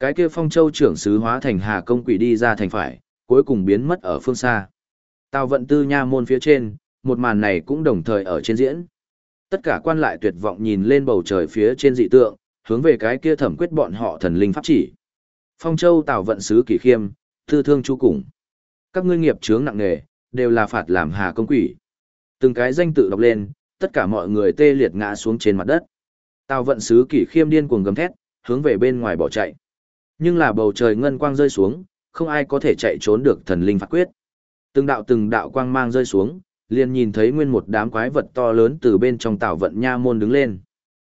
Cái kia phong châu trưởng sứ hóa thành hà công quỷ đi ra thành phải, cuối cùng biến mất ở phương xa. Tào vận tư nha môn phía trên, một màn này cũng đồng thời ở trên diễn. Tất cả quan lại tuyệt vọng nhìn lên bầu trời phía trên dị tượng, hướng về cái kia thẩm quyết bọn họ thần linh pháp chỉ. Phong châu tào vận sứ kỷ khiêm, thư thương chu cùng. Các ngươi nghiệp chướng nặng nề, đều là phạt làm hà công quỷ. Từng cái danh tự đọc lên, tất cả mọi người tê liệt ngã xuống trên mặt đất. Tào vận sứ kỷ khiêm điên cuồng gầm thét, hướng về bên ngoài bỏ chạy. Nhưng là bầu trời ngân quang rơi xuống, không ai có thể chạy trốn được thần linh phạt quyết. Từng đạo từng đạo quang mang rơi xuống, liền nhìn thấy nguyên một đám quái vật to lớn từ bên trong tảo vận nha môn đứng lên.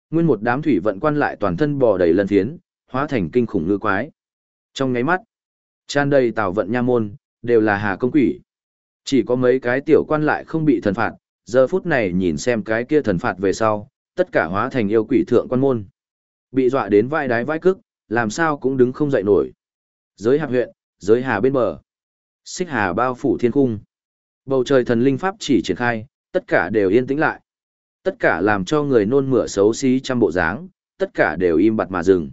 Nguyên một đám thủy vận quan lại toàn thân bò đầy lần thiến, hóa thành kinh khủng ngư quái. Trong ngáy mắt, tràn đầy tảo vận nha môn, đều là hà công quỷ. Chỉ có mấy cái tiểu quan lại không bị thần phạt, giờ phút này nhìn xem cái kia thần phạt về sau, tất cả hóa thành yêu quỷ thượng quan môn. Bị dọa đến vai đái vai cức, làm sao cũng đứng không dậy nổi. Giới hạp huyện, giới hà bên bờ. Xích hà bao phủ thiên cung. Bầu trời thần linh pháp chỉ triển khai, tất cả đều yên tĩnh lại. Tất cả làm cho người nôn mửa xấu xí trăm bộ dáng, tất cả đều im bặt mà dừng.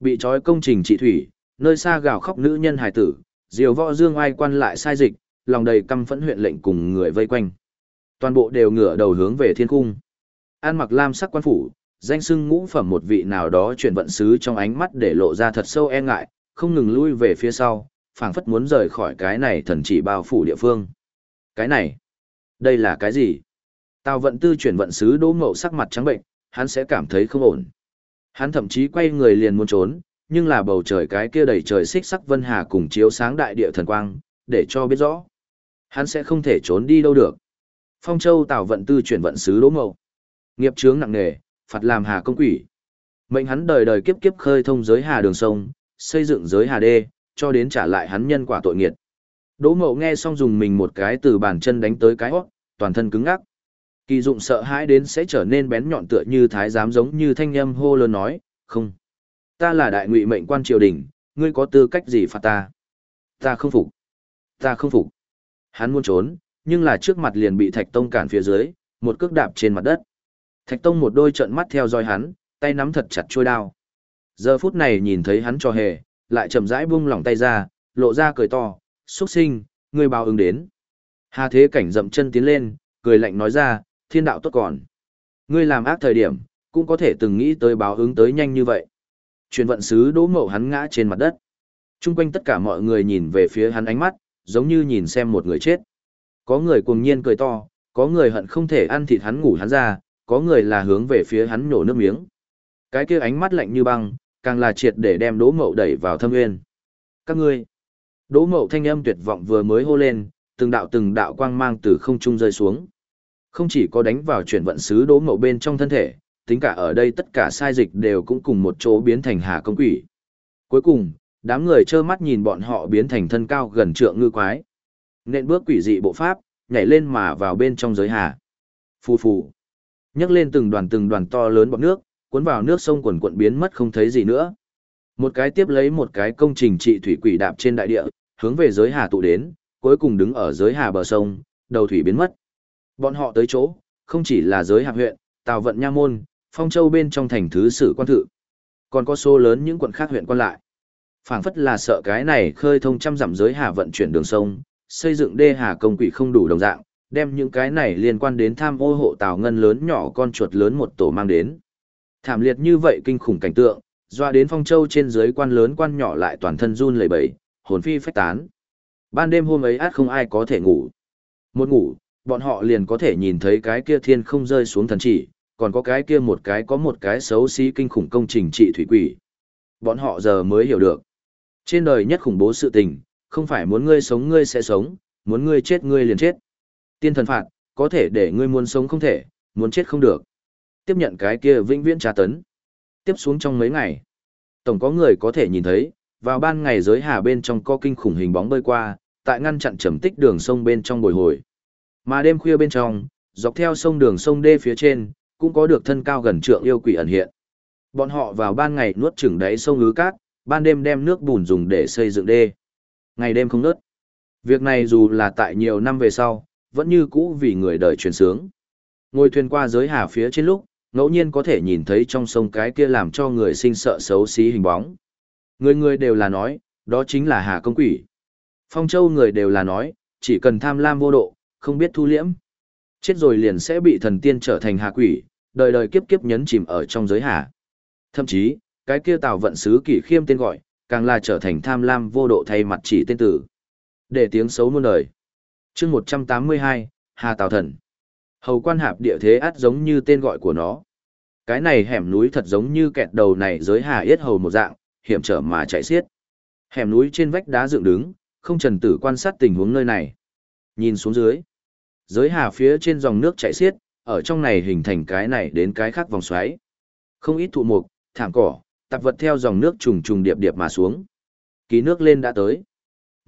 Bị trói công trình trị thủy, nơi xa gào khóc nữ nhân hài tử, diều võ dương ai quan lại sai dịch, lòng đầy căm phẫn huyện lệnh cùng người vây quanh. Toàn bộ đều ngửa đầu hướng về thiên cung. An mặc lam sắc quan phủ, danh sưng ngũ phẩm một vị nào đó chuyển vận sứ trong ánh mắt để lộ ra thật sâu e ngại, không ngừng lui về phía sau, phảng phất muốn rời khỏi cái này thần chỉ bao phủ địa phương. Cái này, đây là cái gì? Tào vận tư chuyển vận sứ đỗ mậu sắc mặt trắng bệnh, hắn sẽ cảm thấy không ổn. Hắn thậm chí quay người liền muốn trốn, nhưng là bầu trời cái kia đầy trời xích sắc vân hà cùng chiếu sáng đại địa thần quang, để cho biết rõ. Hắn sẽ không thể trốn đi đâu được. Phong Châu Tào vận tư chuyển vận sứ đỗ mậu. Nghiệp chướng nặng nề, phạt làm hà công quỷ. Mệnh hắn đời đời kiếp kiếp khơi thông giới hà đường sông, xây dựng giới hà đê, cho đến trả lại hắn nhân quả tội nghiệt. Đỗ Mậu nghe xong dùng mình một cái từ bàn chân đánh tới cái hót, toàn thân cứng ngắc. Kỳ dụng sợ hãi đến sẽ trở nên bén nhọn tựa như thái giám giống như thanh âm hô lớn nói, không. Ta là đại ngụy mệnh quan triều đình, ngươi có tư cách gì phạt ta? Ta không phục. Ta không phục. Hắn muốn trốn, nhưng là trước mặt liền bị Thạch Tông cản phía dưới, một cước đạp trên mặt đất. Thạch Tông một đôi trợn mắt theo dõi hắn, tay nắm thật chặt trôi đao. Giờ phút này nhìn thấy hắn cho hề, lại chậm rãi buông lỏng tay ra, lộ ra cười to, xuất sinh, ngươi báo ứng đến. Hà thế cảnh dậm chân tiến lên, cười lạnh nói ra, thiên đạo tốt còn. Ngươi làm ác thời điểm, cũng có thể từng nghĩ tới báo ứng tới nhanh như vậy. Truyền vận sứ đỗ mậu hắn ngã trên mặt đất. Trung quanh tất cả mọi người nhìn về phía hắn ánh mắt, giống như nhìn xem một người chết. Có người cuồng nhiên cười to, có người hận không thể ăn thịt hắn ngủ hắn ra, có người là hướng về phía hắn nhổ nước miếng. Cái kia ánh mắt lạnh như băng, càng là triệt để đem Đỗ Mậu đẩy vào thâm nguyên. Các ngươi. Đỗ Mậu thanh âm tuyệt vọng vừa mới hô lên, từng đạo từng đạo quang mang từ không trung rơi xuống. Không chỉ có đánh vào chuyển vận sứ Đỗ Mậu bên trong thân thể, tính cả ở đây tất cả sai dịch đều cũng cùng một chỗ biến thành hà công quỷ. Cuối cùng, đám người trơ mắt nhìn bọn họ biến thành thân cao gần trượng ngư quái. Nên bước quỷ dị bộ pháp, nhảy lên mà vào bên trong giới hà. Phù phù nhấc lên từng đoàn từng đoàn to lớn bọt nước, cuốn vào nước sông quần quận biến mất không thấy gì nữa. Một cái tiếp lấy một cái công trình trị thủy quỷ đạp trên đại địa, hướng về giới hà tụ đến, cuối cùng đứng ở giới hà bờ sông, đầu thủy biến mất. Bọn họ tới chỗ, không chỉ là giới hà huyện, Tào Vận Nha Môn, Phong Châu bên trong thành thứ sử quan thự, còn có số lớn những quận khác huyện quan lại. Phảng phất là sợ cái này khơi thông trăm dặm giới hà vận chuyển đường sông, xây dựng đê hà công quỷ không đủ đồng dạng, đem những cái này liên quan đến tham ô hộ Tào Ngân lớn nhỏ con chuột lớn một tổ mang đến. Thảm liệt như vậy kinh khủng cảnh tượng, doa đến phong châu trên dưới quan lớn quan nhỏ lại toàn thân run lẩy bẩy, hồn phi phách tán. Ban đêm hôm ấy át không ai có thể ngủ. Một ngủ, bọn họ liền có thể nhìn thấy cái kia thiên không rơi xuống thần chỉ, còn có cái kia một cái có một cái xấu xí kinh khủng công trình trị thủy quỷ. Bọn họ giờ mới hiểu được. Trên đời nhất khủng bố sự tình, không phải muốn ngươi sống ngươi sẽ sống, muốn ngươi chết ngươi liền chết. Tiên thần phạt, có thể để ngươi muốn sống không thể, muốn chết không được tiếp nhận cái kia vĩnh viễn tra tấn. Tiếp xuống trong mấy ngày, tổng có người có thể nhìn thấy, vào ban ngày giới hà bên trong có kinh khủng hình bóng bơi qua, tại ngăn chặn trầm tích đường sông bên trong bồi hồi. Mà đêm khuya bên trong, dọc theo sông đường sông đê phía trên, cũng có được thân cao gần trượng yêu quỷ ẩn hiện. Bọn họ vào ban ngày nuốt chửng đáy sông ứ cát, ban đêm đem nước bùn dùng để xây dựng đê. Ngày đêm không nớt. Việc này dù là tại nhiều năm về sau, vẫn như cũ vì người đời truyền sướng. Ngồi thuyền qua giới hà phía trên lúc, ngẫu nhiên có thể nhìn thấy trong sông cái kia làm cho người sinh sợ xấu xí hình bóng. Người người đều là nói, đó chính là Hà Công Quỷ. Phong Châu người đều là nói, chỉ cần tham lam vô độ, không biết thu liễm. Chết rồi liền sẽ bị thần tiên trở thành Hà Quỷ, đời đời kiếp kiếp nhấn chìm ở trong giới Hà. Thậm chí, cái kia tào vận sứ kỷ khiêm tên gọi, càng là trở thành tham lam vô độ thay mặt chỉ tên tử. Để tiếng xấu muôn đời chương 182, Hà Tào Thần. Hầu quan hạp địa thế át giống như tên gọi của nó. Cái này hẻm núi thật giống như kẹt đầu này giới hà yết hầu một dạng, hiểm trở mà chạy xiết. Hẻm núi trên vách đá dựng đứng, không trần tử quan sát tình huống nơi này. Nhìn xuống dưới. Giới hà phía trên dòng nước chạy xiết, ở trong này hình thành cái này đến cái khác vòng xoáy. Không ít thụ mục, thảm cỏ, tạp vật theo dòng nước trùng trùng điệp điệp mà xuống. Ký nước lên đã tới.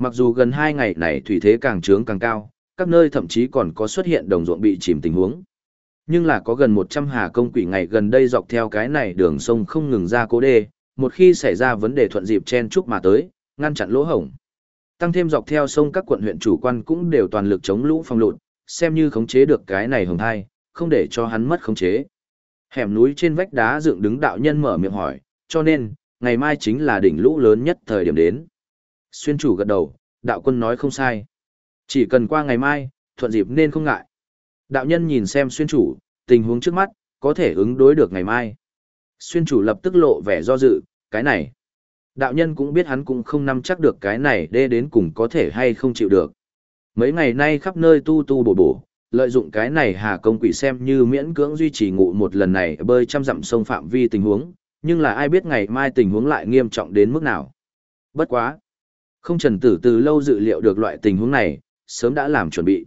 Mặc dù gần hai ngày này thủy thế càng trướng càng cao, các nơi thậm chí còn có xuất hiện đồng ruộng bị chìm tình huống. Nhưng là có gần 100 hà công quỷ ngày gần đây dọc theo cái này đường sông không ngừng ra cố đê, một khi xảy ra vấn đề thuận dịp chen chúc mà tới, ngăn chặn lỗ hổng. Tăng thêm dọc theo sông các quận huyện chủ quan cũng đều toàn lực chống lũ phong lụt, xem như khống chế được cái này hồng thai, không để cho hắn mất khống chế. Hẻm núi trên vách đá dựng đứng đạo nhân mở miệng hỏi, cho nên, ngày mai chính là đỉnh lũ lớn nhất thời điểm đến. Xuyên chủ gật đầu, đạo quân nói không sai. Chỉ cần qua ngày mai, thuận dịp nên không ngại. Đạo nhân nhìn xem xuyên chủ, tình huống trước mắt, có thể ứng đối được ngày mai. Xuyên chủ lập tức lộ vẻ do dự, cái này. Đạo nhân cũng biết hắn cũng không nắm chắc được cái này đê đến cùng có thể hay không chịu được. Mấy ngày nay khắp nơi tu tu bổ bổ, lợi dụng cái này hà công quỷ xem như miễn cưỡng duy trì ngụ một lần này bơi trăm dặm sông phạm vi tình huống, nhưng là ai biết ngày mai tình huống lại nghiêm trọng đến mức nào. Bất quá. Không trần tử từ lâu dự liệu được loại tình huống này, sớm đã làm chuẩn bị.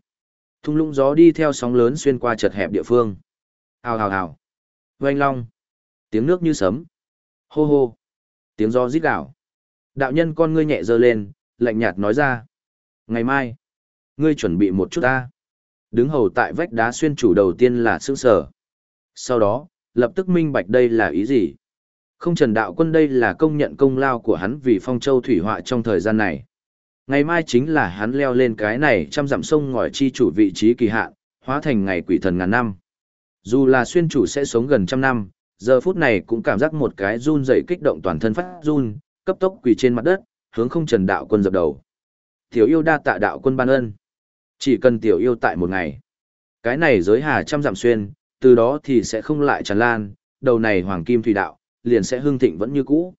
Thung lũng gió đi theo sóng lớn xuyên qua chật hẹp địa phương. Hào hào hào. Oanh long. Tiếng nước như sấm. Hô hô. Tiếng gió rít đảo. Đạo nhân con ngươi nhẹ dơ lên, lạnh nhạt nói ra. Ngày mai, ngươi chuẩn bị một chút ta. Đứng hầu tại vách đá xuyên chủ đầu tiên là sương sở. Sau đó, lập tức minh bạch đây là ý gì. Không trần đạo quân đây là công nhận công lao của hắn vì phong châu thủy họa trong thời gian này. Ngày mai chính là hắn leo lên cái này trăm dặm sông ngòi chi chủ vị trí kỳ hạn, hóa thành ngày quỷ thần ngàn năm. Dù là xuyên chủ sẽ sống gần trăm năm, giờ phút này cũng cảm giác một cái run dậy kích động toàn thân phát run, cấp tốc quỳ trên mặt đất, hướng không trần đạo quân dập đầu. Tiểu yêu đa tạ đạo quân ban ân. Chỉ cần tiểu yêu tại một ngày. Cái này giới hà trăm dặm xuyên, từ đó thì sẽ không lại tràn lan, đầu này hoàng kim thủy đạo, liền sẽ hưng thịnh vẫn như cũ.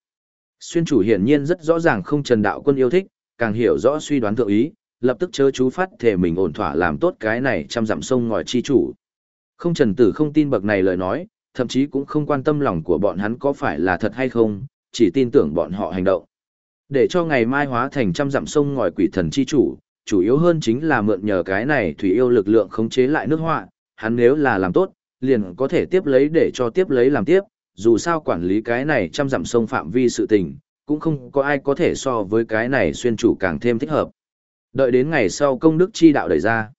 Xuyên chủ hiển nhiên rất rõ ràng không trần đạo quân yêu thích, càng hiểu rõ suy đoán thượng ý, lập tức chớ chú phát thể mình ổn thỏa làm tốt cái này trăm dặm sông ngòi chi chủ. Không trần tử không tin bậc này lời nói, thậm chí cũng không quan tâm lòng của bọn hắn có phải là thật hay không, chỉ tin tưởng bọn họ hành động. Để cho ngày mai hóa thành trăm dặm sông ngòi quỷ thần chi chủ, chủ yếu hơn chính là mượn nhờ cái này thủy yêu lực lượng khống chế lại nước họa, hắn nếu là làm tốt, liền có thể tiếp lấy để cho tiếp lấy làm tiếp, dù sao quản lý cái này trăm dặm sông phạm vi sự tình, cũng không có ai có thể so với cái này xuyên chủ càng thêm thích hợp. Đợi đến ngày sau công đức chi đạo đẩy ra.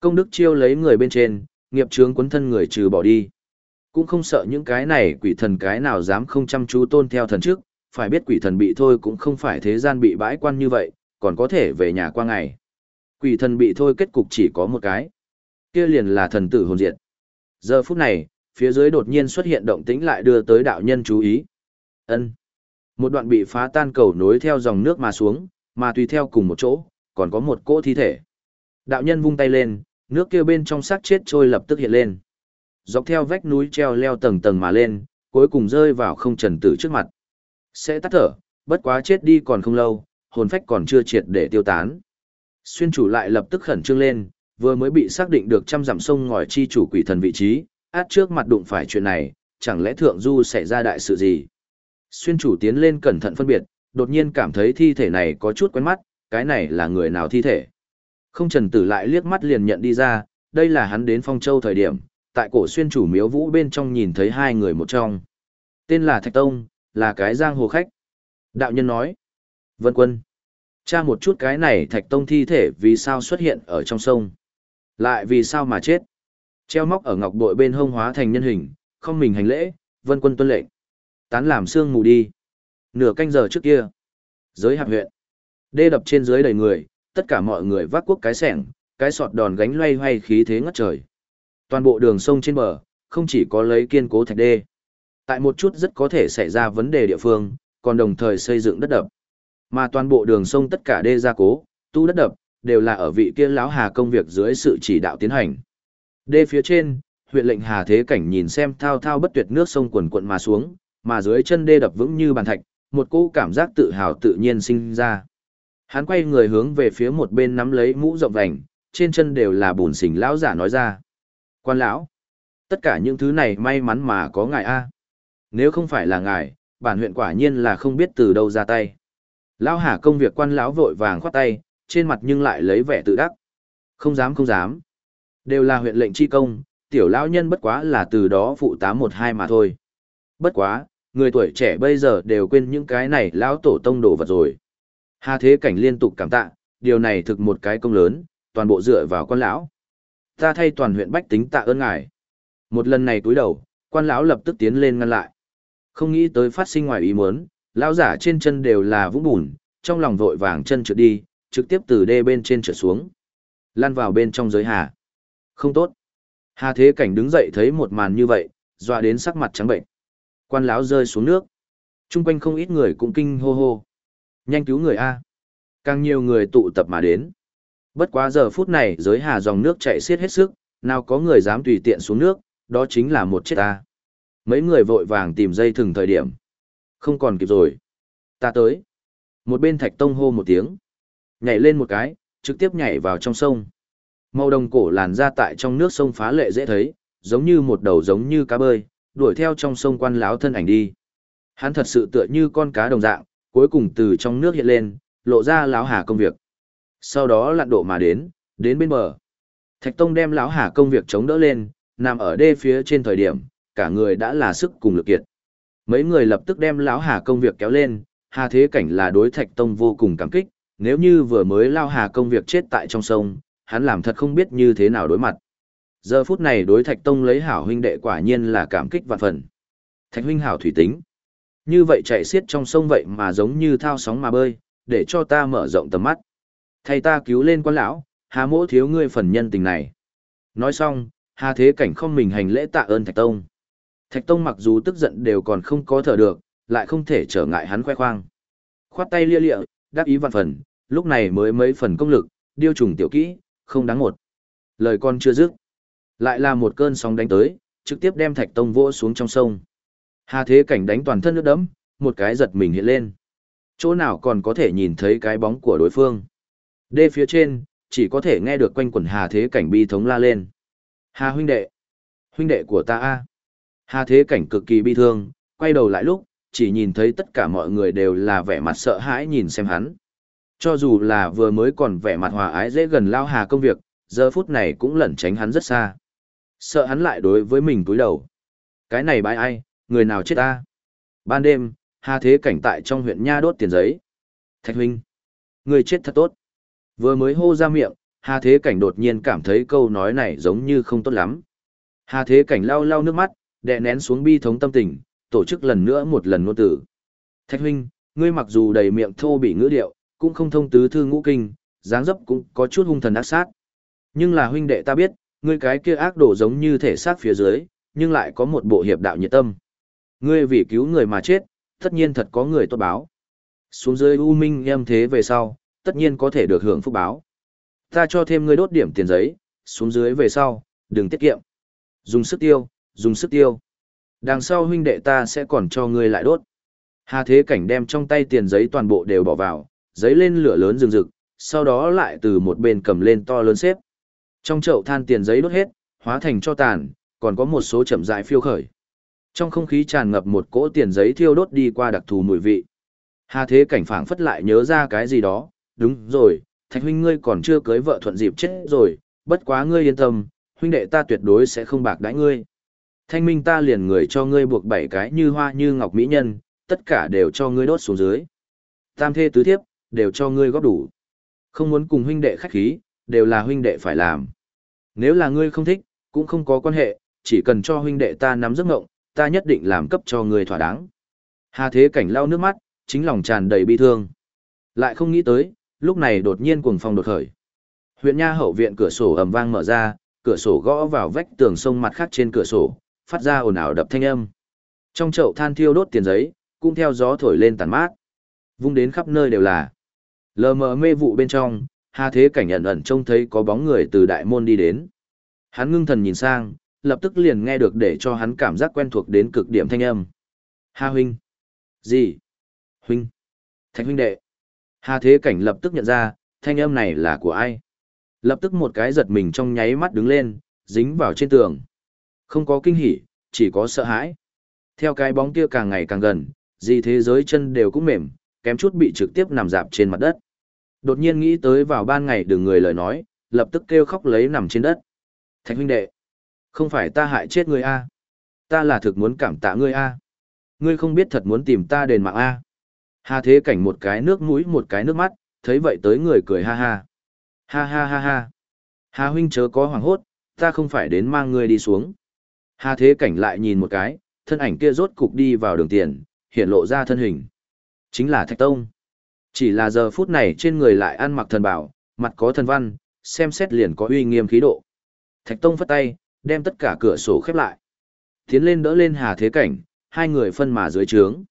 Công đức chiêu lấy người bên trên, nghiệp chướng quấn thân người trừ bỏ đi. Cũng không sợ những cái này quỷ thần cái nào dám không chăm chú tôn theo thần trước, phải biết quỷ thần bị thôi cũng không phải thế gian bị bãi quan như vậy, còn có thể về nhà qua ngày. Quỷ thần bị thôi kết cục chỉ có một cái. kia liền là thần tử hồn diệt. Giờ phút này, phía dưới đột nhiên xuất hiện động tĩnh lại đưa tới đạo nhân chú ý. ân Một đoạn bị phá tan cầu nối theo dòng nước mà xuống, mà tùy theo cùng một chỗ, còn có một cỗ thi thể. Đạo nhân vung tay lên, nước kia bên trong xác chết trôi lập tức hiện lên. Dọc theo vách núi treo leo tầng tầng mà lên, cuối cùng rơi vào không trần tử trước mặt. Sẽ tắt thở, bất quá chết đi còn không lâu, hồn phách còn chưa triệt để tiêu tán. Xuyên chủ lại lập tức khẩn trương lên, vừa mới bị xác định được trăm dặm sông ngòi chi chủ quỷ thần vị trí, át trước mặt đụng phải chuyện này, chẳng lẽ thượng du xảy ra đại sự gì. Xuyên chủ tiến lên cẩn thận phân biệt, đột nhiên cảm thấy thi thể này có chút quen mắt, cái này là người nào thi thể. Không trần tử lại liếc mắt liền nhận đi ra, đây là hắn đến phong châu thời điểm, tại cổ xuyên chủ miếu vũ bên trong nhìn thấy hai người một trong. Tên là Thạch Tông, là cái giang hồ khách. Đạo nhân nói, Vân Quân, tra một chút cái này Thạch Tông thi thể vì sao xuất hiện ở trong sông. Lại vì sao mà chết. Treo móc ở ngọc bội bên hông hóa thành nhân hình, không mình hành lễ, Vân Quân tuân lệnh. Tán làm xương mù đi. Nửa canh giờ trước kia. Giới hạp huyện. Đê đập trên dưới đầy người, tất cả mọi người vác quốc cái sẻng, cái sọt đòn gánh loay hoay khí thế ngất trời. Toàn bộ đường sông trên bờ, không chỉ có lấy kiên cố thạch đê. Tại một chút rất có thể xảy ra vấn đề địa phương, còn đồng thời xây dựng đất đập. Mà toàn bộ đường sông tất cả đê gia cố, tu đất đập, đều là ở vị kia lão Hà công việc dưới sự chỉ đạo tiến hành. Đê phía trên, huyện lệnh Hà Thế Cảnh nhìn xem thao thao bất tuyệt nước sông quần quận mà xuống, mà dưới chân đê đập vững như bàn thạch, một cỗ cảm giác tự hào tự nhiên sinh ra. Hắn quay người hướng về phía một bên nắm lấy mũ rộng vành, trên chân đều là bùn xình lão giả nói ra. Quan lão, tất cả những thứ này may mắn mà có ngài a. Nếu không phải là ngài, bản huyện quả nhiên là không biết từ đâu ra tay. Lão Hà công việc quan lão vội vàng khoát tay, trên mặt nhưng lại lấy vẻ tự đắc. Không dám không dám. Đều là huyện lệnh chi công, tiểu lão nhân bất quá là từ đó phụ tá một hai mà thôi. Bất quá, người tuổi trẻ bây giờ đều quên những cái này lão tổ tông đồ vật rồi. Hà thế cảnh liên tục cảm tạ, điều này thực một cái công lớn, toàn bộ dựa vào quan lão. Ta thay toàn huyện bách tính tạ ơn ngài. Một lần này túi đầu, quan lão lập tức tiến lên ngăn lại. Không nghĩ tới phát sinh ngoài ý muốn, lão giả trên chân đều là vũng bùn, trong lòng vội vàng chân trượt đi, trực tiếp từ đê bên trên trượt xuống. Lăn vào bên trong giới hà. Không tốt. Hà thế cảnh đứng dậy thấy một màn như vậy, dọa đến sắc mặt trắng bệnh. Quan lão rơi xuống nước. Trung quanh không ít người cũng kinh hô hô. Nhanh cứu người A. Càng nhiều người tụ tập mà đến. Bất quá giờ phút này giới hà dòng nước chạy xiết hết sức, nào có người dám tùy tiện xuống nước, đó chính là một chết ta. Mấy người vội vàng tìm dây thừng thời điểm. Không còn kịp rồi. Ta tới. Một bên thạch tông hô một tiếng. Nhảy lên một cái, trực tiếp nhảy vào trong sông. Màu đồng cổ làn ra tại trong nước sông phá lệ dễ thấy, giống như một đầu giống như cá bơi, đuổi theo trong sông quan láo thân ảnh đi. Hắn thật sự tựa như con cá đồng dạng, cuối cùng từ trong nước hiện lên, lộ ra láo hà công việc. Sau đó lặn độ mà đến, đến bên bờ. Thạch Tông đem láo hà công việc chống đỡ lên, nằm ở đê phía trên thời điểm, cả người đã là sức cùng lực kiệt. Mấy người lập tức đem lão hà công việc kéo lên, hà thế cảnh là đối Thạch Tông vô cùng cảm kích, nếu như vừa mới lao hà công việc chết tại trong sông, hắn làm thật không biết như thế nào đối mặt. Giờ phút này đối Thạch Tông lấy hảo huynh đệ quả nhiên là cảm kích vạn phần. Thạch huynh hảo thủy tính. Như vậy chạy xiết trong sông vậy mà giống như thao sóng mà bơi, để cho ta mở rộng tầm mắt. Thầy ta cứu lên quan lão, hà mỗ thiếu ngươi phần nhân tình này. Nói xong, hà thế cảnh không mình hành lễ tạ ơn Thạch Tông. Thạch Tông mặc dù tức giận đều còn không có thở được, lại không thể trở ngại hắn khoe khoang. Khoát tay lia lịa, đáp ý vạn phần, lúc này mới mấy phần công lực, điêu trùng tiểu kỹ, không đáng một. Lời con chưa dứt. Lại là một cơn sóng đánh tới, trực tiếp đem thạch tông vỗ xuống trong sông. Hà thế cảnh đánh toàn thân nước đẫm, một cái giật mình hiện lên. Chỗ nào còn có thể nhìn thấy cái bóng của đối phương. Đê phía trên, chỉ có thể nghe được quanh quần hà thế cảnh bi thống la lên. Hà huynh đệ! Huynh đệ của ta a Hà thế cảnh cực kỳ bi thương, quay đầu lại lúc, chỉ nhìn thấy tất cả mọi người đều là vẻ mặt sợ hãi nhìn xem hắn. Cho dù là vừa mới còn vẻ mặt hòa ái dễ gần lao hà công việc, giờ phút này cũng lẩn tránh hắn rất xa. Sợ hắn lại đối với mình túi đầu. Cái này bãi ai, người nào chết ta? Ban đêm, Hà Thế cảnh tại trong huyện Nha đốt tiền giấy. Thạch huynh, người chết thật tốt. Vừa mới hô ra miệng, Hà Thế cảnh đột nhiên cảm thấy câu nói này giống như không tốt lắm. Hà Thế cảnh lau lau nước mắt, đè nén xuống bi thống tâm tình, tổ chức lần nữa một lần ngôn tử. Thạch huynh, ngươi mặc dù đầy miệng thô bị ngữ điệu, cũng không thông tứ thư ngũ kinh, dáng dấp cũng có chút hung thần ác sát. Nhưng là huynh đệ ta biết, ngươi cái kia ác đổ giống như thể xác phía dưới, nhưng lại có một bộ hiệp đạo nhiệt tâm. Ngươi vì cứu người mà chết, tất nhiên thật có người tốt báo. Xuống dưới u minh em thế về sau, tất nhiên có thể được hưởng phúc báo. Ta cho thêm ngươi đốt điểm tiền giấy, xuống dưới về sau, đừng tiết kiệm. Dùng sức tiêu, dùng sức tiêu. Đằng sau huynh đệ ta sẽ còn cho ngươi lại đốt. Hà Thế Cảnh đem trong tay tiền giấy toàn bộ đều bỏ vào, giấy lên lửa lớn rừng rực, sau đó lại từ một bên cầm lên to lớn xếp. Trong chậu than tiền giấy đốt hết, hóa thành cho tàn, còn có một số chậm rãi phiêu khởi. Trong không khí tràn ngập một cỗ tiền giấy thiêu đốt đi qua đặc thù mùi vị. Hà thế cảnh phảng phất lại nhớ ra cái gì đó, đúng rồi, thạch huynh ngươi còn chưa cưới vợ thuận dịp chết rồi, bất quá ngươi yên tâm, huynh đệ ta tuyệt đối sẽ không bạc đãi ngươi. Thanh minh ta liền người cho ngươi buộc bảy cái như hoa như ngọc mỹ nhân, tất cả đều cho ngươi đốt xuống dưới. Tam thê tứ thiếp, đều cho ngươi góp đủ. Không muốn cùng huynh đệ khách khí, đều là huynh đệ phải làm. Nếu là ngươi không thích, cũng không có quan hệ, chỉ cần cho huynh đệ ta nắm giấc ngộng, ta nhất định làm cấp cho ngươi thỏa đáng. Hà thế cảnh lau nước mắt, chính lòng tràn đầy bi thương. Lại không nghĩ tới, lúc này đột nhiên cuồng phong đột khởi. Huyện nha hậu viện cửa sổ ầm vang mở ra, cửa sổ gõ vào vách tường sông mặt khác trên cửa sổ, phát ra ồn ào đập thanh âm. Trong chậu than thiêu đốt tiền giấy, cũng theo gió thổi lên tàn mát. Vung đến khắp nơi đều là. Lờ mờ mê vụ bên trong, Hà Thế Cảnh ẩn ẩn trông thấy có bóng người từ đại môn đi đến. Hắn ngưng thần nhìn sang, lập tức liền nghe được để cho hắn cảm giác quen thuộc đến cực điểm thanh âm. Hà huynh. Gì? Huynh. Thạch huynh đệ. Hà Thế Cảnh lập tức nhận ra, thanh âm này là của ai? Lập tức một cái giật mình trong nháy mắt đứng lên, dính vào trên tường. Không có kinh hỉ, chỉ có sợ hãi. Theo cái bóng kia càng ngày càng gần, gì thế giới chân đều cũng mềm, kém chút bị trực tiếp nằm dạp trên mặt đất. Đột nhiên nghĩ tới vào ban ngày đừng người lời nói, lập tức kêu khóc lấy nằm trên đất. Thạch huynh đệ, không phải ta hại chết ngươi a, ta là thực muốn cảm tạ ngươi a. Ngươi không biết thật muốn tìm ta đền mạng a. Hà thế cảnh một cái nước mũi một cái nước mắt, thấy vậy tới người cười ha ha. Ha ha ha ha. Hà huynh chớ có hoảng hốt, ta không phải đến mang ngươi đi xuống. Hà thế cảnh lại nhìn một cái, thân ảnh kia rốt cục đi vào đường tiền, hiện lộ ra thân hình. Chính là Thạch Tông. Chỉ là giờ phút này trên người lại ăn mặc thần bảo, mặt có thần văn, xem xét liền có uy nghiêm khí độ. Thạch Tông phất tay, đem tất cả cửa sổ khép lại. Tiến lên đỡ lên Hà Thế Cảnh, hai người phân mà dưới trướng.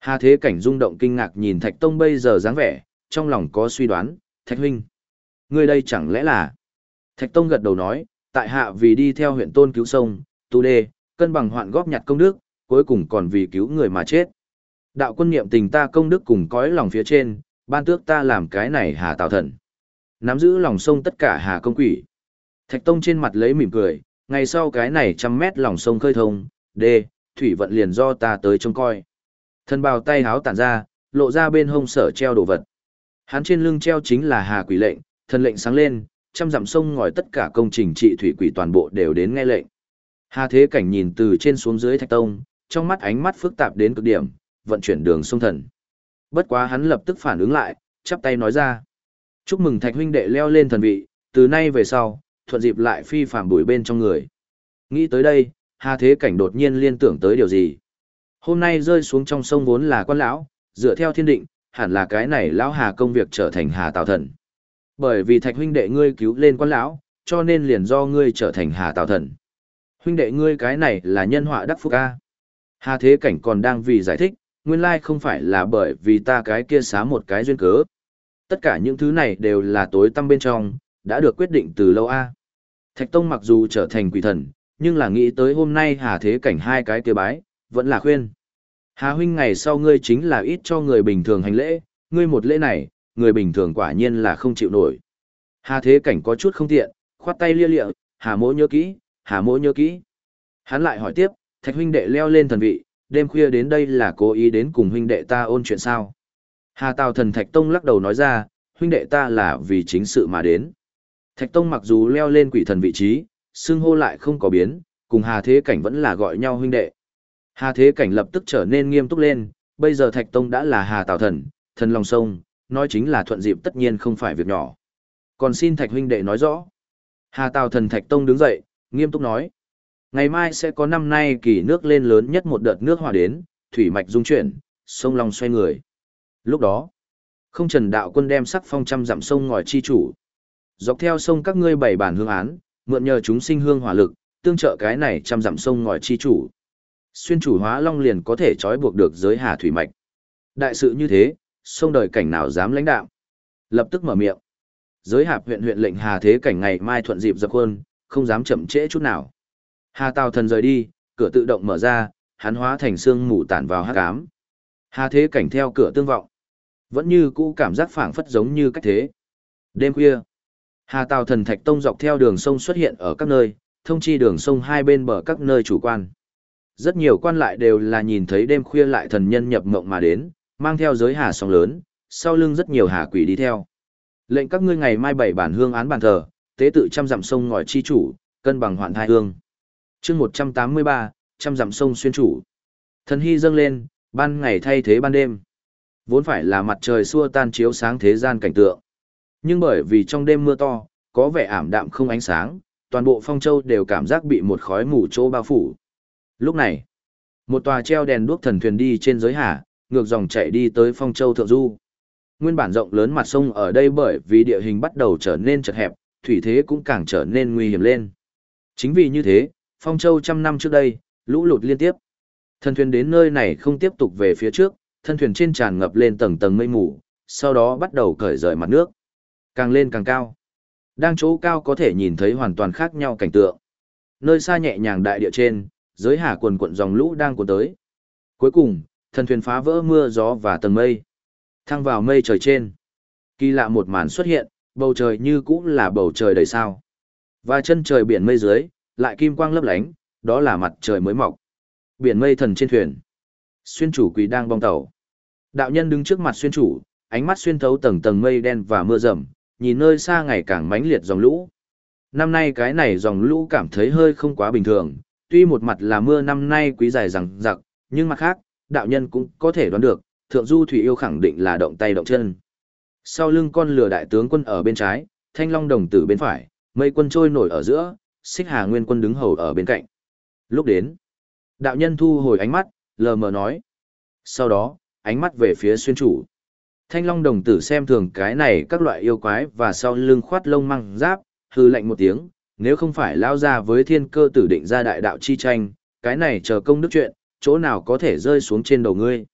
Hà Thế Cảnh rung động kinh ngạc nhìn Thạch Tông bây giờ dáng vẻ, trong lòng có suy đoán, Thạch Huynh. Người đây chẳng lẽ là... Thạch Tông gật đầu nói, tại hạ vì đi theo huyện tôn cứu sông, tu đê, cân bằng hoạn góp nhặt công đức, cuối cùng còn vì cứu người mà chết. Đạo quân niệm tình ta công đức cùng cõi lòng phía trên, ban tước ta làm cái này hà tạo thần. Nắm giữ lòng sông tất cả hà công quỷ. Thạch Tông trên mặt lấy mỉm cười, ngày sau cái này trăm mét lòng sông khơi thông, đê, thủy vận liền do ta tới trông coi. Thân bào tay háo tản ra, lộ ra bên hông sở treo đồ vật. Hắn trên lưng treo chính là hà quỷ lệnh, thần lệnh sáng lên, trăm dặm sông ngòi tất cả công trình trị thủy quỷ toàn bộ đều đến nghe lệnh. Hà Thế Cảnh nhìn từ trên xuống dưới Thạch Tông, trong mắt ánh mắt phức tạp đến cực điểm, vận chuyển đường sông thần. Bất quá hắn lập tức phản ứng lại, chắp tay nói ra. Chúc mừng Thạch huynh đệ leo lên thần vị, từ nay về sau, thuận dịp lại phi phàm bùi bên trong người. Nghĩ tới đây, Hà Thế Cảnh đột nhiên liên tưởng tới điều gì. Hôm nay rơi xuống trong sông vốn là quan lão, dựa theo thiên định, hẳn là cái này lão Hà công việc trở thành Hà Tào Thần. Bởi vì Thạch huynh đệ ngươi cứu lên quan lão, cho nên liền do ngươi trở thành Hà Tào Thần. Huynh đệ ngươi cái này là nhân họa đắc phúc a. Hà Thế Cảnh còn đang vì giải thích, nguyên lai không phải là bởi vì ta cái kia xá một cái duyên cớ. Tất cả những thứ này đều là tối tăm bên trong, đã được quyết định từ lâu a. Thạch Tông mặc dù trở thành quỷ thần, nhưng là nghĩ tới hôm nay Hà Thế Cảnh hai cái kia bái, vẫn là khuyên. Hà huynh ngày sau ngươi chính là ít cho người bình thường hành lễ, ngươi một lễ này, người bình thường quả nhiên là không chịu nổi. Hà Thế Cảnh có chút không tiện, khoát tay lia lịa, Hà mỗ nhớ kỹ, Hà mỗ nhớ kỹ. Hắn lại hỏi tiếp, Thạch huynh đệ leo lên thần vị, đêm khuya đến đây là cố ý đến cùng huynh đệ ta ôn chuyện sao. Hà Tào thần Thạch Tông lắc đầu nói ra, huynh đệ ta là vì chính sự mà đến. Thạch Tông mặc dù leo lên quỷ thần vị trí, xưng hô lại không có biến, cùng Hà Thế Cảnh vẫn là gọi nhau huynh đệ. Hà Thế Cảnh lập tức trở nên nghiêm túc lên, bây giờ Thạch Tông đã là Hà Tào thần, thần lòng sông, nói chính là thuận dịp tất nhiên không phải việc nhỏ. Còn xin Thạch huynh đệ nói rõ. Hà Tào thần Thạch Tông đứng dậy, nghiêm túc nói. Ngày mai sẽ có năm nay kỳ nước lên lớn nhất một đợt nước hòa đến, thủy mạch dung chuyển, sông Long xoay người. Lúc đó, không trần đạo quân đem sắc phong trăm dặm sông ngòi chi chủ. Dọc theo sông các ngươi bảy bản hương án, mượn nhờ chúng sinh hương hỏa lực, tương trợ cái này trăm dặm sông ngòi chi chủ. Xuyên chủ hóa long liền có thể trói buộc được giới hà thủy mạch. Đại sự như thế, sông đời cảnh nào dám lãnh đạo. Lập tức mở miệng. Giới hạp huyện huyện lệnh hà thế cảnh ngày mai thuận dịp dập quân, không dám chậm trễ chút nào. Hà Tào thần rời đi, cửa tự động mở ra, hắn hóa thành xương mù tản vào hắc ám. Hà Thế cảnh theo cửa tương vọng, vẫn như cũ cảm giác phảng phất giống như cách thế. Đêm khuya, Hà Tào thần thạch tông dọc theo đường sông xuất hiện ở các nơi, thông chi đường sông hai bên bờ các nơi chủ quan. Rất nhiều quan lại đều là nhìn thấy đêm khuya lại thần nhân nhập mộng mà đến, mang theo giới hà sông lớn, sau lưng rất nhiều hà quỷ đi theo. Lệnh các ngươi ngày mai bảy bản hương án bàn thờ, tế tự trăm dặm sông ngòi chi chủ, cân bằng hoạn thai hương chương một trăm tám mươi ba, trăm dặm sông xuyên chủ. Thần hy dâng lên, ban ngày thay thế ban đêm. Vốn phải là mặt trời xua tan chiếu sáng thế gian cảnh tượng. Nhưng bởi vì trong đêm mưa to, có vẻ ảm đạm không ánh sáng, toàn bộ phong châu đều cảm giác bị một khói mù chỗ bao phủ. Lúc này, một tòa treo đèn đuốc thần thuyền đi trên giới hà, ngược dòng chạy đi tới phong châu thượng du. Nguyên bản rộng lớn mặt sông ở đây bởi vì địa hình bắt đầu trở nên chật hẹp, thủy thế cũng càng trở nên nguy hiểm lên. Chính vì như thế Phong Châu trăm năm trước đây, lũ lụt liên tiếp. Thân thuyền đến nơi này không tiếp tục về phía trước, thân thuyền trên tràn ngập lên tầng tầng mây mù, sau đó bắt đầu cởi rời mặt nước. Càng lên càng cao. Đang chỗ cao có thể nhìn thấy hoàn toàn khác nhau cảnh tượng. Nơi xa nhẹ nhàng đại địa trên, giới hà quần quận dòng lũ đang cuốn tới. Cuối cùng, thân thuyền phá vỡ mưa gió và tầng mây. Thăng vào mây trời trên. Kỳ lạ một màn xuất hiện, bầu trời như cũng là bầu trời đầy sao. Và chân trời biển mây dưới, lại kim quang lấp lánh, đó là mặt trời mới mọc. Biển mây thần trên thuyền. Xuyên chủ quỳ đang bong tàu. Đạo nhân đứng trước mặt xuyên chủ, ánh mắt xuyên thấu tầng tầng mây đen và mưa rầm, nhìn nơi xa ngày càng mãnh liệt dòng lũ. Năm nay cái này dòng lũ cảm thấy hơi không quá bình thường, tuy một mặt là mưa năm nay quý dài rằng giặc, nhưng mặt khác, đạo nhân cũng có thể đoán được, thượng du thủy yêu khẳng định là động tay động chân. Sau lưng con lừa đại tướng quân ở bên trái, thanh long đồng tử bên phải, mây quân trôi nổi ở giữa, xích hà nguyên quân đứng hầu ở bên cạnh. Lúc đến, đạo nhân thu hồi ánh mắt, lờ mờ nói. Sau đó, ánh mắt về phía xuyên chủ. Thanh long đồng tử xem thường cái này các loại yêu quái và sau lưng khoát lông măng giáp, hư lạnh một tiếng, nếu không phải lao ra với thiên cơ tử định ra đại đạo chi tranh, cái này chờ công đức chuyện, chỗ nào có thể rơi xuống trên đầu ngươi.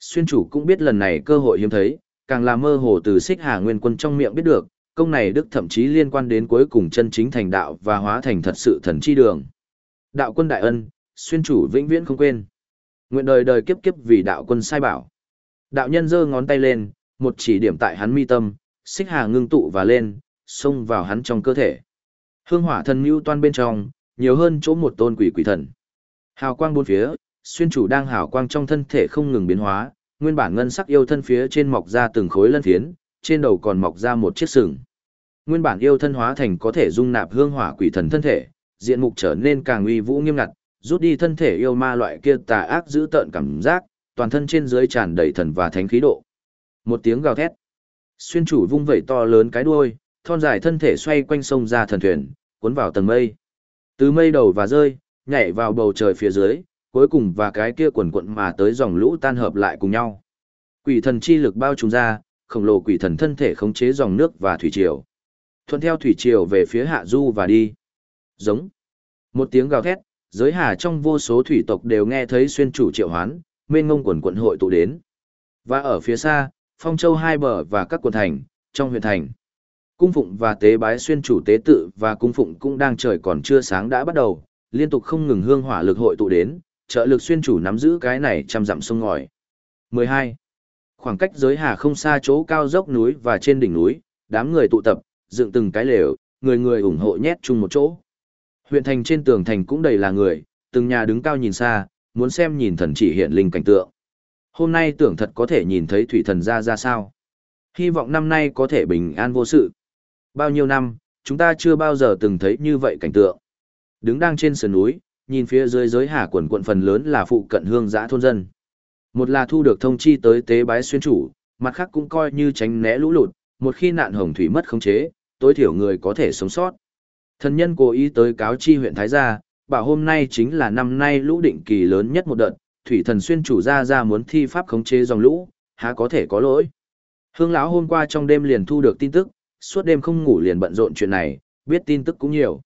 Xuyên chủ cũng biết lần này cơ hội hiếm thấy, càng là mơ hồ từ xích hà nguyên quân trong miệng biết được, công này đức thậm chí liên quan đến cuối cùng chân chính thành đạo và hóa thành thật sự thần chi đường. Đạo quân đại ân, xuyên chủ vĩnh viễn không quên. Nguyện đời đời kiếp kiếp vì đạo quân sai bảo. Đạo nhân giơ ngón tay lên, một chỉ điểm tại hắn mi tâm, xích hà ngưng tụ và lên, xông vào hắn trong cơ thể. Hương hỏa thần lưu toan bên trong, nhiều hơn chỗ một tôn quỷ quỷ thần. Hào quang bốn phía, xuyên chủ đang hào quang trong thân thể không ngừng biến hóa, nguyên bản ngân sắc yêu thân phía trên mọc ra từng khối lân phiến, trên đầu còn mọc ra một chiếc sừng. Nguyên bản yêu thân hóa thành có thể dung nạp hương hỏa quỷ thần thân thể, diện mục trở nên càng uy vũ nghiêm ngặt, rút đi thân thể yêu ma loại kia tà ác giữ tợn cảm giác, toàn thân trên dưới tràn đầy thần và thánh khí độ. Một tiếng gào thét. Xuyên chủ vung vẩy to lớn cái đuôi, thon dài thân thể xoay quanh sông ra thần thuyền, cuốn vào tầng mây. Từ mây đầu và rơi, nhảy vào bầu trời phía dưới, cuối cùng và cái kia quần quận mà tới dòng lũ tan hợp lại cùng nhau. Quỷ thần chi lực bao trùm ra, khổng lồ quỷ thần thân thể khống chế dòng nước và thủy triều. Thuận theo thủy triều về phía hạ du và đi. Giống. Một tiếng gào thét, giới hà trong vô số thủy tộc đều nghe thấy xuyên chủ triệu hoán, mênh ngông quần quận hội tụ đến. Và ở phía xa, phong châu hai bờ và các quần thành, trong huyện thành. Cung phụng và tế bái xuyên chủ tế tự và cung phụng cũng đang trời còn chưa sáng đã bắt đầu, liên tục không ngừng hương hỏa lực hội tụ đến, trợ lực xuyên chủ nắm giữ cái này trăm dặm sông ngòi. 12. Khoảng cách giới hà không xa chỗ cao dốc núi và trên đỉnh núi, đám người tụ tập, dựng từng cái lều, người người ủng hộ nhét chung một chỗ. Huyện thành trên tường thành cũng đầy là người, từng nhà đứng cao nhìn xa, muốn xem nhìn thần chỉ hiện linh cảnh tượng. Hôm nay tưởng thật có thể nhìn thấy thủy thần ra ra sao. Hy vọng năm nay có thể bình an vô sự. Bao nhiêu năm, chúng ta chưa bao giờ từng thấy như vậy cảnh tượng. Đứng đang trên sườn núi, nhìn phía dưới giới hà quần quận phần lớn là phụ cận hương giã thôn dân. Một là thu được thông chi tới tế bái xuyên chủ, mặt khác cũng coi như tránh né lũ lụt, một khi nạn hồng thủy mất khống chế, tối thiểu người có thể sống sót. Thần nhân cố ý tới cáo chi huyện Thái Gia, bảo hôm nay chính là năm nay lũ định kỳ lớn nhất một đợt, thủy thần xuyên chủ ra ra muốn thi pháp khống chế dòng lũ, há có thể có lỗi. Hương lão hôm qua trong đêm liền thu được tin tức, suốt đêm không ngủ liền bận rộn chuyện này, biết tin tức cũng nhiều.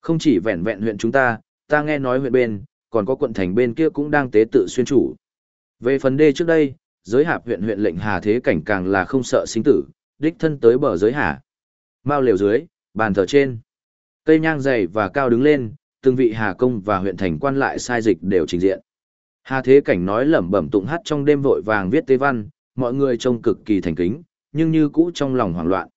Không chỉ vẹn vẹn huyện chúng ta, ta nghe nói huyện bên, còn có quận thành bên kia cũng đang tế tự xuyên chủ. Về phần đê trước đây, giới hạp huyện huyện lệnh hà thế cảnh càng là không sợ sinh tử, đích thân tới bờ giới hà. Mao liều dưới, bàn thờ trên. Cây nhang dày và cao đứng lên, từng vị hà công và huyện thành quan lại sai dịch đều trình diện. Hà thế cảnh nói lẩm bẩm tụng hát trong đêm vội vàng viết tế văn, mọi người trông cực kỳ thành kính, nhưng như cũ trong lòng hoảng loạn.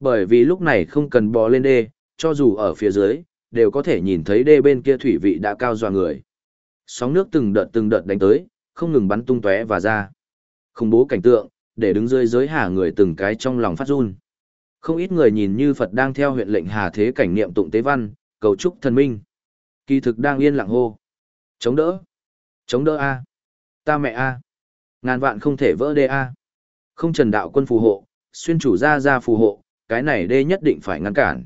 Bởi vì lúc này không cần bò lên đê, cho dù ở phía dưới, đều có thể nhìn thấy đê bên kia thủy vị đã cao dọa người. Sóng nước từng đợt từng đợt đánh tới, không ngừng bắn tung tóe và ra. Khủng bố cảnh tượng, để đứng dưới giới hà người từng cái trong lòng phát run. Không ít người nhìn như Phật đang theo huyện lệnh hà thế cảnh niệm tụng tế văn, cầu chúc thần minh. Kỳ thực đang yên lặng hô. Chống đỡ. Chống đỡ A. Ta mẹ A. Ngàn vạn không thể vỡ đê A. Không trần đạo quân phù hộ, xuyên chủ ra ra phù hộ, cái này đê nhất định phải ngăn cản.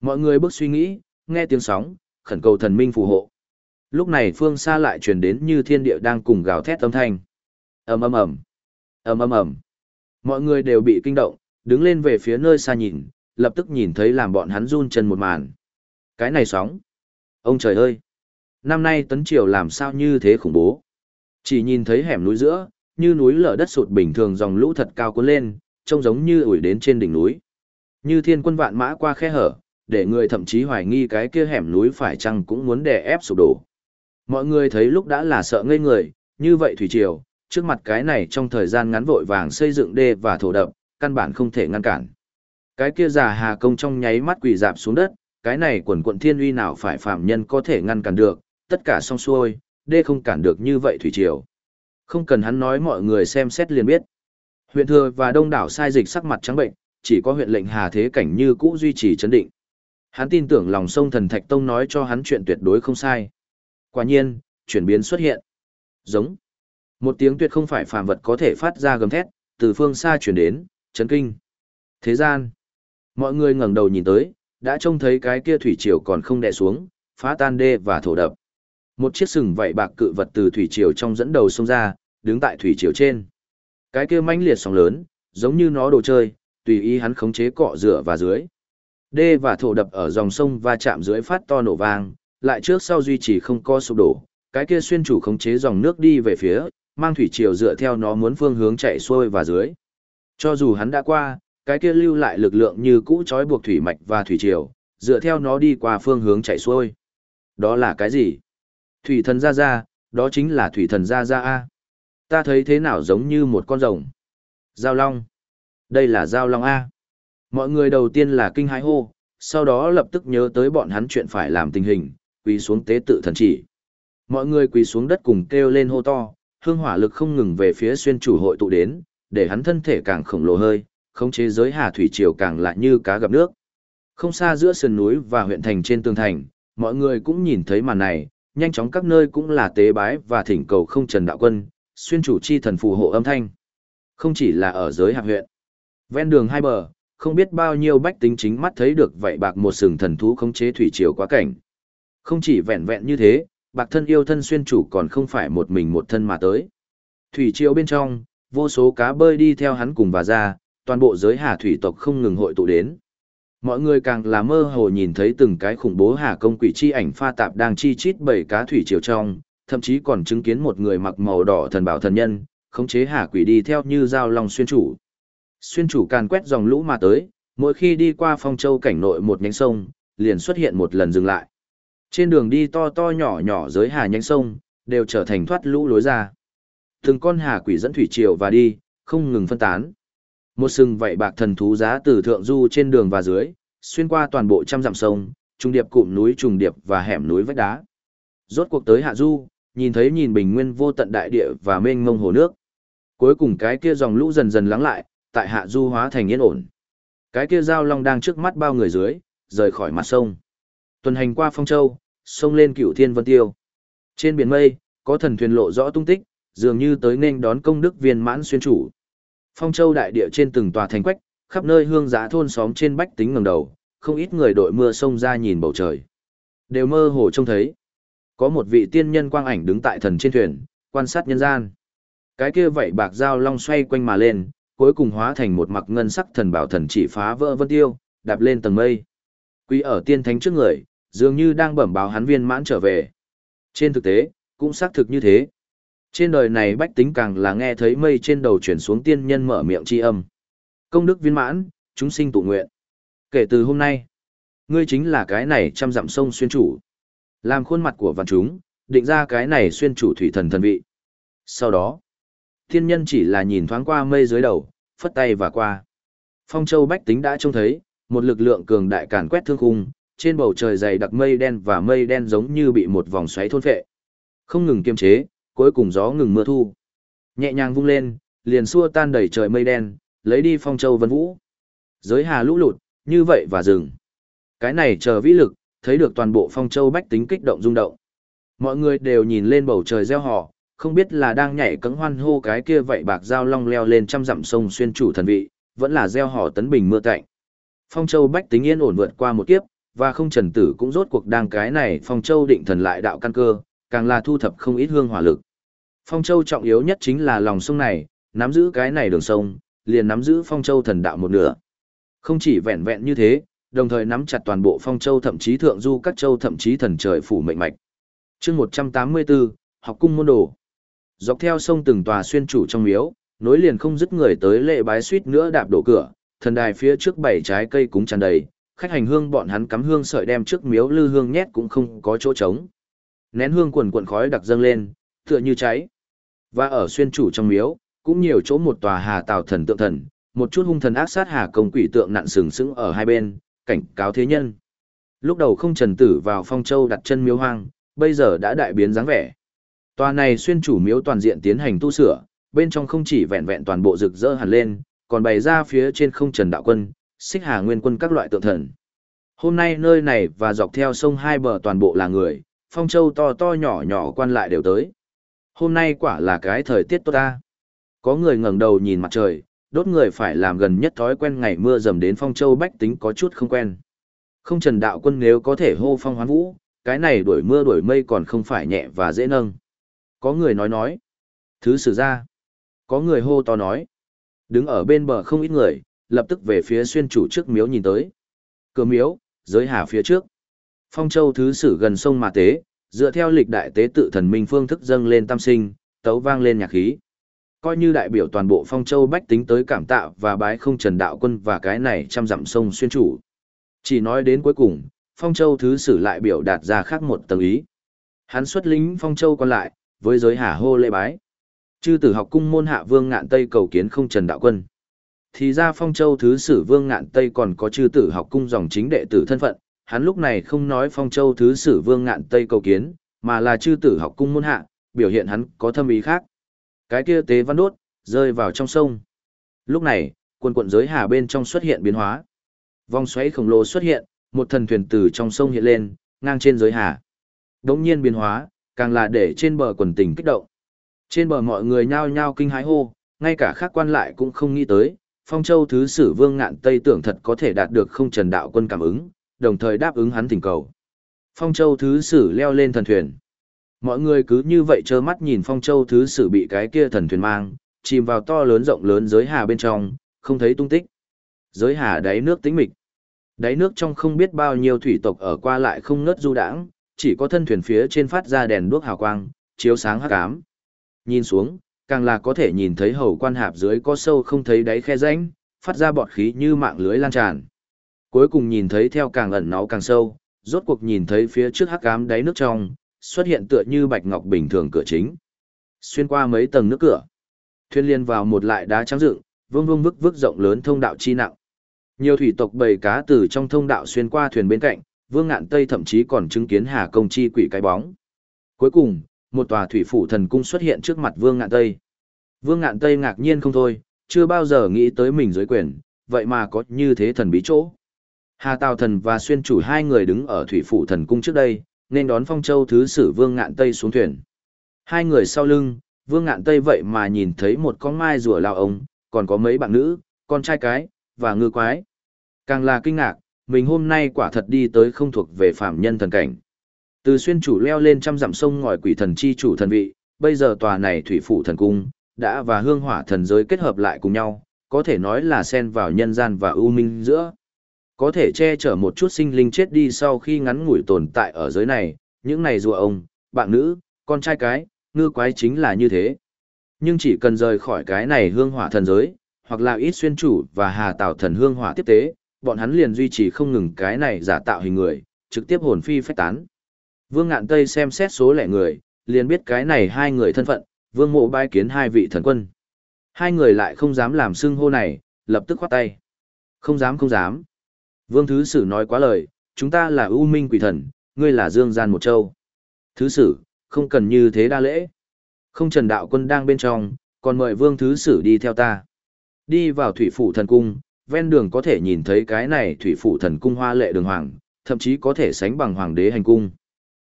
Mọi người bước suy nghĩ, nghe tiếng sóng, khẩn cầu thần minh phù hộ. Lúc này phương xa lại truyền đến như thiên địa đang cùng gào thét âm thanh. ầm ầm ầm, ầm ầm ầm. Mọi người đều bị kinh động, đứng lên về phía nơi xa nhìn, lập tức nhìn thấy làm bọn hắn run chân một màn. Cái này sóng. Ông trời ơi! Năm nay tấn triều làm sao như thế khủng bố. Chỉ nhìn thấy hẻm núi giữa, như núi lở đất sụt bình thường dòng lũ thật cao cuốn lên, trông giống như ủi đến trên đỉnh núi. Như thiên quân vạn mã qua khe hở, để người thậm chí hoài nghi cái kia hẻm núi phải chăng cũng muốn đè ép sụp đổ. Mọi người thấy lúc đã là sợ ngây người, như vậy thủy triều, trước mặt cái này trong thời gian ngắn vội vàng xây dựng đê và thổ đập, căn bản không thể ngăn cản. Cái kia già hà công trong nháy mắt quỳ dạp xuống đất, cái này quần quận thiên uy nào phải phạm nhân có thể ngăn cản được, tất cả xong xuôi, đê không cản được như vậy thủy triều. Không cần hắn nói mọi người xem xét liền biết. Huyện thừa và đông đảo sai dịch sắc mặt trắng bệnh, chỉ có huyện lệnh Hà Thế Cảnh như cũ duy trì chấn định. Hắn tin tưởng lòng sông thần Thạch Tông nói cho hắn chuyện tuyệt đối không sai. Quả nhiên, chuyển biến xuất hiện. Giống. Một tiếng tuyệt không phải phàm vật có thể phát ra gầm thét, từ phương xa chuyển đến, chấn kinh. Thế gian. Mọi người ngẩng đầu nhìn tới, đã trông thấy cái kia thủy triều còn không đè xuống, phá tan đê và thổ đập. Một chiếc sừng vảy bạc cự vật từ thủy triều trong dẫn đầu sông ra, đứng tại thủy triều trên. Cái kia mãnh liệt sóng lớn, giống như nó đồ chơi, tùy ý hắn khống chế cọ rửa và dưới. Đê và thổ đập ở dòng sông va chạm dưới phát to nổ vang, lại trước sau duy trì không co sụp đổ, cái kia xuyên chủ khống chế dòng nước đi về phía, mang thủy triều dựa theo nó muốn phương hướng chạy xuôi và dưới. Cho dù hắn đã qua, cái kia lưu lại lực lượng như cũ trói buộc thủy mạch và thủy triều, dựa theo nó đi qua phương hướng chạy xuôi. Đó là cái gì? Thủy thần ra ra, đó chính là thủy thần ra ra A. Ta thấy thế nào giống như một con rồng. Giao long. Đây là giao long A. Mọi người đầu tiên là kinh hãi hô, sau đó lập tức nhớ tới bọn hắn chuyện phải làm tình hình, quỳ xuống tế tự thần chỉ. Mọi người quỳ xuống đất cùng kêu lên hô to, hương hỏa lực không ngừng về phía xuyên chủ hội tụ đến, để hắn thân thể càng khổng lồ hơi, khống chế giới hà thủy triều càng lại như cá gặp nước. Không xa giữa sườn núi và huyện thành trên tường thành, mọi người cũng nhìn thấy màn này, nhanh chóng các nơi cũng là tế bái và thỉnh cầu không trần đạo quân, xuyên chủ chi thần phù hộ âm thanh. Không chỉ là ở giới hạc huyện. Ven đường hai bờ, không biết bao nhiêu bách tính chính mắt thấy được vậy bạc một sừng thần thú khống chế thủy triều quá cảnh. Không chỉ vẹn vẹn như thế, bạc thân yêu thân xuyên chủ còn không phải một mình một thân mà tới. Thủy triều bên trong, vô số cá bơi đi theo hắn cùng và ra, toàn bộ giới hà thủy tộc không ngừng hội tụ đến. Mọi người càng là mơ hồ nhìn thấy từng cái khủng bố hà công quỷ chi ảnh pha tạp đang chi chít bảy cá thủy triều trong, thậm chí còn chứng kiến một người mặc màu đỏ thần bảo thần nhân, khống chế hà quỷ đi theo như dao lòng xuyên chủ. Xuyên chủ càn quét dòng lũ mà tới, mỗi khi đi qua phong châu cảnh nội một nhánh sông, liền xuất hiện một lần dừng lại. Trên đường đi to to nhỏ nhỏ giới hà nhánh sông, đều trở thành thoát lũ lối ra. Từng con hà quỷ dẫn thủy triều và đi, không ngừng phân tán. Một sừng vậy bạc thần thú giá từ thượng du trên đường và dưới, xuyên qua toàn bộ trăm dặm sông, trùng điệp cụm núi trùng điệp và hẻm núi vách đá. Rốt cuộc tới hạ du, nhìn thấy nhìn bình nguyên vô tận đại địa và mênh mông hồ nước. Cuối cùng cái kia dòng lũ dần dần lắng lại, tại hạ du hóa thành yên ổn. Cái kia giao long đang trước mắt bao người dưới, rời khỏi mặt sông. Tuần hành qua phong châu, sông lên cửu thiên vân tiêu. Trên biển mây, có thần thuyền lộ rõ tung tích, dường như tới nên đón công đức viên mãn xuyên chủ. Phong châu đại địa trên từng tòa thành quách, khắp nơi hương giá thôn xóm trên bách tính ngẩng đầu, không ít người đội mưa sông ra nhìn bầu trời. Đều mơ hồ trông thấy. Có một vị tiên nhân quang ảnh đứng tại thần trên thuyền, quan sát nhân gian. Cái kia vậy bạc dao long xoay quanh mà lên, cuối cùng hóa thành một mặc ngân sắc thần bảo thần chỉ phá vỡ vân tiêu, đạp lên tầng mây. Quý ở tiên thánh trước người, dường như đang bẩm báo hắn viên mãn trở về. Trên thực tế, cũng xác thực như thế. Trên đời này bách tính càng là nghe thấy mây trên đầu chuyển xuống tiên nhân mở miệng chi âm. Công đức viên mãn, chúng sinh tụ nguyện. Kể từ hôm nay, ngươi chính là cái này trăm dặm sông xuyên chủ. Làm khuôn mặt của vạn chúng, định ra cái này xuyên chủ thủy thần thần vị. Sau đó, thiên nhân chỉ là nhìn thoáng qua mây dưới đầu, phất tay và qua. Phong châu bách tính đã trông thấy, một lực lượng cường đại càn quét thương khung, trên bầu trời dày đặc mây đen và mây đen giống như bị một vòng xoáy thôn phệ. Không ngừng kiềm chế, cuối cùng gió ngừng mưa thu. Nhẹ nhàng vung lên, liền xua tan đầy trời mây đen, lấy đi phong châu vân vũ. Giới hà lũ lụt, như vậy và dừng. Cái này chờ vĩ lực, thấy được toàn bộ phong châu bách tính kích động rung động. Mọi người đều nhìn lên bầu trời gieo họ, không biết là đang nhảy cẫng hoan hô cái kia vậy bạc dao long leo lên trăm dặm sông xuyên chủ thần vị, vẫn là gieo họ tấn bình mưa cạnh. Phong châu bách tính yên ổn vượt qua một kiếp, và không trần tử cũng rốt cuộc đang cái này phong châu định thần lại đạo căn cơ, càng là thu thập không ít hương hỏa lực. Phong châu trọng yếu nhất chính là lòng sông này, nắm giữ cái này đường sông, liền nắm giữ phong châu thần đạo một nửa. Không chỉ vẹn vẹn như thế, đồng thời nắm chặt toàn bộ phong châu thậm chí thượng du các châu thậm chí thần trời phủ mệnh mạch. chương 184, học cung môn đồ. Dọc theo sông từng tòa xuyên chủ trong miếu, nối liền không dứt người tới lệ bái suýt nữa đạp đổ cửa, thần đài phía trước bảy trái cây cúng tràn đầy, khách hành hương bọn hắn cắm hương sợi đem trước miếu lư hương nhét cũng không có chỗ trống. Nén hương quần quần khói đặc dâng lên, tựa như cháy. Và ở xuyên chủ trong miếu, cũng nhiều chỗ một tòa hà tào thần tượng thần, một chút hung thần ác sát hà công quỷ tượng nặn sừng sững ở hai bên, cảnh cáo thế nhân. Lúc đầu không trần tử vào phong châu đặt chân miếu hoang, bây giờ đã đại biến dáng vẻ. Tòa này xuyên chủ miếu toàn diện tiến hành tu sửa, bên trong không chỉ vẹn vẹn toàn bộ rực rỡ hẳn lên, còn bày ra phía trên không trần đạo quân, xích hà nguyên quân các loại tượng thần. Hôm nay nơi này và dọc theo sông hai bờ toàn bộ là người, phong châu to to nhỏ nhỏ quan lại đều tới. Hôm nay quả là cái thời tiết tốt ta. Có người ngẩng đầu nhìn mặt trời, đốt người phải làm gần nhất thói quen ngày mưa dầm đến phong châu bách tính có chút không quen. Không trần đạo quân nếu có thể hô phong hoán vũ, cái này đuổi mưa đuổi mây còn không phải nhẹ và dễ nâng. Có người nói nói. Thứ sử ra. Có người hô to nói. Đứng ở bên bờ không ít người, lập tức về phía xuyên chủ trước miếu nhìn tới. Cửa miếu, giới hà phía trước. Phong châu thứ sử gần sông mà tế, dựa theo lịch đại tế tự thần minh phương thức dâng lên tam sinh, tấu vang lên nhạc khí. Coi như đại biểu toàn bộ phong châu bách tính tới cảm tạ và bái không trần đạo quân và cái này trăm dặm sông xuyên chủ. Chỉ nói đến cuối cùng, phong châu thứ sử lại biểu đạt ra khác một tầng ý. Hắn xuất lính phong châu còn lại, với giới hà hô lễ bái. Chư tử học cung môn hạ vương ngạn Tây cầu kiến không trần đạo quân. Thì ra phong châu thứ sử vương ngạn Tây còn có chư tử học cung dòng chính đệ tử thân phận, hắn lúc này không nói phong châu thứ sử vương ngạn Tây cầu kiến, mà là chư tử học cung môn hạ, biểu hiện hắn có thâm ý khác. Cái kia tế văn đốt, rơi vào trong sông. Lúc này, quần quận giới hà bên trong xuất hiện biến hóa. Vòng xoáy khổng lồ xuất hiện, một thần thuyền từ trong sông hiện lên, ngang trên giới hà. Đống nhiên biến hóa, càng là để trên bờ quần tình kích động. Trên bờ mọi người nhao nhao kinh hái hô, ngay cả khác quan lại cũng không nghĩ tới, Phong Châu Thứ Sử Vương Ngạn Tây tưởng thật có thể đạt được không trần đạo quân cảm ứng, đồng thời đáp ứng hắn thỉnh cầu. Phong Châu Thứ Sử leo lên thần thuyền. Mọi người cứ như vậy trơ mắt nhìn Phong Châu Thứ Sử bị cái kia thần thuyền mang, chìm vào to lớn rộng lớn giới hà bên trong, không thấy tung tích. Giới hà đáy nước tĩnh mịch. Đáy nước trong không biết bao nhiêu thủy tộc ở qua lại không ngớt du đãng, chỉ có thân thuyền phía trên phát ra đèn đuốc hào quang, chiếu sáng hắc ám. Nhìn xuống, càng là có thể nhìn thấy hầu quan hạp dưới có sâu không thấy đáy khe rãnh, phát ra bọt khí như mạng lưới lan tràn. Cuối cùng nhìn thấy theo càng ẩn náu càng sâu, rốt cuộc nhìn thấy phía trước hắc ám đáy nước trong, xuất hiện tựa như bạch ngọc bình thường cửa chính. Xuyên qua mấy tầng nước cửa, thuyền liên vào một lại đá trắng dựng, vương vương vức vức rộng lớn thông đạo chi nặng. Nhiều thủy tộc bầy cá từ trong thông đạo xuyên qua thuyền bên cạnh, Vương Ngạn Tây thậm chí còn chứng kiến Hà Công Chi quỷ cái bóng. Cuối cùng, một tòa thủy phủ thần cung xuất hiện trước mặt Vương Ngạn Tây. Vương Ngạn Tây ngạc nhiên không thôi, chưa bao giờ nghĩ tới mình dưới quyền, vậy mà có như thế thần bí chỗ. Hà Tào Thần và Xuyên Chủ hai người đứng ở thủy phủ thần cung trước đây, nên đón Phong Châu thứ sử Vương Ngạn Tây xuống thuyền. Hai người sau lưng, Vương Ngạn Tây vậy mà nhìn thấy một con mai rùa lao ống còn có mấy bạn nữ, con trai cái, và ngư quái. Càng là kinh ngạc, mình hôm nay quả thật đi tới không thuộc về phạm nhân thần cảnh. Từ xuyên chủ leo lên trăm dặm sông ngòi quỷ thần chi chủ thần vị, bây giờ tòa này thủy phủ thần cung, đã và hương hỏa thần giới kết hợp lại cùng nhau, có thể nói là xen vào nhân gian và ưu minh giữa. Có thể che chở một chút sinh linh chết đi sau khi ngắn ngủi tồn tại ở giới này, những này rùa ông, bạn nữ, con trai cái, ngư quái chính là như thế. Nhưng chỉ cần rời khỏi cái này hương hỏa thần giới, hoặc là ít xuyên chủ và hà tạo thần hương hỏa tiếp tế, bọn hắn liền duy trì không ngừng cái này giả tạo hình người, trực tiếp hồn phi phách tán. Vương Ngạn Tây xem xét số lẻ người, liền biết cái này hai người thân phận, Vương Mộ bái kiến hai vị thần quân. Hai người lại không dám làm xưng hô này, lập tức khoát tay. Không dám không dám. Vương Thứ Sử nói quá lời, chúng ta là ưu minh quỷ thần, ngươi là Dương Gian một châu. Thứ Sử, không cần như thế đa lễ. Không trần đạo quân đang bên trong, còn mời Vương Thứ Sử đi theo ta. Đi vào thủy phủ thần cung, ven đường có thể nhìn thấy cái này thủy phủ thần cung hoa lệ đường hoàng, thậm chí có thể sánh bằng hoàng đế hành cung.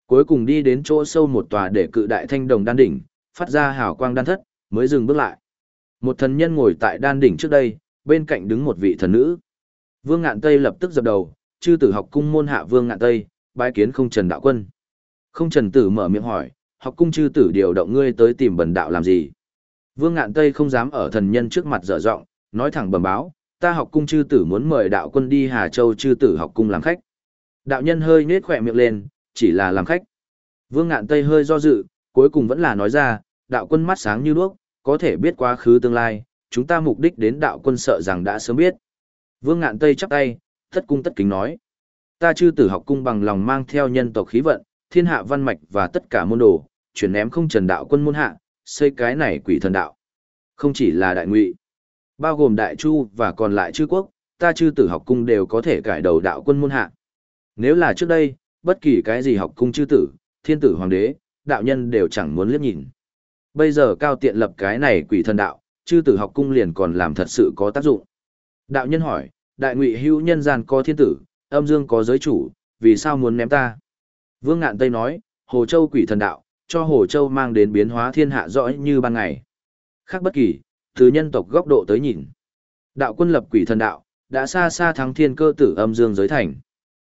Cuối cùng đi đến chỗ sâu một tòa để cự đại thanh đồng đan đỉnh, phát ra hào quang đan thất, mới dừng bước lại. Một thần nhân ngồi tại đan đỉnh trước đây, bên cạnh đứng một vị thần nữ. Vương Ngạn Tây lập tức dập đầu, chư tử học cung môn hạ Vương Ngạn Tây, bái kiến không trần đạo quân. Không trần tử mở miệng hỏi, học cung chư tử điều động ngươi tới tìm bần đạo làm gì? Vương Ngạn Tây không dám ở thần nhân trước mặt dở giọng, nói thẳng bẩm báo, ta học cung chư tử muốn mời đạo quân đi Hà Châu chư tử học cung làm khách. Đạo nhân hơi nhếch khỏe miệng lên, chỉ là làm khách. Vương ngạn Tây hơi do dự, cuối cùng vẫn là nói ra, đạo quân mắt sáng như đuốc, có thể biết quá khứ tương lai, chúng ta mục đích đến đạo quân sợ rằng đã sớm biết. Vương ngạn Tây chắp tay, thất cung tất kính nói. Ta chư tử học cung bằng lòng mang theo nhân tộc khí vận, thiên hạ văn mạch và tất cả môn đồ, chuyển ném không trần đạo quân môn hạ, xây cái này quỷ thần đạo. Không chỉ là đại ngụy, bao gồm đại chu và còn lại chư quốc, ta chư tử học cung đều có thể cải đầu đạo quân môn hạ. Nếu là trước đây, bất kỳ cái gì học cung chư tử, thiên tử hoàng đế, đạo nhân đều chẳng muốn liếc nhìn. Bây giờ cao tiện lập cái này quỷ thần đạo, chư tử học cung liền còn làm thật sự có tác dụng. Đạo nhân hỏi, đại ngụy hữu nhân gian có thiên tử, âm dương có giới chủ, vì sao muốn ném ta? Vương Ngạn Tây nói, Hồ Châu quỷ thần đạo, cho Hồ Châu mang đến biến hóa thiên hạ rõ như ban ngày. Khác bất kỳ, từ nhân tộc góc độ tới nhìn. Đạo quân lập quỷ thần đạo, đã xa xa thắng thiên cơ tử âm dương giới thành.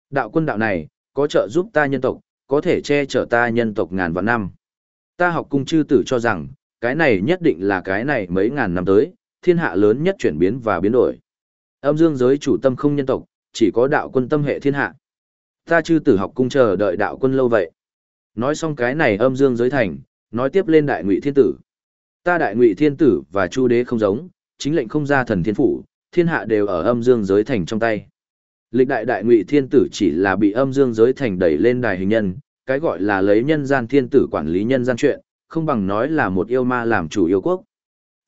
Đạo quân đạo này, có trợ giúp ta nhân tộc, có thể che chở ta nhân tộc ngàn vạn năm. Ta học cung chư tử cho rằng, cái này nhất định là cái này mấy ngàn năm tới, thiên hạ lớn nhất chuyển biến và biến đổi. Âm dương giới chủ tâm không nhân tộc, chỉ có đạo quân tâm hệ thiên hạ. Ta chư tử học cung chờ đợi đạo quân lâu vậy. Nói xong cái này âm dương giới thành, nói tiếp lên đại ngụy thiên tử. Ta đại ngụy thiên tử và chu đế không giống, chính lệnh không ra thần thiên phủ, thiên hạ đều ở âm dương giới thành trong tay. Lịch đại đại ngụy thiên tử chỉ là bị âm dương giới thành đẩy lên đài hình nhân, cái gọi là lấy nhân gian thiên tử quản lý nhân gian chuyện, không bằng nói là một yêu ma làm chủ yêu quốc.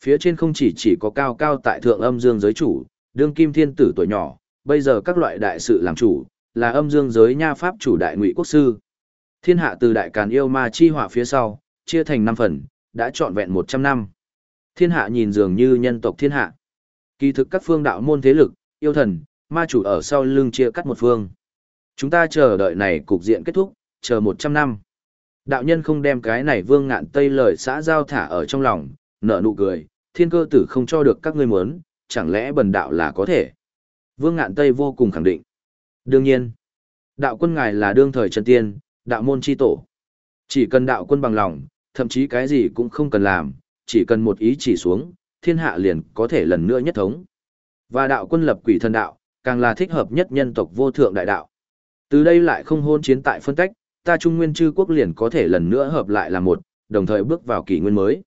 Phía trên không chỉ chỉ có cao cao tại thượng âm dương giới chủ, đương kim thiên tử tuổi nhỏ, bây giờ các loại đại sự làm chủ, là âm dương giới nha pháp chủ đại ngụy quốc sư. Thiên hạ từ đại càn yêu ma chi họa phía sau, chia thành năm phần, đã trọn vẹn 100 năm. Thiên hạ nhìn dường như nhân tộc thiên hạ. Kỳ thực các phương đạo môn thế lực, yêu thần, ma chủ ở sau lưng chia cắt một phương. Chúng ta chờ đợi này cục diện kết thúc, chờ 100 năm. Đạo nhân không đem cái này vương ngạn tây lời xã giao thả ở trong lòng, nở nụ cười, thiên cơ tử không cho được các ngươi muốn, chẳng lẽ bần đạo là có thể. Vương ngạn tây vô cùng khẳng định. Đương nhiên, đạo quân ngài là đương thời chân tiên, đạo môn chi tổ. Chỉ cần đạo quân bằng lòng, thậm chí cái gì cũng không cần làm, chỉ cần một ý chỉ xuống, thiên hạ liền có thể lần nữa nhất thống. Và đạo quân lập quỷ thần đạo, càng là thích hợp nhất nhân tộc vô thượng đại đạo. Từ đây lại không hôn chiến tại phân tách, ta trung nguyên chư quốc liền có thể lần nữa hợp lại là một, đồng thời bước vào kỷ nguyên mới.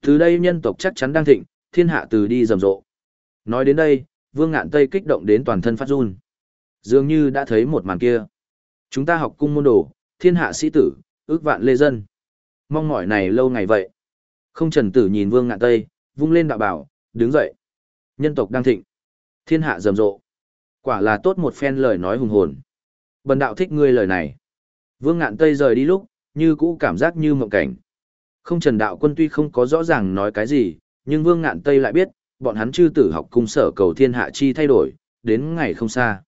Từ đây nhân tộc chắc chắn đang thịnh, thiên hạ từ đi rầm rộ. Nói đến đây, vương ngạn tây kích động đến toàn thân phát run. Dường như đã thấy một màn kia. Chúng ta học cung môn đồ, thiên hạ sĩ tử, ước vạn lê dân. Mong mỏi này lâu ngày vậy. Không trần tử nhìn vương ngạn tây, vung lên đạo bảo, đứng dậy. Nhân tộc đang thịnh. Thiên hạ rầm rộ. Quả là tốt một phen lời nói hùng hồn. Bần đạo thích ngươi lời này. Vương ngạn tây rời đi lúc, như cũ cảm giác như mộng cảnh. Không trần đạo quân tuy không có rõ ràng nói cái gì, nhưng vương ngạn tây lại biết, bọn hắn chư tử học cung sở cầu thiên hạ chi thay đổi, đến ngày không xa.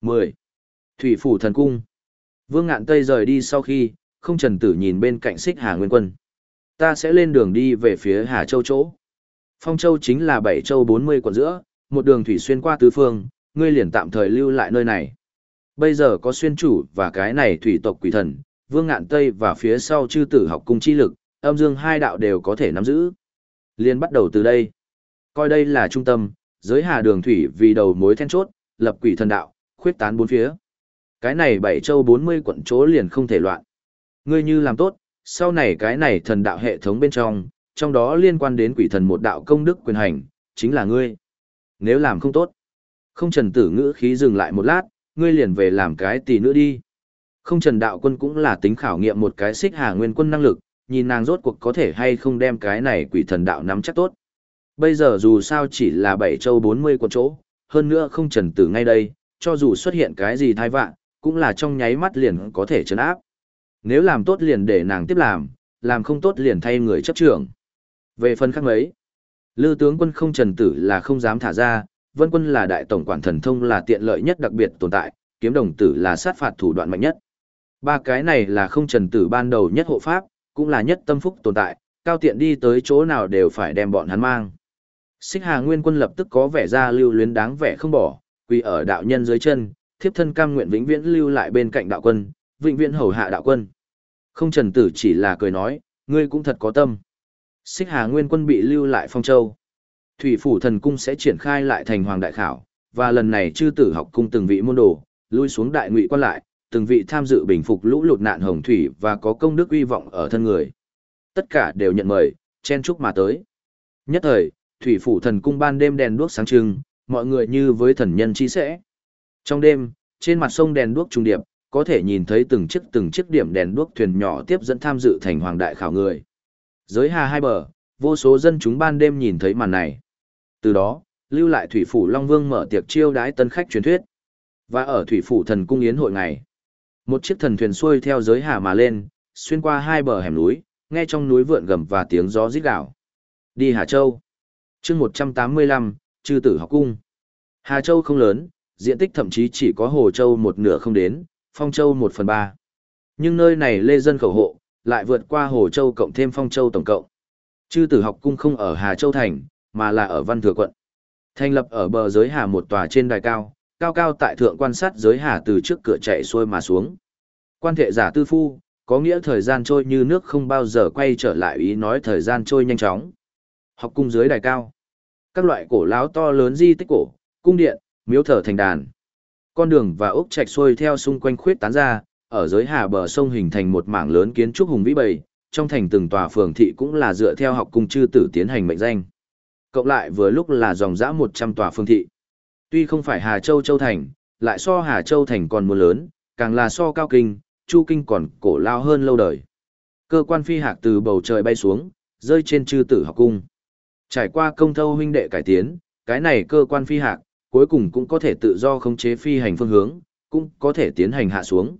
10. Thủy phủ thần cung. Vương ngạn tây rời đi sau khi, không trần tử nhìn bên cạnh xích Hà Nguyên Quân. Ta sẽ lên đường đi về phía Hà Châu chỗ. Phong Châu chính là bảy châu 40 quận giữa, một đường thủy xuyên qua tứ phương, ngươi liền tạm thời lưu lại nơi này. Bây giờ có xuyên chủ và cái này thủy tộc quỷ thần, vương ngạn Tây và phía sau chư tử học cung chi lực, âm dương hai đạo đều có thể nắm giữ. Liên bắt đầu từ đây. Coi đây là trung tâm, giới hà đường thủy vì đầu mối then chốt, lập quỷ thần đạo, khuyết tán bốn phía. Cái này bảy châu 40 quận chỗ liền không thể loạn. Ngươi như làm tốt, sau này cái này thần đạo hệ thống bên trong, trong đó liên quan đến quỷ thần một đạo công đức quyền hành, chính là ngươi. Nếu làm không tốt, không trần tử ngữ khí dừng lại một lát, ngươi liền về làm cái tỷ nữa đi. Không trần đạo quân cũng là tính khảo nghiệm một cái xích hà nguyên quân năng lực, nhìn nàng rốt cuộc có thể hay không đem cái này quỷ thần đạo nắm chắc tốt. Bây giờ dù sao chỉ là bảy châu 40 quần chỗ, hơn nữa không trần tử ngay đây, cho dù xuất hiện cái gì thai vạn, cũng là trong nháy mắt liền có thể chấn áp. Nếu làm tốt liền để nàng tiếp làm, làm không tốt liền thay người chấp trưởng. Về phần khác mấy, Lư tướng quân không trần tử là không dám thả ra, vân quân là đại tổng quản thần thông là tiện lợi nhất đặc biệt tồn tại, kiếm đồng tử là sát phạt thủ đoạn mạnh nhất. Ba cái này là không trần tử ban đầu nhất hộ pháp, cũng là nhất tâm phúc tồn tại, cao tiện đi tới chỗ nào đều phải đem bọn hắn mang. Xích Hà Nguyên quân lập tức có vẻ ra lưu luyến đáng vẻ không bỏ, quỳ ở đạo nhân dưới chân, thiếp thân cam nguyện vĩnh viễn lưu lại bên cạnh đạo quân, vĩnh viễn hầu hạ đạo quân. Không trần tử chỉ là cười nói, ngươi cũng thật có tâm. Xích Hà Nguyên quân bị lưu lại Phong Châu. Thủy phủ thần cung sẽ triển khai lại thành hoàng đại khảo, và lần này chư tử học cung từng vị môn đồ, lui xuống đại ngụy quan lại, từng vị tham dự bình phục lũ lụt nạn hồng thủy và có công đức uy vọng ở thân người. Tất cả đều nhận mời, chen chúc mà tới. Nhất thời, thủy phủ thần cung ban đêm đèn đuốc sáng trưng, mọi người như với thần nhân chi sẽ. Trong đêm, trên mặt sông đèn đuốc trung điệp, có thể nhìn thấy từng chiếc từng chiếc điểm đèn đuốc thuyền nhỏ tiếp dẫn tham dự thành hoàng đại khảo người. Giới hà hai bờ, vô số dân chúng ban đêm nhìn thấy màn này. Từ đó, lưu lại thủy phủ Long Vương mở tiệc chiêu đái tân khách truyền thuyết. Và ở thủy phủ thần cung yến hội ngày, một chiếc thần thuyền xuôi theo giới hà mà lên, xuyên qua hai bờ hẻm núi, nghe trong núi vượn gầm và tiếng gió rít gào. Đi Hà Châu. chương 185, chư tử học cung. Hà Châu không lớn, diện tích thậm chí chỉ có Hồ Châu một nửa không đến, Phong Châu một phần ba. Nhưng nơi này lê dân khẩu hộ, lại vượt qua Hồ Châu cộng thêm Phong Châu tổng cộng. Chư tử học cung không ở Hà Châu Thành, mà là ở Văn Thừa Quận. Thành lập ở bờ giới Hà một tòa trên đài cao, cao cao tại thượng quan sát giới Hà từ trước cửa chạy xuôi mà xuống. Quan thệ giả tư phu, có nghĩa thời gian trôi như nước không bao giờ quay trở lại ý nói thời gian trôi nhanh chóng. Học cung dưới đài cao. Các loại cổ láo to lớn di tích cổ, cung điện, miếu thờ thành đàn. Con đường và ốc trạch xuôi theo xung quanh khuyết tán ra, ở dưới hà bờ sông hình thành một mảng lớn kiến trúc hùng vĩ bầy, trong thành từng tòa phường thị cũng là dựa theo học cung chư tử tiến hành mệnh danh. Cộng lại vừa lúc là dòng dã 100 tòa phường thị. Tuy không phải Hà Châu Châu Thành, lại so Hà Châu Thành còn muốn lớn, càng là so Cao Kinh, Chu Kinh còn cổ lao hơn lâu đời. Cơ quan phi hạc từ bầu trời bay xuống, rơi trên chư tử học cung. Trải qua công thâu huynh đệ cải tiến, cái này cơ quan phi hạc, cuối cùng cũng có thể tự do khống chế phi hành phương hướng, cũng có thể tiến hành hạ xuống.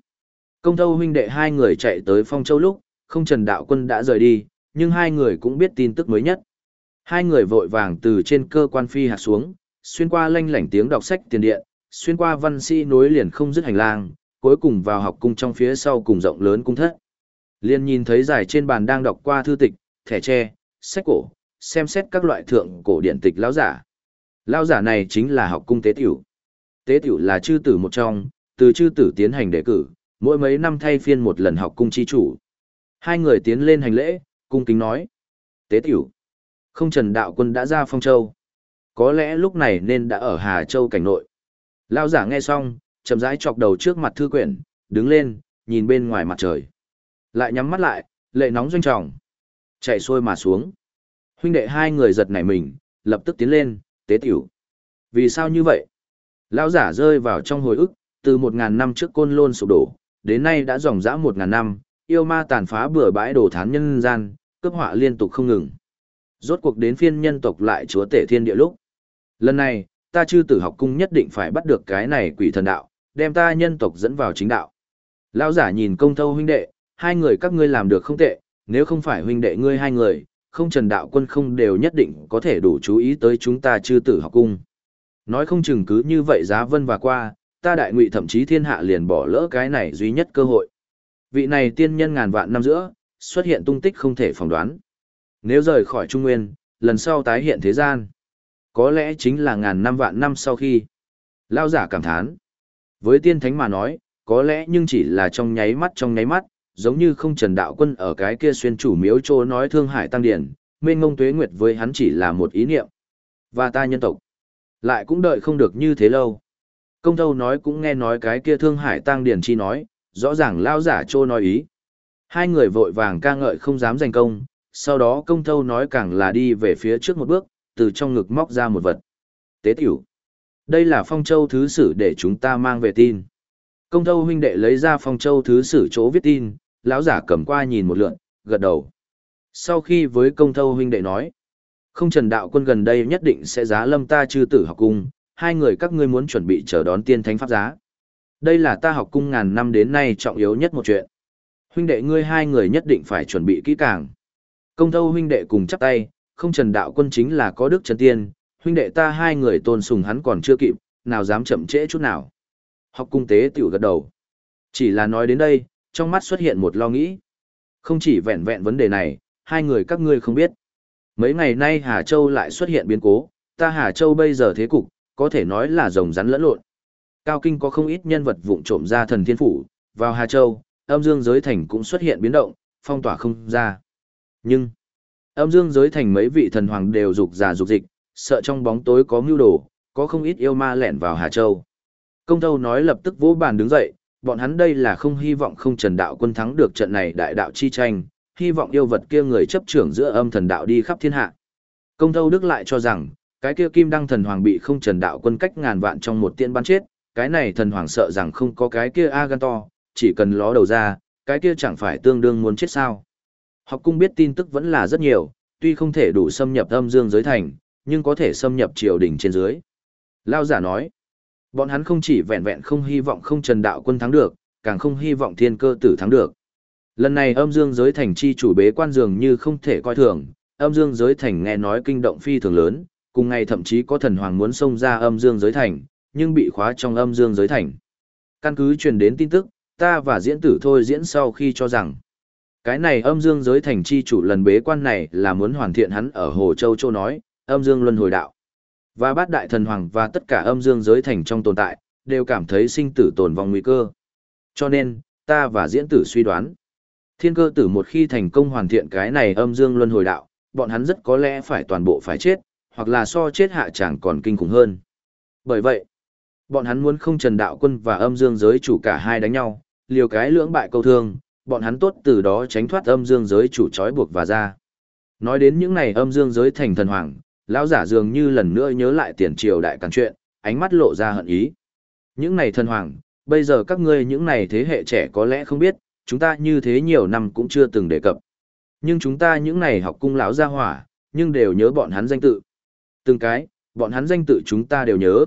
Công thâu huynh đệ hai người chạy tới Phong Châu lúc, không Trần Đạo Quân đã rời đi, nhưng hai người cũng biết tin tức mới nhất. Hai người vội vàng từ trên cơ quan phi hạt xuống, xuyên qua lanh lảnh tiếng đọc sách tiền điện, xuyên qua văn sĩ nối liền không dứt hành lang, cuối cùng vào học cung trong phía sau cùng rộng lớn cung thất. Liên nhìn thấy giải trên bàn đang đọc qua thư tịch, thẻ tre, sách cổ, xem xét các loại thượng cổ điện tịch lão giả. Lão giả này chính là học cung tế tiểu. Tế tiểu là chư tử một trong, từ chư tử tiến hành đề cử, mỗi mấy năm thay phiên một lần học cung chi chủ. Hai người tiến lên hành lễ, cung kính nói. Tế tiểu. Không trần đạo quân đã ra phong châu. Có lẽ lúc này nên đã ở Hà Châu cảnh nội. Lão giả nghe xong, chậm rãi chọc đầu trước mặt thư quyển, đứng lên, nhìn bên ngoài mặt trời. Lại nhắm mắt lại, lệ nóng doanh trọng. Chạy xuôi mà xuống. Huynh đệ hai người giật nảy mình, lập tức tiến lên, tế tiểu. Vì sao như vậy? Lão giả rơi vào trong hồi ức, từ một ngàn năm trước côn lôn sụp đổ, đến nay đã dòng dã một ngàn năm, yêu ma tàn phá bừa bãi đổ thán nhân gian, cướp họa liên tục không ngừng. Rốt cuộc đến phiên nhân tộc lại chúa tể thiên địa lúc. Lần này, ta chư tử học cung nhất định phải bắt được cái này quỷ thần đạo, đem ta nhân tộc dẫn vào chính đạo. Lão giả nhìn công thâu huynh đệ, hai người các ngươi làm được không tệ, nếu không phải huynh đệ ngươi hai người, không trần đạo quân không đều nhất định có thể đủ chú ý tới chúng ta chư tử học cung. Nói không chừng cứ như vậy giá vân và qua, ta đại ngụy thậm chí thiên hạ liền bỏ lỡ cái này duy nhất cơ hội. Vị này tiên nhân ngàn vạn năm giữa, xuất hiện tung tích không thể phỏng đoán. Nếu rời khỏi Trung Nguyên, lần sau tái hiện thế gian, có lẽ chính là ngàn năm vạn năm sau khi. Lao giả cảm thán. Với tiên thánh mà nói, có lẽ nhưng chỉ là trong nháy mắt trong nháy mắt, giống như không trần đạo quân ở cái kia xuyên chủ miếu trô nói thương hải tăng điển, mênh ngông tuế nguyệt với hắn chỉ là một ý niệm. Và ta nhân tộc, lại cũng đợi không được như thế lâu. Công thâu nói cũng nghe nói cái kia thương hải tăng điển chi nói, rõ ràng lao giả trô nói ý. Hai người vội vàng ca ngợi không dám giành công, sau đó công thâu nói càng là đi về phía trước một bước, từ trong ngực móc ra một vật. Tế tiểu. Đây là phong châu thứ sử để chúng ta mang về tin. Công thâu huynh đệ lấy ra phong châu thứ sử chỗ viết tin, lão giả cầm qua nhìn một lượn, gật đầu. Sau khi với công thâu huynh đệ nói, không trần đạo quân gần đây nhất định sẽ giá lâm ta chư tử học cung, hai người các ngươi muốn chuẩn bị chờ đón tiên thánh pháp giá. Đây là ta học cung ngàn năm đến nay trọng yếu nhất một chuyện. Huynh đệ ngươi hai người nhất định phải chuẩn bị kỹ càng. Công thâu huynh đệ cùng chắp tay, không trần đạo quân chính là có đức trần tiên, huynh đệ ta hai người tôn sùng hắn còn chưa kịp, nào dám chậm trễ chút nào. Học cung tế tiểu gật đầu. Chỉ là nói đến đây, trong mắt xuất hiện một lo nghĩ. Không chỉ vẹn vẹn vấn đề này, hai người các ngươi không biết. Mấy ngày nay Hà Châu lại xuất hiện biến cố, ta Hà Châu bây giờ thế cục, có thể nói là rồng rắn lẫn lộn. Cao Kinh có không ít nhân vật vụng trộm ra thần thiên phủ, vào Hà Châu, âm dương giới thành cũng xuất hiện biến động, phong tỏa không ra. Nhưng, âm dương giới thành mấy vị thần hoàng đều dục giả dục dịch, sợ trong bóng tối có mưu đồ, có không ít yêu ma lẻn vào Hà Châu. Công thâu nói lập tức vỗ bàn đứng dậy, bọn hắn đây là không hy vọng không trần đạo quân thắng được trận này đại đạo chi tranh, hy vọng yêu vật kia người chấp trưởng giữa âm thần đạo đi khắp thiên hạ. Công thâu đức lại cho rằng, cái kia kim đăng thần hoàng bị không trần đạo quân cách ngàn vạn trong một tiên bắn chết, cái này thần hoàng sợ rằng không có cái kia A gan to, chỉ cần ló đầu ra, cái kia chẳng phải tương đương muốn chết sao. Học cung biết tin tức vẫn là rất nhiều, tuy không thể đủ xâm nhập âm dương giới thành, nhưng có thể xâm nhập triều đình trên dưới. Lao giả nói, bọn hắn không chỉ vẹn vẹn không hy vọng không trần đạo quân thắng được, càng không hy vọng thiên cơ tử thắng được. Lần này âm dương giới thành chi chủ bế quan dường như không thể coi thường, âm dương giới thành nghe nói kinh động phi thường lớn, cùng ngày thậm chí có thần hoàng muốn xông ra âm dương giới thành, nhưng bị khóa trong âm dương giới thành. Căn cứ truyền đến tin tức, ta và diễn tử thôi diễn sau khi cho rằng, cái này âm dương giới thành chi chủ lần bế quan này là muốn hoàn thiện hắn ở Hồ Châu Châu nói, âm dương luân hồi đạo. Và bát đại thần hoàng và tất cả âm dương giới thành trong tồn tại, đều cảm thấy sinh tử tồn vong nguy cơ. Cho nên, ta và diễn tử suy đoán, thiên cơ tử một khi thành công hoàn thiện cái này âm dương luân hồi đạo, bọn hắn rất có lẽ phải toàn bộ phải chết, hoặc là so chết hạ chẳng còn kinh khủng hơn. Bởi vậy, bọn hắn muốn không trần đạo quân và âm dương giới chủ cả hai đánh nhau, liều cái lưỡng bại câu thương, bọn hắn tốt từ đó tránh thoát âm dương giới chủ trói buộc và ra. Nói đến những này âm dương giới thành thần hoàng, lão giả dường như lần nữa nhớ lại tiền triều đại càn chuyện, ánh mắt lộ ra hận ý. Những này thần hoàng, bây giờ các ngươi những này thế hệ trẻ có lẽ không biết, chúng ta như thế nhiều năm cũng chưa từng đề cập. Nhưng chúng ta những này học cung lão gia hỏa, nhưng đều nhớ bọn hắn danh tự. Từng cái, bọn hắn danh tự chúng ta đều nhớ.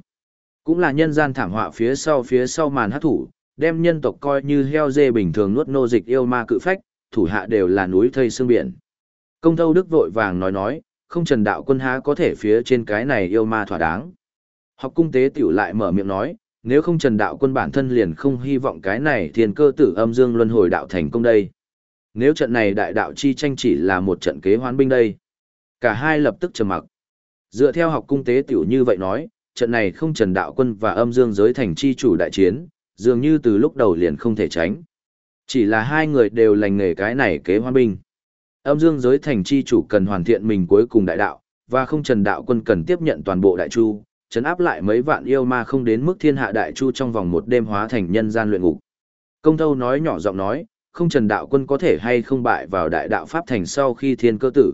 Cũng là nhân gian thảm họa phía sau phía sau màn hát thủ, đem nhân tộc coi như heo dê bình thường nuốt nô dịch yêu ma cự phách, thủ hạ đều là núi thây xương biển. Công thâu đức vội vàng nói nói, không trần đạo quân há có thể phía trên cái này yêu ma thỏa đáng. Học cung tế tiểu lại mở miệng nói, nếu không trần đạo quân bản thân liền không hy vọng cái này thiên cơ tử âm dương luân hồi đạo thành công đây. Nếu trận này đại đạo chi tranh chỉ là một trận kế hoán binh đây. Cả hai lập tức trầm mặc. Dựa theo học cung tế tiểu như vậy nói, trận này không trần đạo quân và âm dương giới thành chi chủ đại chiến, dường như từ lúc đầu liền không thể tránh. Chỉ là hai người đều lành nghề cái này kế hoa binh. Âm dương giới thành chi chủ cần hoàn thiện mình cuối cùng đại đạo, và không trần đạo quân cần tiếp nhận toàn bộ đại chu, trấn áp lại mấy vạn yêu ma không đến mức thiên hạ đại chu trong vòng một đêm hóa thành nhân gian luyện ngục. Công thâu nói nhỏ giọng nói, không trần đạo quân có thể hay không bại vào đại đạo pháp thành sau khi thiên cơ tử.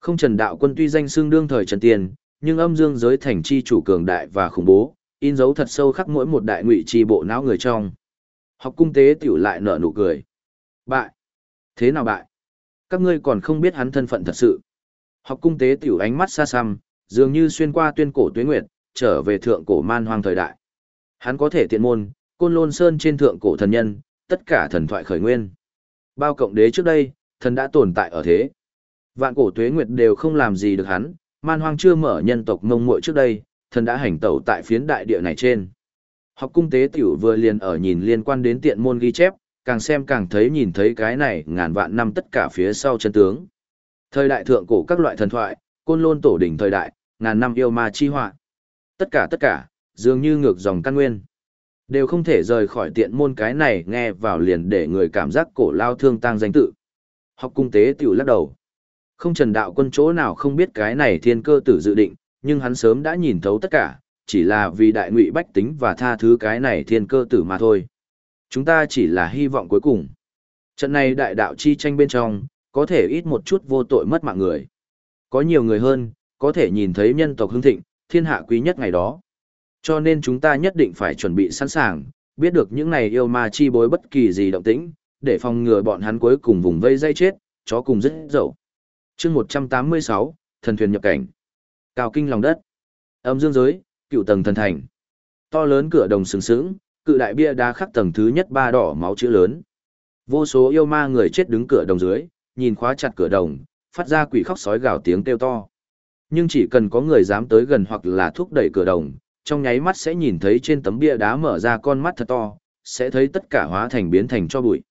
Không trần đạo quân tuy danh xương đương thời trần tiền, nhưng âm dương giới thành chi chủ cường đại và khủng bố, in dấu thật sâu khắc mỗi một đại ngụy chi bộ não người trong. Học cung tế tiểu lại nở nụ cười. Bại. Thế nào bại? Các ngươi còn không biết hắn thân phận thật sự. Học cung tế tiểu ánh mắt xa xăm, dường như xuyên qua tuyên cổ tuế nguyệt, trở về thượng cổ man hoang thời đại. Hắn có thể tiện môn, côn lôn sơn trên thượng cổ thần nhân, tất cả thần thoại khởi nguyên. Bao cộng đế trước đây, thần đã tồn tại ở thế. Vạn cổ tuế nguyệt đều không làm gì được hắn, man hoang chưa mở nhân tộc mông muội trước đây, thần đã hành tẩu tại phiến đại địa này trên. Học cung tế tiểu vừa liền ở nhìn liên quan đến tiện môn ghi chép, càng xem càng thấy nhìn thấy cái này ngàn vạn năm tất cả phía sau chân tướng. Thời đại thượng cổ các loại thần thoại, côn lôn tổ đỉnh thời đại, ngàn năm yêu ma chi họa. Tất cả tất cả, dường như ngược dòng căn nguyên. Đều không thể rời khỏi tiện môn cái này nghe vào liền để người cảm giác cổ lao thương tang danh tự. Học cung tế tiểu lắc đầu. Không trần đạo quân chỗ nào không biết cái này thiên cơ tử dự định, nhưng hắn sớm đã nhìn thấu tất cả, chỉ là vì đại ngụy bách tính và tha thứ cái này thiên cơ tử mà thôi. Chúng ta chỉ là hy vọng cuối cùng. Trận này đại đạo chi tranh bên trong, có thể ít một chút vô tội mất mạng người. Có nhiều người hơn, có thể nhìn thấy nhân tộc hưng thịnh, thiên hạ quý nhất ngày đó. Cho nên chúng ta nhất định phải chuẩn bị sẵn sàng, biết được những này yêu ma chi bối bất kỳ gì động tĩnh, để phòng ngừa bọn hắn cuối cùng vùng vây dây chết, chó cùng rất dậu chương 186, thần thuyền nhập cảnh. Cao kinh lòng đất. Âm dương giới, cựu tầng thần thành. To lớn cửa đồng sừng sững, cự đại bia đá khắc tầng thứ nhất ba đỏ máu chữ lớn. Vô số yêu ma người chết đứng cửa đồng dưới, nhìn khóa chặt cửa đồng, phát ra quỷ khóc sói gào tiếng kêu to. Nhưng chỉ cần có người dám tới gần hoặc là thúc đẩy cửa đồng, trong nháy mắt sẽ nhìn thấy trên tấm bia đá mở ra con mắt thật to, sẽ thấy tất cả hóa thành biến thành cho bụi.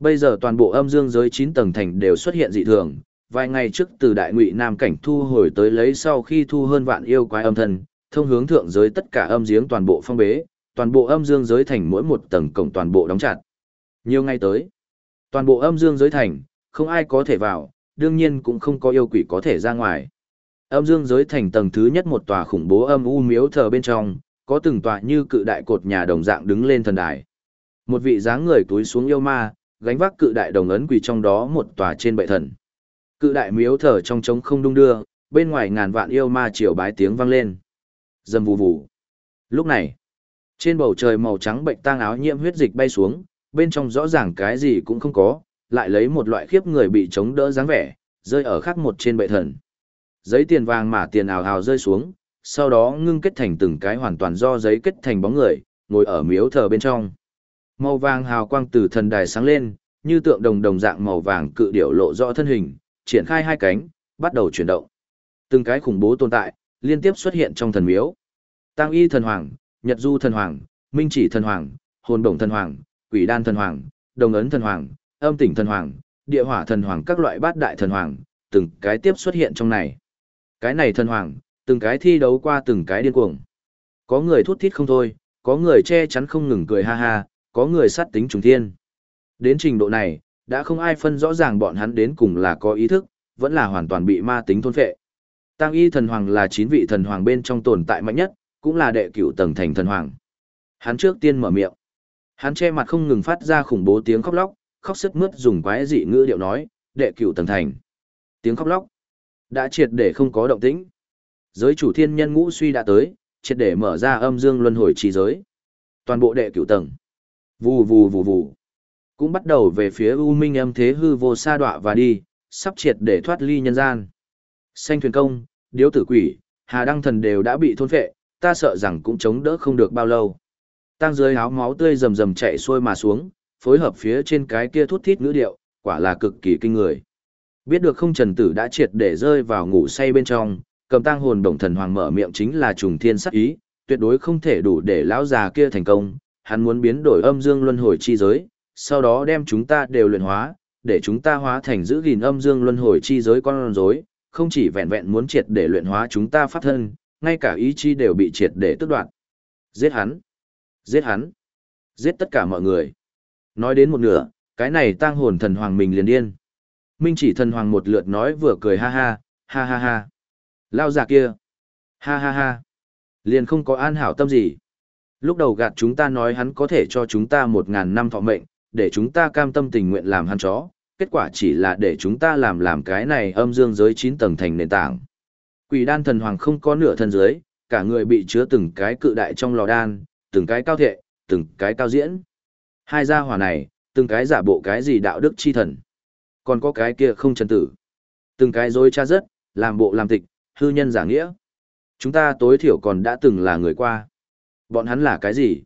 Bây giờ toàn bộ âm dương giới 9 tầng thành đều xuất hiện dị thường, vài ngày trước từ đại ngụy nam cảnh thu hồi tới lấy sau khi thu hơn vạn yêu quái âm thần, thông hướng thượng giới tất cả âm giếng toàn bộ phong bế, toàn bộ âm dương giới thành mỗi một tầng cổng toàn bộ đóng chặt. Nhiều ngày tới, toàn bộ âm dương giới thành, không ai có thể vào, đương nhiên cũng không có yêu quỷ có thể ra ngoài. Âm dương giới thành tầng thứ nhất một tòa khủng bố âm u miếu thờ bên trong, có từng tòa như cự đại cột nhà đồng dạng đứng lên thần đài. Một vị dáng người túi xuống yêu ma, gánh vác cự đại đồng ấn quỳ trong đó một tòa trên bệ thần. Cự đại miếu thở trong trống không đung đưa, bên ngoài ngàn vạn yêu ma triều bái tiếng vang lên. Dầm vù vù. Lúc này, trên bầu trời màu trắng bệnh tang áo nhiễm huyết dịch bay xuống, bên trong rõ ràng cái gì cũng không có, lại lấy một loại khiếp người bị chống đỡ dáng vẻ, rơi ở khắc một trên bệ thần. Giấy tiền vàng mà tiền ảo hào rơi xuống, sau đó ngưng kết thành từng cái hoàn toàn do giấy kết thành bóng người, ngồi ở miếu thờ bên trong. Màu vàng hào quang từ thần đài sáng lên, như tượng đồng đồng dạng màu vàng cự điểu lộ rõ thân hình, triển khai hai cánh, bắt đầu chuyển động. Từng cái khủng bố tồn tại, liên tiếp xuất hiện trong thần miếu. Tăng y thần hoàng, nhật du thần hoàng, minh chỉ thần hoàng, hồn đồng thần hoàng, quỷ đan thần hoàng, đồng ấn thần hoàng, âm tỉnh thần hoàng, địa hỏa thần hoàng các loại bát đại thần hoàng, từng cái tiếp xuất hiện trong này. Cái này thần hoàng, từng cái thi đấu qua từng cái điên cuồng. Có người thút thít không thôi, có người che chắn không ngừng cười ha ha, có người sát tính trùng thiên. Đến trình độ này, đã không ai phân rõ ràng bọn hắn đến cùng là có ý thức, vẫn là hoàn toàn bị ma tính thôn phệ. Tăng y thần hoàng là chín vị thần hoàng bên trong tồn tại mạnh nhất, cũng là đệ cửu tầng thành thần hoàng. Hắn trước tiên mở miệng. Hắn che mặt không ngừng phát ra khủng bố tiếng khóc lóc, khóc sức mướt dùng quái dị ngữ điệu nói, đệ cửu tầng thành. Tiếng khóc lóc đã triệt để không có động tĩnh. Giới chủ thiên nhân ngũ suy đã tới, triệt để mở ra âm dương luân hồi trí giới. Toàn bộ đệ cửu tầng. Vù vù vù vù. Cũng bắt đầu về phía U Minh âm thế hư vô sa đọa và đi, sắp triệt để thoát ly nhân gian. Xanh thuyền công, điếu tử quỷ, hà đăng thần đều đã bị thôn phệ, ta sợ rằng cũng chống đỡ không được bao lâu. Tăng dưới áo máu tươi rầm rầm chạy xuôi mà xuống, phối hợp phía trên cái kia thút thít ngữ điệu, quả là cực kỳ kinh người. Biết được không trần tử đã triệt để rơi vào ngủ say bên trong, cầm tang hồn đồng thần hoàng mở miệng chính là trùng thiên sắc ý, tuyệt đối không thể đủ để lão già kia thành công, hắn muốn biến đổi âm dương luân hồi chi giới, sau đó đem chúng ta đều luyện hóa, để chúng ta hóa thành giữ gìn âm dương luân hồi chi giới con rối, không chỉ vẹn vẹn muốn triệt để luyện hóa chúng ta pháp thân, ngay cả ý chí đều bị triệt để tước đoạt. Giết hắn! Giết hắn! Giết tất cả mọi người! Nói đến một nửa, cái này tang hồn thần hoàng mình liền điên. Minh chỉ thần hoàng một lượt nói vừa cười ha ha, ha ha ha. Lao già kia! Ha ha ha! Liền không có an hảo tâm gì. Lúc đầu gạt chúng ta nói hắn có thể cho chúng ta một ngàn năm thọ mệnh, để chúng ta cam tâm tình nguyện làm hắn chó, kết quả chỉ là để chúng ta làm làm cái này âm dương giới 9 tầng thành nền tảng. Quỷ đan thần hoàng không có nửa thân dưới, cả người bị chứa từng cái cự đại trong lò đan, từng cái cao thệ, từng cái cao diễn. Hai gia hỏa này, từng cái giả bộ cái gì đạo đức chi thần. Còn có cái kia không chân tử. Từng cái dối cha rất, làm bộ làm tịch, hư nhân giả nghĩa. Chúng ta tối thiểu còn đã từng là người qua. Bọn hắn là cái gì?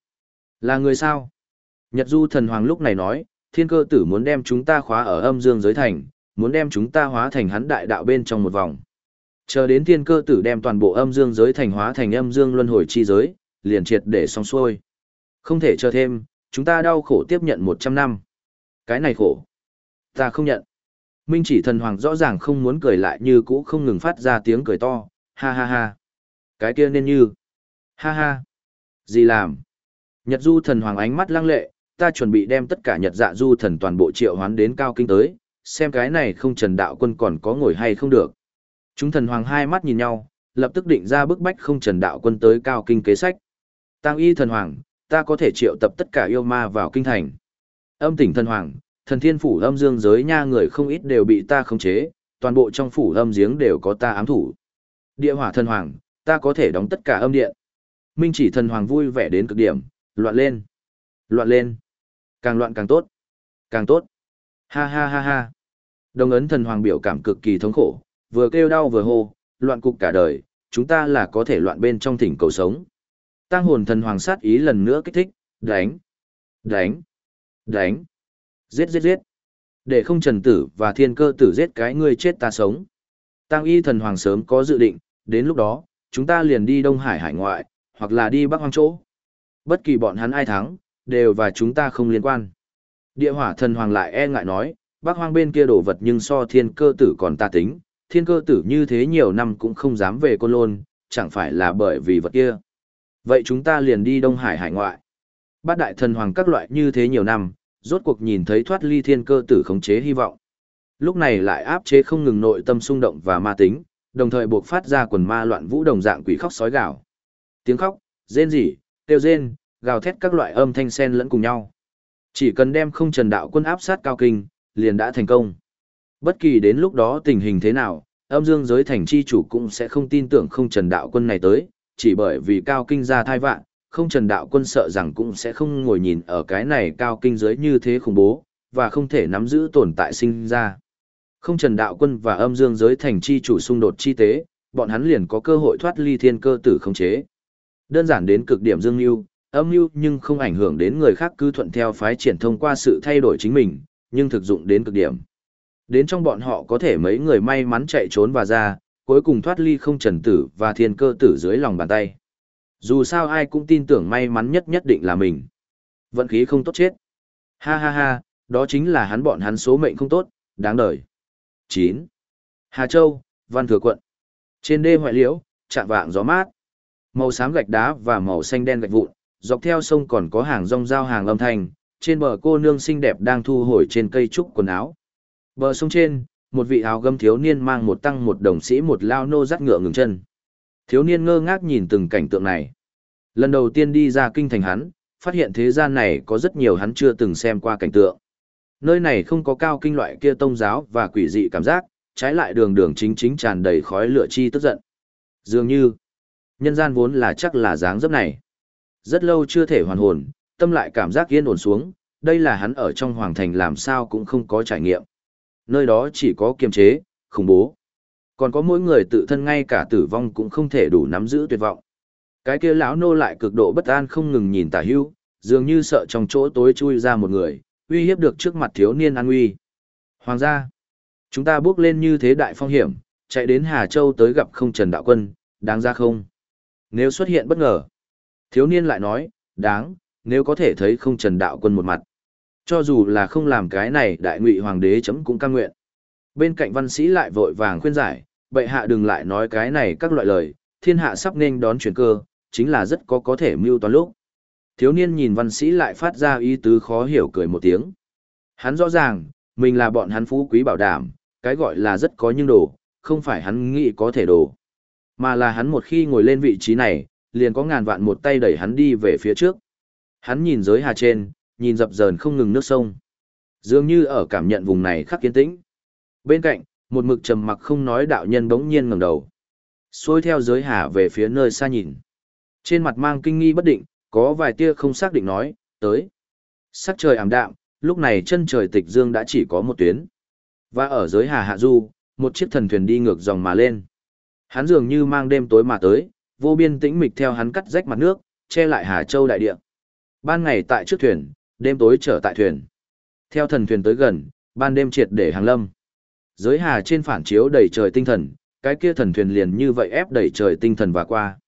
Là người sao? Nhật du thần hoàng lúc này nói, thiên cơ tử muốn đem chúng ta khóa ở âm dương giới thành, muốn đem chúng ta hóa thành hắn đại đạo bên trong một vòng. Chờ đến thiên cơ tử đem toàn bộ âm dương giới thành hóa thành âm dương luân hồi chi giới, liền triệt để xong xuôi. Không thể chờ thêm, chúng ta đau khổ tiếp nhận 100 năm. Cái này khổ. Ta không nhận. Minh chỉ thần hoàng rõ ràng không muốn cười lại như cũ không ngừng phát ra tiếng cười to, ha ha ha. Cái kia nên như. Ha ha. Gì làm? Nhật du thần hoàng ánh mắt lăng lệ, ta chuẩn bị đem tất cả nhật dạ du thần toàn bộ triệu hoán đến cao kinh tới, xem cái này không trần đạo quân còn có ngồi hay không được. Chúng thần hoàng hai mắt nhìn nhau, lập tức định ra bức bách không trần đạo quân tới cao kinh kế sách. Tăng y thần hoàng, ta có thể triệu tập tất cả yêu ma vào kinh thành. Âm tỉnh thần hoàng, thần thiên phủ âm dương giới nha người không ít đều bị ta khống chế, toàn bộ trong phủ âm giếng đều có ta ám thủ. Địa hỏa thần hoàng, ta có thể đóng tất cả âm điện. Minh chỉ thần hoàng vui vẻ đến cực điểm, loạn lên. Loạn lên. Càng loạn càng tốt. Càng tốt. Ha ha ha ha. Đồng ấn thần hoàng biểu cảm cực kỳ thống khổ, vừa kêu đau vừa hô, loạn cục cả đời, chúng ta là có thể loạn bên trong thỉnh cầu sống. Tăng hồn thần hoàng sát ý lần nữa kích thích, đánh, đánh, đánh, giết giết giết. Để không trần tử và thiên cơ tử giết cái ngươi chết ta sống. Tăng y thần hoàng sớm có dự định, đến lúc đó, chúng ta liền đi Đông Hải hải ngoại, hoặc là đi Bắc Hoang chỗ. Bất kỳ bọn hắn ai thắng, đều và chúng ta không liên quan. Địa hỏa thần hoàng lại e ngại nói, Bắc Hoang bên kia đổ vật nhưng so thiên cơ tử còn ta tính, thiên cơ tử như thế nhiều năm cũng không dám về côn lôn, chẳng phải là bởi vì vật kia. Vậy chúng ta liền đi Đông Hải hải ngoại. Bát đại thần hoàng các loại như thế nhiều năm, rốt cuộc nhìn thấy thoát ly thiên cơ tử khống chế hy vọng. Lúc này lại áp chế không ngừng nội tâm xung động và ma tính, đồng thời buộc phát ra quần ma loạn vũ đồng dạng quỷ khóc sói gào. Tiếng khóc, rên rỉ, kêu rên, gào thét các loại âm thanh sen lẫn cùng nhau. Chỉ cần đem không trần đạo quân áp sát cao kinh, liền đã thành công. Bất kỳ đến lúc đó tình hình thế nào, âm dương giới thành chi chủ cũng sẽ không tin tưởng không trần đạo quân này tới, chỉ bởi vì cao kinh ra thai vạn, không trần đạo quân sợ rằng cũng sẽ không ngồi nhìn ở cái này cao kinh giới như thế khủng bố, và không thể nắm giữ tồn tại sinh ra. Không trần đạo quân và âm dương giới thành chi chủ xung đột chi tế, bọn hắn liền có cơ hội thoát ly thiên cơ tử khống chế. Đơn giản đến cực điểm dương lưu âm mưu nhưng không ảnh hưởng đến người khác cứ thuận theo phái triển thông qua sự thay đổi chính mình, nhưng thực dụng đến cực điểm. Đến trong bọn họ có thể mấy người may mắn chạy trốn và ra, cuối cùng thoát ly không trần tử và thiên cơ tử dưới lòng bàn tay. Dù sao ai cũng tin tưởng may mắn nhất nhất định là mình. Vận khí không tốt chết. Ha ha ha, đó chính là hắn bọn hắn số mệnh không tốt, đáng đời. 9. Hà Châu, Văn Thừa Quận. Trên đê hoại liễu, chạm vạng gió mát. Màu xám gạch đá và màu xanh đen gạch vụn, dọc theo sông còn có hàng rong rao hàng âm thanh, trên bờ cô nương xinh đẹp đang thu hồi trên cây trúc quần áo. Bờ sông trên, một vị áo gấm thiếu niên mang một tăng một đồng sĩ một lao nô dắt ngựa ngừng chân. Thiếu niên ngơ ngác nhìn từng cảnh tượng này. Lần đầu tiên đi ra kinh thành hắn, phát hiện thế gian này có rất nhiều hắn chưa từng xem qua cảnh tượng. Nơi này không có cao kinh loại kia tông giáo và quỷ dị cảm giác, trái lại đường đường chính chính tràn đầy khói lửa chi tức giận. Dường như, nhân gian vốn là chắc là dáng dấp này. Rất lâu chưa thể hoàn hồn, tâm lại cảm giác yên ổn xuống, đây là hắn ở trong hoàng thành làm sao cũng không có trải nghiệm. Nơi đó chỉ có kiềm chế, khủng bố. Còn có mỗi người tự thân ngay cả tử vong cũng không thể đủ nắm giữ tuyệt vọng. Cái kia lão nô lại cực độ bất an không ngừng nhìn tả hưu, dường như sợ trong chỗ tối chui ra một người, uy hiếp được trước mặt thiếu niên an uy. Hoàng gia, chúng ta bước lên như thế đại phong hiểm, chạy đến Hà Châu tới gặp không Trần Đạo Quân, đáng ra không? Nếu xuất hiện bất ngờ, thiếu niên lại nói, đáng, nếu có thể thấy không Trần Đạo Quân một mặt. Cho dù là không làm cái này đại ngụy hoàng đế chấm cũng căng nguyện. Bên cạnh văn sĩ lại vội vàng khuyên giải, bệ hạ đừng lại nói cái này các loại lời, thiên hạ sắp nên đón chuyển cơ, chính là rất có có thể mưu toán lúc. Thiếu niên nhìn văn sĩ lại phát ra ý tứ khó hiểu cười một tiếng. Hắn rõ ràng, mình là bọn hắn phú quý bảo đảm, cái gọi là rất có nhưng đồ, không phải hắn nghĩ có thể đồ. Mà là hắn một khi ngồi lên vị trí này, liền có ngàn vạn một tay đẩy hắn đi về phía trước. Hắn nhìn giới hà trên, nhìn dập dờn không ngừng nước sông. Dường như ở cảm nhận vùng này khắc kiên tĩnh. Bên cạnh, một mực trầm mặc không nói đạo nhân bỗng nhiên ngẩng đầu. Xuôi theo giới hà về phía nơi xa nhìn. Trên mặt mang kinh nghi bất định, có vài tia không xác định nói, tới. Sắc trời ảm đạm, lúc này chân trời tịch dương đã chỉ có một tuyến. Và ở giới hà hạ du, một chiếc thần thuyền đi ngược dòng mà lên. Hắn dường như mang đêm tối mà tới, vô biên tĩnh mịch theo hắn cắt rách mặt nước, che lại Hà Châu đại địa. Ban ngày tại trước thuyền, đêm tối trở tại thuyền. Theo thần thuyền tới gần, ban đêm triệt để hàng lâm. Giới hà trên phản chiếu đầy trời tinh thần, cái kia thần thuyền liền như vậy ép đầy trời tinh thần và qua.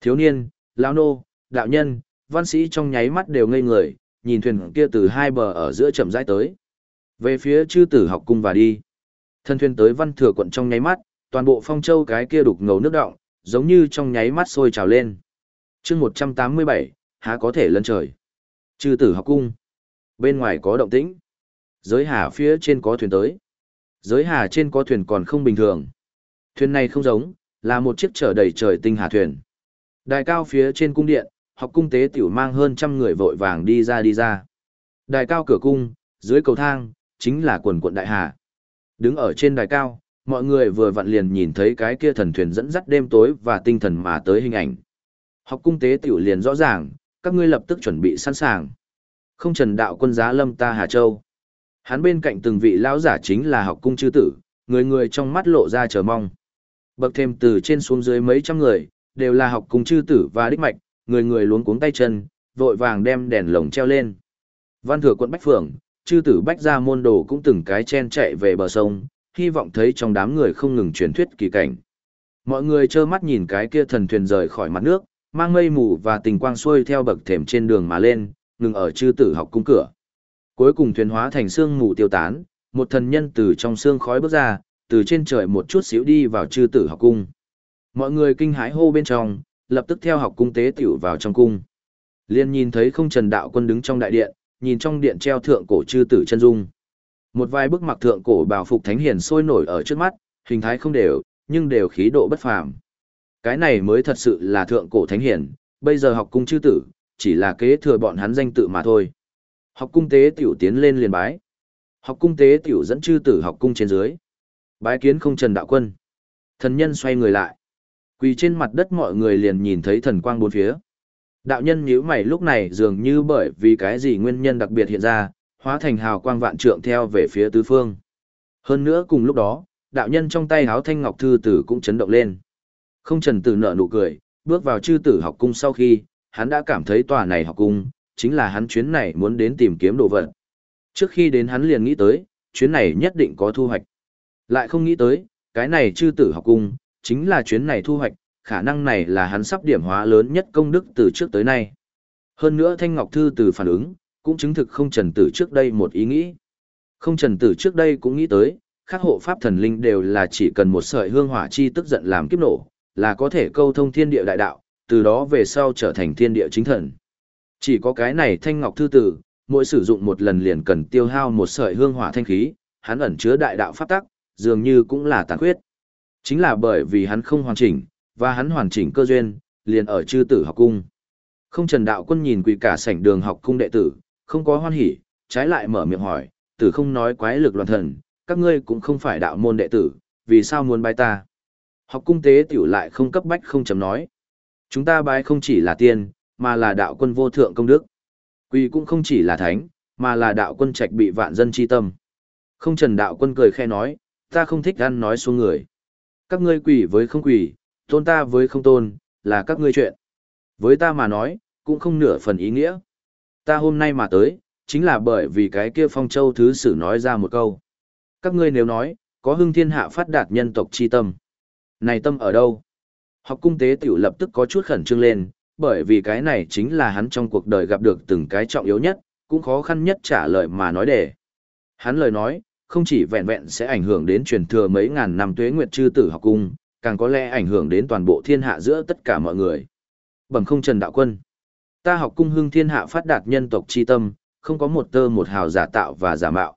Thiếu niên, lão nô, đạo nhân, văn sĩ trong nháy mắt đều ngây người, nhìn thuyền kia từ hai bờ ở giữa chậm rãi tới. Về phía chư tử học cung và đi. Thần thuyền tới văn thừa quận trong nháy mắt, toàn bộ phong châu cái kia đục ngầu nước động, giống như trong nháy mắt sôi trào lên. chương 187, há có thể lân trời. Chư tử học cung. Bên ngoài có động tĩnh. Giới hà phía trên có thuyền tới. Giới hà trên có thuyền còn không bình thường. Thuyền này không giống, là một chiếc chở đầy trời tinh hà thuyền. Đài cao phía trên cung điện, học cung tế tiểu mang hơn trăm người vội vàng đi ra đi ra. Đài cao cửa cung, dưới cầu thang, chính là quần quận đại hà. Đứng ở trên đài cao, mọi người vừa vặn liền nhìn thấy cái kia thần thuyền dẫn dắt đêm tối và tinh thần mà tới hình ảnh. Học cung tế tiểu liền rõ ràng, các ngươi lập tức chuẩn bị sẵn sàng. Không trần đạo quân giá lâm ta Hà Châu. Hắn bên cạnh từng vị lão giả chính là học cung chư tử, người người trong mắt lộ ra chờ mong. Bậc thêm từ trên xuống dưới mấy trăm người, đều là học cung chư tử và đích mạch, người người luống cuống tay chân, vội vàng đem đèn lồng treo lên. Văn thừa quận Bách Phượng, chư tử Bách gia môn đồ cũng từng cái chen chạy về bờ sông, hy vọng thấy trong đám người không ngừng truyền thuyết kỳ cảnh. Mọi người trơ mắt nhìn cái kia thần thuyền rời khỏi mặt nước, mang mây mù và tình quang xuôi theo bậc thềm trên đường mà lên, ngừng ở chư tử học cung cửa. Cuối cùng thuyền hóa thành xương mù tiêu tán, một thần nhân từ trong xương khói bước ra, từ trên trời một chút xíu đi vào chư tử học cung. Mọi người kinh hãi hô bên trong, lập tức theo học cung tế tiểu vào trong cung. Liên nhìn thấy không trần đạo quân đứng trong đại điện, nhìn trong điện treo thượng cổ chư tử chân dung. Một vài bức mặc thượng cổ bào phục thánh hiền sôi nổi ở trước mắt, hình thái không đều, nhưng đều khí độ bất phàm. Cái này mới thật sự là thượng cổ thánh hiền, bây giờ học cung chư tử, chỉ là kế thừa bọn hắn danh tự mà thôi. Học cung tế tiểu tiến lên liền bái. Học cung tế tiểu dẫn chư tử học cung trên dưới. Bái kiến không trần đạo quân. Thần nhân xoay người lại. Quỳ trên mặt đất mọi người liền nhìn thấy thần quang bốn phía. Đạo nhân nhíu mày lúc này dường như bởi vì cái gì nguyên nhân đặc biệt hiện ra, hóa thành hào quang vạn trượng theo về phía tứ phương. Hơn nữa cùng lúc đó, đạo nhân trong tay háo thanh ngọc thư tử cũng chấn động lên. Không trần tử nở nụ cười, bước vào chư tử học cung sau khi, hắn đã cảm thấy tòa này học cung, chính là hắn chuyến này muốn đến tìm kiếm đồ vật. Trước khi đến hắn liền nghĩ tới, chuyến này nhất định có thu hoạch. Lại không nghĩ tới, cái này chư tử học cung, chính là chuyến này thu hoạch, khả năng này là hắn sắp điểm hóa lớn nhất công đức từ trước tới nay. Hơn nữa Thanh Ngọc Thư từ phản ứng, cũng chứng thực không trần tử trước đây một ý nghĩ. Không trần tử trước đây cũng nghĩ tới, các hộ pháp thần linh đều là chỉ cần một sợi hương hỏa chi tức giận làm kiếp nổ, là có thể câu thông thiên địa đại đạo, từ đó về sau trở thành thiên địa chính thần. Chỉ có cái này Thanh Ngọc Thư tử, mỗi sử dụng một lần liền cần tiêu hao một sợi hương hỏa thanh khí, hắn ẩn chứa đại đạo pháp tắc, dường như cũng là tàn khuyết. Chính là bởi vì hắn không hoàn chỉnh, và hắn hoàn chỉnh cơ duyên, liền ở chư tử học cung. Không trần đạo quân nhìn quỳ cả sảnh đường học cung đệ tử, không có hoan hỉ, trái lại mở miệng hỏi, tử không nói quái lực loạn thần, các ngươi cũng không phải đạo môn đệ tử, vì sao muốn bái ta? Học cung tế tiểu lại không cấp bách không chấm nói. Chúng ta bái không chỉ là tiên, mà là đạo quân vô thượng công đức. Quỳ cũng không chỉ là thánh, mà là đạo quân trạch bị vạn dân chi tâm. Không trần đạo quân cười khe nói, ta không thích ăn nói xuống người. Các ngươi quỳ với không quỳ, tôn ta với không tôn, là các ngươi chuyện. Với ta mà nói, cũng không nửa phần ý nghĩa. Ta hôm nay mà tới, chính là bởi vì cái kia phong châu thứ sử nói ra một câu. Các ngươi nếu nói, có hưng thiên hạ phát đạt nhân tộc chi tâm. Này tâm ở đâu? Học cung tế tiểu lập tức có chút khẩn trương lên, bởi vì cái này chính là hắn trong cuộc đời gặp được từng cái trọng yếu nhất, cũng khó khăn nhất trả lời mà nói để. Hắn lời nói, không chỉ vẹn vẹn sẽ ảnh hưởng đến truyền thừa mấy ngàn năm tuế nguyệt chư tử học cung, càng có lẽ ảnh hưởng đến toàn bộ thiên hạ giữa tất cả mọi người. Bằng không Trần Đạo Quân, ta học cung hưng thiên hạ phát đạt nhân tộc chi tâm, không có một tơ một hào giả tạo và giả mạo.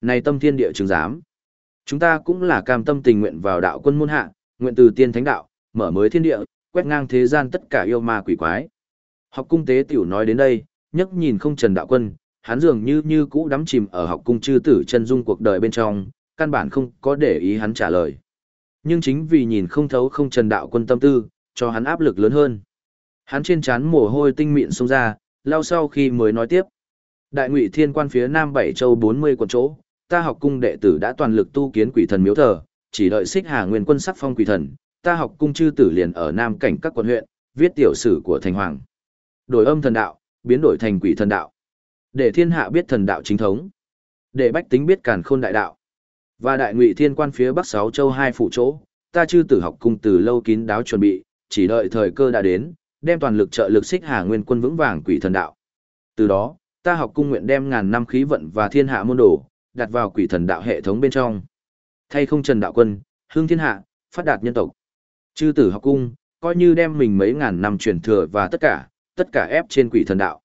Này tâm thiên địa chứng giám. Chúng ta cũng là cam tâm tình nguyện vào đạo quân môn hạ, nguyện từ tiên thánh đạo, mở mới thiên địa, quét ngang thế gian tất cả yêu ma quỷ quái. Học cung tế tiểu nói đến đây, nhấc nhìn không Trần Đạo Quân, hắn dường như như cũ đắm chìm ở học cung chư tử chân dung cuộc đời bên trong, căn bản không có để ý hắn trả lời. Nhưng chính vì nhìn không thấu không trần đạo quân tâm tư, cho hắn áp lực lớn hơn. Hắn trên trán mồ hôi tinh mịn xông ra, lao sau khi mới nói tiếp. Đại ngụy thiên quan phía nam bảy châu 40 quận chỗ, ta học cung đệ tử đã toàn lực tu kiến quỷ thần miếu thờ, chỉ đợi xích hà nguyên quân sắc phong quỷ thần, ta học cung chư tử liền ở nam cảnh các quận huyện, viết tiểu sử của thành hoàng. Đổi âm thần đạo, biến đổi thành quỷ thần đạo. Để thiên hạ biết thần đạo chính thống. Để bách tính biết càn khôn đại đạo. Và đại ngụy thiên quan phía bắc sáu châu hai phủ chỗ, ta chư tử học cung từ lâu kín đáo chuẩn bị, chỉ đợi thời cơ đã đến, đem toàn lực trợ lực xích hà nguyên quân vững vàng quỷ thần đạo. Từ đó, ta học cung nguyện đem ngàn năm khí vận và thiên hạ môn đồ, đặt vào quỷ thần đạo hệ thống bên trong. Thay không trần đạo quân, hương thiên hạ, phát đạt nhân tộc. Chư tử học cung, coi như đem mình mấy ngàn năm truyền thừa và tất cả, tất cả ép trên quỷ thần đạo.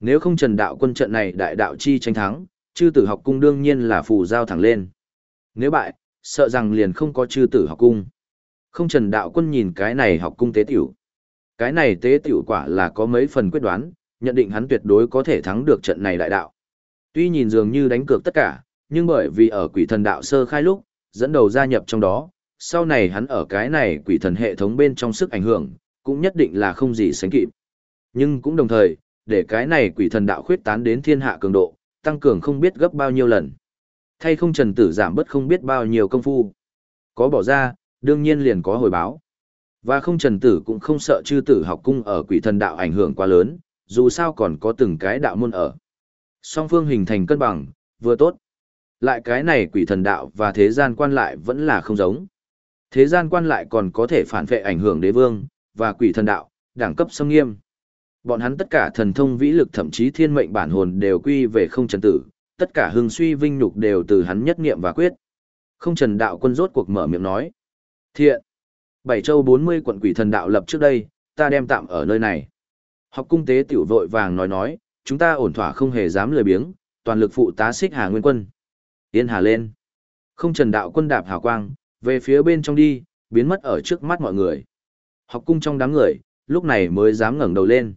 Nếu không trần đạo quân trận này đại đạo chi tranh thắng, chư tử học cung đương nhiên là phù giao thẳng lên. Nếu bại, sợ rằng liền không có chư tử học cung. Không trần đạo quân nhìn cái này học cung tế tiểu. Cái này tế tiểu quả là có mấy phần quyết đoán, nhận định hắn tuyệt đối có thể thắng được trận này đại đạo. Tuy nhìn dường như đánh cược tất cả, nhưng bởi vì ở quỷ thần đạo sơ khai lúc, dẫn đầu gia nhập trong đó, sau này hắn ở cái này quỷ thần hệ thống bên trong sức ảnh hưởng, cũng nhất định là không gì sánh kịp. Nhưng cũng đồng thời, để cái này quỷ thần đạo khuyết tán đến thiên hạ cường độ, tăng cường không biết gấp bao nhiêu lần thay không trần tử giảm bất không biết bao nhiêu công phu. Có bỏ ra, đương nhiên liền có hồi báo. Và không trần tử cũng không sợ chư tử học cung ở quỷ thần đạo ảnh hưởng quá lớn, dù sao còn có từng cái đạo môn ở. Song phương hình thành cân bằng, vừa tốt. Lại cái này quỷ thần đạo và thế gian quan lại vẫn là không giống. Thế gian quan lại còn có thể phản vệ ảnh hưởng đế vương, và quỷ thần đạo, đẳng cấp sông nghiêm. Bọn hắn tất cả thần thông vĩ lực thậm chí thiên mệnh bản hồn đều quy về không trần tử, tất cả hưng suy vinh nhục đều từ hắn nhất nghiệm và quyết. Không trần đạo quân rốt cuộc mở miệng nói. Thiện. Bảy châu 40 quận quỷ thần đạo lập trước đây, ta đem tạm ở nơi này. Học cung tế tiểu vội vàng nói nói, chúng ta ổn thỏa không hề dám lười biếng, toàn lực phụ tá xích hà nguyên quân. Yên hà lên. Không trần đạo quân đạp hào quang, về phía bên trong đi, biến mất ở trước mắt mọi người. Học cung trong đám người, lúc này mới dám ngẩng đầu lên.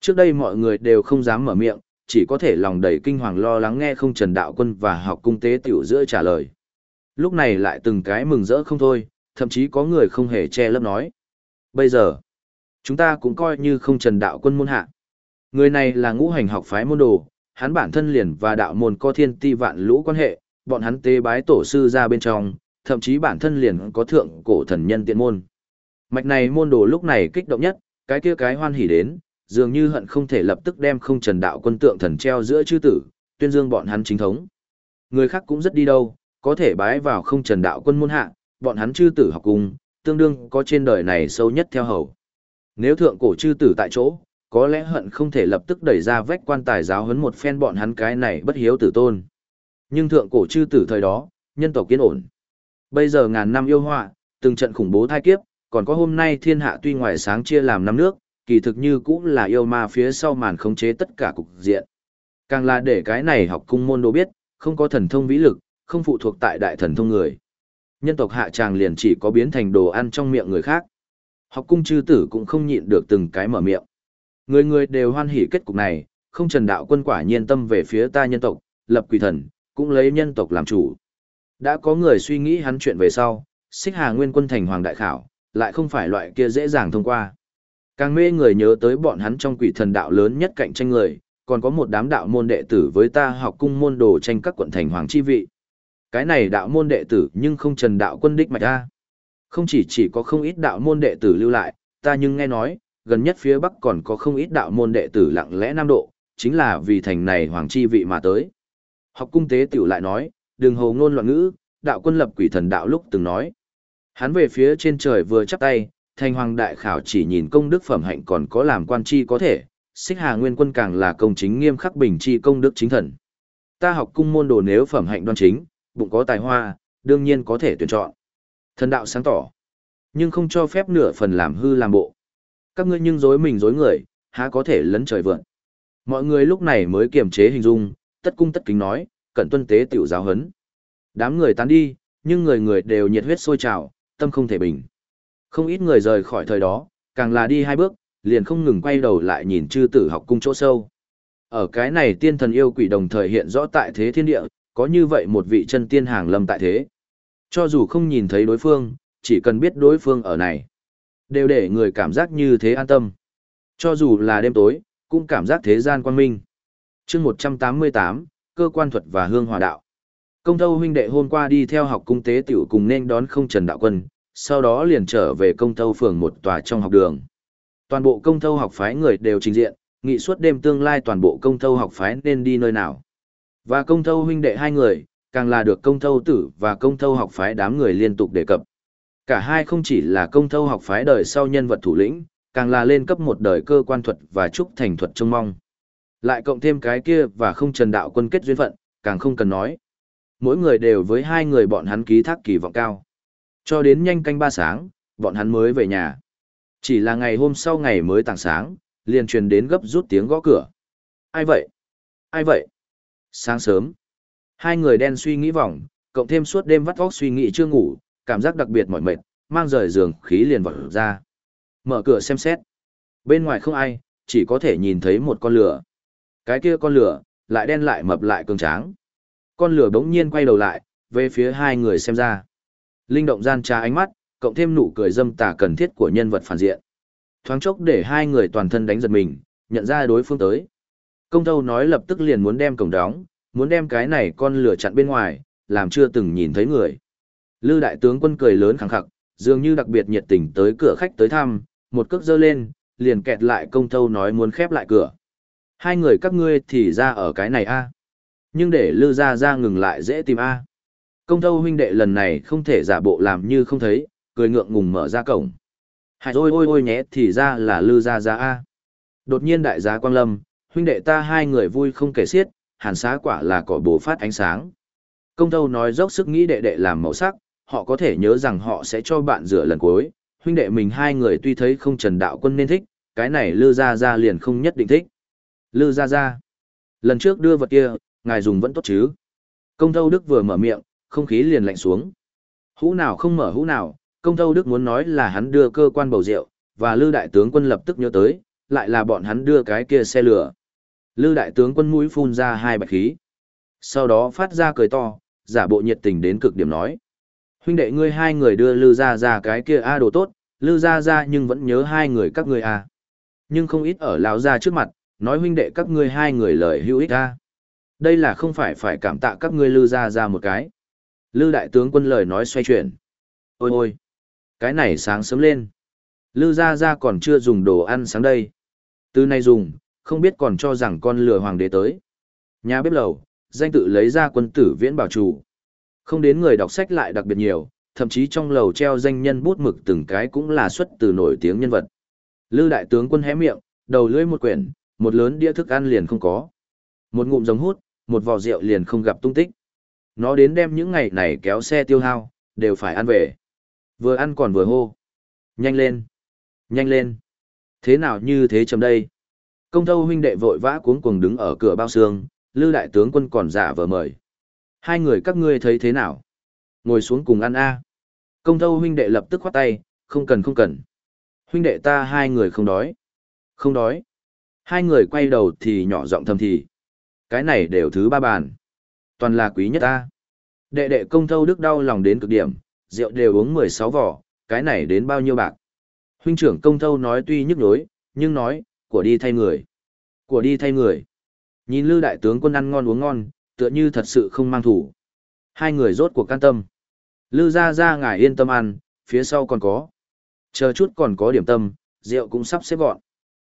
Trước đây mọi người đều không dám mở miệng, chỉ có thể lòng đầy kinh hoàng lo lắng nghe không Trần Đạo Quân và học cung tế tiểu giữa trả lời. Lúc này lại từng cái mừng rỡ không thôi, thậm chí có người không hề che lấp nói. Bây giờ, chúng ta cũng coi như không Trần Đạo Quân môn hạ. Người này là ngũ hành học phái môn đồ, hắn bản thân liền và đạo môn có thiên ti vạn lũ quan hệ, bọn hắn tế bái tổ sư ra bên trong, thậm chí bản thân liền có thượng cổ thần nhân tiện môn. Mạch này môn đồ lúc này kích động nhất, cái kia cái hoan hỉ đến, dường như hận không thể lập tức đem không trần đạo quân tượng thần treo giữa chư tử, tuyên dương bọn hắn chính thống. Người khác cũng rất đi đâu, có thể bái vào không trần đạo quân môn hạ, bọn hắn chư tử học cùng, tương đương có trên đời này sâu nhất theo hầu. Nếu thượng cổ chư tử tại chỗ, có lẽ hận không thể lập tức đẩy ra vách quan tài giáo huấn một phen bọn hắn cái này bất hiếu tử tôn. Nhưng thượng cổ chư tử thời đó, nhân tộc kiên ổn. Bây giờ ngàn năm yêu họa, từng trận khủng bố thai kiếp, còn có hôm nay thiên hạ tuy ngoài sáng chia làm năm nước, kỳ thực như cũng là yêu ma phía sau màn khống chế tất cả cục diện. Càng là để cái này học cung môn đồ biết, không có thần thông vĩ lực, không phụ thuộc tại đại thần thông người. Nhân tộc hạ tràng liền chỉ có biến thành đồ ăn trong miệng người khác. Học cung chư tử cũng không nhịn được từng cái mở miệng. Người người đều hoan hỉ kết cục này, không trần đạo quân quả nhiên tâm về phía ta nhân tộc, lập quỷ thần, cũng lấy nhân tộc làm chủ. Đã có người suy nghĩ hắn chuyện về sau, xích hà nguyên quân thành hoàng đại khảo, lại không phải loại kia dễ dàng thông qua. Càng mê người nhớ tới bọn hắn trong quỷ thần đạo lớn nhất cạnh tranh người, còn có một đám đạo môn đệ tử với ta học cung môn đồ tranh các quận thành hoàng chi vị. Cái này đạo môn đệ tử nhưng không trần đạo quân đích mạch ta Không chỉ chỉ có không ít đạo môn đệ tử lưu lại, ta nhưng nghe nói, gần nhất phía bắc còn có không ít đạo môn đệ tử lặng lẽ nam độ, chính là vì thành này hoàng chi vị mà tới. Học cung tế tiểu lại nói, đừng hồ ngôn loạn ngữ, đạo quân lập quỷ thần đạo lúc từng nói. Hắn về phía trên trời vừa chắp tay, thành hoàng đại khảo chỉ nhìn công đức phẩm hạnh còn có làm quan chi có thể, xích hà nguyên quân càng là công chính nghiêm khắc bình chi công đức chính thần. Ta học cung môn đồ nếu phẩm hạnh đoan chính, bụng có tài hoa, đương nhiên có thể tuyển chọn. Thần đạo sáng tỏ, nhưng không cho phép nửa phần làm hư làm bộ. Các ngươi nhưng dối mình dối người, há có thể lấn trời vượn. Mọi người lúc này mới kiềm chế hình dung, tất cung tất kính nói, cẩn tuân tế tiểu giáo hấn. Đám người tán đi, nhưng người người đều nhiệt huyết sôi trào, tâm không thể bình. Không ít người rời khỏi thời đó, càng là đi hai bước, liền không ngừng quay đầu lại nhìn chư tử học cung chỗ sâu. Ở cái này tiên thần yêu quỷ đồng thời hiện rõ tại thế thiên địa, có như vậy một vị chân tiên hàng lâm tại thế. Cho dù không nhìn thấy đối phương, chỉ cần biết đối phương ở này, đều để người cảm giác như thế an tâm. Cho dù là đêm tối, cũng cảm giác thế gian quan minh. chương 188, cơ quan thuật và hương hòa đạo. Công thâu huynh đệ hôm qua đi theo học cung tế tiểu cùng nên đón không trần đạo quân, sau đó liền trở về công thâu phường một tòa trong học đường. Toàn bộ công thâu học phái người đều trình diện, nghị suốt đêm tương lai toàn bộ công thâu học phái nên đi nơi nào. Và công thâu huynh đệ hai người, càng là được công thâu tử và công thâu học phái đám người liên tục đề cập. Cả hai không chỉ là công thâu học phái đời sau nhân vật thủ lĩnh, càng là lên cấp một đời cơ quan thuật và trúc thành thuật trông mong. Lại cộng thêm cái kia và không trần đạo quân kết duyên phận, càng không cần nói. Mỗi người đều với hai người bọn hắn ký thác kỳ vọng cao. Cho đến nhanh canh ba sáng, bọn hắn mới về nhà. Chỉ là ngày hôm sau ngày mới tảng sáng, liền truyền đến gấp rút tiếng gõ cửa. Ai vậy? Ai vậy? Sáng sớm, hai người đen suy nghĩ vòng, cộng thêm suốt đêm vắt óc suy nghĩ chưa ngủ, cảm giác đặc biệt mỏi mệt, mang rời giường khí liền vọt ra. Mở cửa xem xét. Bên ngoài không ai, chỉ có thể nhìn thấy một con lửa. Cái kia con lửa, lại đen lại mập lại cường tráng. Con lửa bỗng nhiên quay đầu lại, về phía hai người xem ra. Linh động gian trà ánh mắt, cộng thêm nụ cười dâm tà cần thiết của nhân vật phản diện. Thoáng chốc để hai người toàn thân đánh giật mình, nhận ra đối phương tới. Công thâu nói lập tức liền muốn đem cổng đóng, muốn đem cái này con lửa chặn bên ngoài, làm chưa từng nhìn thấy người. Lư đại tướng quân cười lớn khẳng khặc, dường như đặc biệt nhiệt tình tới cửa khách tới thăm, một cước dơ lên, liền kẹt lại công thâu nói muốn khép lại cửa. Hai người các ngươi thì ra ở cái này a Nhưng để lư ra ra ngừng lại dễ tìm a Công thâu huynh đệ lần này không thể giả bộ làm như không thấy, cười ngượng ngùng mở ra cổng. Hại ôi ôi ôi nhé thì ra là lư ra ra a Đột nhiên đại giá quang lâm, huynh đệ ta hai người vui không kể xiết, hàn xá quả là cỏ bồ phát ánh sáng. Công thâu nói dốc sức nghĩ đệ đệ làm màu sắc, họ có thể nhớ rằng họ sẽ cho bạn rửa lần cuối, huynh đệ mình hai người tuy thấy không trần đạo quân nên thích, cái này lư ra ra liền không nhất định thích. Lư ra ra. Lần trước đưa vật kia, ngài dùng vẫn tốt chứ. Công thâu đức vừa mở miệng, không khí liền lạnh xuống. Hũ nào không mở hũ nào, công thâu đức muốn nói là hắn đưa cơ quan bầu rượu, và lư đại tướng quân lập tức nhớ tới, lại là bọn hắn đưa cái kia xe lửa. Lư đại tướng quân mũi phun ra hai bạch khí. Sau đó phát ra cười to, giả bộ nhiệt tình đến cực điểm nói. Huynh đệ ngươi hai người đưa Lư ra ra cái kia A đồ tốt, Lư ra ra nhưng vẫn nhớ hai người các ngươi A. Nhưng không ít ở lão ra trước mặt, nói huynh đệ các ngươi hai người lời hữu ích A. Đây là không phải phải cảm tạ các ngươi Lư ra ra một cái. Lư đại tướng quân lời nói xoay chuyển. Ôi ôi, cái này sáng sớm lên. Lư ra ra còn chưa dùng đồ ăn sáng đây. Từ nay dùng, không biết còn cho rằng con lừa hoàng đế tới. Nhà bếp lầu, danh tự lấy ra quân tử viễn bảo chủ. Không đến người đọc sách lại đặc biệt nhiều, thậm chí trong lầu treo danh nhân bút mực từng cái cũng là xuất từ nổi tiếng nhân vật. Lư đại tướng quân hé miệng, đầu lưỡi một quyển, một lớn đĩa thức ăn liền không có. Một ngụm giống hút, một vò rượu liền không gặp tung tích. Nó đến đem những ngày này kéo xe tiêu hao, đều phải ăn về. Vừa ăn còn vừa hô. Nhanh lên! Nhanh lên! Thế nào như thế chấm đây? Công thâu huynh đệ vội vã cuống cuồng đứng ở cửa bao xương, lư đại tướng quân còn giả vờ mời. Hai người các ngươi thấy thế nào? Ngồi xuống cùng ăn a. Công thâu huynh đệ lập tức khoát tay, không cần không cần. Huynh đệ ta hai người không đói. Không đói. Hai người quay đầu thì nhỏ giọng thầm thì. Cái này đều thứ ba bàn. Toàn là quý nhất ta. Đệ đệ công thâu đức đau lòng đến cực điểm, rượu đều uống 16 vỏ, cái này đến bao nhiêu bạc. Huynh trưởng công thâu nói tuy nhức nhối, nhưng nói, của đi thay người. Của đi thay người. Nhìn Lư đại tướng quân ăn ngon uống ngon, tựa như thật sự không mang thủ. Hai người rốt cuộc can tâm. Lư ra ra ngài yên tâm ăn, phía sau còn có. Chờ chút còn có điểm tâm, rượu cũng sắp xếp gọn.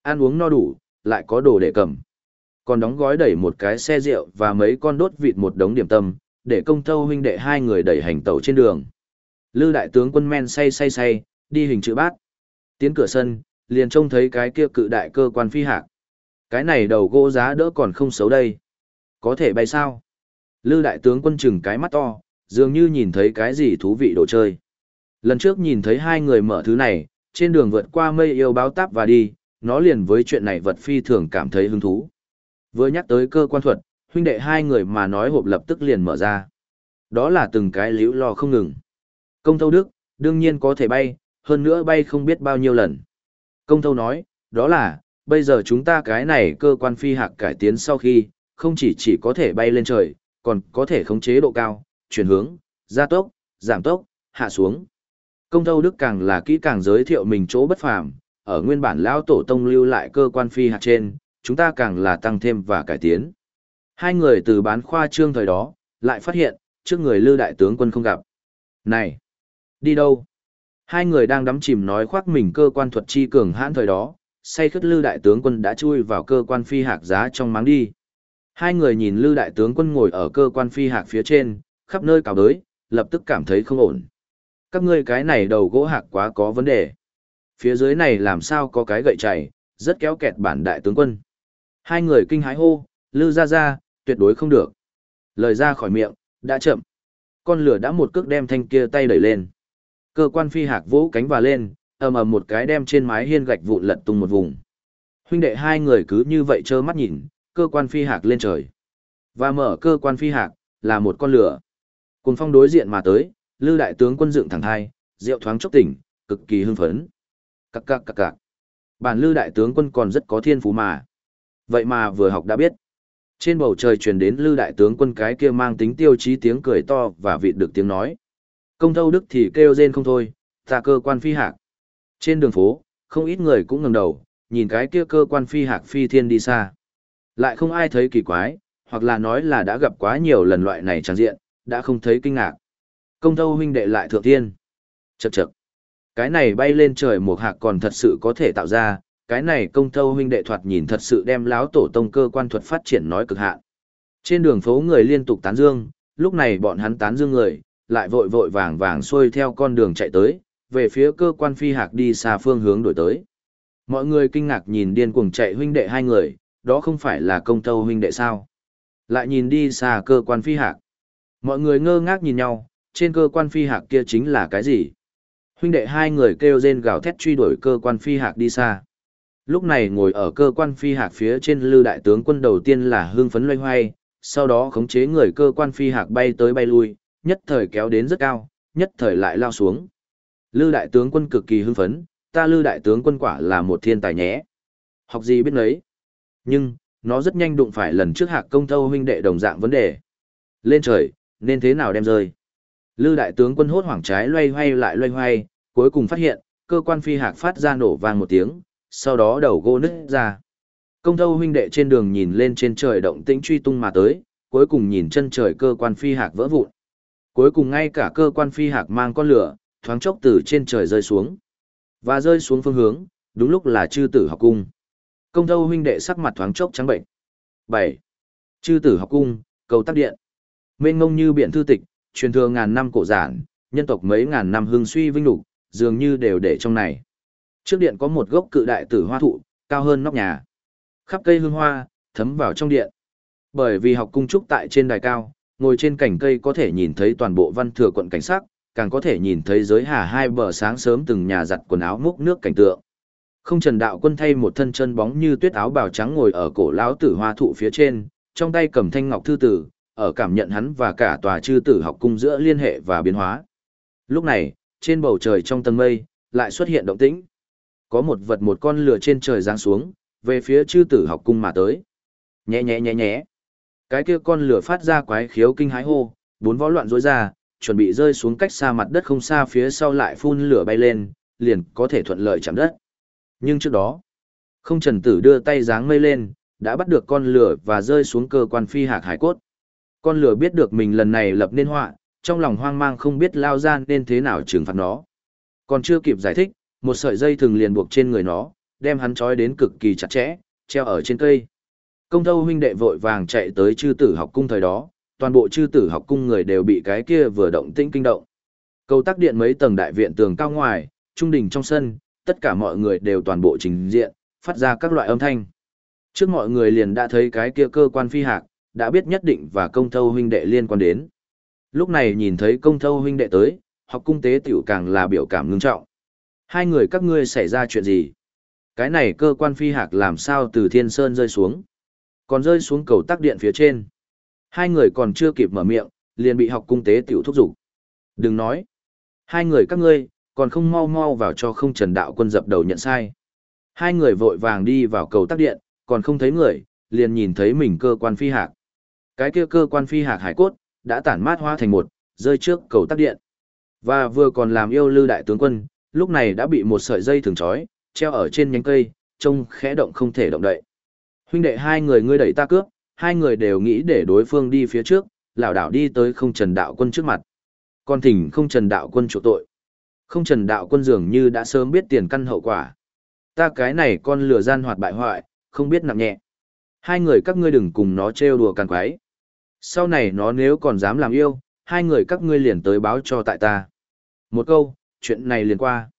Ăn uống no đủ, lại có đồ để cầm. Còn đóng gói đẩy một cái xe rượu và mấy con đốt vịt một đống điểm tâm, để công thâu huynh đệ hai người đẩy hành tẩu trên đường. Lư đại tướng quân men say say say, đi hình chữ bát. Tiến cửa sân, liền trông thấy cái kia cự đại cơ quan phi hạc. Cái này đầu gỗ giá đỡ còn không xấu đây. Có thể bay sao? Lư đại tướng quân chừng cái mắt to, dường như nhìn thấy cái gì thú vị đồ chơi. Lần trước nhìn thấy hai người mở thứ này, trên đường vượt qua mây yêu báo táp và đi, nó liền với chuyện này vật phi thường cảm thấy hứng thú. Vừa nhắc tới cơ quan thuật, huynh đệ hai người mà nói hộp lập tức liền mở ra. Đó là từng cái liễu lo không ngừng. Công thâu đức, đương nhiên có thể bay, hơn nữa bay không biết bao nhiêu lần. Công thâu nói, đó là, bây giờ chúng ta cái này cơ quan phi hạc cải tiến sau khi, không chỉ chỉ có thể bay lên trời, còn có thể khống chế độ cao, chuyển hướng, gia tốc, giảm tốc, hạ xuống. Công thâu đức càng là kỹ càng giới thiệu mình chỗ bất phàm, ở nguyên bản lão tổ tông lưu lại cơ quan phi hạt trên, chúng ta càng là tăng thêm và cải tiến. Hai người từ bán khoa trương thời đó, lại phát hiện, trước người lư đại tướng quân không gặp. Này! Đi đâu? Hai người đang đắm chìm nói khoác mình cơ quan thuật chi cường hãn thời đó, say khất lư đại tướng quân đã chui vào cơ quan phi hạc giá trong máng đi. Hai người nhìn lư đại tướng quân ngồi ở cơ quan phi hạc phía trên, khắp nơi cào đới, lập tức cảm thấy không ổn. Các ngươi cái này đầu gỗ hạc quá có vấn đề. Phía dưới này làm sao có cái gậy chảy, rất kéo kẹt bản đại tướng quân. Hai người kinh hái hô, lư ra ra, tuyệt đối không được. Lời ra khỏi miệng, đã chậm. Con lửa đã một cước đem thanh kia tay đẩy lên. Cơ quan phi hạc vỗ cánh và lên, ầm ầm một cái đem trên mái hiên gạch vụn lật tung một vùng. Huynh đệ hai người cứ như vậy trơ mắt nhìn, cơ quan phi hạc lên trời. Và mở cơ quan phi hạc, là một con lửa. Cùng phong đối diện mà tới, lư đại tướng quân dựng thẳng thai, rượu thoáng chốc tỉnh, cực kỳ hưng phấn. cặc cặc cặc cặc. Bản lư đại tướng quân còn rất có thiên phú mà. Vậy mà vừa học đã biết. Trên bầu trời truyền đến lư đại tướng quân cái kia mang tính tiêu chí tiếng cười to và vịt được tiếng nói. Công thâu đức thì kêu rên không thôi, ta cơ quan phi hạc. Trên đường phố, không ít người cũng ngẩng đầu, nhìn cái kia cơ quan phi hạc phi thiên đi xa. Lại không ai thấy kỳ quái, hoặc là nói là đã gặp quá nhiều lần loại này tràn diện, đã không thấy kinh ngạc. Công thâu huynh đệ lại thượng thiên. Chậc chậc. Cái này bay lên trời một hạc còn thật sự có thể tạo ra, cái này công thâu huynh đệ thoạt nhìn thật sự đem láo tổ tông cơ quan thuật phát triển nói cực hạn. Trên đường phố người liên tục tán dương, lúc này bọn hắn tán dương người, lại vội vội vàng vàng xuôi theo con đường chạy tới, về phía cơ quan phi hạc đi xa phương hướng đổi tới. Mọi người kinh ngạc nhìn điên cuồng chạy huynh đệ hai người, đó không phải là công tâu huynh đệ sao. Lại nhìn đi xa cơ quan phi hạc. Mọi người ngơ ngác nhìn nhau, trên cơ quan phi hạc kia chính là cái gì? Huynh đệ hai người kêu rên gào thét truy đuổi cơ quan phi hạc đi xa. Lúc này ngồi ở cơ quan phi hạc phía trên lư đại tướng quân đầu tiên là hương phấn loay hoay, sau đó khống chế người cơ quan phi hạc bay tới bay lui, nhất thời kéo đến rất cao, nhất thời lại lao xuống. Lư đại tướng quân cực kỳ hưng phấn, ta lư đại tướng quân quả là một thiên tài nhé. Học gì biết lấy. Nhưng, Nó rất nhanh đụng phải lần trước hạc công thâu huynh đệ đồng dạng vấn đề. Lên trời, nên thế nào đem rơi? Lư đại tướng quân hốt hoảng trái loay hoay lại loay hoay, cuối cùng phát hiện, cơ quan phi hạc phát ra nổ vang một tiếng, sau đó đầu gỗ nứt ra. Công thâu huynh đệ trên đường nhìn lên trên trời động tĩnh truy tung mà tới, cuối cùng nhìn chân trời cơ quan phi hạc vỡ vụn. Cuối cùng ngay cả cơ quan phi hạc mang con lửa, thoáng chốc từ trên trời rơi xuống. Và rơi xuống phương hướng, đúng lúc là chư tử học cung. Công thâu huynh đệ sắc mặt thoáng chốc trắng bệnh. 7. Chư tử học cung, cầu tác điện. Mênh ngông như biển thư tịch, truyền thừa ngàn năm cổ giản, nhân tộc mấy ngàn năm hưng suy vinh lục, dường như đều để trong này. Trước điện có một gốc cự đại tử hoa thụ, cao hơn nóc nhà. Khắp cây hương hoa, thấm vào trong điện. Bởi vì học cung trúc tại trên đài cao, ngồi trên cành cây có thể nhìn thấy toàn bộ văn thừa quận cảnh sắc, càng có thể nhìn thấy giới hà hai bờ sáng sớm từng nhà giặt quần áo múc nước cảnh tượng. Không Trần Đạo Quân thay một thân chân bóng như tuyết áo bào trắng ngồi ở cổ lão tử hoa thụ phía trên, trong tay cầm thanh ngọc thư tử, ở cảm nhận hắn và cả tòa chư tử học cung giữa liên hệ và biến hóa. Lúc này, trên bầu trời trong tầng mây, lại xuất hiện động tĩnh. Có một vật một con lửa trên trời giáng xuống, về phía chư tử học cung mà tới. Nhẹ nhẹ nhẹ nhẹ. Cái kia con lửa phát ra quái khiếu kinh hái hô, bốn vó loạn rối ra, chuẩn bị rơi xuống cách xa mặt đất không xa phía sau lại phun lửa bay lên, liền có thể thuận lợi chạm đất. Nhưng trước đó, không trần tử đưa tay dáng mây lên, đã bắt được con lửa và rơi xuống cơ quan phi hạc hải cốt. Con lửa biết được mình lần này lập nên họa, trong lòng hoang mang không biết lao ra nên thế nào trừng phạt nó. Còn chưa kịp giải thích, một sợi dây thường liền buộc trên người nó, đem hắn trói đến cực kỳ chặt chẽ, treo ở trên cây. Công thâu huynh đệ vội vàng chạy tới chư tử học cung thời đó, toàn bộ chư tử học cung người đều bị cái kia vừa động tĩnh kinh động. Cầu tắc điện mấy tầng đại viện tường cao ngoài, trung đình trong sân, tất cả mọi người đều toàn bộ trình diện, phát ra các loại âm thanh. Trước mọi người liền đã thấy cái kia cơ quan phi hạc, đã biết nhất định và công thâu huynh đệ liên quan đến. Lúc này nhìn thấy công thâu huynh đệ tới, học cung tế tiểu càng là biểu cảm ngưng trọng. Hai người các ngươi xảy ra chuyện gì? Cái này cơ quan phi hạc làm sao từ thiên sơn rơi xuống? Còn rơi xuống cầu tắc điện phía trên. Hai người còn chưa kịp mở miệng, liền bị học cung tế tiểu thúc giục. Đừng nói. Hai người các ngươi, còn không mau mau vào cho không trần đạo quân dập đầu nhận sai. Hai người vội vàng đi vào cầu tắc điện, còn không thấy người, liền nhìn thấy mình cơ quan phi hạc. Cái kia cơ quan phi hạc hải cốt, đã tản mát hoa thành một, rơi trước cầu tắc điện. Và vừa còn làm yêu lư đại tướng quân, lúc này đã bị một sợi dây thường trói, treo ở trên nhánh cây, trông khẽ động không thể động đậy. Huynh đệ hai người ngươi đẩy ta cướp, hai người đều nghĩ để đối phương đi phía trước, lảo đảo đi tới không trần đạo quân trước mặt. con thỉnh không trần đạo quân chủ tội. Không trần đạo quân dường như đã sớm biết tiền căn hậu quả. Ta cái này con lừa gian hoạt bại hoại, không biết nặng nhẹ. Hai người các ngươi đừng cùng nó trêu đùa càng quái. Sau này nó nếu còn dám làm yêu, hai người các ngươi liền tới báo cho tại ta. Một câu, chuyện này liền qua.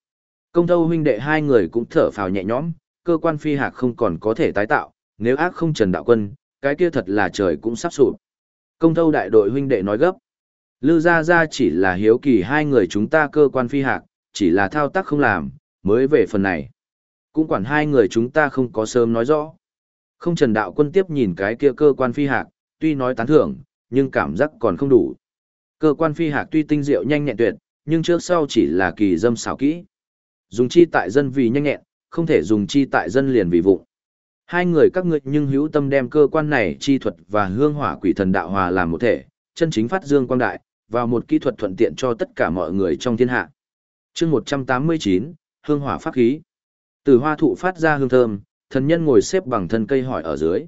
Công thâu huynh đệ hai người cũng thở phào nhẹ nhõm, cơ quan phi hạc không còn có thể tái tạo, nếu ác không trần đạo quân, cái kia thật là trời cũng sắp sụp. Công thâu đại đội huynh đệ nói gấp. Lư Gia Gia chỉ là hiếu kỳ hai người chúng ta cơ quan phi hạc, chỉ là thao tác không làm, mới về phần này. Cũng quản hai người chúng ta không có sớm nói rõ. Không trần đạo quân tiếp nhìn cái kia cơ quan phi hạc, tuy nói tán thưởng, nhưng cảm giác còn không đủ. Cơ quan phi hạc tuy tinh diệu nhanh nhẹn tuyệt, nhưng trước sau chỉ là kỳ dâm xảo kỹ. Dùng chi tại dân vì nhanh nhẹn, không thể dùng chi tại dân liền vì vụng. Hai người các ngươi nhưng hữu tâm đem cơ quan này chi thuật và hương hỏa quỷ thần đạo hòa làm một thể, chân chính phát dương quang đại, vào một kỹ thuật thuận tiện cho tất cả mọi người trong thiên hạ. chương 189, hương hỏa pháp khí. Từ hoa thụ phát ra hương thơm, thần nhân ngồi xếp bằng thân cây hỏi ở dưới.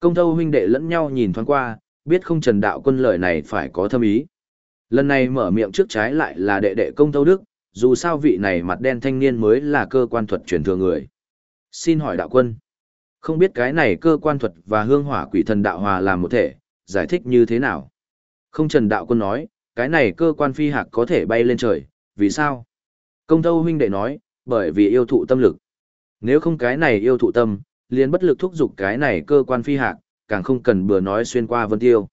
Công thâu huynh đệ lẫn nhau nhìn thoáng qua, biết không trần đạo quân lời này phải có thâm ý. Lần này mở miệng trước trái lại là đệ đệ công thâu đức, dù sao vị này mặt đen thanh niên mới là cơ quan thuật truyền thừa người. Xin hỏi đạo quân, không biết cái này cơ quan thuật và hương hỏa quỷ thần đạo hòa làm một thể, giải thích như thế nào? Không trần đạo quân nói, cái này cơ quan phi hạc có thể bay lên trời, vì sao? Công thâu huynh đệ nói, bởi vì yêu thụ tâm lực. Nếu không cái này yêu thụ tâm, liền bất lực thúc giục cái này cơ quan phi hạc, càng không cần bừa nói xuyên qua vân tiêu.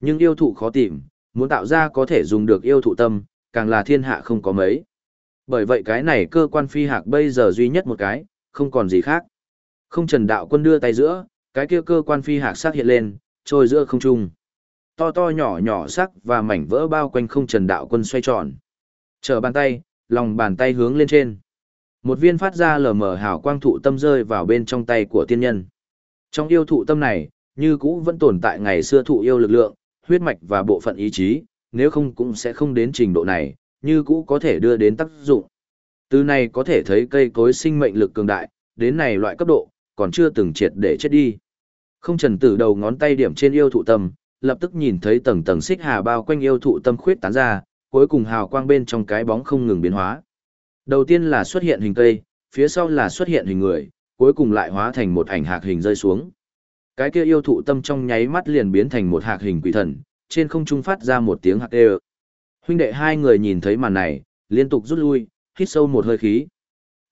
Nhưng yêu thụ khó tìm, muốn tạo ra có thể dùng được yêu thụ tâm, càng là thiên hạ không có mấy. Bởi vậy cái này cơ quan phi hạc bây giờ duy nhất một cái, không còn gì khác. Không trần đạo quân đưa tay giữa, cái kia cơ quan phi hạc sắc hiện lên, trôi giữa không trung. To to nhỏ nhỏ sắc và mảnh vỡ bao quanh không trần đạo quân xoay tròn. Trở bàn tay, lòng bàn tay hướng lên trên. Một viên phát ra lờ mờ hào quang thụ tâm rơi vào bên trong tay của tiên nhân. Trong yêu thụ tâm này, như cũ vẫn tồn tại ngày xưa thụ yêu lực lượng, huyết mạch và bộ phận ý chí, nếu không cũng sẽ không đến trình độ này, như cũ có thể đưa đến tác dụng. Từ này có thể thấy cây cối sinh mệnh lực cường đại, đến này loại cấp độ, còn chưa từng triệt để chết đi. Không trần tử đầu ngón tay điểm trên yêu thụ tâm, lập tức nhìn thấy tầng tầng xích hà bao quanh yêu thụ tâm khuyết tán ra, cuối cùng hào quang bên trong cái bóng không ngừng biến hóa. Đầu tiên là xuất hiện hình cây, phía sau là xuất hiện hình người, cuối cùng lại hóa thành một ảnh hạc hình rơi xuống. Cái kia yêu thụ tâm trong nháy mắt liền biến thành một hạc hình quỷ thần, trên không trung phát ra một tiếng hạc đều. Huynh đệ hai người nhìn thấy màn này, liên tục rút lui, hít sâu một hơi khí.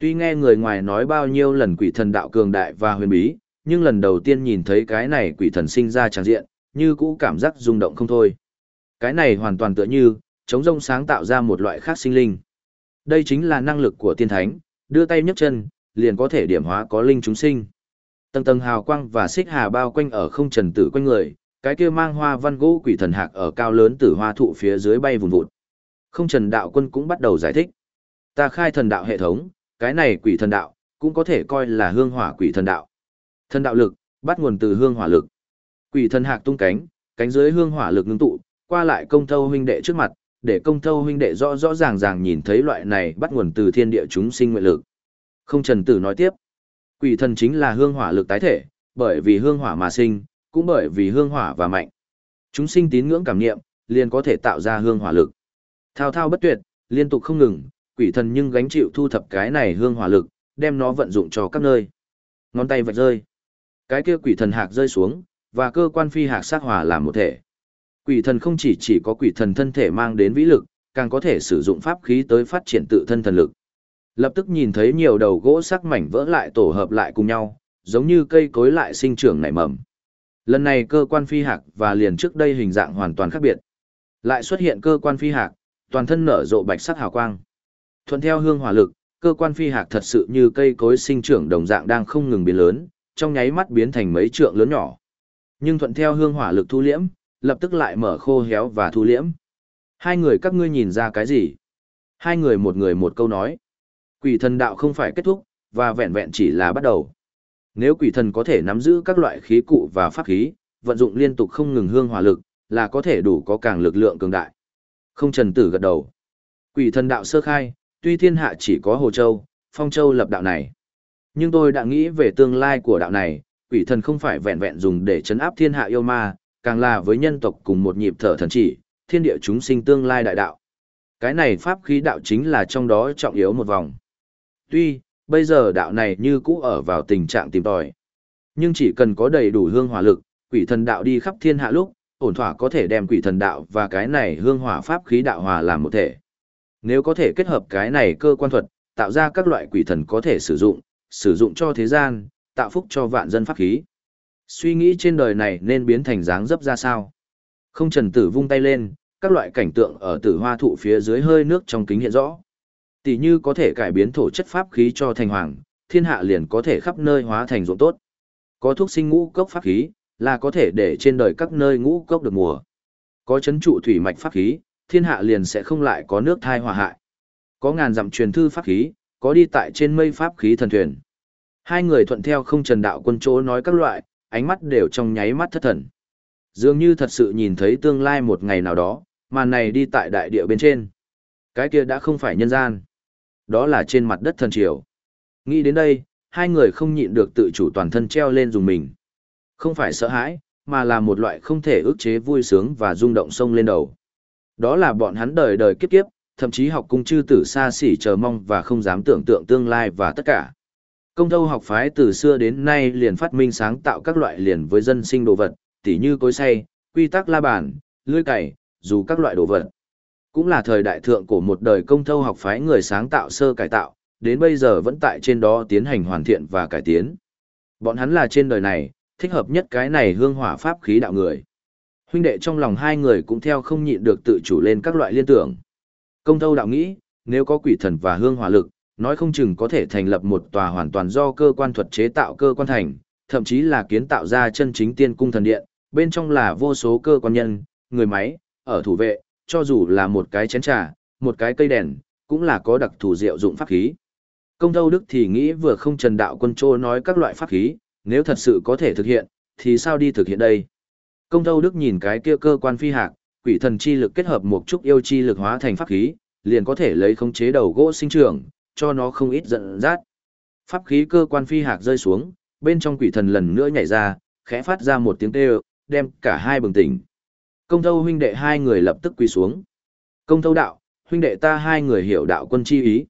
Tuy nghe người ngoài nói bao nhiêu lần quỷ thần đạo cường đại và huyền bí, nhưng lần đầu tiên nhìn thấy cái này quỷ thần sinh ra tràng diện, như cũ cảm giác rung động không thôi. Cái này hoàn toàn tựa như, chống rông sáng tạo ra một loại khác sinh linh. Đây chính là năng lực của tiên thánh, đưa tay nhấc chân, liền có thể điểm hóa có linh chúng sinh. Tầng tầng hào quang và xích hà bao quanh ở không trần tử quanh người, cái kia mang hoa văn gỗ quỷ thần hạc ở cao lớn tử hoa thụ phía dưới bay vùn vụt. Không trần đạo quân cũng bắt đầu giải thích. Ta khai thần đạo hệ thống, cái này quỷ thần đạo, cũng có thể coi là hương hỏa quỷ thần đạo. Thần đạo lực, bắt nguồn từ hương hỏa lực. Quỷ thần hạc tung cánh, cánh dưới hương hỏa lực ngưng tụ, qua lại công thâu huynh đệ trước mặt, để công thâu huynh đệ rõ rõ ràng ràng nhìn thấy loại này bắt nguồn từ thiên địa chúng sinh nguyện lực. Không trần tử nói tiếp, quỷ thần chính là hương hỏa lực tái thể, bởi vì hương hỏa mà sinh, cũng bởi vì hương hỏa và mạnh. Chúng sinh tín ngưỡng cảm nghiệm, liền có thể tạo ra hương hỏa lực. Thao thao bất tuyệt, liên tục không ngừng, quỷ thần nhưng gánh chịu thu thập cái này hương hỏa lực, đem nó vận dụng cho các nơi. Ngón tay vạch rơi. Cái kia quỷ thần hạc rơi xuống, và cơ quan phi hạc sát hỏa làm một thể. Quỷ thần không chỉ chỉ có quỷ thần thân thể mang đến vĩ lực, càng có thể sử dụng pháp khí tới phát triển tự thân thần lực. Lập tức nhìn thấy nhiều đầu gỗ sắc mảnh vỡ lại tổ hợp lại cùng nhau, giống như cây cối lại sinh trưởng nảy mầm. Lần này cơ quan phi hạc và liền trước đây hình dạng hoàn toàn khác biệt. Lại xuất hiện cơ quan phi hạc, toàn thân nở rộ bạch sắc hào quang. Thuận theo hương hỏa lực, cơ quan phi hạc thật sự như cây cối sinh trưởng đồng dạng đang không ngừng biến lớn, trong nháy mắt biến thành mấy trượng lớn nhỏ. Nhưng thuận theo hương hỏa lực thu liễm, lập tức lại mở khô héo và thu liễm. Hai người các ngươi nhìn ra cái gì? Hai người một người một câu nói. Quỷ thần đạo không phải kết thúc, và vẹn vẹn chỉ là bắt đầu. Nếu quỷ thần có thể nắm giữ các loại khí cụ và pháp khí, vận dụng liên tục không ngừng hương hỏa lực, là có thể đủ có càng lực lượng cường đại. Không trần tử gật đầu. Quỷ thần đạo sơ khai, tuy thiên hạ chỉ có Hồ Châu, Phong Châu lập đạo này. Nhưng tôi đã nghĩ về tương lai của đạo này, quỷ thần không phải vẹn vẹn dùng để chấn áp thiên hạ yêu ma, càng là với nhân tộc cùng một nhịp thở thần chỉ, thiên địa chúng sinh tương lai đại đạo. Cái này pháp khí đạo chính là trong đó trọng yếu một vòng. Tuy, bây giờ đạo này như cũ ở vào tình trạng tìm tòi. Nhưng chỉ cần có đầy đủ hương hỏa lực, quỷ thần đạo đi khắp thiên hạ lúc, ổn thỏa có thể đem quỷ thần đạo và cái này hương hỏa pháp khí đạo hòa làm một thể. Nếu có thể kết hợp cái này cơ quan thuật, tạo ra các loại quỷ thần có thể sử dụng, sử dụng cho thế gian, tạo phúc cho vạn dân pháp khí. Suy nghĩ trên đời này nên biến thành dáng dấp ra sao? Không trần tử vung tay lên, các loại cảnh tượng ở tử hoa thụ phía dưới hơi nước trong kính hiện rõ. Tỷ như có thể cải biến thổ chất pháp khí cho thành hoàng, thiên hạ liền có thể khắp nơi hóa thành ruộng tốt. Có thuốc sinh ngũ cốc pháp khí, là có thể để trên đời các nơi ngũ cốc được mùa. Có chấn trụ thủy mạch pháp khí, thiên hạ liền sẽ không lại có nước thai hòa hại. Có ngàn dặm truyền thư pháp khí, có đi tại trên mây pháp khí thần thuyền. Hai người thuận theo không trần đạo quân chỗ nói các loại, ánh mắt đều trong nháy mắt thất thần. Dường như thật sự nhìn thấy tương lai một ngày nào đó, màn này đi tại đại địa bên trên. Cái kia đã không phải nhân gian. Đó là trên mặt đất thần triều. Nghĩ đến đây, hai người không nhịn được tự chủ toàn thân treo lên dùng mình. Không phải sợ hãi, mà là một loại không thể ức chế vui sướng và rung động sông lên đầu. Đó là bọn hắn đời đời kiếp kiếp, thậm chí học cung chư tử xa xỉ chờ mong và không dám tưởng tượng tương lai và tất cả. Công thâu học phái từ xưa đến nay liền phát minh sáng tạo các loại liền với dân sinh đồ vật, tỉ như cối xay, quy tắc la bàn, lưới cày, dù các loại đồ vật. Cũng là thời đại thượng của một đời công thâu học phái người sáng tạo sơ cải tạo, đến bây giờ vẫn tại trên đó tiến hành hoàn thiện và cải tiến. Bọn hắn là trên đời này, thích hợp nhất cái này hương hỏa pháp khí đạo người. Huynh đệ trong lòng hai người cũng theo không nhịn được tự chủ lên các loại liên tưởng. Công thâu đạo nghĩ, nếu có quỷ thần và hương hỏa lực, nói không chừng có thể thành lập một tòa hoàn toàn do cơ quan thuật chế tạo cơ quan thành, thậm chí là kiến tạo ra chân chính tiên cung thần điện, bên trong là vô số cơ quan nhân, người máy, ở thủ vệ, cho dù là một cái chén trà, một cái cây đèn, cũng là có đặc thù diệu dụng pháp khí. Công thâu đức thì nghĩ vừa không trần đạo quân trô nói các loại pháp khí, nếu thật sự có thể thực hiện, thì sao đi thực hiện đây? Công thâu đức nhìn cái kia cơ quan phi hạc, quỷ thần chi lực kết hợp một chút yêu chi lực hóa thành pháp khí, liền có thể lấy khống chế đầu gỗ sinh trưởng, cho nó không ít giận rát. Pháp khí cơ quan phi hạc rơi xuống, bên trong quỷ thần lần nữa nhảy ra, khẽ phát ra một tiếng kêu, đem cả hai bừng tỉnh. Công thâu huynh đệ hai người lập tức quỳ xuống. Công thâu đạo, huynh đệ ta hai người hiểu đạo quân chi ý.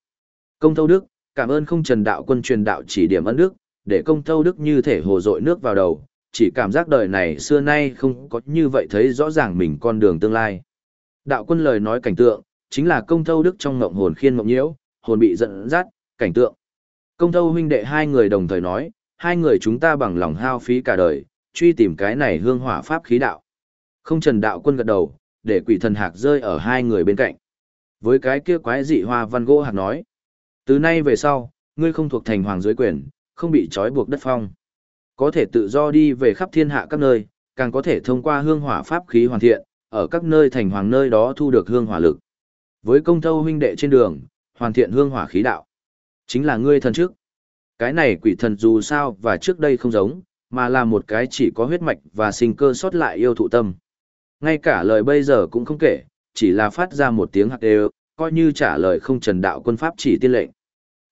Công thâu đức, cảm ơn không trần đạo quân truyền đạo chỉ điểm ân đức, để công thâu đức như thể hồ dội nước vào đầu, chỉ cảm giác đời này xưa nay không có như vậy thấy rõ ràng mình con đường tương lai. Đạo quân lời nói cảnh tượng, chính là công thâu đức trong ngộng hồn khiên ngộng nhiễu, hồn bị giận dắt, cảnh tượng. Công thâu huynh đệ hai người đồng thời nói, hai người chúng ta bằng lòng hao phí cả đời, truy tìm cái này hương hỏa pháp khí đạo. Không trần đạo quân gật đầu, để quỷ thần hạc rơi ở hai người bên cạnh. Với cái kia quái dị hoa văn gỗ hạc nói, từ nay về sau, ngươi không thuộc thành hoàng dưới quyền, không bị trói buộc đất phong. Có thể tự do đi về khắp thiên hạ các nơi, càng có thể thông qua hương hỏa pháp khí hoàn thiện, ở các nơi thành hoàng nơi đó thu được hương hỏa lực. Với công thâu huynh đệ trên đường, hoàn thiện hương hỏa khí đạo. Chính là ngươi thần trước. Cái này quỷ thần dù sao và trước đây không giống, mà là một cái chỉ có huyết mạch và sinh cơ sót lại yêu thụ tâm. Ngay cả lời bây giờ cũng không kể, chỉ là phát ra một tiếng hạt đều, coi như trả lời không trần đạo quân pháp chỉ tiên lệnh.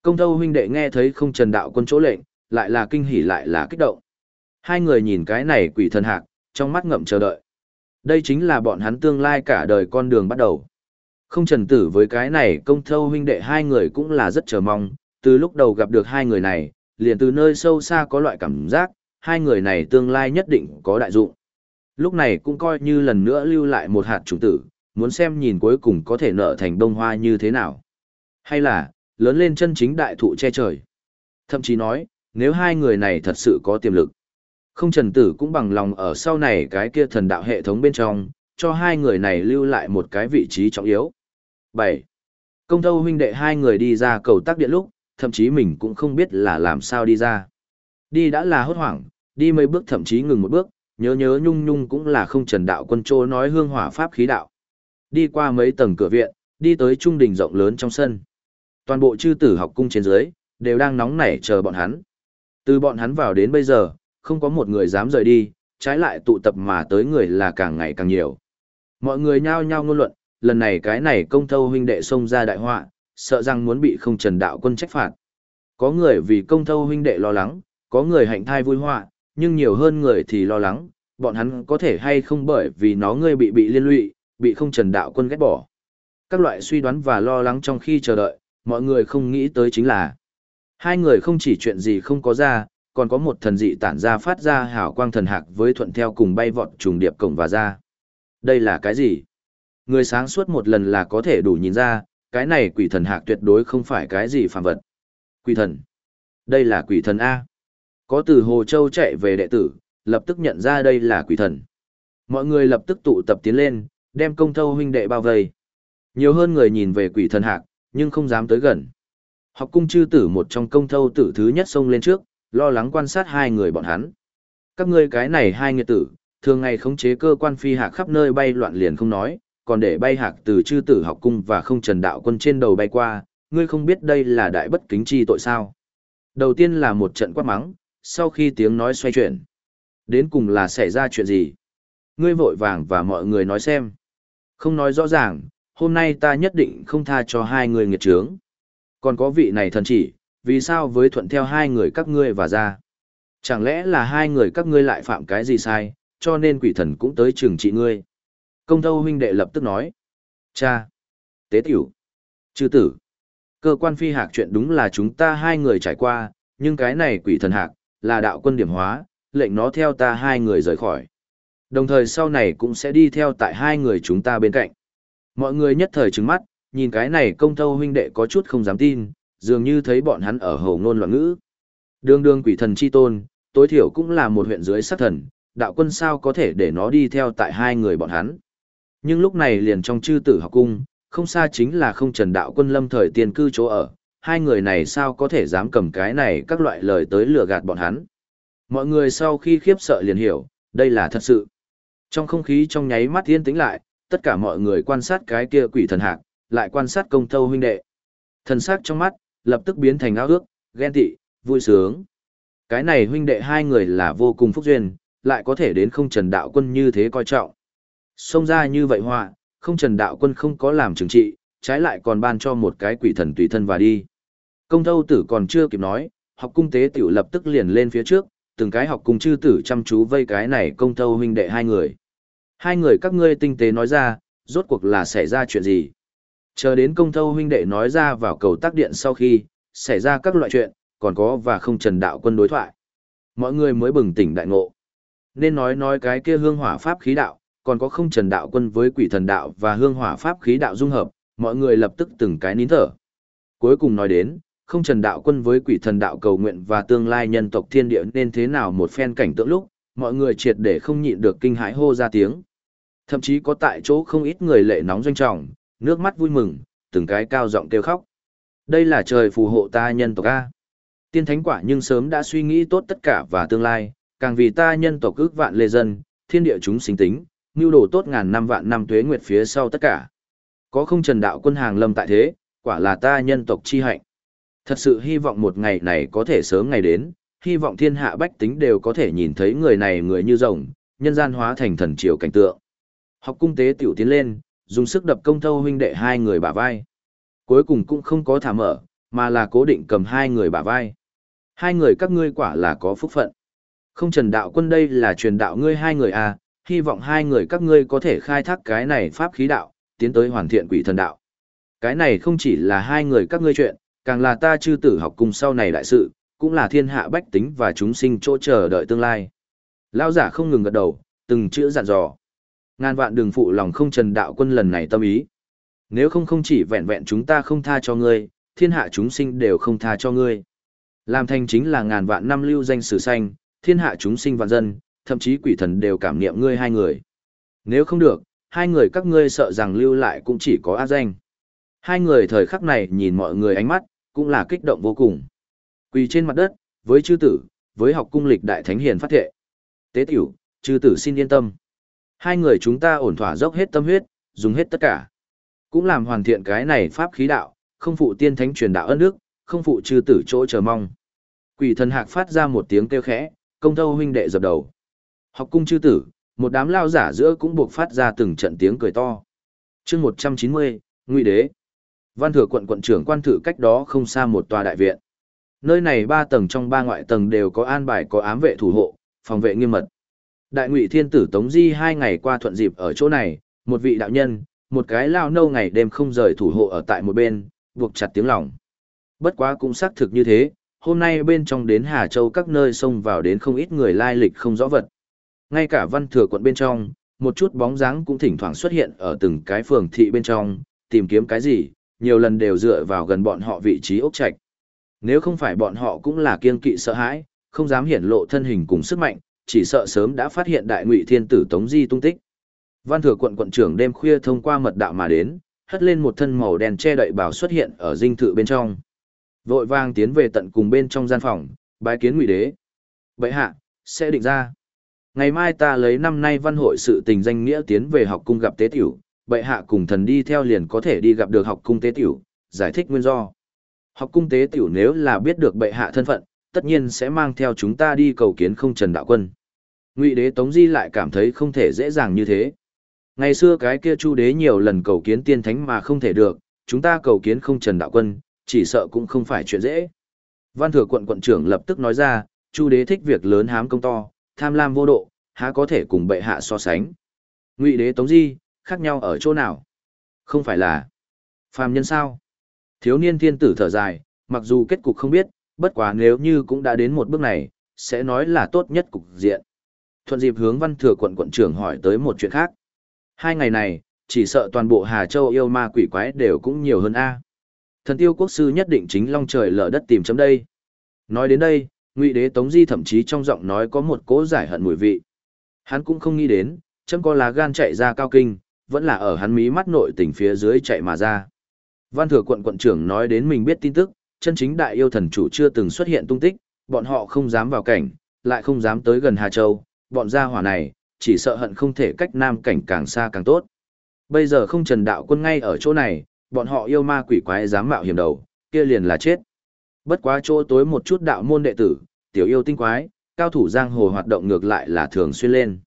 Công thâu huynh đệ nghe thấy không trần đạo quân chỗ lệnh, lại là kinh hỉ lại là kích động. Hai người nhìn cái này quỷ thần hạc, trong mắt ngậm chờ đợi. Đây chính là bọn hắn tương lai cả đời con đường bắt đầu. Không trần tử với cái này công thâu huynh đệ hai người cũng là rất chờ mong, từ lúc đầu gặp được hai người này, liền từ nơi sâu xa có loại cảm giác, hai người này tương lai nhất định có đại dụng. Lúc này cũng coi như lần nữa lưu lại một hạt chủ tử, muốn xem nhìn cuối cùng có thể nở thành đông hoa như thế nào. Hay là, lớn lên chân chính đại thụ che trời. Thậm chí nói, nếu hai người này thật sự có tiềm lực. Không trần tử cũng bằng lòng ở sau này cái kia thần đạo hệ thống bên trong, cho hai người này lưu lại một cái vị trí trọng yếu. 7. Công thâu huynh đệ hai người đi ra cầu tác điện lúc, thậm chí mình cũng không biết là làm sao đi ra. Đi đã là hốt hoảng, đi mấy bước thậm chí ngừng một bước, nhớ nhớ nhung nhung cũng là không trần đạo quân trô nói hương hỏa pháp khí đạo. Đi qua mấy tầng cửa viện, đi tới trung đình rộng lớn trong sân. Toàn bộ chư tử học cung trên dưới, đều đang nóng nảy chờ bọn hắn. Từ bọn hắn vào đến bây giờ, không có một người dám rời đi, trái lại tụ tập mà tới người là càng ngày càng nhiều. Mọi người nhao nhao ngôn luận, lần này cái này công thâu huynh đệ xông ra đại họa, sợ rằng muốn bị không trần đạo quân trách phạt. Có người vì công thâu huynh đệ lo lắng, có người hạnh thai vui họa, nhưng nhiều hơn người thì lo lắng, bọn hắn có thể hay không bởi vì nó ngươi bị bị liên lụy, bị không trần đạo quân ghét bỏ. Các loại suy đoán và lo lắng trong khi chờ đợi, mọi người không nghĩ tới chính là hai người không chỉ chuyện gì không có ra, còn có một thần dị tản ra phát ra hào quang thần hạc với thuận theo cùng bay vọt trùng điệp cổng và ra. Đây là cái gì? Người sáng suốt một lần là có thể đủ nhìn ra, cái này quỷ thần hạc tuyệt đối không phải cái gì phàm vật. Quỷ thần. Đây là quỷ thần A. Có từ Hồ Châu chạy về đệ tử, lập tức nhận ra đây là quỷ thần. Mọi người lập tức tụ tập tiến lên, đem công thâu huynh đệ bao vây. Nhiều hơn người nhìn về quỷ thần hạc, nhưng không dám tới gần. Học cung chư tử một trong công thâu tử thứ nhất xông lên trước, lo lắng quan sát hai người bọn hắn. Các ngươi cái này hai nghiệt tử, thường ngày khống chế cơ quan phi hạc khắp nơi bay loạn liền không nói, còn để bay hạc từ chư tử học cung và không trần đạo quân trên đầu bay qua, ngươi không biết đây là đại bất kính chi tội sao. Đầu tiên là một trận quát mắng, sau khi tiếng nói xoay chuyển. Đến cùng là xảy ra chuyện gì? Ngươi vội vàng và mọi người nói xem. Không nói rõ ràng, hôm nay ta nhất định không tha cho hai người nghiệt trướng. Còn có vị này thần chỉ, vì sao với thuận theo hai người các ngươi và ra? Chẳng lẽ là hai người các ngươi lại phạm cái gì sai, cho nên quỷ thần cũng tới trừng trị ngươi? Công thâu huynh đệ lập tức nói. Cha! Tế tiểu! Chư tử! Cơ quan phi hạc chuyện đúng là chúng ta hai người trải qua, nhưng cái này quỷ thần hạc, là đạo quân điểm hóa, lệnh nó theo ta hai người rời khỏi. Đồng thời sau này cũng sẽ đi theo tại hai người chúng ta bên cạnh. Mọi người nhất thời trứng mắt, nhìn cái này công thâu huynh đệ có chút không dám tin, dường như thấy bọn hắn ở hầu ngôn loạn ngữ. Đường đường quỷ thần chi tôn, tối thiểu cũng là một huyện dưới sát thần, đạo quân sao có thể để nó đi theo tại hai người bọn hắn. Nhưng lúc này liền trong chư tử học cung, không xa chính là không trần đạo quân lâm thời tiền cư chỗ ở, hai người này sao có thể dám cầm cái này các loại lời tới lừa gạt bọn hắn. Mọi người sau khi khiếp sợ liền hiểu, đây là thật sự. Trong không khí trong nháy mắt yên tĩnh lại, tất cả mọi người quan sát cái kia quỷ thần hạc, lại quan sát công thâu huynh đệ. Thần sắc trong mắt, lập tức biến thành ao ước, ghen tị, vui sướng. Cái này huynh đệ hai người là vô cùng phúc duyên, lại có thể đến không trần đạo quân như thế coi trọng. Xông ra như vậy họa, không trần đạo quân không có làm trừng trị, trái lại còn ban cho một cái quỷ thần tùy thân và đi. Công thâu tử còn chưa kịp nói, học cung tế tiểu lập tức liền lên phía trước, từng cái học cung chư tử chăm chú vây cái này công thâu huynh đệ hai người. Hai người các ngươi tinh tế nói ra, rốt cuộc là xảy ra chuyện gì? Chờ đến công thâu huynh đệ nói ra vào cầu tác điện sau khi, xảy ra các loại chuyện, còn có và không trần đạo quân đối thoại. Mọi người mới bừng tỉnh đại ngộ. Nên nói nói cái kia hương hỏa pháp khí đạo, còn có không trần đạo quân với quỷ thần đạo và hương hỏa pháp khí đạo dung hợp, mọi người lập tức từng cái nín thở. Cuối cùng nói đến, không trần đạo quân với quỷ thần đạo cầu nguyện và tương lai nhân tộc thiên địa nên thế nào một phen cảnh tượng lúc, mọi người triệt để không nhịn được kinh hãi hô ra tiếng. Thậm chí có tại chỗ không ít người lệ nóng doanh trọng, nước mắt vui mừng, từng cái cao giọng kêu khóc. Đây là trời phù hộ ta nhân tộc A. Tiên thánh quả nhưng sớm đã suy nghĩ tốt tất cả và tương lai, càng vì ta nhân tộc ước vạn lê dân, thiên địa chúng sinh tính, nưu đồ tốt ngàn năm vạn năm tuế nguyệt phía sau tất cả. Có không trần đạo quân hàng lâm tại thế, quả là ta nhân tộc chi hạnh. Thật sự hy vọng một ngày này có thể sớm ngày đến, hy vọng thiên hạ bách tính đều có thể nhìn thấy người này người như rồng, nhân gian hóa thành thần triều cảnh tượng. Học cung tế tiểu tiến lên, dùng sức đập công thâu huynh đệ hai người bả vai. Cuối cùng cũng không có thả mở, mà là cố định cầm hai người bả vai. Hai người các ngươi quả là có phúc phận. Không trần đạo quân đây là truyền đạo ngươi hai người à, hy vọng hai người các ngươi có thể khai thác cái này pháp khí đạo, tiến tới hoàn thiện quỷ thần đạo. Cái này không chỉ là hai người các ngươi chuyện, càng là ta chư tử học cùng sau này đại sự, cũng là thiên hạ bách tính và chúng sinh chỗ chờ đợi tương lai. Lao giả không ngừng gật đầu, từng chữ dặn dò. Ngàn vạn đường phụ lòng không trần đạo quân lần này tâm ý. Nếu không không chỉ vẹn vẹn chúng ta không tha cho ngươi, thiên hạ chúng sinh đều không tha cho ngươi. Làm thành chính là ngàn vạn năm lưu danh sử xanh, thiên hạ chúng sinh vạn dân, thậm chí quỷ thần đều cảm niệm ngươi hai người. Nếu không được, hai người các ngươi sợ rằng lưu lại cũng chỉ có ác danh. Hai người thời khắc này nhìn mọi người ánh mắt, cũng là kích động vô cùng. Quỳ trên mặt đất, với chư tử, với học cung lịch đại thánh hiền phát thệ. Tế tiểu, chư tử xin yên tâm. Hai người chúng ta ổn thỏa dốc hết tâm huyết, dùng hết tất cả. Cũng làm hoàn thiện cái này pháp khí đạo, không phụ tiên thánh truyền đạo ân đức, không phụ chư tử chỗ chờ mong. Quỷ thần hạc phát ra một tiếng kêu khẽ, công thâu huynh đệ dập đầu. Học cung chư tử, một đám lao giả giữa cũng buộc phát ra từng trận tiếng cười to. chương 190, Ngụy Đế. Văn thừa quận quận trưởng quan thử cách đó không xa một tòa đại viện. Nơi này ba tầng trong ba ngoại tầng đều có an bài có ám vệ thủ hộ, phòng vệ nghiêm mật. Đại ngụy thiên tử Tống Di hai ngày qua thuận dịp ở chỗ này, một vị đạo nhân, một cái lao nâu ngày đêm không rời thủ hộ ở tại một bên, buộc chặt tiếng lòng. Bất quá cũng xác thực như thế, hôm nay bên trong đến Hà Châu các nơi xông vào đến không ít người lai lịch không rõ vật. Ngay cả văn thừa quận bên trong, một chút bóng dáng cũng thỉnh thoảng xuất hiện ở từng cái phường thị bên trong, tìm kiếm cái gì, nhiều lần đều dựa vào gần bọn họ vị trí ốc trạch. Nếu không phải bọn họ cũng là kiên kỵ sợ hãi, không dám hiển lộ thân hình cùng sức mạnh, chỉ sợ sớm đã phát hiện đại ngụy thiên tử Tống Di tung tích. Văn thừa quận quận trưởng đêm khuya thông qua mật đạo mà đến, hất lên một thân màu đen che đậy bảo xuất hiện ở dinh thự bên trong. Vội vang tiến về tận cùng bên trong gian phòng, bái kiến ngụy đế. Bệ hạ, sẽ định ra. Ngày mai ta lấy năm nay văn hội sự tình danh nghĩa tiến về học cung gặp tế tiểu, bệ hạ cùng thần đi theo liền có thể đi gặp được học cung tế tiểu, giải thích nguyên do. Học cung tế tiểu nếu là biết được bệ hạ thân phận, tất nhiên sẽ mang theo chúng ta đi cầu kiến không trần đạo quân. Ngụy đế Tống Di lại cảm thấy không thể dễ dàng như thế. Ngày xưa cái kia chu đế nhiều lần cầu kiến tiên thánh mà không thể được, chúng ta cầu kiến không trần đạo quân, chỉ sợ cũng không phải chuyện dễ. Văn thừa quận quận trưởng lập tức nói ra, chu đế thích việc lớn hám công to, tham lam vô độ, há có thể cùng bệ hạ so sánh. Ngụy đế Tống Di, khác nhau ở chỗ nào? Không phải là phàm nhân sao? Thiếu niên thiên tử thở dài, mặc dù kết cục không biết, bất quá nếu như cũng đã đến một bước này, sẽ nói là tốt nhất cục diện. Thuận dịp hướng văn thừa quận quận trưởng hỏi tới một chuyện khác. Hai ngày này, chỉ sợ toàn bộ Hà Châu yêu ma quỷ quái đều cũng nhiều hơn A. Thần tiêu quốc sư nhất định chính long trời lở đất tìm chấm đây. Nói đến đây, ngụy đế Tống Di thậm chí trong giọng nói có một cố giải hận mùi vị. Hắn cũng không nghĩ đến, chấm có lá gan chạy ra cao kinh, vẫn là ở hắn mí mắt nội tỉnh phía dưới chạy mà ra. Văn thừa quận quận trưởng nói đến mình biết tin tức, chân chính đại yêu thần chủ chưa từng xuất hiện tung tích, bọn họ không dám vào cảnh, lại không dám tới gần Hà Châu, bọn gia hỏa này, chỉ sợ hận không thể cách nam cảnh càng xa càng tốt. Bây giờ không trần đạo quân ngay ở chỗ này, bọn họ yêu ma quỷ quái dám mạo hiểm đầu, kia liền là chết. Bất quá chỗ tối một chút đạo môn đệ tử, tiểu yêu tinh quái, cao thủ giang hồ hoạt động ngược lại là thường xuyên lên.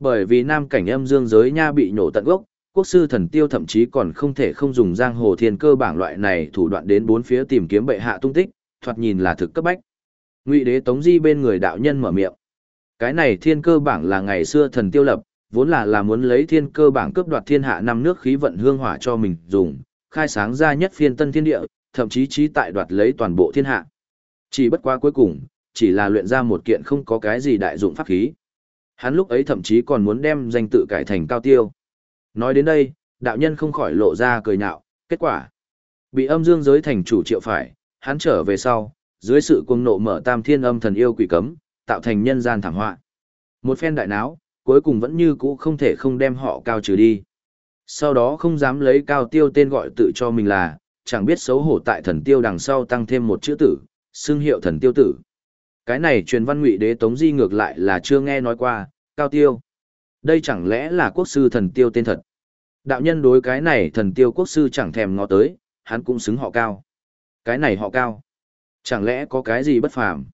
Bởi vì nam cảnh âm dương giới nha bị nổ tận gốc, quốc sư thần tiêu thậm chí còn không thể không dùng giang hồ thiên cơ bảng loại này thủ đoạn đến bốn phía tìm kiếm bệ hạ tung tích, thoạt nhìn là thực cấp bách. Ngụy đế Tống Di bên người đạo nhân mở miệng. Cái này thiên cơ bảng là ngày xưa thần tiêu lập, vốn là là muốn lấy thiên cơ bảng cướp đoạt thiên hạ năm nước khí vận hương hỏa cho mình dùng, khai sáng ra nhất phiên tân thiên địa, thậm chí trí tại đoạt lấy toàn bộ thiên hạ. Chỉ bất quá cuối cùng, chỉ là luyện ra một kiện không có cái gì đại dụng pháp khí. Hắn lúc ấy thậm chí còn muốn đem danh tự cải thành cao tiêu. Nói đến đây, đạo nhân không khỏi lộ ra cười nhạo, kết quả. Bị âm dương giới thành chủ triệu phải, hắn trở về sau, dưới sự cuồng nộ mở tam thiên âm thần yêu quỷ cấm, tạo thành nhân gian thảm họa. Một phen đại náo, cuối cùng vẫn như cũ không thể không đem họ cao trừ đi. Sau đó không dám lấy cao tiêu tên gọi tự cho mình là, chẳng biết xấu hổ tại thần tiêu đằng sau tăng thêm một chữ tử, xưng hiệu thần tiêu tử. Cái này truyền văn ngụy đế Tống Di ngược lại là chưa nghe nói qua, cao tiêu. Đây chẳng lẽ là quốc sư thần tiêu tên thật? Đạo nhân đối cái này thần tiêu quốc sư chẳng thèm ngó tới, hắn cũng xứng họ cao. Cái này họ cao. Chẳng lẽ có cái gì bất phàm?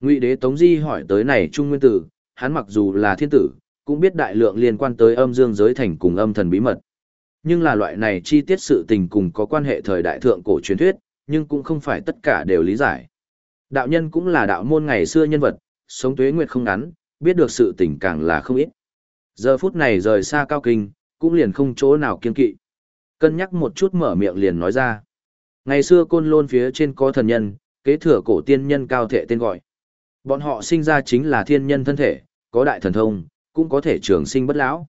Ngụy đế Tống Di hỏi tới này Trung Nguyên Tử, hắn mặc dù là thiên tử, cũng biết đại lượng liên quan tới âm dương giới thành cùng âm thần bí mật. Nhưng là loại này chi tiết sự tình cùng có quan hệ thời đại thượng cổ truyền thuyết, nhưng cũng không phải tất cả đều lý giải. Đạo nhân cũng là đạo môn ngày xưa nhân vật, sống tuế nguyệt không ngắn, biết được sự tình càng là không ít. Giờ phút này rời xa cao kinh, cũng liền không chỗ nào kiên kỵ. Cân nhắc một chút mở miệng liền nói ra. Ngày xưa côn lôn phía trên có thần nhân, kế thừa cổ tiên nhân cao thể tên gọi. Bọn họ sinh ra chính là thiên nhân thân thể, có đại thần thông, cũng có thể trường sinh bất lão.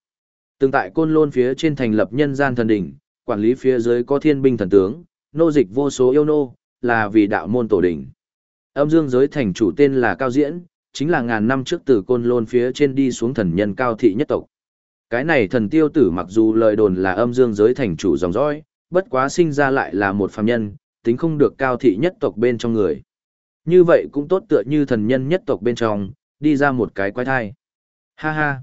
Từng tại côn lôn phía trên thành lập nhân gian thần đỉnh, quản lý phía dưới có thiên binh thần tướng, nô dịch vô số yêu nô, là vì đạo môn tổ đỉnh. Âm dương giới thành chủ tên là Cao Diễn, chính là ngàn năm trước từ côn lôn phía trên đi xuống thần nhân cao thị nhất tộc. Cái này thần tiêu tử mặc dù lời đồn là âm dương giới thành chủ dòng dõi, bất quá sinh ra lại là một phàm nhân, tính không được cao thị nhất tộc bên trong người. Như vậy cũng tốt tựa như thần nhân nhất tộc bên trong, đi ra một cái quái thai. Ha ha!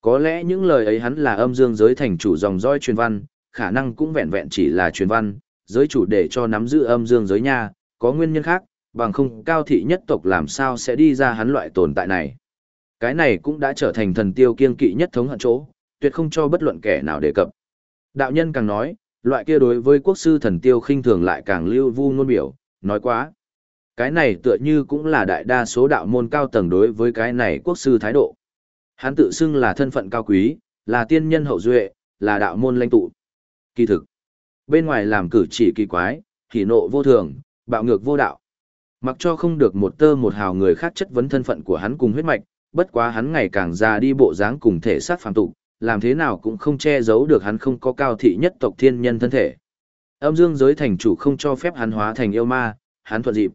Có lẽ những lời ấy hắn là âm dương giới thành chủ dòng dõi truyền văn, khả năng cũng vẹn vẹn chỉ là truyền văn, giới chủ để cho nắm giữ âm dương giới nha, có nguyên nhân khác, bằng không cao thị nhất tộc làm sao sẽ đi ra hắn loại tồn tại này. Cái này cũng đã trở thành thần tiêu kiên kỵ nhất thống hận chỗ, tuyệt không cho bất luận kẻ nào đề cập. Đạo nhân càng nói, loại kia đối với quốc sư thần tiêu khinh thường lại càng lưu vu ngôn biểu, nói quá. Cái này tựa như cũng là đại đa số đạo môn cao tầng đối với cái này quốc sư thái độ. Hắn tự xưng là thân phận cao quý, là tiên nhân hậu duệ, là đạo môn lãnh tụ. Kỳ thực, bên ngoài làm cử chỉ kỳ quái, hỉ nộ vô thường, bạo ngược vô đạo. Mặc cho không được một tơ một hào người khác chất vấn thân phận của hắn cùng huyết mạch, bất quá hắn ngày càng già đi bộ dáng cùng thể xác phàm tục, làm thế nào cũng không che giấu được hắn không có cao thị nhất tộc thiên nhân thân thể. Âm dương giới thành chủ không cho phép hắn hóa thành yêu ma, hắn thuận dịp.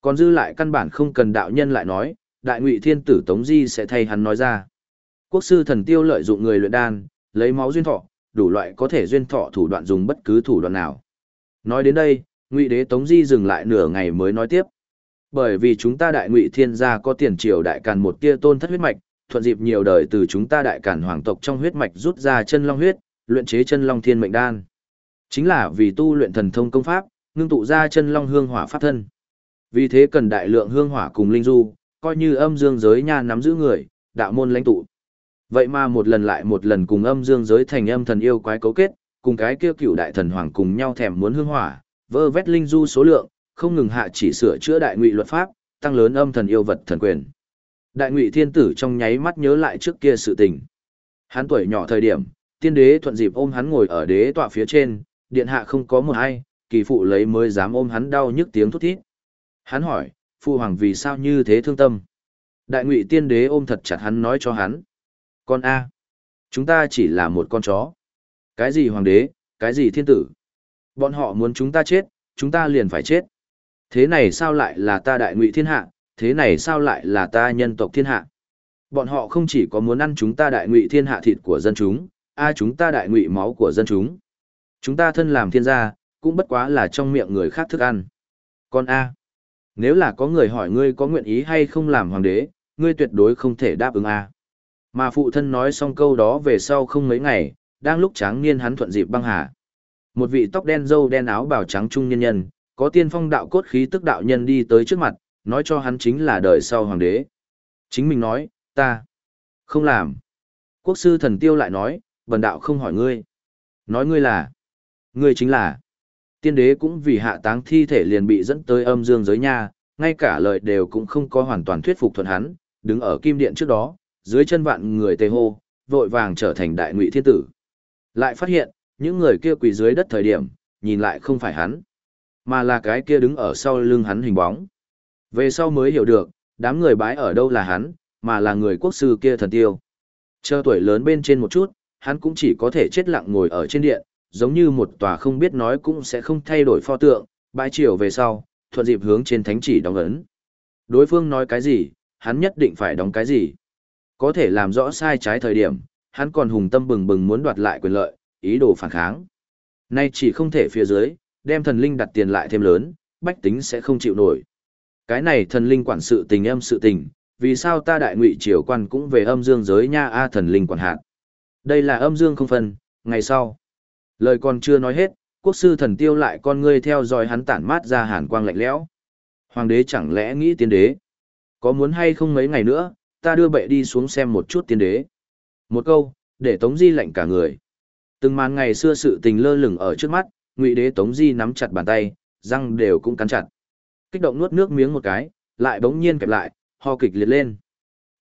Còn dư lại căn bản không cần đạo nhân lại nói, đại ngụy thiên tử Tống Di sẽ thay hắn nói ra. Quốc sư thần tiêu lợi dụng người luyện đan, lấy máu duyên thọ, đủ loại có thể duyên thọ thủ đoạn dùng bất cứ thủ đoạn nào. Nói đến đây, ngụy đế Tống Di dừng lại nửa ngày mới nói tiếp. Bởi vì chúng ta đại ngụy thiên gia có tiền triều đại càn một tia tôn thất huyết mạch, thuận dịp nhiều đời từ chúng ta đại càn hoàng tộc trong huyết mạch rút ra chân long huyết, luyện chế chân long thiên mệnh đan. Chính là vì tu luyện thần thông công pháp, ngưng tụ ra chân long hương hỏa pháp thân. Vì thế cần đại lượng hương hỏa cùng linh du, coi như âm dương giới nha nắm giữ người, đạo môn lãnh tụ. Vậy mà một lần lại một lần cùng âm dương giới thành âm thần yêu quái cấu kết, cùng cái kia cựu đại thần hoàng cùng nhau thèm muốn hương hỏa, vơ vét linh du số lượng, không ngừng hạ chỉ sửa chữa đại ngụy luật pháp, tăng lớn âm thần yêu vật thần quyền. Đại ngụy thiên tử trong nháy mắt nhớ lại trước kia sự tình. Hắn tuổi nhỏ thời điểm, tiên đế thuận dịp ôm hắn ngồi ở đế tọa phía trên, điện hạ không có một ai, kỳ phụ lấy mới dám ôm hắn đau nhức tiếng thút thít. Hắn hỏi, phụ hoàng vì sao như thế thương tâm? Đại ngụy tiên đế ôm thật chặt hắn nói cho hắn. Con A. Chúng ta chỉ là một con chó. Cái gì hoàng đế, cái gì thiên tử. Bọn họ muốn chúng ta chết, chúng ta liền phải chết. Thế này sao lại là ta đại ngụy thiên hạ, thế này sao lại là ta nhân tộc thiên hạ. Bọn họ không chỉ có muốn ăn chúng ta đại ngụy thiên hạ thịt của dân chúng, a à, chúng ta đại ngụy máu của dân chúng. Chúng ta thân làm thiên gia, cũng bất quá là trong miệng người khác thức ăn. Còn a, nếu là có người hỏi ngươi có nguyện ý hay không làm hoàng đế, ngươi tuyệt đối không thể đáp ứng a. Mà phụ thân nói xong câu đó về sau không mấy ngày, đang lúc tráng niên hắn thuận dịp băng hà. Một vị tóc đen râu đen áo bào trắng trung nhân nhân, có tiên phong đạo cốt khí tức đạo nhân đi tới trước mặt, nói cho hắn chính là đời sau hoàng đế. Chính mình nói, ta không làm. Quốc sư thần tiêu lại nói, bần đạo không hỏi ngươi. Nói ngươi là, ngươi chính là. Tiên đế cũng vì hạ táng thi thể liền bị dẫn tới âm dương giới nha, ngay cả lời đều cũng không có hoàn toàn thuyết phục thuận hắn, đứng ở kim điện trước đó, dưới chân vạn người tề hô, vội vàng trở thành đại ngụy thiên tử. Lại phát hiện, những người kia quỳ dưới đất thời điểm, nhìn lại không phải hắn, mà là cái kia đứng ở sau lưng hắn hình bóng. Về sau mới hiểu được, đám người bái ở đâu là hắn, mà là người quốc sư kia thần tiêu. Chờ tuổi lớn bên trên một chút, hắn cũng chỉ có thể chết lặng ngồi ở trên điện, giống như một tòa không biết nói cũng sẽ không thay đổi pho tượng, bãi chiều về sau, thuận dịp hướng trên thánh chỉ đóng ấn. Đối phương nói cái gì, hắn nhất định phải đóng cái gì. Có thể làm rõ sai trái thời điểm, hắn còn hùng tâm bừng bừng muốn đoạt lại quyền lợi, ý đồ phản kháng. Nay chỉ không thể phía dưới, đem thần linh đặt tiền lại thêm lớn, bách tính sẽ không chịu nổi. Cái này thần linh quản sự tình em sự tình, vì sao ta đại ngụy triều quan cũng về âm dương giới nha a thần linh quản hạt. Đây là âm dương không phân, ngày sau. Lời còn chưa nói hết, quốc sư thần tiêu lại con ngươi theo dõi hắn tản mát ra hàn quang lạnh lẽo. Hoàng đế chẳng lẽ nghĩ tiên đế? Có muốn hay không mấy ngày nữa, ta đưa bệ đi xuống xem một chút tiên đế. Một câu, để Tống Di lạnh cả người. Từng màn ngày xưa sự tình lơ lửng ở trước mắt, Ngụy Đế Tống Di nắm chặt bàn tay, răng đều cũng cắn chặt. Kích động nuốt nước miếng một cái, lại bỗng nhiên kẹp lại, ho kịch liệt lên.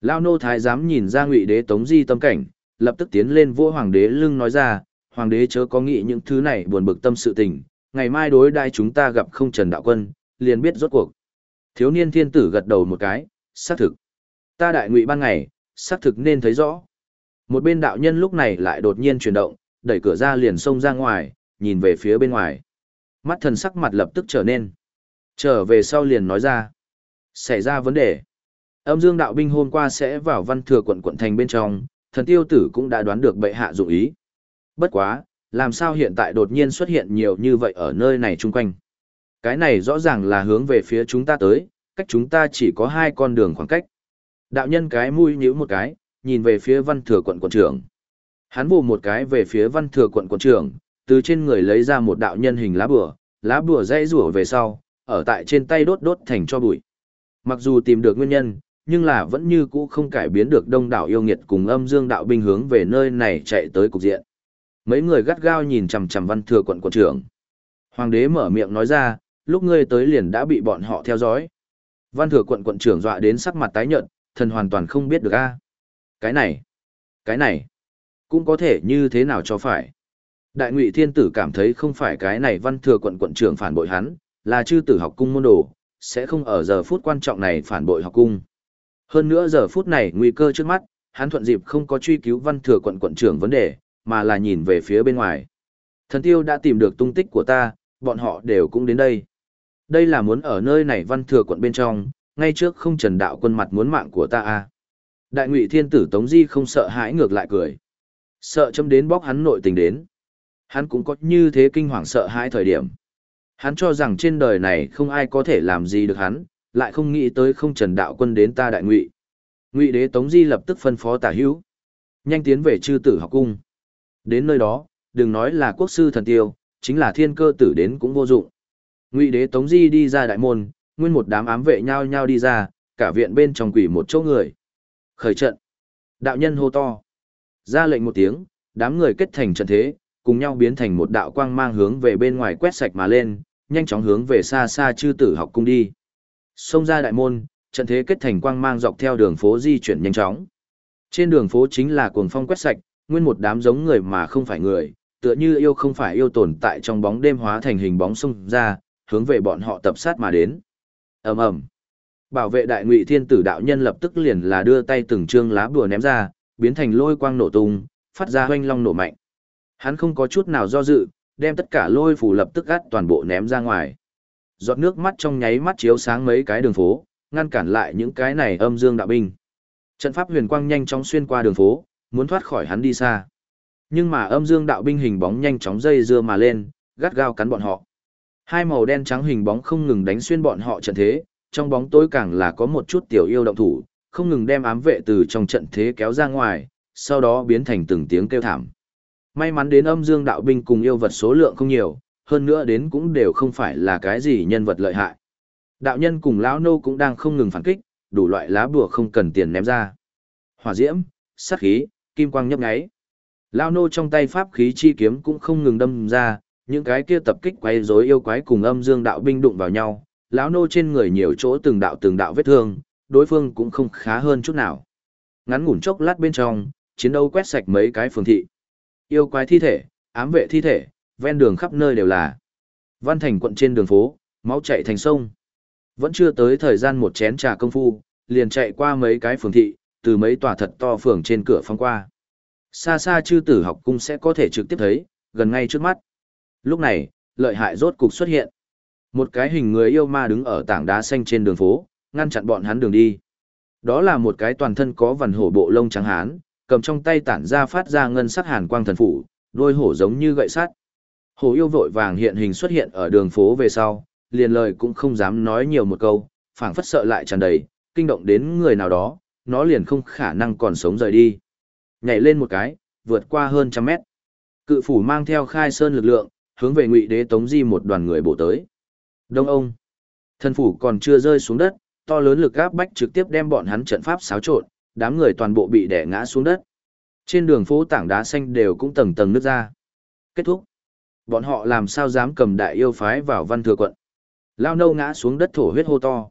Lao nô thái dám nhìn ra Ngụy Đế Tống Di tâm cảnh, lập tức tiến lên vua hoàng đế lưng nói ra, hoàng đế chớ có nghĩ những thứ này buồn bực tâm sự tình, ngày mai đối đai chúng ta gặp không Trần Đạo Quân, liền biết rốt cuộc. Thiếu niên thiên tử gật đầu một cái, xác thực. Ta đại ngụy ban ngày, xác thực nên thấy rõ. Một bên đạo nhân lúc này lại đột nhiên chuyển động, đẩy cửa ra liền xông ra ngoài, nhìn về phía bên ngoài. Mắt thần sắc mặt lập tức trở nên. Trở về sau liền nói ra. Xảy ra vấn đề. Âm dương đạo binh hôm qua sẽ vào văn thừa quận quận thành bên trong, thần tiêu tử cũng đã đoán được bệ hạ dụng ý. Bất quá, làm sao hiện tại đột nhiên xuất hiện nhiều như vậy ở nơi này chung quanh. Cái này rõ ràng là hướng về phía chúng ta tới, cách chúng ta chỉ có hai con đường khoảng cách. Đạo nhân cái mũi nhíu một cái, nhìn về phía văn thừa quận quận trưởng. Hắn bù một cái về phía văn thừa quận quận trưởng, từ trên người lấy ra một đạo nhân hình lá bùa, lá bùa dây rủa về sau, ở tại trên tay đốt đốt thành cho bụi. Mặc dù tìm được nguyên nhân, nhưng là vẫn như cũ không cải biến được đông đảo yêu nghiệt cùng âm dương đạo binh hướng về nơi này chạy tới cục diện. Mấy người gắt gao nhìn chằm chằm văn thừa quận quận trưởng. Hoàng đế mở miệng nói ra, lúc ngươi tới liền đã bị bọn họ theo dõi. Văn thừa quận quận trưởng dọa đến sắc mặt tái nhợt, thần hoàn toàn không biết được a. Cái này, cái này, cũng có thể như thế nào cho phải. Đại ngụy thiên tử cảm thấy không phải cái này văn thừa quận quận trưởng phản bội hắn, là chư tử học cung môn đồ, sẽ không ở giờ phút quan trọng này phản bội học cung. Hơn nữa giờ phút này nguy cơ trước mắt, hắn thuận dịp không có truy cứu văn thừa quận quận trưởng vấn đề, mà là nhìn về phía bên ngoài. Thần tiêu đã tìm được tung tích của ta, bọn họ đều cũng đến đây. Đây là muốn ở nơi này văn thừa quận bên trong, ngay trước không trần đạo quân mặt muốn mạng của ta à. Đại ngụy thiên tử Tống Di không sợ hãi ngược lại cười. Sợ châm đến bóc hắn nội tình đến. Hắn cũng có như thế kinh hoàng sợ hãi thời điểm. Hắn cho rằng trên đời này không ai có thể làm gì được hắn, lại không nghĩ tới không trần đạo quân đến ta đại ngụy. Ngụy đế Tống Di lập tức phân phó tả hữu. Nhanh tiến về chư tử học cung. Đến nơi đó, đừng nói là quốc sư thần tiêu, chính là thiên cơ tử đến cũng vô dụng. Ngụy đế Tống Di đi ra đại môn, nguyên một đám ám vệ nhau nhau đi ra, cả viện bên trong quỷ một chỗ người. Khởi trận. Đạo nhân hô to. Ra lệnh một tiếng, đám người kết thành trận thế, cùng nhau biến thành một đạo quang mang hướng về bên ngoài quét sạch mà lên, nhanh chóng hướng về xa xa chư tử học cung đi. Xông ra đại môn, trận thế kết thành quang mang dọc theo đường phố di chuyển nhanh chóng. Trên đường phố chính là cuồng phong quét sạch, nguyên một đám giống người mà không phải người, tựa như yêu không phải yêu tồn tại trong bóng đêm hóa thành hình bóng xông ra, hướng về bọn họ tập sát mà đến. Ầm ầm. Bảo vệ đại ngụy thiên tử đạo nhân lập tức liền là đưa tay từng trương lá bùa ném ra, biến thành lôi quang nổ tung, phát ra hoanh long nổ mạnh. Hắn không có chút nào do dự, đem tất cả lôi phủ lập tức gắt toàn bộ ném ra ngoài. Giọt nước mắt trong nháy mắt chiếu sáng mấy cái đường phố, ngăn cản lại những cái này âm dương đạo binh. Trận pháp huyền quang nhanh chóng xuyên qua đường phố, muốn thoát khỏi hắn đi xa. Nhưng mà âm dương đạo binh hình bóng nhanh chóng dây dưa mà lên, gắt gao cắn bọn họ. Hai màu đen trắng hình bóng không ngừng đánh xuyên bọn họ trận thế, trong bóng tối càng là có một chút tiểu yêu động thủ, không ngừng đem ám vệ từ trong trận thế kéo ra ngoài, sau đó biến thành từng tiếng kêu thảm. May mắn đến âm dương đạo binh cùng yêu vật số lượng không nhiều, hơn nữa đến cũng đều không phải là cái gì nhân vật lợi hại. Đạo nhân cùng lão nô cũng đang không ngừng phản kích, đủ loại lá bùa không cần tiền ném ra. Hỏa diễm, sát khí, kim quang nhấp nháy. Lão nô trong tay pháp khí chi kiếm cũng không ngừng đâm ra, những cái kia tập kích quay rối yêu quái cùng âm dương đạo binh đụng vào nhau, lão nô trên người nhiều chỗ từng đạo từng đạo vết thương, đối phương cũng không khá hơn chút nào. Ngắn ngủn chốc lát bên trong, chiến đấu quét sạch mấy cái phường thị. Yêu quái thi thể, ám vệ thi thể, ven đường khắp nơi đều là. Văn thành quận trên đường phố, máu chảy thành sông. Vẫn chưa tới thời gian một chén trà công phu, liền chạy qua mấy cái phường thị, từ mấy tòa thật to phường trên cửa phong qua. Xa xa chư tử học cung sẽ có thể trực tiếp thấy, gần ngay trước mắt. Lúc này, lợi hại rốt cục xuất hiện. Một cái hình người yêu ma đứng ở tảng đá xanh trên đường phố, ngăn chặn bọn hắn đường đi. Đó là một cái toàn thân có vằn hổ bộ lông trắng hán, cầm trong tay tản ra phát ra ngân sắc hàn quang thần phủ, đôi hổ giống như gậy sắt. Hổ yêu vội vàng hiện hình xuất hiện ở đường phố về sau, liền lời cũng không dám nói nhiều một câu, phảng phất sợ lại tràn đầy, kinh động đến người nào đó, nó liền không khả năng còn sống rời đi. Nhảy lên một cái, vượt qua hơn trăm mét. Cự phủ mang theo khai sơn lực lượng, hướng về ngụy đế tống di một đoàn người bổ tới. Đông ông. Thần phủ còn chưa rơi xuống đất, to lớn lực áp bách trực tiếp đem bọn hắn trận pháp xáo trộn, đám người toàn bộ bị đè ngã xuống đất. Trên đường phố tảng đá xanh đều cũng tầng tầng nứt ra. Kết thúc. Bọn họ làm sao dám cầm đại yêu phái vào văn thừa quận. Lao nâu ngã xuống đất thổ huyết hô to.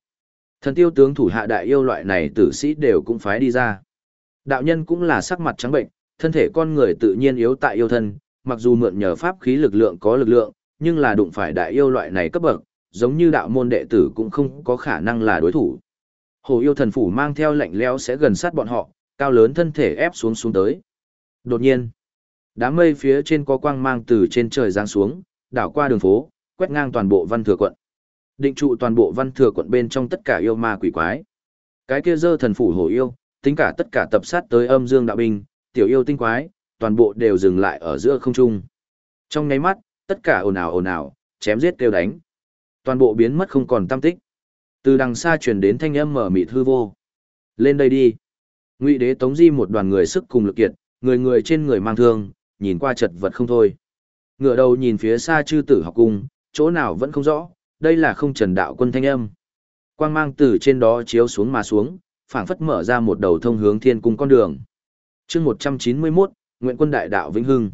Thần tiêu tướng thủ hạ đại yêu loại này tử sĩ đều cũng phái đi ra. Đạo nhân cũng là sắc mặt trắng bệnh, thân thể con người tự nhiên yếu tại yêu thân, mặc dù mượn nhờ pháp khí lực lượng có lực lượng, nhưng là đụng phải đại yêu loại này cấp bậc, giống như đạo môn đệ tử cũng không có khả năng là đối thủ. Hồ yêu thần phủ mang theo lạnh lẽo sẽ gần sát bọn họ, cao lớn thân thể ép xuống xuống tới. Đột nhiên, đám mây phía trên có quang mang từ trên trời giáng xuống, đảo qua đường phố, quét ngang toàn bộ văn thừa quận. Định trụ toàn bộ văn thừa quận bên trong tất cả yêu ma quỷ quái. Cái kia dơ thần phủ hổ yêu, tính cả tất cả tập sát tới âm dương đạo binh, tiểu yêu tinh quái, toàn bộ đều dừng lại ở giữa không trung. Trong nháy mắt, tất cả ồn ào ồn ào, chém giết kêu đánh. Toàn bộ biến mất không còn tâm tích. Từ đằng xa truyền đến thanh âm mở mịt hư vô. Lên đây đi. Ngụy đế tống di một đoàn người sức cùng lực kiệt, người người trên người mang thương, nhìn qua chật vật không thôi. Ngựa đầu nhìn phía xa chư tử học cung, chỗ nào vẫn không rõ, đây là không trần đạo quân thanh âm. Quang mang từ trên đó chiếu xuống mà xuống, phảng phất mở ra một đầu thông hướng thiên cung con đường. chương 191, Nguyện quân đại đạo Vĩnh Hưng.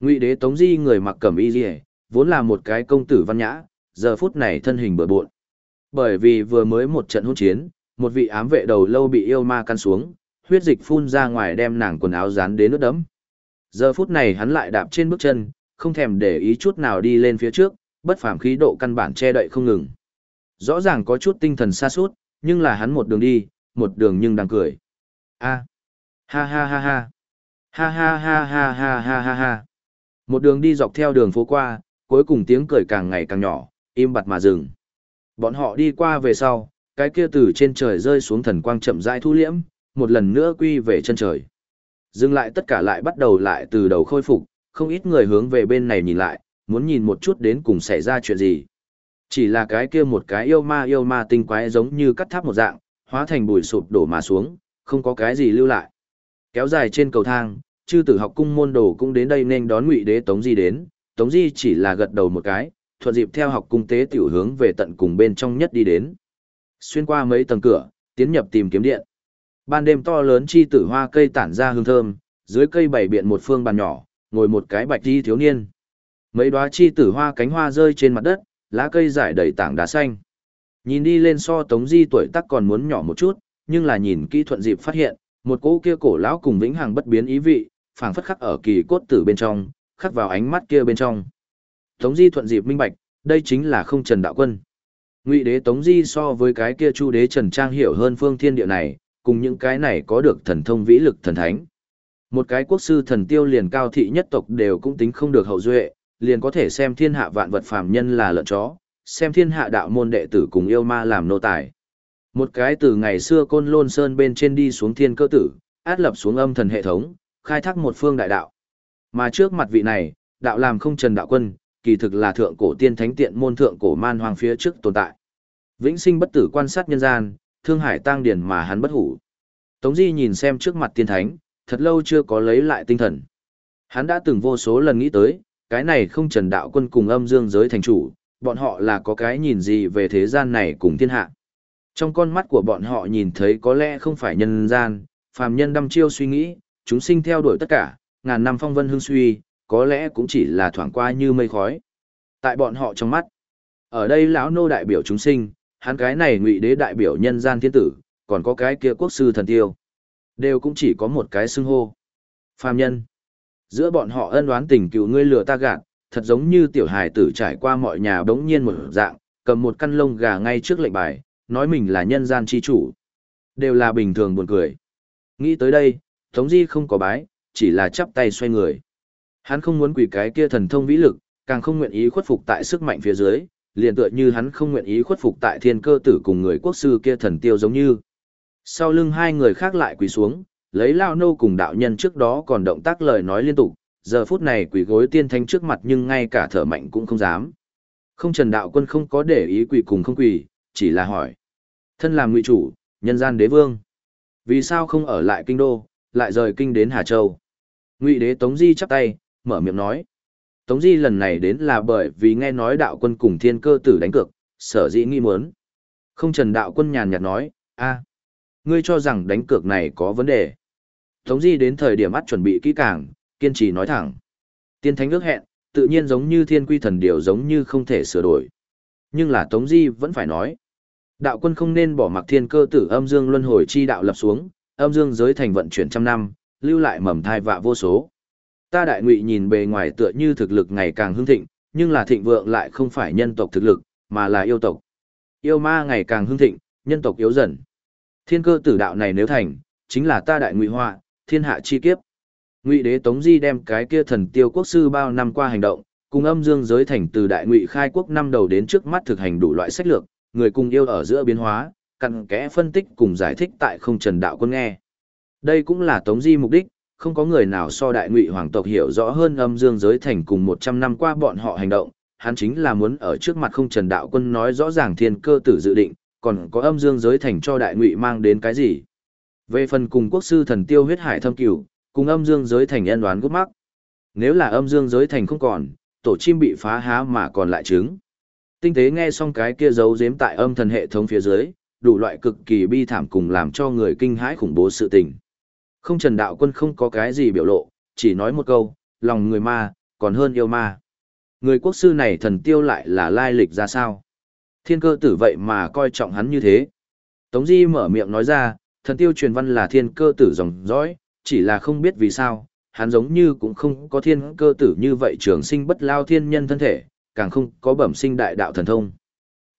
Ngụy đế tống di người mặc cẩm y dỉa vốn là một cái công tử văn nhã, giờ phút này thân hình bừa bộn. Bởi vì vừa mới một trận hỗn chiến, một vị ám vệ đầu lâu bị yêu ma căn xuống, huyết dịch phun ra ngoài đem nàng quần áo dán đến nước đấm. Giờ phút này hắn lại đạp trên bước chân, không thèm để ý chút nào đi lên phía trước, bất phàm khí độ căn bản che đậy không ngừng. Rõ ràng có chút tinh thần xa suốt, nhưng là hắn một đường đi, một đường nhưng đang cười. A. Ha ha ha ha. Ha ha ha ha ha ha ha ha. Một đường đi dọc theo đường phố qua, cuối cùng tiếng cười càng ngày càng nhỏ, im bặt mà dừng. Bọn họ đi qua về sau, cái kia từ trên trời rơi xuống thần quang chậm rãi thu liễm, một lần nữa quy về chân trời. Dừng lại tất cả lại bắt đầu lại từ đầu khôi phục, không ít người hướng về bên này nhìn lại, muốn nhìn một chút đến cùng xảy ra chuyện gì. Chỉ là cái kia một cái yêu ma yêu ma tinh quái giống như cắt tháp một dạng, hóa thành bụi sụp đổ mà xuống, không có cái gì lưu lại. Kéo dài trên cầu thang, chư tử học cung môn đồ cũng đến đây nên đón ngụy đế Tống Di đến, Tống Di chỉ là gật đầu một cái, thuận dịp theo học cung tế tiểu hướng về tận cùng bên trong nhất đi đến. Xuyên qua mấy tầng cửa, tiến nhập tìm kiếm điện. Ban đêm to lớn chi tử hoa cây tản ra hương thơm, dưới cây bảy biện một phương bàn nhỏ, ngồi một cái bạch đi thiếu niên. Mấy đóa chi tử hoa cánh hoa rơi trên mặt đất, lá cây rải đầy tảng đá xanh. Nhìn đi lên so Tống Di tuổi tác còn muốn nhỏ một chút, nhưng là nhìn kỹ thuận dịp phát hiện, một cỗ kia cổ lão cùng vĩnh hằng bất biến ý vị, phảng phất khắc ở kỳ cốt tử bên trong, khắc vào ánh mắt kia bên trong. Tống Di thuận dịp minh bạch, đây chính là không Trần Đạo Quân. Ngụy đế Tống Di so với cái kia Chu đế Trần Trang hiểu hơn phương thiên địa này, cùng những cái này có được thần thông vĩ lực thần thánh. Một cái quốc sư thần tiêu liền cao thị nhất tộc đều cũng tính không được hậu duệ, liền có thể xem thiên hạ vạn vật phàm nhân là lợn chó, xem thiên hạ đạo môn đệ tử cùng yêu ma làm nô tài. Một cái từ ngày xưa côn lôn sơn bên trên đi xuống thiên cơ tử, át lập xuống âm thần hệ thống, khai thác một phương đại đạo. Mà trước mặt vị này, đạo làm không trần đạo quân, kỳ thực là thượng cổ tiên thánh tiện môn thượng cổ man hoàng phía trước tồn tại. Vĩnh sinh bất tử quan sát nhân gian, thương hải tăng điển mà hắn bất hủ. Tống Di nhìn xem trước mặt tiên thánh, thật lâu chưa có lấy lại tinh thần. Hắn đã từng vô số lần nghĩ tới, cái này không trần đạo quân cùng âm dương giới thành chủ, bọn họ là có cái nhìn gì về thế gian này cùng thiên hạ. Trong con mắt của bọn họ nhìn thấy có lẽ không phải nhân gian, phàm nhân đăm chiêu suy nghĩ, chúng sinh theo đuổi tất cả, ngàn năm phong vân hương suy, có lẽ cũng chỉ là thoảng qua như mây khói. Tại bọn họ trong mắt, ở đây lão nô đại biểu chúng sinh, hắn cái này ngụy đế đại biểu nhân gian thiên tử, còn có cái kia quốc sư thần tiêu. Đều cũng chỉ có một cái xưng hô. Phàm nhân. Giữa bọn họ ân oán tình cựu ngươi lừa ta gạt, thật giống như tiểu hài tử trải qua mọi nhà bỗng nhiên một dạng, cầm một căn lông gà ngay trước lệnh bài, nói mình là nhân gian chi chủ. Đều là bình thường buồn cười. Nghĩ tới đây, Tống Di không có bái, chỉ là chắp tay xoay người. Hắn không muốn quỷ cái kia thần thông vĩ lực, càng không nguyện ý khuất phục tại sức mạnh phía dưới, liền tựa như hắn không nguyện ý khuất phục tại thiên cơ tử cùng người quốc sư kia thần tiêu giống như. Sau lưng hai người khác lại quỳ xuống, lấy lao nô cùng đạo nhân trước đó còn động tác lời nói liên tục, giờ phút này quỳ gối tiên thánh trước mặt nhưng ngay cả thở mạnh cũng không dám. Không trần đạo quân không có để ý quỳ cùng không quỳ, chỉ là hỏi. Thân làm ngụy chủ, nhân gian đế vương. Vì sao không ở lại kinh đô, lại rời kinh đến Hà Châu? Ngụy đế Tống Di chắp tay, mở miệng nói. Tống Di lần này đến là bởi vì nghe nói đạo quân cùng thiên cơ tử đánh cược, sở dĩ nghi muốn. Không trần đạo quân nhàn nhạt nói, a, ngươi cho rằng đánh cược này có vấn đề. Tống Di đến thời điểm mắt chuẩn bị kỹ càng, kiên trì nói thẳng. Tiên thánh ước hẹn, tự nhiên giống như thiên quy thần điều giống như không thể sửa đổi. Nhưng là Tống Di vẫn phải nói. Đạo quân không nên bỏ mặc thiên cơ tử âm dương luân hồi chi đạo lập xuống, âm dương giới thành vận chuyển trăm năm, lưu lại mầm thai vạ vô số. Ta đại ngụy nhìn bề ngoài tựa như thực lực ngày càng hưng thịnh, nhưng là thịnh vượng lại không phải nhân tộc thực lực, mà là yêu tộc. Yêu ma ngày càng hưng thịnh, nhân tộc yếu dần. Thiên cơ tử đạo này nếu thành, chính là ta đại ngụy họa, thiên hạ chi kiếp. Ngụy đế Tống Di đem cái kia thần tiêu quốc sư bao năm qua hành động, cùng âm dương giới thành từ đại ngụy khai quốc năm đầu đến trước mắt thực hành đủ loại sách lược, người cùng yêu ở giữa biến hóa, cặn kẽ phân tích cùng giải thích tại không trần đạo quân nghe. Đây cũng là Tống Di mục đích, không có người nào so đại ngụy hoàng tộc hiểu rõ hơn âm dương giới thành cùng 100 năm qua bọn họ hành động, hắn chính là muốn ở trước mặt không trần đạo quân nói rõ ràng thiên cơ tử dự định, còn có âm dương giới thành cho đại ngụy mang đến cái gì. Về phần cùng quốc sư thần tiêu huyết hải thâm cửu, cùng âm dương giới thành ân đoán gút mắc. Nếu là âm dương giới thành không còn, tổ chim bị phá há mà còn lại trứng. Tinh tế nghe xong cái kia giấu giếm tại âm thần hệ thống phía dưới, đủ loại cực kỳ bi thảm cùng làm cho người kinh hãi khủng bố sự tình. Không Trần Đạo Quân không có cái gì biểu lộ, chỉ nói một câu, lòng người ma, còn hơn yêu ma. Người quốc sư này thần tiêu lại là lai lịch ra sao? Thiên cơ tử vậy mà coi trọng hắn như thế. Tống Di mở miệng nói ra, thần tiêu truyền văn là thiên cơ tử dòng dõi, chỉ là không biết vì sao, hắn giống như cũng không có thiên cơ tử như vậy trường sinh bất lao thiên nhân thân thể, càng không có bẩm sinh đại đạo thần thông.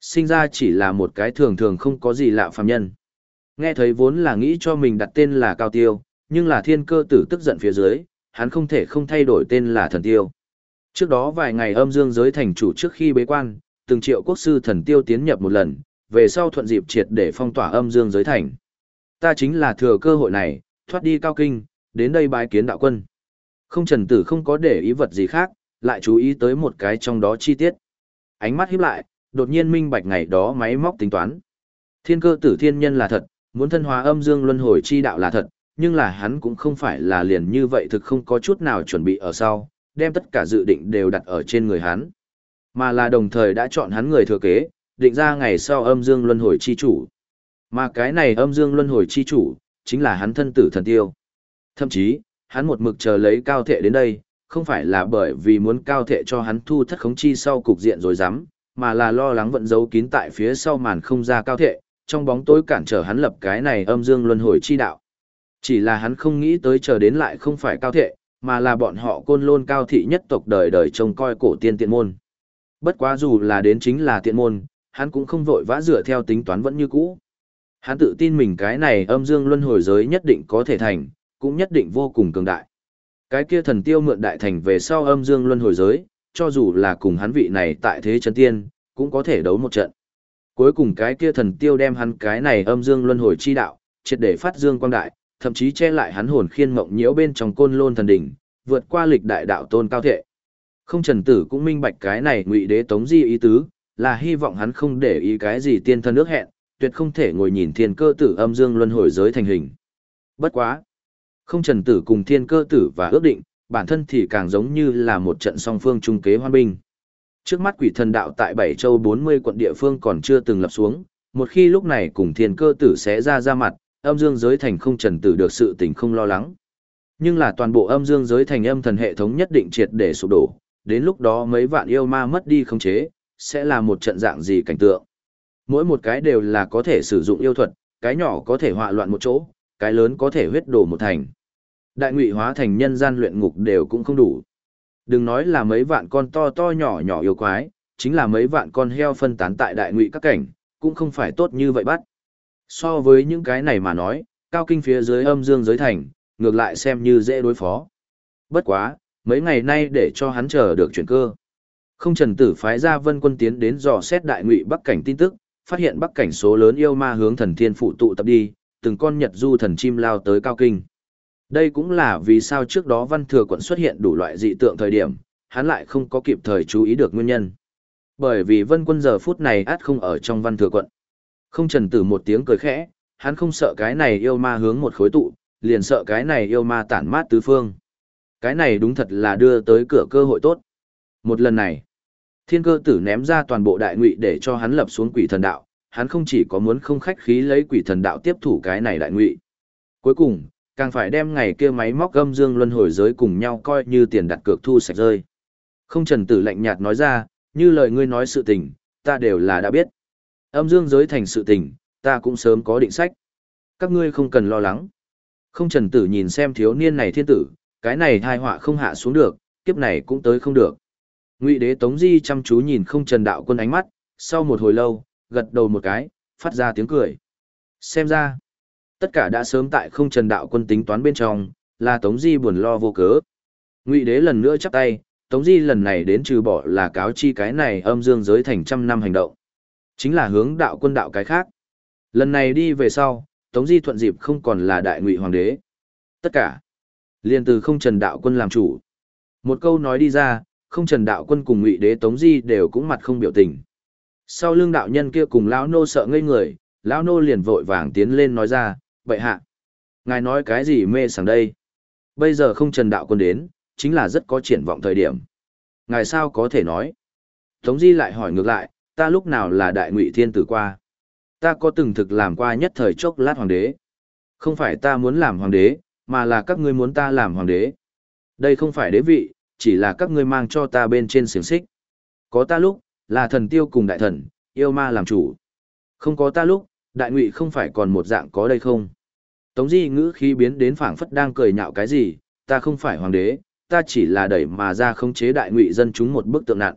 Sinh ra chỉ là một cái thường thường không có gì lạ phàm nhân. Nghe thấy vốn là nghĩ cho mình đặt tên là Cao Tiêu, nhưng là thiên cơ tử tức giận phía dưới, hắn không thể không thay đổi tên là thần tiêu. Trước đó vài ngày âm dương giới thành chủ trước khi bế quan, từng triệu quốc sư thần tiêu tiến nhập một lần, về sau thuận dịp triệt để phong tỏa âm dương giới thành. Ta chính là thừa cơ hội này, thoát đi cao kinh, đến đây bái kiến đạo quân. Không trần tử không có để ý vật gì khác, lại chú ý tới một cái trong đó chi tiết. Ánh mắt híp lại, đột nhiên minh bạch ngày đó máy móc tính toán. Thiên cơ tử thiên nhân là thật, muốn thân hóa âm dương luân hồi chi đạo là thật, nhưng là hắn cũng không phải là liền như vậy thực không có chút nào chuẩn bị ở sau, đem tất cả dự định đều đặt ở trên người hắn. Mà là đồng thời đã chọn hắn người thừa kế, định ra ngày sau âm dương luân hồi chi chủ. Mà cái này âm dương luân hồi chi chủ, chính là hắn thân tử thần tiêu. Thậm chí, hắn một mực chờ lấy cao thệ đến đây, không phải là bởi vì muốn cao thệ cho hắn thu thất khống chi sau cục diện rồi dám, mà là lo lắng vận giấu kín tại phía sau màn không ra cao thệ, trong bóng tối cản trở hắn lập cái này âm dương luân hồi chi đạo. Chỉ là hắn không nghĩ tới chờ đến lại không phải cao thệ, mà là bọn họ côn lôn cao thị nhất tộc đời đời trông coi cổ tiên tiện môn. Bất quá dù là đến chính là tiện môn, hắn cũng không vội vã dựa theo tính toán vẫn như cũ. Hắn tự tin mình cái này âm dương luân hồi giới nhất định có thể thành, cũng nhất định vô cùng cường đại. Cái kia thần tiêu mượn đại thành về sau âm dương luân hồi giới, cho dù là cùng hắn vị này tại thế chân tiên, cũng có thể đấu một trận. Cuối cùng cái kia thần tiêu đem hắn cái này âm dương luân hồi chi đạo, triệt để phát dương quang đại, thậm chí che lại hắn hồn khiên mộng nhiễu bên trong côn lôn thần đỉnh, vượt qua lịch đại đạo tôn cao thệ. Không trần tử cũng minh bạch cái này ngụy đế tống di ý tứ, là hy vọng hắn không để ý cái gì tiên thân ước hẹn, tuyệt không thể ngồi nhìn thiên cơ tử âm dương luân hồi giới thành hình. Bất quá. Không trần tử cùng thiên cơ tử và ước định, bản thân thì càng giống như là một trận song phương trung kế hoan binh. Trước mắt quỷ thần đạo tại Bảy Châu 40 quận địa phương còn chưa từng lập xuống, một khi lúc này cùng thiên cơ tử sẽ ra ra mặt, âm dương giới thành không trần tử được sự tình không lo lắng. Nhưng là toàn bộ âm dương giới thành âm thần hệ thống nhất định triệt để sụp đổ, đến lúc đó mấy vạn yêu ma mất đi khống chế, sẽ là một trận dạng gì cảnh tượng. Mỗi một cái đều là có thể sử dụng yêu thuật, cái nhỏ có thể họa loạn một chỗ, cái lớn có thể huyết đổ một thành. Đại ngụy hóa thành nhân gian luyện ngục đều cũng không đủ. Đừng nói là mấy vạn con to to nhỏ nhỏ yêu quái, chính là mấy vạn con heo phân tán tại đại ngụy các cảnh, cũng không phải tốt như vậy bắt. So với những cái này mà nói, cao kinh phía dưới âm dương giới thành, ngược lại xem như dễ đối phó. Bất quá, mấy ngày nay để cho hắn chờ được chuyển cơ. Không trần tử phái ra vân quân tiến đến dò xét đại ngụy bắc cảnh tin tức, phát hiện bắc cảnh số lớn yêu ma hướng thần thiên phụ tụ tập đi, từng con nhật du thần chim lao tới cao kinh. Đây cũng là vì sao trước đó văn thừa quận xuất hiện đủ loại dị tượng thời điểm, hắn lại không có kịp thời chú ý được nguyên nhân. Bởi vì vân quân giờ phút này át không ở trong văn thừa quận. Không trần tử một tiếng cười khẽ, hắn không sợ cái này yêu ma hướng một khối tụ, liền sợ cái này yêu ma tản mát tứ phương. Cái này đúng thật là đưa tới cửa cơ hội tốt. Một lần này, thiên cơ tử ném ra toàn bộ đại ngụy để cho hắn lập xuống quỷ thần đạo, hắn không chỉ có muốn không khách khí lấy quỷ thần đạo tiếp thủ cái này đại ngụy. Cuối cùng, càng phải đem ngày kia máy móc gâm dương luân hồi giới cùng nhau coi như tiền đặt cược thu sạch rơi. Không trần tử lạnh nhạt nói ra, như lời ngươi nói sự tình, ta đều là đã biết. Âm dương giới thành sự tình, ta cũng sớm có định sách. Các ngươi không cần lo lắng. Không trần tử nhìn xem thiếu niên này thiên tử, cái này thai họa không hạ xuống được, kiếp này cũng tới không được. Ngụy đế Tống Di chăm chú nhìn không trần đạo quân ánh mắt, sau một hồi lâu, gật đầu một cái, phát ra tiếng cười. Xem ra, tất cả đã sớm tại không trần đạo quân tính toán bên trong, là Tống Di buồn lo vô cớ. Ngụy đế lần nữa chắp tay, Tống Di lần này đến trừ bỏ là cáo chi cái này âm dương giới thành trăm năm hành động. Chính là hướng đạo quân đạo cái khác. Lần này đi về sau, Tống Di thuận dịp không còn là đại ngụy hoàng đế. Tất cả, liền từ không trần đạo quân làm chủ. Một câu nói đi ra, không trần đạo quân cùng ngụy đế Tống Di đều cũng mặt không biểu tình. Sau lưng đạo nhân kia cùng lão nô sợ ngây người, lão nô liền vội vàng tiến lên nói ra, vậy hạ. Ngài nói cái gì mê sảng đây? Bây giờ không trần đạo quân đến, chính là rất có triển vọng thời điểm. Ngài sao có thể nói? Tống Di lại hỏi ngược lại, ta lúc nào là đại ngụy thiên tử qua? Ta có từng thực làm qua nhất thời chốc lát hoàng đế. Không phải ta muốn làm hoàng đế, mà là các ngươi muốn ta làm hoàng đế. Đây không phải đế vị, chỉ là các ngươi mang cho ta bên trên xiềng xích. Có ta lúc, là thần tiêu cùng đại thần, yêu ma làm chủ. Không có ta lúc, đại ngụy không phải còn một dạng có đây không? Tống di ngữ khí biến đến phảng phất đang cười nhạo cái gì, ta không phải hoàng đế, ta chỉ là đẩy mà ra không chế đại ngụy dân chúng một bức tượng nặng.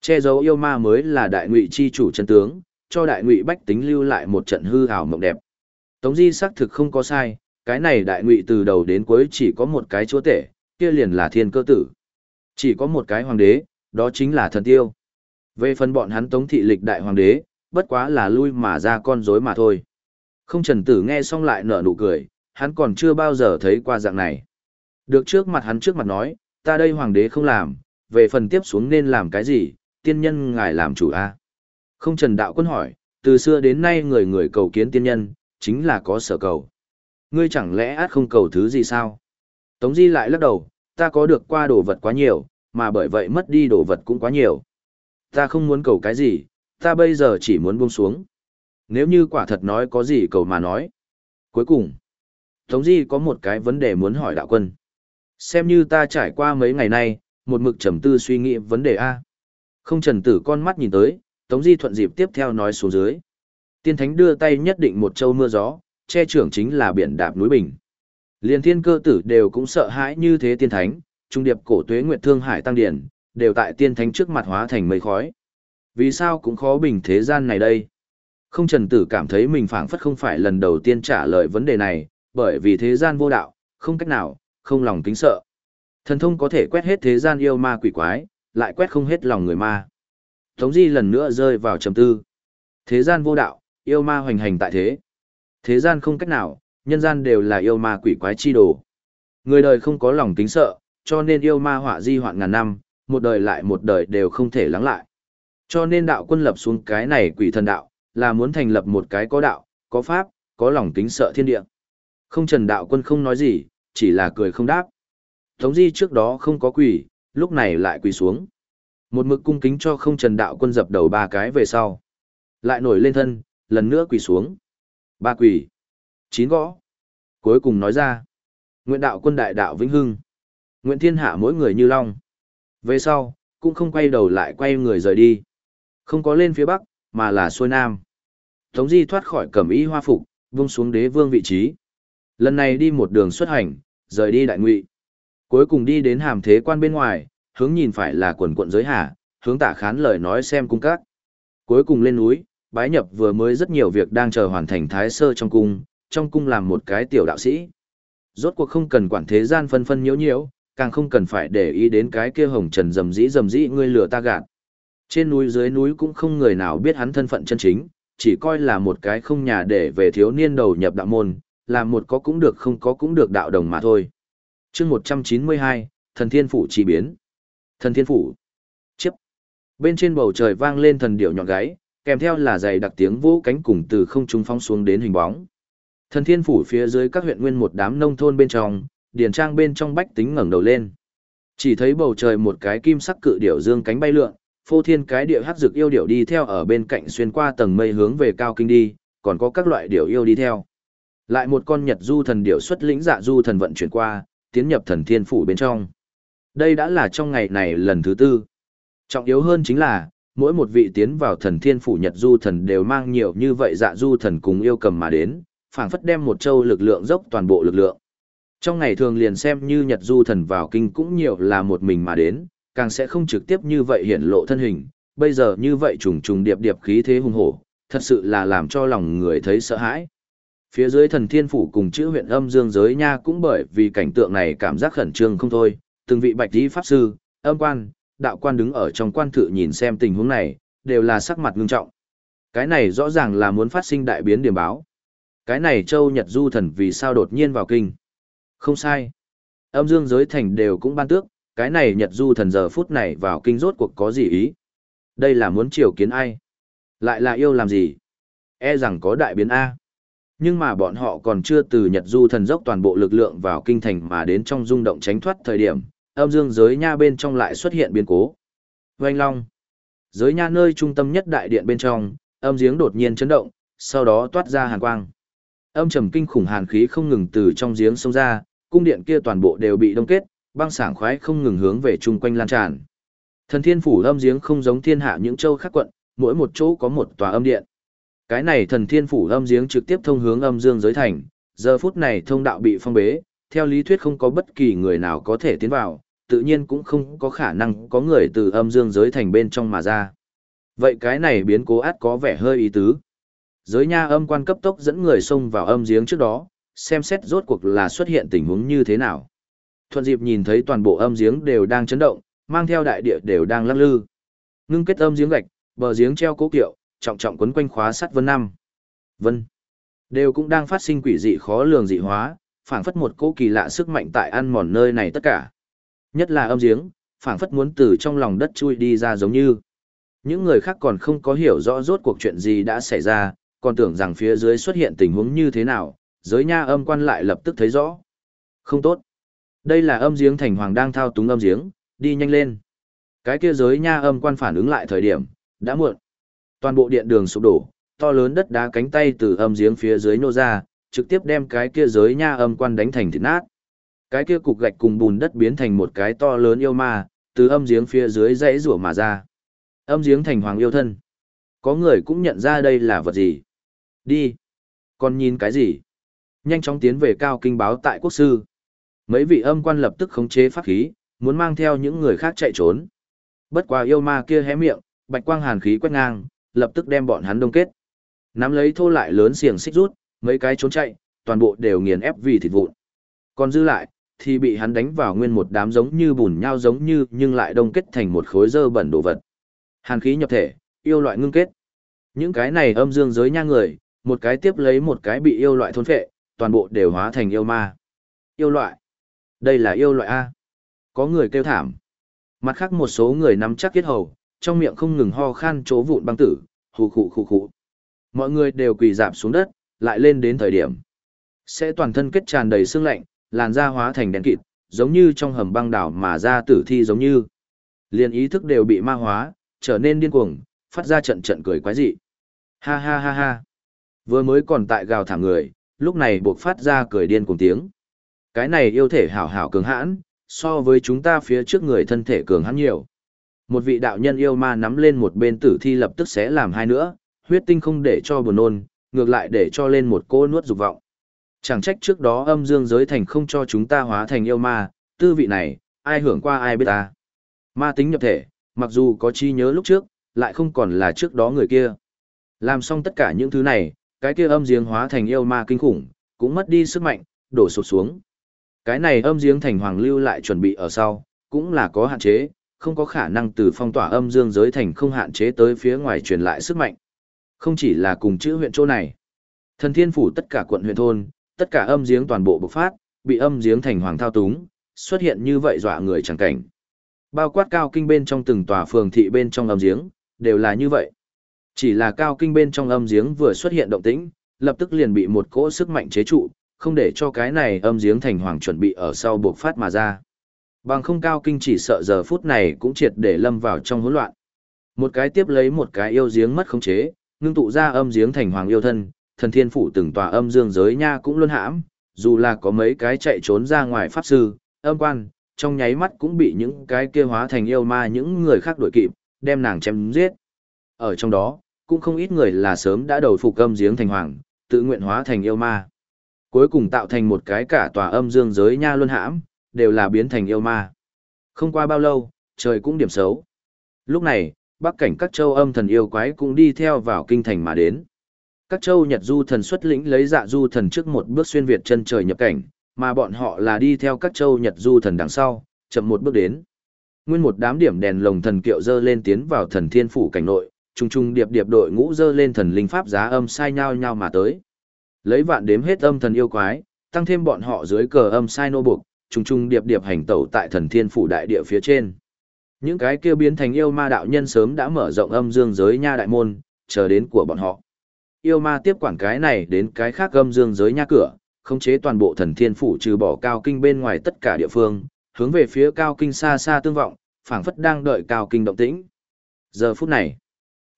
Che giấu yêu ma mới là đại ngụy chi chủ chân tướng, cho đại ngụy bách tính lưu lại một trận hư hào mộng đẹp. Tống Di xác thực không có sai, cái này đại ngụy từ đầu đến cuối chỉ có một cái chúa tể, kia liền là thiên cơ tử. Chỉ có một cái hoàng đế, đó chính là thần tiêu. Về phần bọn hắn tống thị lịch đại hoàng đế, bất quá là lui mà ra con rối mà thôi. Không trần tử nghe xong lại nở nụ cười, hắn còn chưa bao giờ thấy qua dạng này. Được trước mặt hắn trước mặt nói, ta đây hoàng đế không làm, về phần tiếp xuống nên làm cái gì, tiên nhân ngài làm chủ a Không trần đạo quân hỏi, từ xưa đến nay người người cầu kiến tiên nhân, chính là có sở cầu. Ngươi chẳng lẽ át không cầu thứ gì sao? Tống Di lại lắc đầu, ta có được qua đồ vật quá nhiều, mà bởi vậy mất đi đồ vật cũng quá nhiều. Ta không muốn cầu cái gì, ta bây giờ chỉ muốn buông xuống. Nếu như quả thật nói có gì cầu mà nói. Cuối cùng, Tống Di có một cái vấn đề muốn hỏi đạo quân. Xem như ta trải qua mấy ngày nay, một mực trầm tư suy nghĩ vấn đề A. Không trần tử con mắt nhìn tới, Tống Di thuận dịp tiếp theo nói xuống dưới. Tiên Thánh đưa tay nhất định một châu mưa gió, che trưởng chính là biển đạp núi bình. Liên thiên cơ tử đều cũng sợ hãi như thế tiên thánh, trung điệp cổ tuế nguyệt thương hải tăng điển, đều tại tiên thánh trước mặt hóa thành mây khói. Vì sao cũng khó bình thế gian này đây? Không trần tử cảm thấy mình phảng phất không phải lần đầu tiên trả lời vấn đề này, bởi vì thế gian vô đạo, không cách nào, không lòng kính sợ. Thần thông có thể quét hết thế gian yêu ma quỷ quái, lại quét không hết lòng người ma. Tống Di lần nữa rơi vào trầm tư. Thế gian vô đạo, yêu ma hoành hành tại thế. Thế gian không cách nào, nhân gian đều là yêu ma quỷ quái chi đồ. Người đời không có lòng kính sợ, cho nên yêu ma họa di hoạn ngàn năm, một đời lại một đời đều không thể lắng lại. Cho nên đạo quân lập xuống cái này quỷ thần đạo, là muốn thành lập một cái có đạo, có pháp, có lòng kính sợ thiên địa. Không trần đạo quân không nói gì, chỉ là cười không đáp. Tống di trước đó không có quỷ, lúc này lại quỳ xuống. Một mực cung kính cho không trần đạo quân dập đầu ba cái về sau. Lại nổi lên thân, lần nữa quỳ xuống. Ba quỳ. Chín gõ. Cuối cùng nói ra. Nguyện đạo quân đại đạo vĩnh hưng. Nguyện thiên hạ mỗi người như long. Về sau, cũng không quay đầu lại quay người rời đi. Không có lên phía bắc, mà là xuôi nam. Tống Di thoát khỏi cẩm y hoa phục, vung xuống đế vương vị trí. Lần này đi một đường xuất hành, rời đi đại ngụy. Cuối cùng đi đến hàm thế quan bên ngoài, hướng nhìn phải là quần quận giới hà, hướng tả khán lời nói xem cung các. Cuối cùng lên núi, bái nhập vừa mới rất nhiều việc đang chờ hoàn thành thái sơ trong cung, trong cung làm một cái tiểu đạo sĩ. Rốt cuộc không cần quản thế gian phân phân nhiễu nhiễu, càng không cần phải để ý đến cái kia hồng trần rầm rĩ rầm rĩ ngươi lừa ta gạt. Trên núi dưới núi cũng không người nào biết hắn thân phận chân chính, chỉ coi là một cái không nhà để về thiếu niên đầu nhập đạo môn, làm một có cũng được không có cũng được đạo đồng mà thôi chương 192, Thần Thiên Phủ chỉ biến. Thần Thiên Phủ. Chiếp. Bên trên bầu trời vang lên thần điệu nhọn gáy, kèm theo là giày đặc tiếng vũ cánh cùng từ không trung phong xuống đến hình bóng. Thần Thiên Phủ phía dưới các huyện nguyên một đám nông thôn bên trong, điền trang bên trong bách tính ngẩng đầu lên. Chỉ thấy bầu trời một cái kim sắc cự điểu dương cánh bay lượn, phô thiên cái điệu hát dược yêu điểu đi theo ở bên cạnh xuyên qua tầng mây hướng về cao kinh đi, còn có các loại điểu yêu đi theo. Lại một con nhật du thần điểu xuất lĩnh dạ du thần vận chuyển qua, tiến nhập thần thiên phủ bên trong. Đây đã là trong ngày này lần thứ tư. Trọng yếu hơn chính là, mỗi một vị tiến vào thần thiên phủ nhật du thần đều mang nhiều như vậy dạ du thần cùng yêu cầm mà đến, phảng phất đem một châu lực lượng dốc toàn bộ lực lượng. Trong ngày thường liền xem như nhật du thần vào kinh cũng nhiều là một mình mà đến, càng sẽ không trực tiếp như vậy hiển lộ thân hình, bây giờ như vậy trùng trùng điệp điệp khí thế hùng hổ, thật sự là làm cho lòng người thấy sợ hãi. Phía dưới thần thiên phủ cùng chữ huyện âm dương giới nha cũng bởi vì cảnh tượng này cảm giác khẩn trương không thôi, từng vị bạch tí pháp sư, âm quan, đạo quan đứng ở trong quan thự nhìn xem tình huống này, đều là sắc mặt ngưng trọng. Cái này rõ ràng là muốn phát sinh đại biến điểm báo. Cái này châu Nhật Du thần vì sao đột nhiên vào kinh. Không sai. Âm dương giới thành đều cũng ban tước, cái này Nhật Du thần giờ phút này vào kinh rốt cuộc có gì ý. Đây là muốn triều kiến ai? Lại là yêu làm gì? E rằng có đại biến A. Nhưng mà bọn họ còn chưa từ Nhật Du thần dốc toàn bộ lực lượng vào kinh thành mà đến trong rung động tránh thoát thời điểm, âm dương giới nha bên trong lại xuất hiện biến cố. Vành Long. Giới nha nơi trung tâm nhất đại điện bên trong, âm giếng đột nhiên chấn động, sau đó toát ra hàn quang. Âm trầm kinh khủng hàn khí không ngừng từ trong giếng xông ra, cung điện kia toàn bộ đều bị đông kết, băng sảng khoái không ngừng hướng về chung quanh lan tràn. Thần thiên phủ âm giếng không giống thiên hạ những châu khác quận, mỗi một chỗ có một tòa âm điện. Cái này thần thiên phủ âm giếng trực tiếp thông hướng âm dương giới thành, giờ phút này thông đạo bị phong bế, theo lý thuyết không có bất kỳ người nào có thể tiến vào, tự nhiên cũng không có khả năng có người từ âm dương giới thành bên trong mà ra. Vậy cái này biến cố át có vẻ hơi ý tứ. Giới nha âm quan cấp tốc dẫn người xông vào âm giếng trước đó, xem xét rốt cuộc là xuất hiện tình huống như thế nào. Thuận dịp nhìn thấy toàn bộ âm giếng đều đang chấn động, mang theo đại địa đều đang lắc lư. Ngưng kết âm giếng gạch, bờ giếng treo cố kiệu, trọng trọng quấn quanh khóa sắt vân năm. Vân. Đều cũng đang phát sinh quỷ dị khó lường dị hóa, phảng phất một cỗ kỳ lạ sức mạnh tại ăn mòn nơi này tất cả. Nhất là âm giếng, phảng phất muốn từ trong lòng đất chui đi ra giống như. Những người khác còn không có hiểu rõ rốt cuộc chuyện gì đã xảy ra, còn tưởng rằng phía dưới xuất hiện tình huống như thế nào, giới nha âm quan lại lập tức thấy rõ. Không tốt. Đây là âm giếng thành hoàng đang thao túng âm giếng, đi nhanh lên. Cái kia giới nha âm quan phản ứng lại thời điểm, đã muộn. Toàn bộ điện đường sụp đổ, to lớn đất đá cánh tay từ âm giếng phía dưới nô ra, trực tiếp đem cái kia giới nha âm quan đánh thành thịt nát. Cái kia cục gạch cùng bùn đất biến thành một cái to lớn yêu ma, từ âm giếng phía dưới dãy rủa mà ra. Âm giếng thành hoàng yêu thân. Có người cũng nhận ra đây là vật gì. Đi. Còn nhìn cái gì? Nhanh chóng tiến về cao kinh báo tại quốc sư. Mấy vị âm quan lập tức khống chế pháp khí, muốn mang theo những người khác chạy trốn. Bất quá yêu ma kia hé miệng, bạch quang hàn khí quét ngang, lập tức đem bọn hắn đông kết. Nắm lấy thô lại lớn xiềng xích rút, mấy cái trốn chạy, toàn bộ đều nghiền ép vì thịt vụn. Còn dư lại, thì bị hắn đánh vào nguyên một đám giống như bùn nhau giống như nhưng lại đông kết thành một khối dơ bẩn đồ vật. Hàn khí nhập thể, yêu loại ngưng kết. Những cái này âm dương giới nha người, một cái tiếp lấy một cái bị yêu loại thôn phệ, toàn bộ đều hóa thành yêu ma. Yêu loại. Đây là yêu loại A. Có người kêu thảm. Mặt khác một số người nắm chắc kết hầu, trong miệng không ngừng ho khan chỗ vụn băng tử, hù khụ khụ khụ. Mọi người đều quỳ dạp xuống đất, lại lên đến thời điểm. Sẽ toàn thân kết tràn đầy xương lạnh, làn da hóa thành đen kịt, giống như trong hầm băng đảo mà ra tử thi giống như. Liền ý thức đều bị ma hóa, trở nên điên cuồng, phát ra trận trận cười quái dị. Ha ha ha ha. Vừa mới còn tại gào thảm người, lúc này buộc phát ra cười điên cuồng tiếng. Cái này yêu thể hảo hảo cường hãn, so với chúng ta phía trước người thân thể cường hãn nhiều. Một vị đạo nhân yêu ma nắm lên một bên tử thi lập tức sẽ làm hai nữa, huyết tinh không để cho buồn nôn, ngược lại để cho lên một cô nuốt dục vọng. Chẳng trách trước đó âm dương giới thành không cho chúng ta hóa thành yêu ma, tư vị này, ai hưởng qua ai biết ta. Ma tính nhập thể, mặc dù có chi nhớ lúc trước, lại không còn là trước đó người kia. Làm xong tất cả những thứ này, cái kia âm giếng hóa thành yêu ma kinh khủng, cũng mất đi sức mạnh, đổ sụp xuống. Cái này âm giếng thành hoàng lưu lại chuẩn bị ở sau, cũng là có hạn chế, không có khả năng từ phong tỏa âm dương giới thành không hạn chế tới phía ngoài truyền lại sức mạnh. Không chỉ là cùng chữ huyện chỗ này. Thần thiên phủ tất cả quận huyện thôn, tất cả âm giếng toàn bộ bộc phát, bị âm giếng thành hoàng thao túng, xuất hiện như vậy dọa người chẳng cảnh. Bao quát cao kinh bên trong từng tòa phường thị bên trong âm giếng, đều là như vậy. Chỉ là cao kinh bên trong âm giếng vừa xuất hiện động tĩnh, lập tức liền bị một cỗ sức mạnh chế trụ, không để cho cái này âm giếng thành hoàng chuẩn bị ở sau buộc phát mà ra. Bằng không cao kinh chỉ sợ giờ phút này cũng triệt để lâm vào trong hỗn loạn. Một cái tiếp lấy một cái yêu giếng mất khống chế, ngưng tụ ra âm giếng thành hoàng yêu thân, thần thiên phủ từng tòa âm dương giới nha cũng luôn hãm, dù là có mấy cái chạy trốn ra ngoài pháp sư, âm quan, trong nháy mắt cũng bị những cái kia hóa thành yêu ma những người khác đuổi kịp, đem nàng chém giết. Ở trong đó, cũng không ít người là sớm đã đầu phục âm giếng thành hoàng, tự nguyện hóa thành yêu ma. Cuối cùng tạo thành một cái cả tòa âm dương giới nha luân hãm, đều là biến thành yêu ma. Không qua bao lâu, trời cũng điểm xấu. Lúc này, bắc cảnh các châu âm thần yêu quái cũng đi theo vào kinh thành mà đến. Các châu Nhật Du thần xuất lĩnh lấy dạ du thần trước một bước xuyên Việt chân trời nhập cảnh, mà bọn họ là đi theo các châu Nhật Du thần đằng sau, chậm một bước đến. Nguyên một đám điểm đèn lồng thần kiệu dơ lên tiến vào thần thiên phủ cảnh nội, trung trung điệp điệp đội ngũ dơ lên thần linh pháp giá âm sai nhau nhau mà tới. Lấy vạn đếm hết âm thần yêu quái, tăng thêm bọn họ dưới cờ âm sai nô buộc, trung trung điệp điệp hành tẩu tại thần thiên phủ đại địa phía trên. Những cái kia biến thành yêu ma đạo nhân sớm đã mở rộng âm dương giới nha đại môn, chờ đến của bọn họ. Yêu ma tiếp quản cái này đến cái khác âm dương giới nha cửa, khống chế toàn bộ thần thiên phủ trừ bỏ cao kinh bên ngoài tất cả địa phương, hướng về phía cao kinh xa xa tương vọng, phảng phất đang đợi cao kinh động tĩnh. Giờ phút này,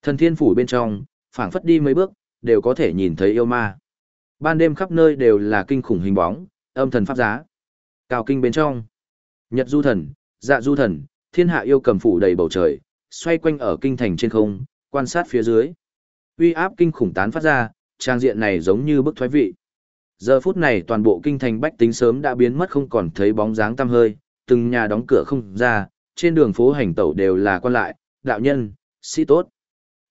thần thiên phủ bên trong, phảng phất đi mấy bước, đều có thể nhìn thấy yêu ma. Ban đêm khắp nơi đều là kinh khủng hình bóng, âm thần pháp giá. Cao kinh bên trong, Nhật du thần, dạ du thần, thiên hạ yêu cầm phủ đầy bầu trời, xoay quanh ở kinh thành trên không, quan sát phía dưới. Uy áp kinh khủng tán phát ra, trang diện này giống như bức thoái vị. Giờ phút này toàn bộ kinh thành bách tính sớm đã biến mất không còn thấy bóng dáng tăm hơi, từng nhà đóng cửa không ra, trên đường phố hành tẩu đều là quan lại, đạo nhân, sĩ tốt.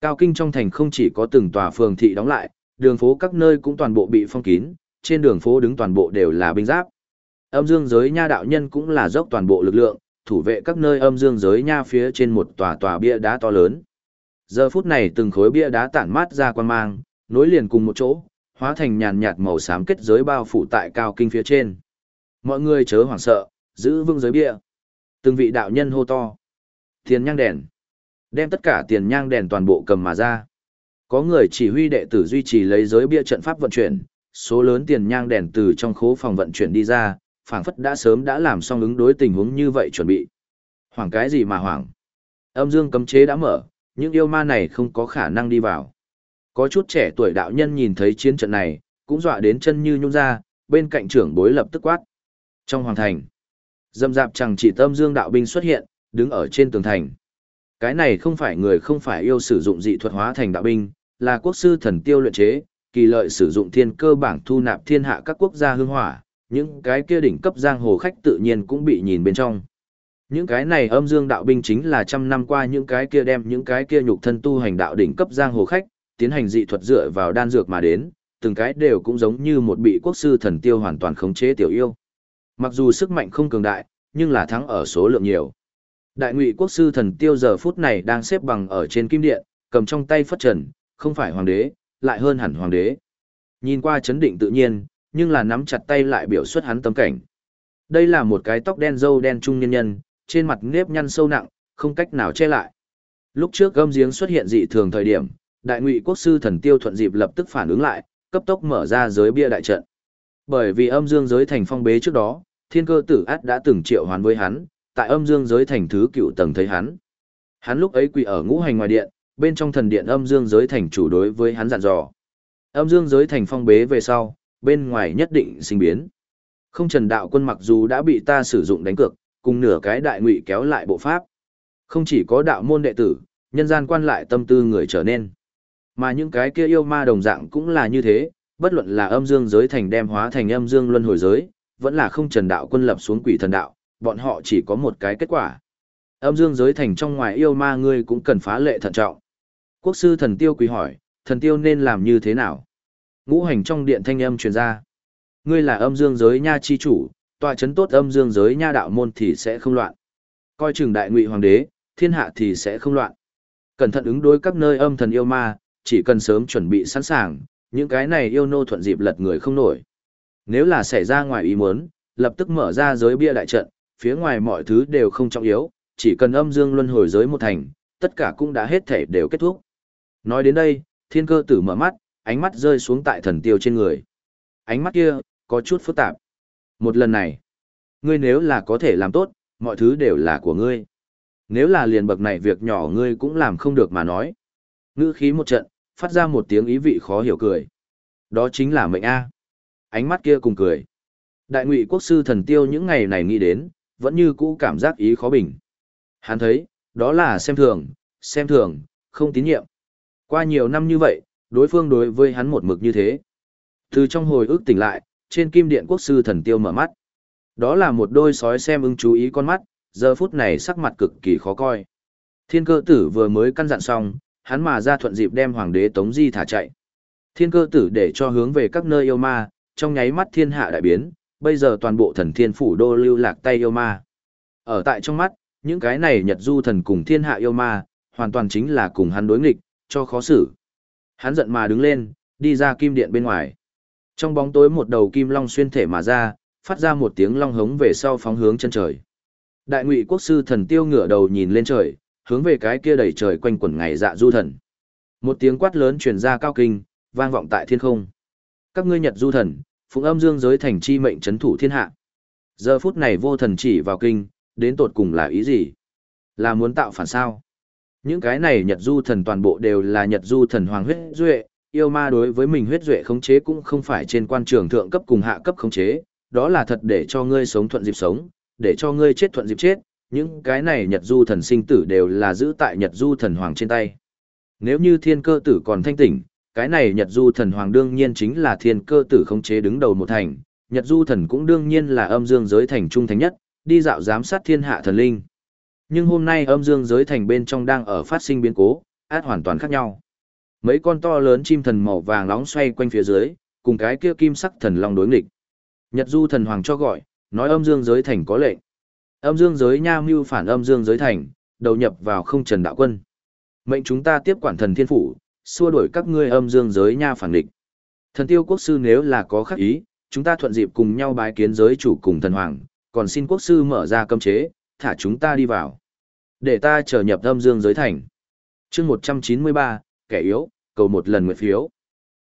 Cao kinh trong thành không chỉ có từng tòa phường thị đóng lại, đường phố các nơi cũng toàn bộ bị phong kín, trên đường phố đứng toàn bộ đều là binh giáp. Âm dương giới nha đạo nhân cũng là dốc toàn bộ lực lượng, thủ vệ các nơi âm dương giới nha phía trên một tòa tòa bia đá to lớn. Giờ phút này từng khối bia đá tản mát ra quan mang, nối liền cùng một chỗ, hóa thành nhàn nhạt màu xám kết giới bao phủ tại cao kinh phía trên. Mọi người chớ hoảng sợ, giữ vững giới bia. Từng vị đạo nhân hô to. Tiền nhang đèn. Đem tất cả tiền nhang đèn toàn bộ cầm mà ra. Có người chỉ huy đệ tử duy trì lấy giới bia trận pháp vận chuyển, số lớn tiền nhang đèn từ trong khố phòng vận chuyển đi ra, phảng phất đã sớm đã làm xong ứng đối tình huống như vậy chuẩn bị. Hoảng cái gì mà hoảng? Âm dương cấm chế đã mở, những yêu ma này không có khả năng đi vào. Có chút trẻ tuổi đạo nhân nhìn thấy chiến trận này, cũng dọa đến chân như nhung ra, bên cạnh trưởng bối lập tức quát. Trong hoàng thành, dâm dạp chẳng chỉ tâm dương đạo binh xuất hiện, đứng ở trên tường thành. Cái này không phải người không phải yêu sử dụng dị thuật hóa thành đạo binh, là quốc sư thần tiêu luyện chế, kỳ lợi sử dụng thiên cơ bảng thu nạp thiên hạ các quốc gia hương hỏa, những cái kia đỉnh cấp giang hồ khách tự nhiên cũng bị nhìn bên trong. Những cái này âm dương đạo binh chính là trăm năm qua những cái kia đem những cái kia nhục thân tu hành đạo đỉnh cấp giang hồ khách, tiến hành dị thuật dựa vào đan dược mà đến, từng cái đều cũng giống như một bị quốc sư thần tiêu hoàn toàn khống chế tiểu yêu. Mặc dù sức mạnh không cường đại, nhưng là thắng ở số lượng nhiều. Đại ngụy quốc sư thần tiêu giờ phút này đang xếp bằng ở trên kim điện, cầm trong tay phất trần, không phải hoàng đế, lại hơn hẳn hoàng đế. Nhìn qua chấn định tự nhiên, nhưng là nắm chặt tay lại biểu xuất hắn tâm cảnh. Đây là một cái tóc đen dâu đen trung nhân nhân, trên mặt nếp nhăn sâu nặng, không cách nào che lại. Lúc trước gâm giếng xuất hiện dị thường thời điểm, đại ngụy quốc sư thần tiêu thuận dịp lập tức phản ứng lại, cấp tốc mở ra giới bia đại trận. Bởi vì âm dương giới thành phong bế trước đó, thiên cơ tử át đã từng triệu hoán với hắn, tại âm dương giới thành thứ cựu tầng thấy hắn. Hắn lúc ấy quỳ ở ngũ hành ngoài điện, bên trong thần điện âm dương giới thành chủ đối với hắn dặn dò. Âm dương giới thành phong bế về sau, bên ngoài nhất định sinh biến. Không trần đạo quân mặc dù đã bị ta sử dụng đánh cược, cùng nửa cái đại ngụy kéo lại bộ pháp. Không chỉ có đạo môn đệ tử, nhân gian quan lại tâm tư người trở nên. Mà những cái kia yêu ma đồng dạng cũng là như thế, bất luận là âm dương giới thành đem hóa thành âm dương luân hồi giới, vẫn là không trần đạo quân lập xuống quỷ thần đạo, bọn họ chỉ có một cái kết quả. Âm dương giới thành trong ngoài yêu ma ngươi cũng cần phá lệ thận trọng. Quốc sư thần tiêu quý hỏi, thần tiêu nên làm như thế nào? Ngũ hành trong điện thanh âm truyền ra. Ngươi là âm dương giới nha chi chủ, tọa chấn tốt âm dương giới nha đạo môn thì sẽ không loạn. Coi chừng đại ngụy hoàng đế, thiên hạ thì sẽ không loạn. Cẩn thận ứng đối các nơi âm thần yêu ma, chỉ cần sớm chuẩn bị sẵn sàng, những cái này yêu nô thuận dịp lật người không nổi. Nếu là xảy ra ngoài ý muốn, lập tức mở ra giới bia đại trận, phía ngoài mọi thứ đều không trọng yếu, chỉ cần âm dương luân hồi giới một thành, tất cả cũng đã hết thể đều kết thúc. Nói đến đây, thiên cơ tử mở mắt, ánh mắt rơi xuống tại thần tiêu trên người. Ánh mắt kia, có chút phức tạp. Một lần này, ngươi nếu là có thể làm tốt, mọi thứ đều là của ngươi. Nếu là liền bậc này việc nhỏ ngươi cũng làm không được mà nói. Ngữ khí một trận, phát ra một tiếng ý vị khó hiểu cười. Đó chính là mệnh A. Ánh mắt kia cùng cười. Đại ngụy quốc sư thần tiêu những ngày này nghĩ đến, vẫn như cũ cảm giác ý khó bình. Hắn thấy, đó là xem thường, xem thường, không tín nhiệm. Qua nhiều năm như vậy, đối phương đối với hắn một mực như thế. Từ trong hồi ức tỉnh lại, trên kim điện quốc sư thần tiêu mở mắt. Đó là một đôi sói xem ưng chú ý con mắt, giờ phút này sắc mặt cực kỳ khó coi. Thiên cơ tử vừa mới căn dặn xong, hắn mà ra thuận dịp đem hoàng đế Tống Di thả chạy. Thiên cơ tử để cho hướng về các nơi yêu ma, trong nháy mắt thiên hạ đại biến, bây giờ toàn bộ thần thiên phủ đô lưu lạc tay yêu ma. Ở tại trong mắt, những cái này nhật du thần cùng thiên hạ yêu ma, hoàn toàn chính là cùng hắn đối nghịch, cho khó xử. Hắn giận mà đứng lên, đi ra kim điện bên ngoài. Trong bóng tối một đầu kim long xuyên thể mà ra, phát ra một tiếng long hống về sau phóng hướng chân trời. Đại ngụy quốc sư thần tiêu ngửa đầu nhìn lên trời, hướng về cái kia đầy trời quanh quẩn ngày dạ du thần. Một tiếng quát lớn truyền ra cao kinh, vang vọng tại thiên không. Các ngươi Nhật du thần, phụng âm dương giới thành chi mệnh chấn thủ thiên hạ. Giờ phút này vô thần chỉ vào kinh, đến tột cùng là ý gì? Là muốn tạo phản sao? Những cái này Nhật du thần toàn bộ đều là Nhật du thần hoàng huyết duệ, yêu ma đối với mình huyết duệ khống chế cũng không phải trên quan trường thượng cấp cùng hạ cấp khống chế, đó là thật để cho ngươi sống thuận dịp sống, để cho ngươi chết thuận dịp chết, những cái này Nhật du thần sinh tử đều là giữ tại Nhật du thần hoàng trên tay. Nếu như thiên cơ tử còn thanh tỉnh, cái này Nhật du thần hoàng đương nhiên chính là thiên cơ tử khống chế đứng đầu một thành, Nhật du thần cũng đương nhiên là âm dương giới thành trung thành nhất, đi dạo giám sát thiên hạ thần linh. Nhưng hôm nay âm dương giới thành bên trong đang ở phát sinh biến cố, át hoàn toàn khác nhau. Mấy con to lớn chim thần màu vàng nóng xoay quanh phía dưới, cùng cái kia kim sắc thần long đối nghịch. Nhật du thần hoàng cho gọi, nói âm dương giới thành có lệnh. Âm dương giới nha mưu phản âm dương giới thành, đầu nhập vào không trần đạo quân. Mệnh chúng ta tiếp quản thần thiên phủ, xua đuổi các ngươi âm dương giới nha phản địch. Thần tiêu quốc sư nếu là có khắc ý, chúng ta thuận dịp cùng nhau bái kiến giới chủ cùng thần hoàng, còn xin quốc sư mở ra cấm chế, thả chúng ta đi vào. Để ta trở nhập âm dương giới thành. chương 193, kẻ yếu, cầu một lần nguyện phiếu.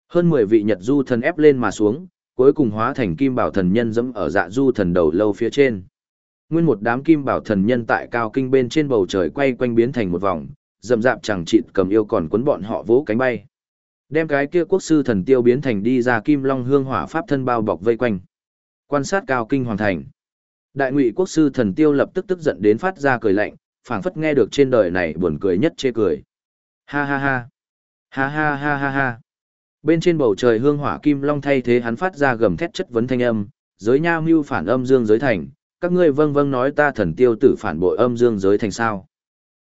Hơn 10 vị Nhật du thần ép lên mà xuống, cuối cùng hóa thành kim bảo thần nhân dẫm ở dạ du thần đầu lâu phía trên. Nguyên một đám kim bảo thần nhân tại cao kinh bên trên bầu trời quay quanh biến thành một vòng, dầm dạp chẳng chịt cầm yêu còn cuốn bọn họ vỗ cánh bay. Đem cái kia quốc sư thần tiêu biến thành đi ra kim long hương hỏa pháp thân bao bọc vây quanh. Quan sát cao kinh hoàn thành. Đại ngụy quốc sư thần tiêu lập tức tức giận đến phát ra cười lạnh, phảng phất nghe được trên đời này buồn cười nhất chê cười. Ha ha ha. Ha ha ha ha ha. Bên trên bầu trời hương hỏa kim long thay thế hắn phát ra gầm thét chất vấn thanh âm, giới nha mưu phản âm dương giới thành, các ngươi vâng vâng nói ta thần tiêu tử phản bội âm dương giới thành sao.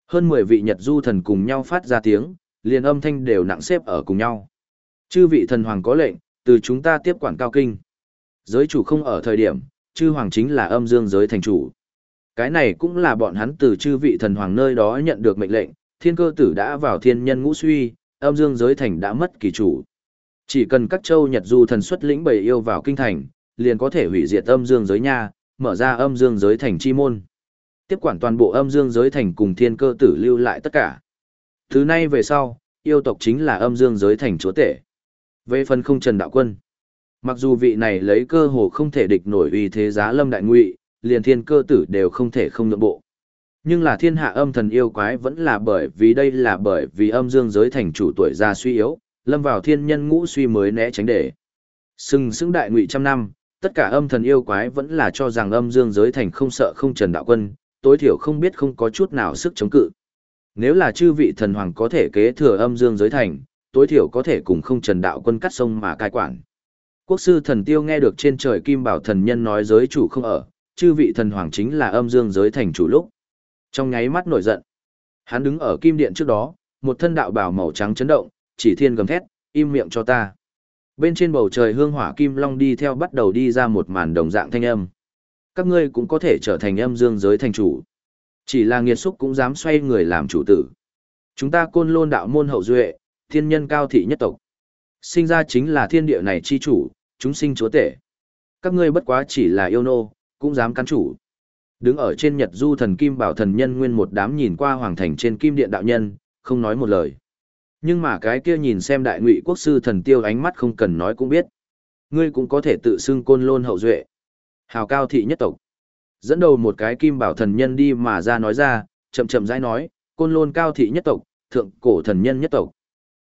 Hơn 10 vị Nhật du thần cùng nhau phát ra tiếng, liền âm thanh đều nặng xếp ở cùng nhau. Chư vị thần hoàng có lệnh, từ chúng ta tiếp quản cao kinh. Giới chủ không ở thời điểm, chư hoàng chính là âm dương giới thành chủ. Cái này cũng là bọn hắn từ chư vị thần hoàng nơi đó nhận được mệnh lệnh, thiên cơ tử đã vào thiên nhân ngũ suy, âm dương giới thành đã mất kỳ chủ. Chỉ cần các châu Nhật du thần xuất lĩnh bầy yêu vào kinh thành, liền có thể hủy diệt âm dương giới nha, mở ra âm dương giới thành chi môn. Tiếp quản toàn bộ âm dương giới thành cùng thiên cơ tử lưu lại tất cả. Thứ nay về sau, yêu tộc chính là âm dương giới thành chúa tể. Về phần không trần đạo quân. Mặc dù vị này lấy cơ hồ không thể địch nổi uy thế giá lâm đại ngụy, liền thiên cơ tử đều không thể không nhượng bộ. Nhưng là thiên hạ âm thần yêu quái vẫn là bởi vì đây là bởi vì âm dương giới thành chủ tuổi già suy yếu, lâm vào thiên nhân ngũ suy mới né tránh để. Sừng sững đại ngụy trăm năm, tất cả âm thần yêu quái vẫn là cho rằng âm dương giới thành không sợ không trần đạo quân, tối thiểu không biết không có chút nào sức chống cự. Nếu là chư vị thần hoàng có thể kế thừa âm dương giới thành, tối thiểu có thể cùng không trần đạo quân cắt sông mà cai quản. Quốc sư thần tiêu nghe được trên trời kim bảo thần nhân nói giới chủ không ở, chư vị thần hoàng chính là âm dương giới thành chủ lúc. Trong nháy mắt nổi giận, hắn đứng ở kim điện trước đó, một thân đạo bảo màu trắng chấn động, chỉ thiên gầm thét, im miệng cho ta. Bên trên bầu trời hương hỏa kim long đi theo bắt đầu đi ra một màn đồng dạng thanh âm. Các ngươi cũng có thể trở thành âm dương giới thành chủ. Chỉ là nghiệt xúc cũng dám xoay người làm chủ tử. Chúng ta côn lôn đạo môn hậu duệ, thiên nhân cao thị nhất tộc. Sinh ra chính là thiên địa này chi chủ, chúng sinh chúa tể. Các ngươi bất quá chỉ là yêu nô, cũng dám cắn chủ. Đứng ở trên nhật du thần kim bảo thần nhân nguyên một đám nhìn qua hoàng thành trên kim điện đạo nhân, không nói một lời. Nhưng mà cái kia nhìn xem đại ngụy quốc sư thần tiêu ánh mắt không cần nói cũng biết. Ngươi cũng có thể tự xưng côn lôn hậu duệ. Hào cao thị nhất tộc. Dẫn đầu một cái kim bảo thần nhân đi mà ra nói ra, chậm chậm rãi nói, côn lôn cao thị nhất tộc, thượng cổ thần nhân nhất tộc.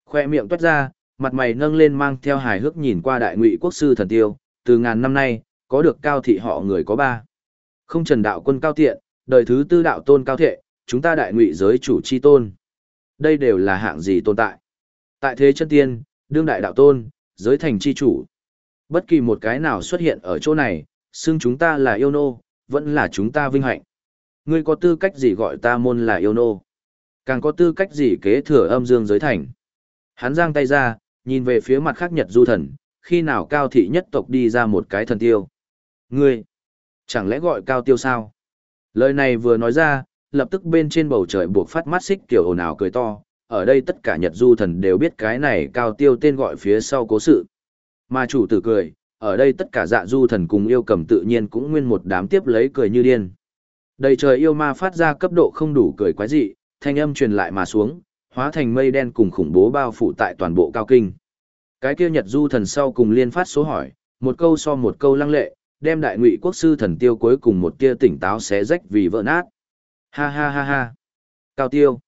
Khoe miệng toát ra, mặt mày nâng lên mang theo hài hước nhìn qua đại ngụy quốc sư thần tiêu, từ ngàn năm nay, có được cao thị họ người có ba. Không trần đạo quân cao tiện, đời thứ tư đạo tôn cao thệ, chúng ta đại ngụy giới chủ chi tôn. Đây đều là hạng gì tồn tại. Tại thế chân tiên, đương đại đạo tôn, giới thành chi chủ. Bất kỳ một cái nào xuất hiện ở chỗ này, xưng chúng ta là yêu nô, vẫn là chúng ta vinh hạnh. Ngươi có tư cách gì gọi ta môn là yêu nô? Càng có tư cách gì kế thừa âm dương giới thành? Hắn giang tay ra, nhìn về phía mặt khác nhật du thần, khi nào cao thị nhất tộc đi ra một cái thần tiêu. Ngươi, chẳng lẽ gọi cao tiêu sao? Lời này vừa nói ra, lập tức bên trên bầu trời buộc phát mắt xích kiểu ồn ào cười to, ở đây tất cả nhật du thần đều biết cái này cao tiêu tên gọi phía sau cố sự. Mà chủ tử cười, ở đây tất cả dạ du thần cùng yêu cầm tự nhiên cũng nguyên một đám tiếp lấy cười như điên. Đầy trời yêu ma phát ra cấp độ không đủ cười quái dị, thanh âm truyền lại mà xuống, hóa thành mây đen cùng khủng bố bao phủ tại toàn bộ cao kinh. Cái kia Nhật Du thần sau cùng liên phát số hỏi, một câu so một câu lăng lệ, đem đại ngụy quốc sư thần tiêu cuối cùng một tia tỉnh táo xé rách vì vỡ nát. Ha ha ha ha. Cao tiêu.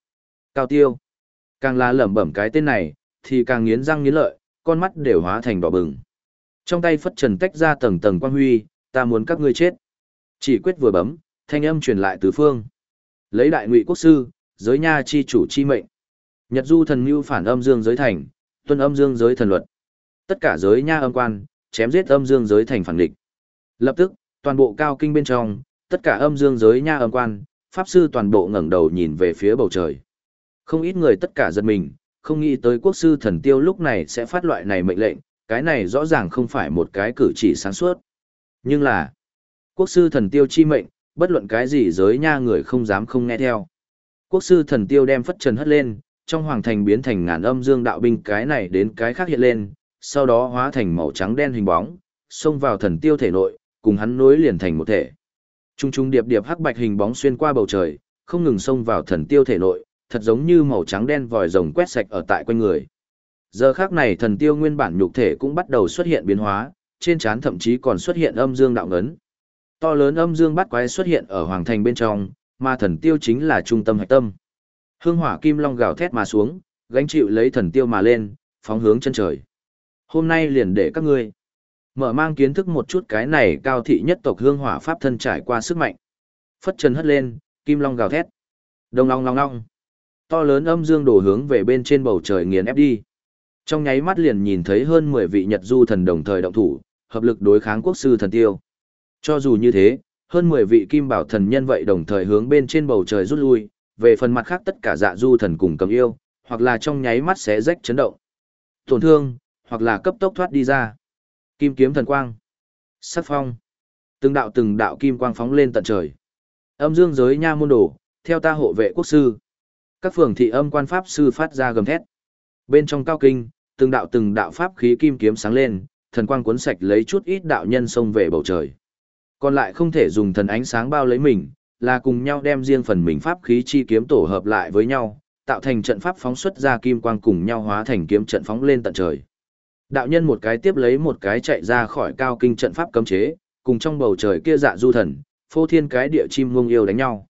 Cao tiêu. Càng là lẩm bẩm cái tên này, thì càng nghiến răng nghiến lợi, con mắt đều hóa thành đỏ bừng. Trong tay phất trần tách ra tầng tầng quang huy, ta muốn các ngươi chết. Chỉ quyết vừa bấm, thanh âm truyền lại tứ phương. Lấy đại ngụy quốc sư, giới nha chi chủ chi mệnh. Nhật du thần mưu phản âm dương giới thành, tuân âm dương giới thần luật. Tất cả giới nha âm quan, chém giết âm dương giới thành phản địch. Lập tức, toàn bộ cao kinh bên trong, tất cả âm dương giới nha âm quan, pháp sư toàn bộ ngẩng đầu nhìn về phía bầu trời. Không ít người tất cả giật mình, không nghĩ tới quốc sư thần tiêu lúc này sẽ phát loại này mệnh lệnh, cái này rõ ràng không phải một cái cử chỉ sáng suốt. Nhưng là, quốc sư thần tiêu chi mệnh, bất luận cái gì giới nha người không dám không nghe theo. Quốc sư thần tiêu đem phất trần hất lên, trong hoàng thành biến thành ngàn âm dương đạo binh cái này đến cái khác hiện lên, sau đó hóa thành màu trắng đen hình bóng, xông vào thần tiêu thể nội, cùng hắn nối liền thành một thể. Trung trung điệp điệp hắc bạch hình bóng xuyên qua bầu trời, không ngừng xông vào thần tiêu thể nội, thật giống như màu trắng đen vòi rồng quét sạch ở tại quanh người. Giờ khác này thần tiêu nguyên bản nhục thể cũng bắt đầu xuất hiện biến hóa, trên trán thậm chí còn xuất hiện âm dương đạo ngấn. To lớn âm dương bắt quái xuất hiện ở hoàng thành bên trong, mà thần tiêu chính là trung tâm hạch tâm. Hương hỏa kim long gào thét mà xuống, gánh chịu lấy thần tiêu mà lên, phóng hướng chân trời. Hôm nay liền để các ngươi mở mang kiến thức một chút cái này cao thị nhất tộc hương hỏa pháp thân trải qua sức mạnh. Phất chân hất lên, kim long gào thét. Đông long long long. To lớn âm dương đổ hướng về bên trên bầu trời nghiền ép đi. Trong nháy mắt liền nhìn thấy hơn 10 vị Nhật du thần đồng thời động thủ, hợp lực đối kháng quốc sư thần tiêu. Cho dù như thế, hơn 10 vị kim bảo thần nhân vậy đồng thời hướng bên trên bầu trời rút lui, về phần mặt khác tất cả dạ du thần cùng cầm yêu, hoặc là trong nháy mắt sẽ rách chấn động. Tổn thương, hoặc là cấp tốc thoát đi ra. Kim kiếm thần quang. Sắc phong. Từng đạo từng đạo kim quang phóng lên tận trời. Âm dương giới nha môn đồ, theo ta hộ vệ quốc sư. Các phường thị âm quan pháp sư phát ra gầm thét. Bên trong cao kinh, từng đạo từng đạo pháp khí kim kiếm sáng lên, thần quang cuốn sạch lấy chút ít đạo nhân xông về bầu trời. Còn lại không thể dùng thần ánh sáng bao lấy mình, là cùng nhau đem riêng phần mình pháp khí chi kiếm tổ hợp lại với nhau, tạo thành trận pháp phóng xuất ra kim quang cùng nhau hóa thành kiếm trận phóng lên tận trời. Đạo nhân một cái tiếp lấy một cái chạy ra khỏi cao kinh trận pháp cấm chế, cùng trong bầu trời kia dạ du thần, phô thiên cái địa chim ngông yêu đánh nhau.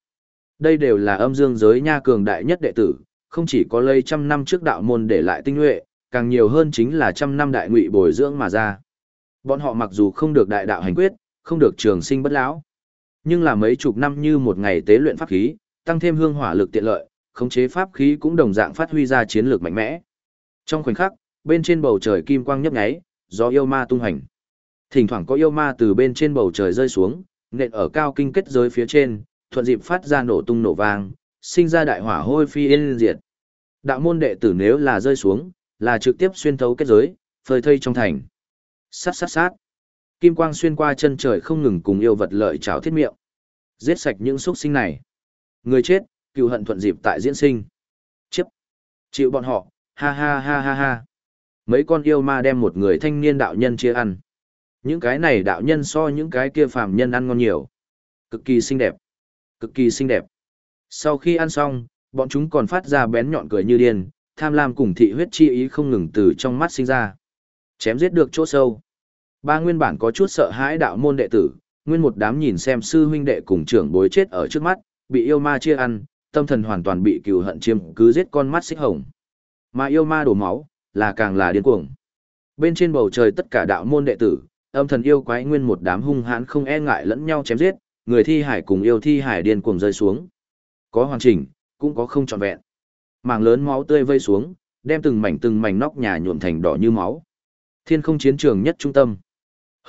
Đây đều là âm dương giới nha cường đại nhất đệ tử, không chỉ có lây trăm năm trước đạo môn để lại tinh nhuệ, càng nhiều hơn chính là trăm năm đại ngụy bồi dưỡng mà ra. Bọn họ mặc dù không được đại đạo hành quyết, không được trường sinh bất lão, nhưng là mấy chục năm như một ngày tế luyện pháp khí, tăng thêm hương hỏa lực tiện lợi, khống chế pháp khí cũng đồng dạng phát huy ra chiến lược mạnh mẽ. Trong khoảnh khắc, bên trên bầu trời kim quang nhấp nháy, gió yêu ma tung hành. Thỉnh thoảng có yêu ma từ bên trên bầu trời rơi xuống, nện ở cao kinh kết giới phía trên, thuận dịp phát ra nổ tung nổ vang, sinh ra đại hỏa hôi phi yên diệt. Đạo môn đệ tử nếu là rơi xuống, là trực tiếp xuyên thấu kết giới, phơi thây trong thành. Sát sát sát. Kim quang xuyên qua chân trời không ngừng cùng yêu vật lợi chảo thiết miệng. Giết sạch những xuất sinh này. Người chết, cựu hận thuận dịp tại diễn sinh. Chiếp. Chịu bọn họ, ha ha ha ha ha. Mấy con yêu ma đem một người thanh niên đạo nhân chia ăn. Những cái này đạo nhân so những cái kia phàm nhân ăn ngon nhiều. Cực kỳ xinh đẹp. Cực kỳ xinh đẹp. Sau khi ăn xong, bọn chúng còn phát ra bén nhọn cười như điên, tham lam cùng thị huyết chi ý không ngừng từ trong mắt sinh ra. Chém giết được chỗ sâu. Ba nguyên bản có chút sợ hãi đạo môn đệ tử, nguyên một đám nhìn xem sư huynh đệ cùng trưởng bối chết ở trước mắt, bị yêu ma chia ăn, tâm thần hoàn toàn bị cừu hận chiếm cứ giết con mắt xích hồng. Mà yêu ma đổ máu, là càng là điên cuồng. Bên trên bầu trời tất cả đạo môn đệ tử, âm thần yêu quái nguyên một đám hung hãn không e ngại lẫn nhau chém giết, người thi hải cùng yêu thi hải điên cuồng rơi xuống. Có hoàn chỉnh, cũng có không trọn vẹn. Mảng lớn máu tươi vây xuống, đem từng mảnh từng mảnh nóc nhà nhuộm thành đỏ như máu. Thiên không chiến trường nhất trung tâm.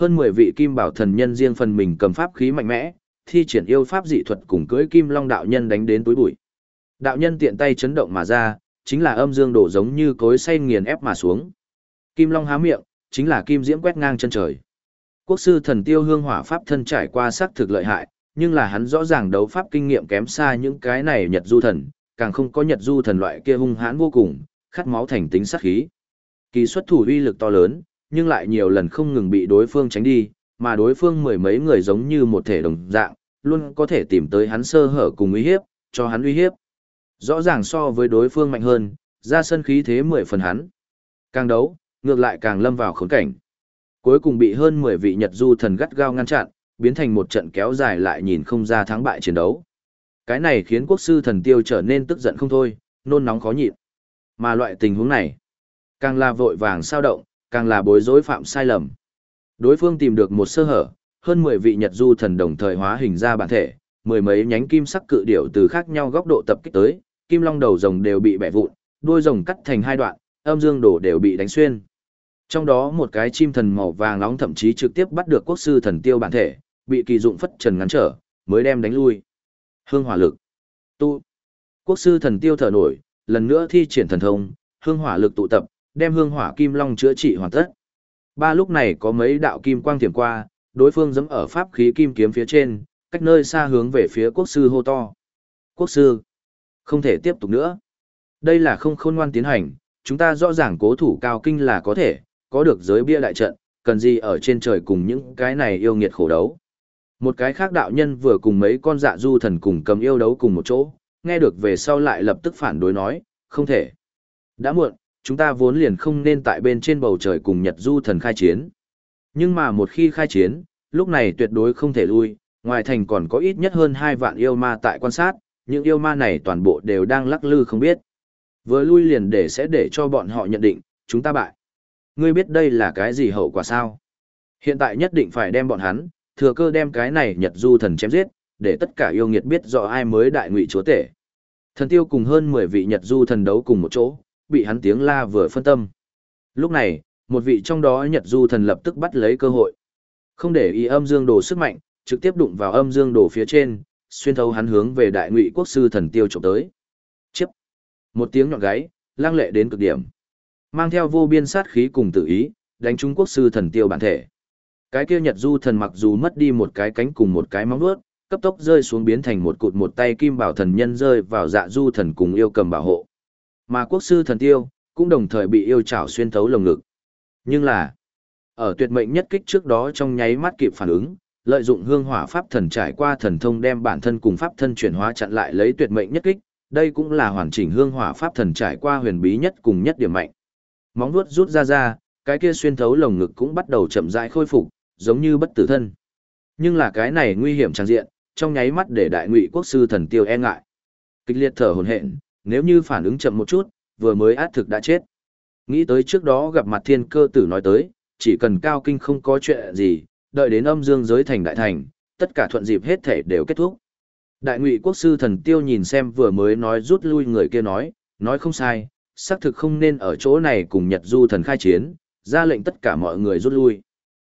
Hơn 10 vị kim bảo thần nhân riêng phần mình cầm pháp khí mạnh mẽ, thi triển yêu pháp dị thuật cùng cưỡi kim long đạo nhân đánh đến túi bụi. Đạo nhân tiện tay chấn động mà ra, chính là âm dương đổ giống như cối xay nghiền ép mà xuống. Kim long há miệng, chính là kim diễm quét ngang chân trời. Quốc sư thần tiêu hương hỏa pháp thân trải qua sắc thực lợi hại, nhưng là hắn rõ ràng đấu pháp kinh nghiệm kém xa những cái này Nhật du thần, càng không có Nhật du thần loại kia hung hãn vô cùng, khát máu thành tính sát khí. Kỳ xuất thủ uy lực to lớn, nhưng lại nhiều lần không ngừng bị đối phương tránh đi, mà đối phương mười mấy người giống như một thể đồng dạng, luôn có thể tìm tới hắn sơ hở cùng uy hiếp, cho hắn uy hiếp. Rõ ràng so với đối phương mạnh hơn, ra sân khí thế mười phần hắn. Càng đấu, ngược lại càng lâm vào khốn cảnh. Cuối cùng bị hơn 10 vị Nhật du thần gắt gao ngăn chặn, biến thành một trận kéo dài lại nhìn không ra thắng bại chiến đấu. Cái này khiến quốc sư thần tiêu trở nên tức giận không thôi, nôn nóng khó nhịn. Mà loại tình huống này, càng là vội vàng sao động, càng là bối rối phạm sai lầm. Đối phương tìm được một sơ hở, hơn 10 vị Nhật du thần đồng thời hóa hình ra bản thể, mười mấy nhánh kim sắc cự điểu từ khác nhau góc độ tập kích tới, kim long đầu rồng đều bị bẻ vụn, đuôi rồng cắt thành hai đoạn, âm dương đổ đều bị đánh xuyên. Trong đó một cái chim thần màu vàng nóng thậm chí trực tiếp bắt được quốc sư thần tiêu bản thể, bị kỳ dụng phất trần ngắn trở, mới đem đánh lui. Hương hỏa lực. tu Quốc sư thần tiêu thở nổi, lần nữa thi triển thần thông, hương hỏa lực tụ tập, đem hương hỏa kim long chữa trị hoàn tất. Ba lúc này có mấy đạo kim quang thiểm qua, đối phương giẫm ở pháp khí kim kiếm phía trên, cách nơi xa hướng về phía quốc sư hô to. Quốc sư, không thể tiếp tục nữa. Đây là không khôn ngoan tiến hành, chúng ta rõ ràng cố thủ cao kinh là có thể, có được giới bia đại trận, cần gì ở trên trời cùng những cái này yêu nghiệt khổ đấu. Một cái khác đạo nhân vừa cùng mấy con dạ du thần cùng cầm yêu đấu cùng một chỗ, nghe được về sau lại lập tức phản đối nói, không thể. Đã muộn, chúng ta vốn liền không nên tại bên trên bầu trời cùng Nhật du thần khai chiến. Nhưng mà một khi khai chiến, lúc này tuyệt đối không thể lui, ngoài thành còn có ít nhất hơn hai vạn yêu ma tại quan sát, những yêu ma này toàn bộ đều đang lắc lư không biết. Vừa lui liền để sẽ để cho bọn họ nhận định, chúng ta bại. Ngươi biết đây là cái gì hậu quả sao? Hiện tại nhất định phải đem bọn hắn, thừa cơ đem cái này Nhật Du thần chém giết, để tất cả yêu nghiệt biết rõ ai mới đại ngụy chúa tể. Thần tiêu cùng hơn 10 vị Nhật Du thần đấu cùng một chỗ, bị hắn tiếng la vừa phân tâm. Lúc này, một vị trong đó Nhật Du thần lập tức bắt lấy cơ hội. Không để ý âm dương đồ sức mạnh, trực tiếp đụng vào âm dương đồ phía trên, xuyên thấu hắn hướng về đại ngụy quốc sư thần tiêu chụp tới. Chiếp. Một tiếng nhọn gáy, lang lệ đến cực điểm. Mang theo vô biên sát khí cùng tự ý, đánh trúng quốc sư thần tiêu bản thể. Cái kia Nhật Du thần mặc dù mất đi một cái cánh cùng một cái móng vuốt, cấp tốc rơi xuống biến thành một cụt một tay kim bảo thần nhân rơi vào dạ Du thần cùng yêu cầm bảo hộ. Mà quốc sư thần tiêu cũng đồng thời bị yêu chảo xuyên thấu lồng ngực. Nhưng là, ở tuyệt mệnh nhất kích trước đó trong nháy mắt kịp phản ứng, lợi dụng hương hỏa pháp thần trải qua thần thông đem bản thân cùng pháp thân chuyển hóa chặn lại lấy tuyệt mệnh nhất kích, đây cũng là hoàn chỉnh hương hỏa pháp thần trải qua huyền bí nhất cùng nhất điểm mạnh. Móng vuốt rút ra ra, cái kia xuyên thấu lồng ngực cũng bắt đầu chậm rãi khôi phục, giống như bất tử thân. Nhưng là cái này nguy hiểm trang diện, trong nháy mắt để đại ngụy quốc sư thần tiêu e ngại. Kịch liệt thở hổn hển, nếu như phản ứng chậm một chút, vừa mới át thực đã chết. Nghĩ tới trước đó gặp mặt thiên cơ tử nói tới, chỉ cần cao kinh không có chuyện gì, đợi đến âm dương giới thành đại thành, tất cả thuận dịp hết thể đều kết thúc. Đại ngụy quốc sư thần tiêu nhìn xem vừa mới nói rút lui người kia nói, nói không sai, xác thực không nên ở chỗ này cùng Nhật Du thần khai chiến, ra lệnh tất cả mọi người rút lui.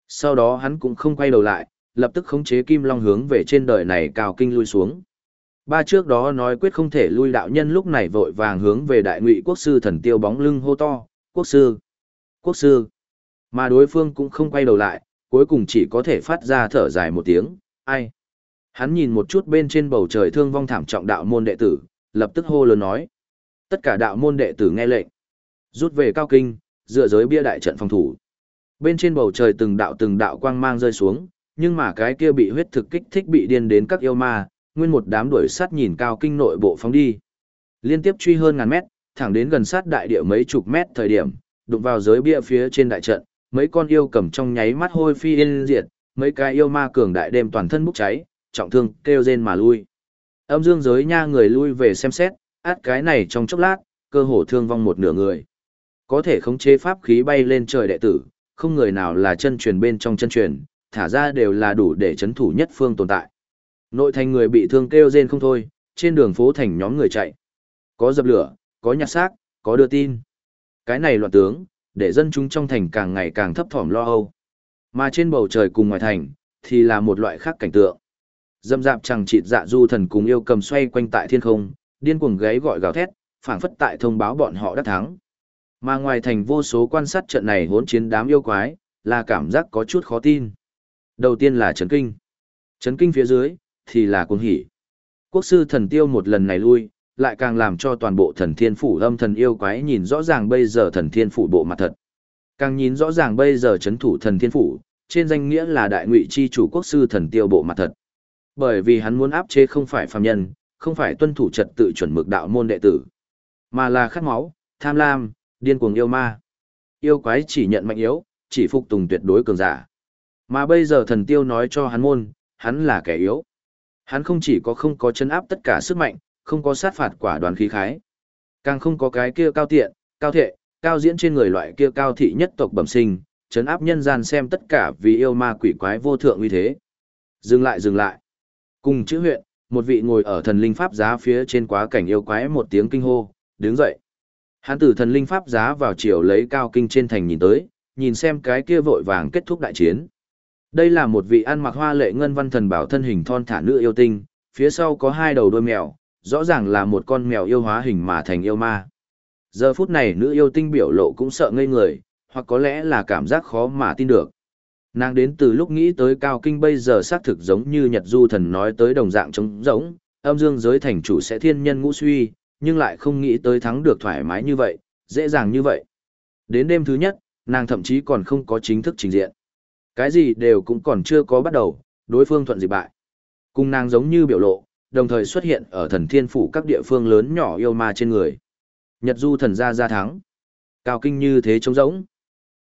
Sau đó hắn cũng không quay đầu lại, lập tức khống chế Kim Long hướng về trên đời này cao kinh lui xuống. Ba trước đó nói quyết không thể lui đạo nhân lúc này vội vàng hướng về đại ngụy quốc sư thần tiêu bóng lưng hô to, quốc sư, quốc sư. Mà đối phương cũng không quay đầu lại, cuối cùng chỉ có thể phát ra thở dài một tiếng, ai. Hắn nhìn một chút bên trên bầu trời thương vong thảm trọng đạo môn đệ tử, lập tức hô lớn nói. Tất cả đạo môn đệ tử nghe lệnh. Rút về cao kinh, dựa giới bia đại trận phòng thủ. Bên trên bầu trời từng đạo từng đạo quang mang rơi xuống, nhưng mà cái kia bị huyết thực kích thích bị điên đến các yêu ma, nguyên một đám đuổi sát nhìn cao kinh nội bộ phóng đi. Liên tiếp truy hơn ngàn mét, thẳng đến gần sát đại địa mấy chục mét thời điểm, đụng vào giới bia phía trên đại trận, mấy con yêu cầm trong nháy mắt hôi phi yên diệt, mấy cái yêu ma cường đại đêm toàn thân bốc cháy, trọng thương kêu rên mà lui. Âm dương giới nha người lui về xem xét, át cái này trong chốc lát, cơ hồ thương vong một nửa người. Có thể khống chế pháp khí bay lên trời đệ tử, không người nào là chân truyền bên trong chân truyền, thả ra đều là đủ để chấn thủ nhất phương tồn tại. Nội thành người bị thương kêu rên không thôi, trên đường phố thành nhóm người chạy. Có dập lửa, có nhặt xác, có đưa tin. Cái này loạn tướng, để dân chúng trong thành càng ngày càng thấp thỏm lo âu. Mà trên bầu trời cùng ngoài thành, thì là một loại khác cảnh tượng. Dâm dạp chẳng chịt dạ du thần cùng yêu cầm xoay quanh tại thiên không, điên cuồng gáy gọi gào thét, phảng phất tại thông báo bọn họ đã thắng. Mà ngoài thành vô số quan sát trận này hỗn chiến đám yêu quái, là cảm giác có chút khó tin. Đầu tiên là chấn kinh. Chấn kinh phía dưới, thì là cuồng hỉ. Quốc sư thần tiêu một lần này lui, lại càng làm cho toàn bộ thần thiên phủ âm thần yêu quái nhìn rõ ràng bây giờ thần thiên phủ bộ mặt thật. Càng nhìn rõ ràng bây giờ chấn thủ thần thiên phủ, trên danh nghĩa là đại ngụy chi chủ quốc sư thần tiêu bộ mặt thật. Bởi vì hắn muốn áp chế không phải phàm nhân, không phải tuân thủ trật tự chuẩn mực đạo môn đệ tử, mà là khát máu, tham lam, điên cuồng yêu ma. Yêu quái chỉ nhận mạnh yếu, chỉ phục tùng tuyệt đối cường giả. Mà bây giờ thần tiêu nói cho hắn môn, hắn là kẻ yếu. Hắn không chỉ có không có chân áp tất cả sức mạnh, không có sát phạt quả đoàn khí khái. Càng không có cái kia cao tiện, cao thệ, cao diễn trên người loại kia cao thị nhất tộc bẩm sinh, chấn áp nhân gian xem tất cả vì yêu ma quỷ quái vô thượng uy thế. Dừng lại dừng lại. Cùng chữ huyện, một vị ngồi ở thần linh pháp giá phía trên quá cảnh yêu quái một tiếng kinh hô, đứng dậy. Hắn từ thần linh pháp giá vào chiều lấy cao kinh trên thành nhìn tới, nhìn xem cái kia vội vàng kết thúc đại chiến. Đây là một vị ăn mặc hoa lệ ngân văn thần bảo thân hình thon thả nữ yêu tinh, phía sau có hai đầu đôi mèo, rõ ràng là một con mèo yêu hóa hình mà thành yêu ma. Giờ phút này nữ yêu tinh biểu lộ cũng sợ ngây người, hoặc có lẽ là cảm giác khó mà tin được. Nàng đến từ lúc nghĩ tới cao kinh bây giờ xác thực giống như Nhật Du thần nói tới đồng dạng trống giống, âm dương giới thành chủ sẽ thiên nhân ngũ suy, nhưng lại không nghĩ tới thắng được thoải mái như vậy, dễ dàng như vậy. Đến đêm thứ nhất, nàng thậm chí còn không có chính thức trình diện. Cái gì đều cũng còn chưa có bắt đầu, đối phương thuận gì bại. Cùng nàng giống như biểu lộ, đồng thời xuất hiện ở thần thiên phủ các địa phương lớn nhỏ yêu ma trên người. Nhật du thần gia gia thắng. Cao kinh như thế trống rỗng.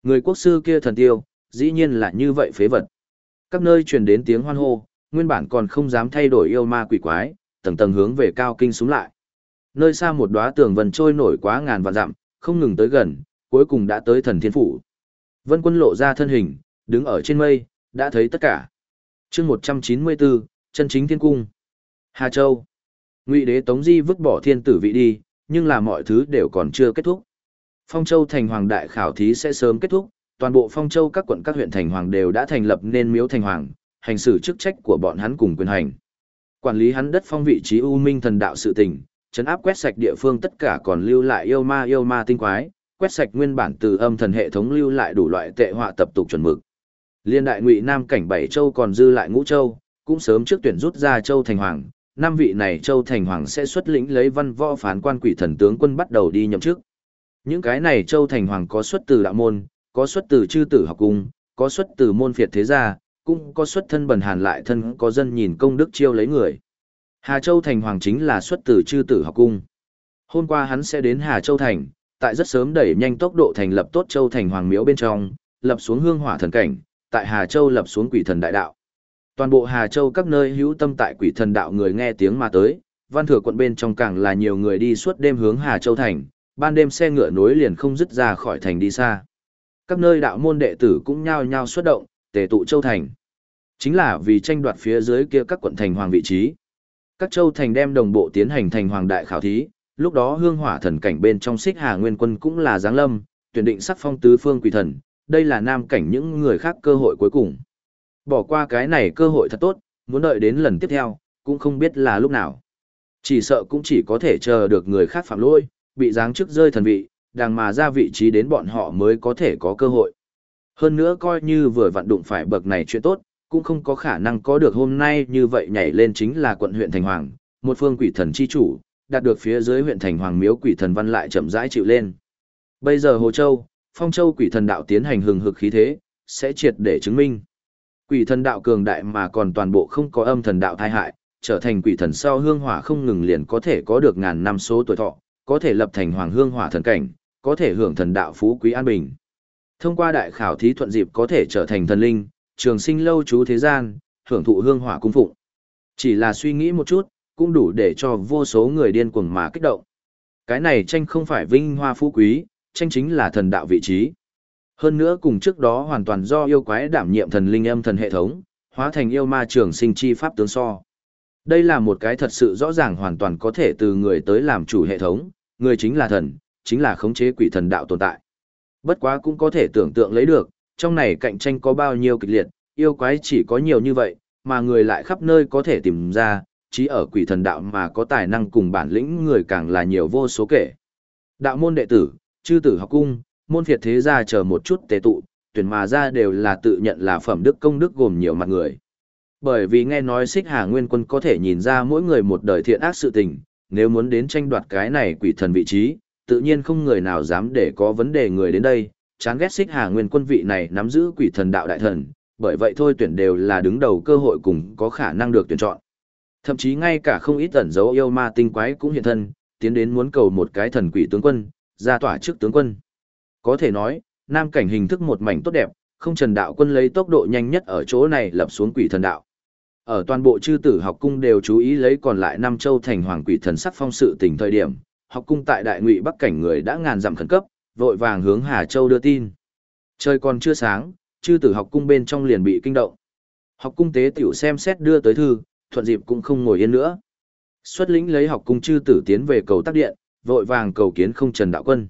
Người quốc sư kia thần tiêu, dĩ nhiên là như vậy phế vật. Các nơi truyền đến tiếng hoan hô, nguyên bản còn không dám thay đổi yêu ma quỷ quái, tầng tầng hướng về cao kinh xuống lại. Nơi xa một đóa tường vần trôi nổi quá ngàn vạn dặm, không ngừng tới gần, cuối cùng đã tới thần thiên phủ. Vân quân lộ ra thân hình, đứng ở trên mây, đã thấy tất cả. chương 194, chân chính thiên cung. Hà Châu. Ngụy đế Tống Di vứt bỏ thiên tử vị đi, nhưng là mọi thứ đều còn chưa kết thúc. Phong Châu thành hoàng đại khảo thí sẽ sớm kết thúc, toàn bộ Phong Châu các quận các huyện thành hoàng đều đã thành lập nên miếu thành hoàng, hành xử chức trách của bọn hắn cùng quyền hành. Quản lý hắn đất phong vị trí u minh thần đạo sự tình, chấn áp quét sạch địa phương tất cả còn lưu lại yêu ma yêu ma tinh quái, quét sạch nguyên bản từ âm thần hệ thống lưu lại đủ loại tệ họa tập tục chuẩn mực. Liên đại ngụy Nam cảnh bảy châu còn dư lại ngũ châu, cũng sớm trước tuyển rút ra châu thành hoàng, năm vị này châu thành hoàng sẽ xuất lĩnh lấy văn võ phán quan quỷ thần tướng quân bắt đầu đi nhậm chức. Những cái này châu thành hoàng có xuất từ đạo môn, có xuất từ chư tử học cung, có xuất từ môn phiệt thế gia, cũng có xuất thân bần hàn lại thân có dân nhìn công đức chiêu lấy người. Hà Châu thành hoàng chính là xuất từ chư tử học cung. Hôm qua hắn sẽ đến Hà Châu thành, tại rất sớm đẩy nhanh tốc độ thành lập tốt Châu thành hoàng miếu bên trong, lập xuống hương hỏa thần cảnh, tại Hà Châu lập xuống quỷ thần đại đạo. Toàn bộ Hà Châu các nơi hữu tâm tại quỷ thần đạo người nghe tiếng mà tới, văn thừa quận bên trong càng là nhiều người đi suốt đêm hướng Hà Châu thành, ban đêm xe ngựa nối liền không dứt ra khỏi thành đi xa. Các nơi đạo môn đệ tử cũng nhao nhao xuất động, tề tụ Châu thành. Chính là vì tranh đoạt phía dưới kia các quận thành hoàng vị trí. Các châu thành đem đồng bộ tiến hành thành hoàng đại khảo thí, lúc đó hương hỏa thần cảnh bên trong xích hà nguyên quân cũng là giáng lâm, tuyển định sắc phong tứ phương quỷ thần, đây là nam cảnh những người khác cơ hội cuối cùng. Bỏ qua cái này cơ hội thật tốt, muốn đợi đến lần tiếp theo, cũng không biết là lúc nào. Chỉ sợ cũng chỉ có thể chờ được người khác phạm lỗi, bị giáng chức rơi thần vị, đàng mà ra vị trí đến bọn họ mới có thể có cơ hội. Hơn nữa coi như vừa vặn đụng phải bậc này chuyện tốt, cũng không có khả năng có được hôm nay như vậy nhảy lên chính là quận huyện Thành Hoàng, một phương quỷ thần chi chủ, đạt được phía dưới huyện Thành Hoàng miếu quỷ thần văn lại chậm rãi chịu lên. Bây giờ Hồ Châu, Phong Châu quỷ thần đạo tiến hành hừng hực khí thế, sẽ triệt để chứng minh. Quỷ thần đạo cường đại mà còn toàn bộ không có âm thần đạo thai hại, trở thành quỷ thần sau hương hỏa không ngừng liền có thể có được ngàn năm số tuổi thọ, có thể lập thành hoàng hương hỏa thần cảnh, có thể hưởng thần đạo phú quý an bình. Thông qua đại khảo thí thuận dịp có thể trở thành thần linh, trường sinh lâu chú thế gian, hưởng thụ hương hỏa cung phụng. Chỉ là suy nghĩ một chút, cũng đủ để cho vô số người điên cuồng mà kích động. Cái này tranh không phải vinh hoa phú quý, tranh chính là thần đạo vị trí. Hơn nữa cùng trước đó hoàn toàn do yêu quái đảm nhiệm thần linh âm thần hệ thống, hóa thành yêu ma trường sinh chi pháp tướng so. Đây là một cái thật sự rõ ràng hoàn toàn có thể từ người tới làm chủ hệ thống, người chính là thần, chính là khống chế quỷ thần đạo tồn tại. Bất quá cũng có thể tưởng tượng lấy được, trong này cạnh tranh có bao nhiêu kịch liệt, yêu quái chỉ có nhiều như vậy, mà người lại khắp nơi có thể tìm ra, chỉ ở quỷ thần đạo mà có tài năng cùng bản lĩnh người càng là nhiều vô số kể. Đạo môn đệ tử, chư tử học cung, môn phiệt thế gia chờ một chút tề tụ, tuyển mà ra đều là tự nhận là phẩm đức công đức gồm nhiều mặt người. Bởi vì nghe nói xích hà nguyên quân có thể nhìn ra mỗi người một đời thiện ác sự tình, nếu muốn đến tranh đoạt cái này quỷ thần vị trí, tự nhiên không người nào dám để có vấn đề người đến đây, chán ghét xích hà nguyên quân vị này nắm giữ quỷ thần đạo đại thần, bởi vậy thôi tuyển đều là đứng đầu cơ hội cùng có khả năng được tuyển chọn. Thậm chí ngay cả không ít tẩn dấu yêu ma tinh quái cũng hiện thân, tiến đến muốn cầu một cái thần quỷ tướng quân, ra tỏa trước tướng quân. Có thể nói, nam cảnh hình thức một mảnh tốt đẹp, không trần đạo quân lấy tốc độ nhanh nhất ở chỗ này lập xuống quỷ thần đạo. Ở toàn bộ chư tử học cung đều chú ý lấy còn lại năm châu thành hoàng quỷ thần sắc phong sự tình thời điểm, học cung tại đại ngụy bắc cảnh người đã ngàn dặm khẩn cấp, vội vàng hướng Hà Châu đưa tin. Trời còn chưa sáng, chư tử học cung bên trong liền bị kinh động. Học cung tế tiểu xem xét đưa tới thư, thuận dịp cũng không ngồi yên nữa. Xuất lĩnh lấy học cung chư tử tiến về cầu tác điện, vội vàng cầu kiến không trần đạo quân.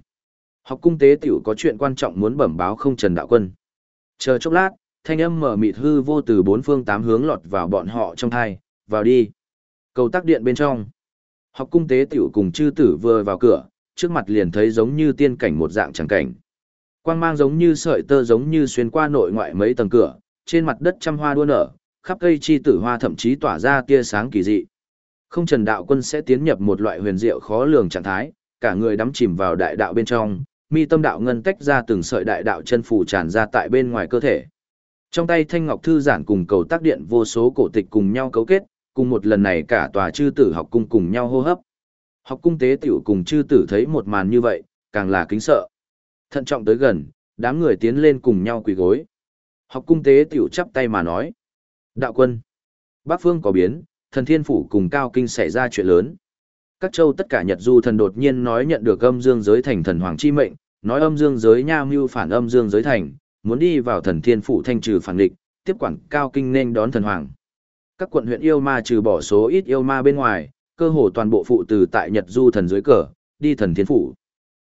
Học cung tế tiểu có chuyện quan trọng muốn bẩm báo không trần đạo quân. Chờ chốc lát, thanh âm mở mịt hư vô từ bốn phương tám hướng lọt vào bọn họ trong thai, vào đi. Cầu tác điện bên trong. Học cung tế tiểu cùng chư tử vừa vào cửa, trước mặt liền thấy giống như tiên cảnh một dạng tràng cảnh. Quang mang giống như sợi tơ giống như xuyên qua nội ngoại mấy tầng cửa, trên mặt đất trăm hoa đua nở, khắp cây chi tử hoa thậm chí tỏa ra tia sáng kỳ dị. Không Trần Đạo Quân sẽ tiến nhập một loại huyền diệu khó lường trạng thái, cả người đắm chìm vào đại đạo bên trong, mi tâm đạo ngân tách ra từng sợi đại đạo chân phủ tràn ra tại bên ngoài cơ thể. Trong tay Thanh Ngọc Thư giản cùng cầu tác điện vô số cổ tịch cùng nhau cấu kết, cùng một lần này cả tòa chư tử học cung cùng nhau hô hấp. Học cung tế tiểu cùng chư tử thấy một màn như vậy, càng là kính sợ. Thận trọng tới gần, đám người tiến lên cùng nhau quỳ gối. Học cung tế tiểu chắp tay mà nói. Đạo quân. bác phương có biến, thần thiên phủ cùng cao kinh xảy ra chuyện lớn. Các châu tất cả nhật du thần đột nhiên nói nhận được âm dương giới thành thần hoàng chi mệnh, nói âm dương giới nha mưu phản âm dương giới thành, muốn đi vào thần thiên phủ thanh trừ phản địch, tiếp quản cao kinh nên đón thần hoàng. Các quận huyện yêu ma trừ bỏ số ít yêu ma bên ngoài, cơ hồ toàn bộ phụ từ tại Nhật Du thần dưới cờ, đi thần thiên phủ.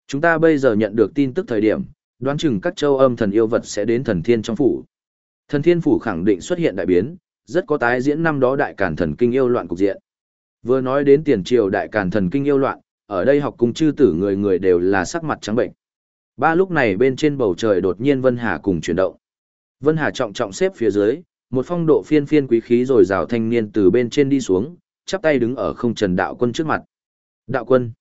Chúng ta bây giờ nhận được tin tức thời điểm, đoán chừng các châu âm thần yêu vật sẽ đến thần thiên trong phủ. Thần thiên phủ khẳng định xuất hiện đại biến, rất có tái diễn năm đó đại càn thần kinh yêu loạn cục diện. Vừa nói đến tiền triều đại càn thần kinh yêu loạn, ở đây học cùng chư tử người người đều là sắc mặt trắng bệnh. Ba lúc này bên trên bầu trời đột nhiên Vân Hà cùng chuyển động. Vân Hà trọng trọng xếp phía dưới, một phong độ phiên phiên quý khí rồi rào thanh niên từ bên trên đi xuống, chắp tay đứng ở không trần đạo quân trước mặt. Đạo quân.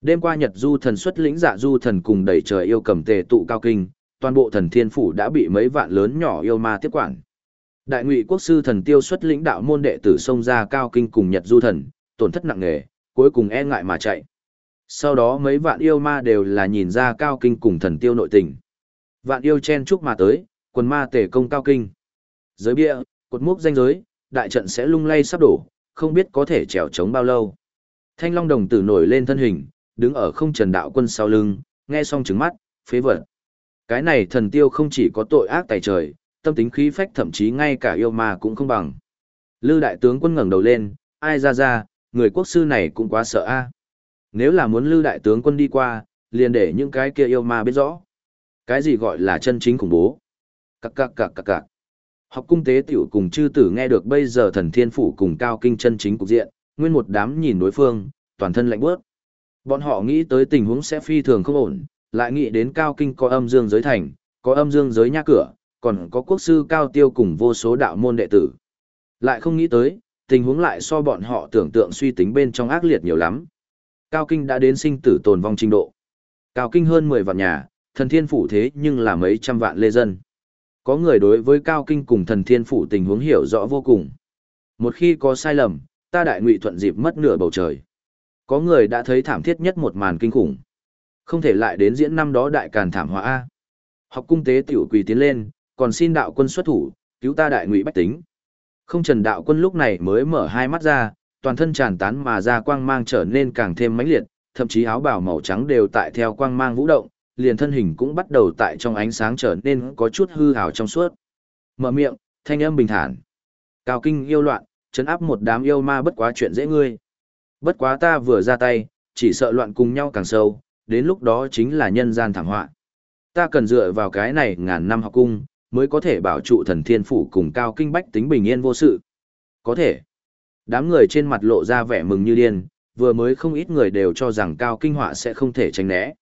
Đêm qua Nhật Du thần xuất lĩnh dạ Du thần cùng đẩy trời yêu cầm tề tụ cao kinh, toàn bộ thần thiên phủ đã bị mấy vạn lớn nhỏ yêu ma tiếp quản. Đại ngụy quốc sư thần tiêu xuất lĩnh đạo môn đệ tử sông ra cao kinh cùng Nhật Du thần, tổn thất nặng nề, cuối cùng e ngại mà chạy. Sau đó mấy vạn yêu ma đều là nhìn ra cao kinh cùng thần tiêu nội tình. Vạn yêu chen chúc mà tới, quần ma tề công cao kinh. Giới bia, cột mốc danh giới, đại trận sẽ lung lay sắp đổ, không biết có thể trèo chống bao lâu. Thanh Long đồng tử nổi lên thân hình, đứng ở không trần đạo quân sau lưng, nghe xong trứng mắt, phế vật. Cái này thần tiêu không chỉ có tội ác tài trời, tâm tính khí phách thậm chí ngay cả yêu ma cũng không bằng. Lư đại tướng quân ngẩng đầu lên, ai ra ra, người quốc sư này cũng quá sợ a. Nếu là muốn Lư đại tướng quân đi qua, liền để những cái kia yêu ma biết rõ. Cái gì gọi là chân chính khủng bố? Cặc cặc cặc cặc cặc. Học cung tế tiểu cùng chư tử nghe được bây giờ thần thiên phủ cùng cao kinh chân chính cục diện, nguyên một đám nhìn đối phương, toàn thân lạnh bước. Bọn họ nghĩ tới tình huống sẽ phi thường không ổn, lại nghĩ đến cao kinh có âm dương giới thành, có âm dương giới nha cửa, còn có quốc sư cao tiêu cùng vô số đạo môn đệ tử. Lại không nghĩ tới, tình huống lại so bọn họ tưởng tượng suy tính bên trong ác liệt nhiều lắm. Cao kinh đã đến sinh tử tồn vong trình độ. Cao kinh hơn 10 vạn nhà, thần thiên phủ thế nhưng là mấy trăm vạn lê dân. Có người đối với cao kinh cùng thần thiên phủ tình huống hiểu rõ vô cùng. Một khi có sai lầm, ta đại ngụy thuận dịp mất nửa bầu trời. Có người đã thấy thảm thiết nhất một màn kinh khủng. Không thể lại đến diễn năm đó đại càn thảm họa A. Học cung tế tiểu quỳ tiến lên, còn xin đạo quân xuất thủ, cứu ta đại ngụy bách tính. Không trần đạo quân lúc này mới mở hai mắt ra, toàn thân tràn tán mà ra quang mang trở nên càng thêm mãnh liệt, thậm chí áo bào màu trắng đều tại theo quang mang vũ động, liền thân hình cũng bắt đầu tại trong ánh sáng trở nên có chút hư hào trong suốt. Mở miệng, thanh âm bình thản. Cao kinh yêu loạn, chấn áp một đám yêu ma bất quá chuyện dễ ngươi. Bất quá ta vừa ra tay, chỉ sợ loạn cùng nhau càng sâu, đến lúc đó chính là nhân gian thảm họa. Ta cần dựa vào cái này ngàn năm học cung, mới có thể bảo trụ thần thiên phủ cùng cao kinh bách tính bình yên vô sự. Có thể. Đám người trên mặt lộ ra vẻ mừng như điên, vừa mới không ít người đều cho rằng cao kinh họa sẽ không thể tránh né.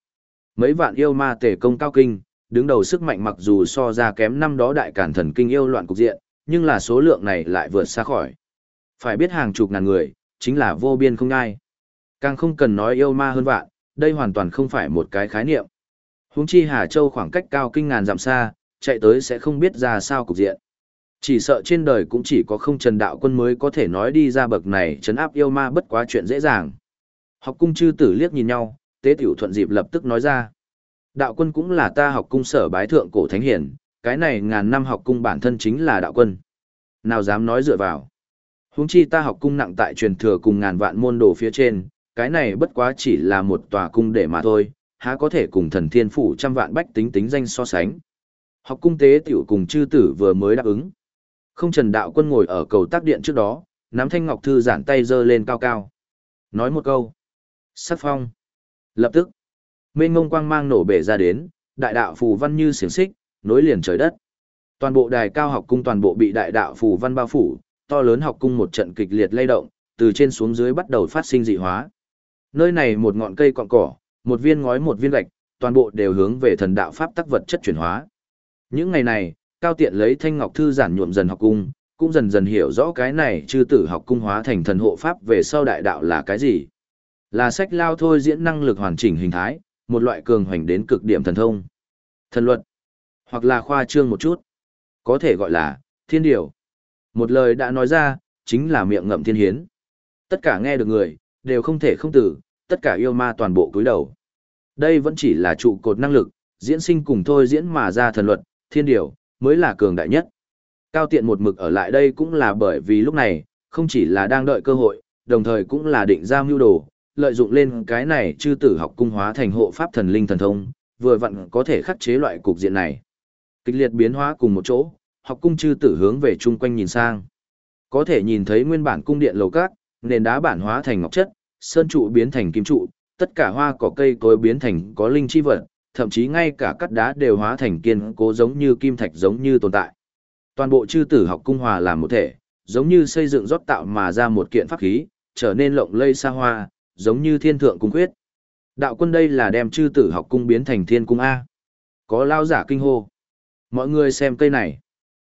Mấy vạn yêu ma tề công cao kinh, đứng đầu sức mạnh mặc dù so ra kém năm đó đại cản thần kinh yêu loạn cục diện, nhưng là số lượng này lại vượt xa khỏi. Phải biết hàng chục ngàn người, chính là vô biên không ai. Càng không cần nói yêu ma hơn vạn, đây hoàn toàn không phải một cái khái niệm. Huống chi Hà Châu khoảng cách cao kinh ngàn dặm xa, chạy tới sẽ không biết ra sao cục diện. Chỉ sợ trên đời cũng chỉ có không trần đạo quân mới có thể nói đi ra bậc này chấn áp yêu ma bất quá chuyện dễ dàng. Học cung chư tử liếc nhìn nhau, tế tiểu thuận dịp lập tức nói ra. Đạo quân cũng là ta học cung sở bái thượng cổ thánh hiển, cái này ngàn năm học cung bản thân chính là đạo quân. Nào dám nói dựa vào. Huống chi ta học cung nặng tại truyền thừa cùng ngàn vạn môn đồ phía trên, cái này bất quá chỉ là một tòa cung để mà thôi, há có thể cùng thần thiên phủ trăm vạn bách tính tính danh so sánh. Học cung tế tiểu cùng chư tử vừa mới đáp ứng. Không trần đạo quân ngồi ở cầu tác điện trước đó, nắm thanh ngọc thư giản tay giơ lên cao cao. Nói một câu. Sắc phong. Lập tức. Mênh ngông quang mang nổ bể ra đến, đại đạo phù văn như xiềng xích, nối liền trời đất. Toàn bộ đài cao học cung toàn bộ bị đại đạo phù văn bao phủ, to lớn học cung một trận kịch liệt lay động, từ trên xuống dưới bắt đầu phát sinh dị hóa. Nơi này một ngọn cây cọng cỏ, một viên ngói một viên gạch, toàn bộ đều hướng về thần đạo pháp tắc vật chất chuyển hóa. Những ngày này, Cao Tiện lấy thanh ngọc thư giản nhuộm dần học cung, cũng dần dần hiểu rõ cái này chư tử học cung hóa thành thần hộ pháp về sau đại đạo là cái gì. Là sách lao thôi diễn năng lực hoàn chỉnh hình thái, một loại cường hoành đến cực điểm thần thông. Thần luật, hoặc là khoa trương một chút, có thể gọi là thiên điều. Một lời đã nói ra, chính là miệng ngậm thiên hiến. Tất cả nghe được người, đều không thể không tử, tất cả yêu ma toàn bộ cúi đầu. Đây vẫn chỉ là trụ cột năng lực, diễn sinh cùng thôi diễn mà ra thần luật, thiên điều, mới là cường đại nhất. Cao tiện một mực ở lại đây cũng là bởi vì lúc này, không chỉ là đang đợi cơ hội, đồng thời cũng là định ra mưu đồ, lợi dụng lên cái này chư tử học cung hóa thành hộ pháp thần linh thần thông, vừa vặn có thể khắc chế loại cục diện này. Kịch liệt biến hóa cùng một chỗ, học cung chư tử hướng về chung quanh nhìn sang. Có thể nhìn thấy nguyên bản cung điện lầu cát, nền đá bản hóa thành ngọc chất, sơn trụ biến thành kim trụ, tất cả hoa cỏ cây cối biến thành có linh chi vật, thậm chí ngay cả cắt đá đều hóa thành kiên cố giống như kim thạch giống như tồn tại. Toàn bộ chư tử học cung hòa làm một thể, giống như xây dựng rót tạo mà ra một kiện pháp khí, trở nên lộng lây xa hoa, giống như thiên thượng cung quyết. Đạo quân đây là đem chư tử học cung biến thành thiên cung A. Có lao giả kinh hô. Mọi người xem cây này.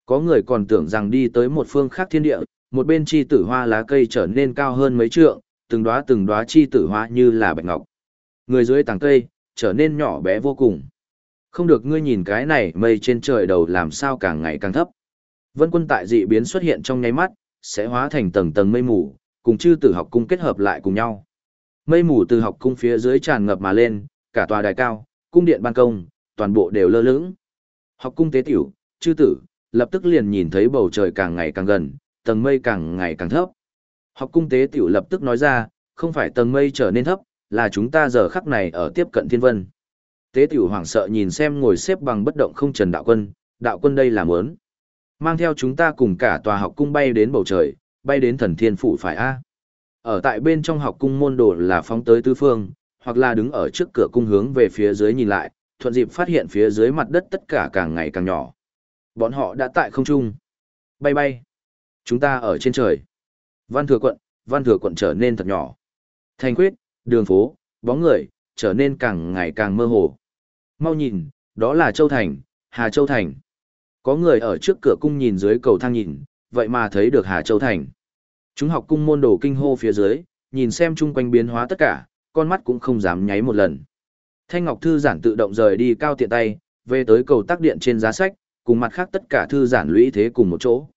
Có người còn tưởng rằng đi tới một phương khác thiên địa, một bên chi tử hoa lá cây trở nên cao hơn mấy trượng, từng đóa từng đóa chi tử hoa như là bạch ngọc. Người dưới tàng cây, trở nên nhỏ bé vô cùng. Không được ngươi nhìn cái này mây trên trời đầu làm sao càng ngày càng thấp. Vân quân tại dị biến xuất hiện trong nháy mắt, sẽ hóa thành tầng tầng mây mù, cùng chư tử học cung kết hợp lại cùng nhau. Mây mù từ học cung phía dưới tràn ngập mà lên, cả tòa đài cao, cung điện ban công, toàn bộ đều lơ lửng. Học cung tế tiểu, chư tử, lập tức liền nhìn thấy bầu trời càng ngày càng gần, tầng mây càng ngày càng thấp. Học cung tế tiểu lập tức nói ra, không phải tầng mây trở nên thấp, là chúng ta giờ khắc này ở tiếp cận thiên vân. Tế tiểu hoảng sợ nhìn xem ngồi xếp bằng bất động không trần đạo quân, đạo quân đây là muốn. Mang theo chúng ta cùng cả tòa học cung bay đến bầu trời, bay đến thần thiên phủ phải a Ở tại bên trong học cung môn đồ là phóng tới tứ phương, hoặc là đứng ở trước cửa cung hướng về phía dưới nhìn lại, thuận dịp phát hiện phía dưới mặt đất tất cả càng ngày càng nhỏ. Bọn họ đã tại không trung. Bay bay. Chúng ta ở trên trời. Văn thừa quận, văn thừa quận trở nên thật nhỏ. Thành quyết, đường phố, bóng người, trở nên càng ngày càng mơ hồ. Mau nhìn, đó là Châu Thành, Hà Châu Thành. Có người ở trước cửa cung nhìn dưới cầu thang nhìn, vậy mà thấy được Hà Châu Thành. Chúng học cung môn đồ kinh hô phía dưới, nhìn xem chung quanh biến hóa tất cả, con mắt cũng không dám nháy một lần. Thanh Ngọc Thư giản tự động rời đi cao tiện tay, về tới cầu tác điện trên giá sách, cùng mặt khác tất cả thư giản lũy thế cùng một chỗ.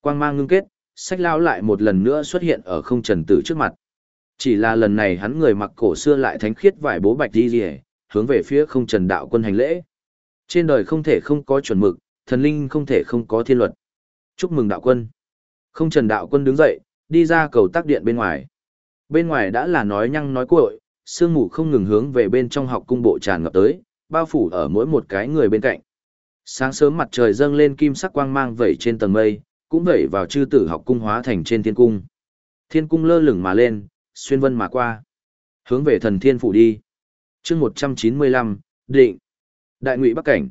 Quang mang ngưng kết, sách lao lại một lần nữa xuất hiện ở không trần tử trước mặt. Chỉ là lần này hắn người mặc cổ xưa lại thánh khiết vải bố bạch đi rìa, hướng về phía không trần đạo quân hành lễ. Trên đời không thể không có chuẩn mực, thần linh không thể không có thiên luật. Chúc mừng đạo quân. Không trần đạo quân đứng dậy, đi ra cầu tác điện bên ngoài. Bên ngoài đã là nói nhăng nói cuội, sương mù không ngừng hướng về bên trong học cung bộ tràn ngập tới, bao phủ ở mỗi một cái người bên cạnh. Sáng sớm mặt trời dâng lên kim sắc quang mang vẩy trên tầng mây, cũng vẩy vào chư tử học cung hóa thành trên thiên cung. Thiên cung lơ lửng mà lên, xuyên vân mà qua. Hướng về thần thiên phủ đi. chương 195, định. Đại ngụy Bắc Cảnh.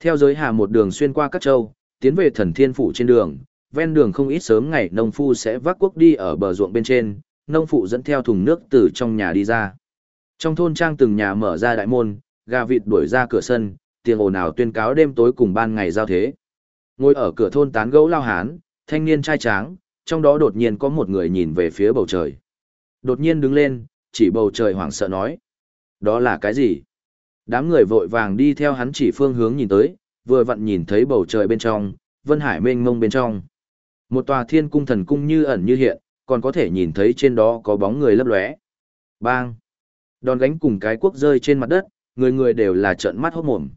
Theo giới hà một đường xuyên qua các châu, tiến về thần thiên phủ trên đường, ven đường không ít sớm ngày nông phu sẽ vác quốc đi ở bờ ruộng bên trên, nông phụ dẫn theo thùng nước từ trong nhà đi ra. Trong thôn trang từng nhà mở ra đại môn, gà vịt đuổi ra cửa sân, tiếng ồn ào tuyên cáo đêm tối cùng ban ngày giao thế. Ngồi ở cửa thôn tán gẫu lao hán, thanh niên trai tráng, trong đó đột nhiên có một người nhìn về phía bầu trời. Đột nhiên đứng lên, chỉ bầu trời hoảng sợ nói. Đó là cái gì? Đám người vội vàng đi theo hắn chỉ phương hướng nhìn tới, vừa vặn nhìn thấy bầu trời bên trong, vân hải mênh mông bên trong. Một tòa thiên cung thần cung như ẩn như hiện, còn có thể nhìn thấy trên đó có bóng người lấp lóe. Bang! Đòn gánh cùng cái quốc rơi trên mặt đất, người người đều là trợn mắt hốt mồm.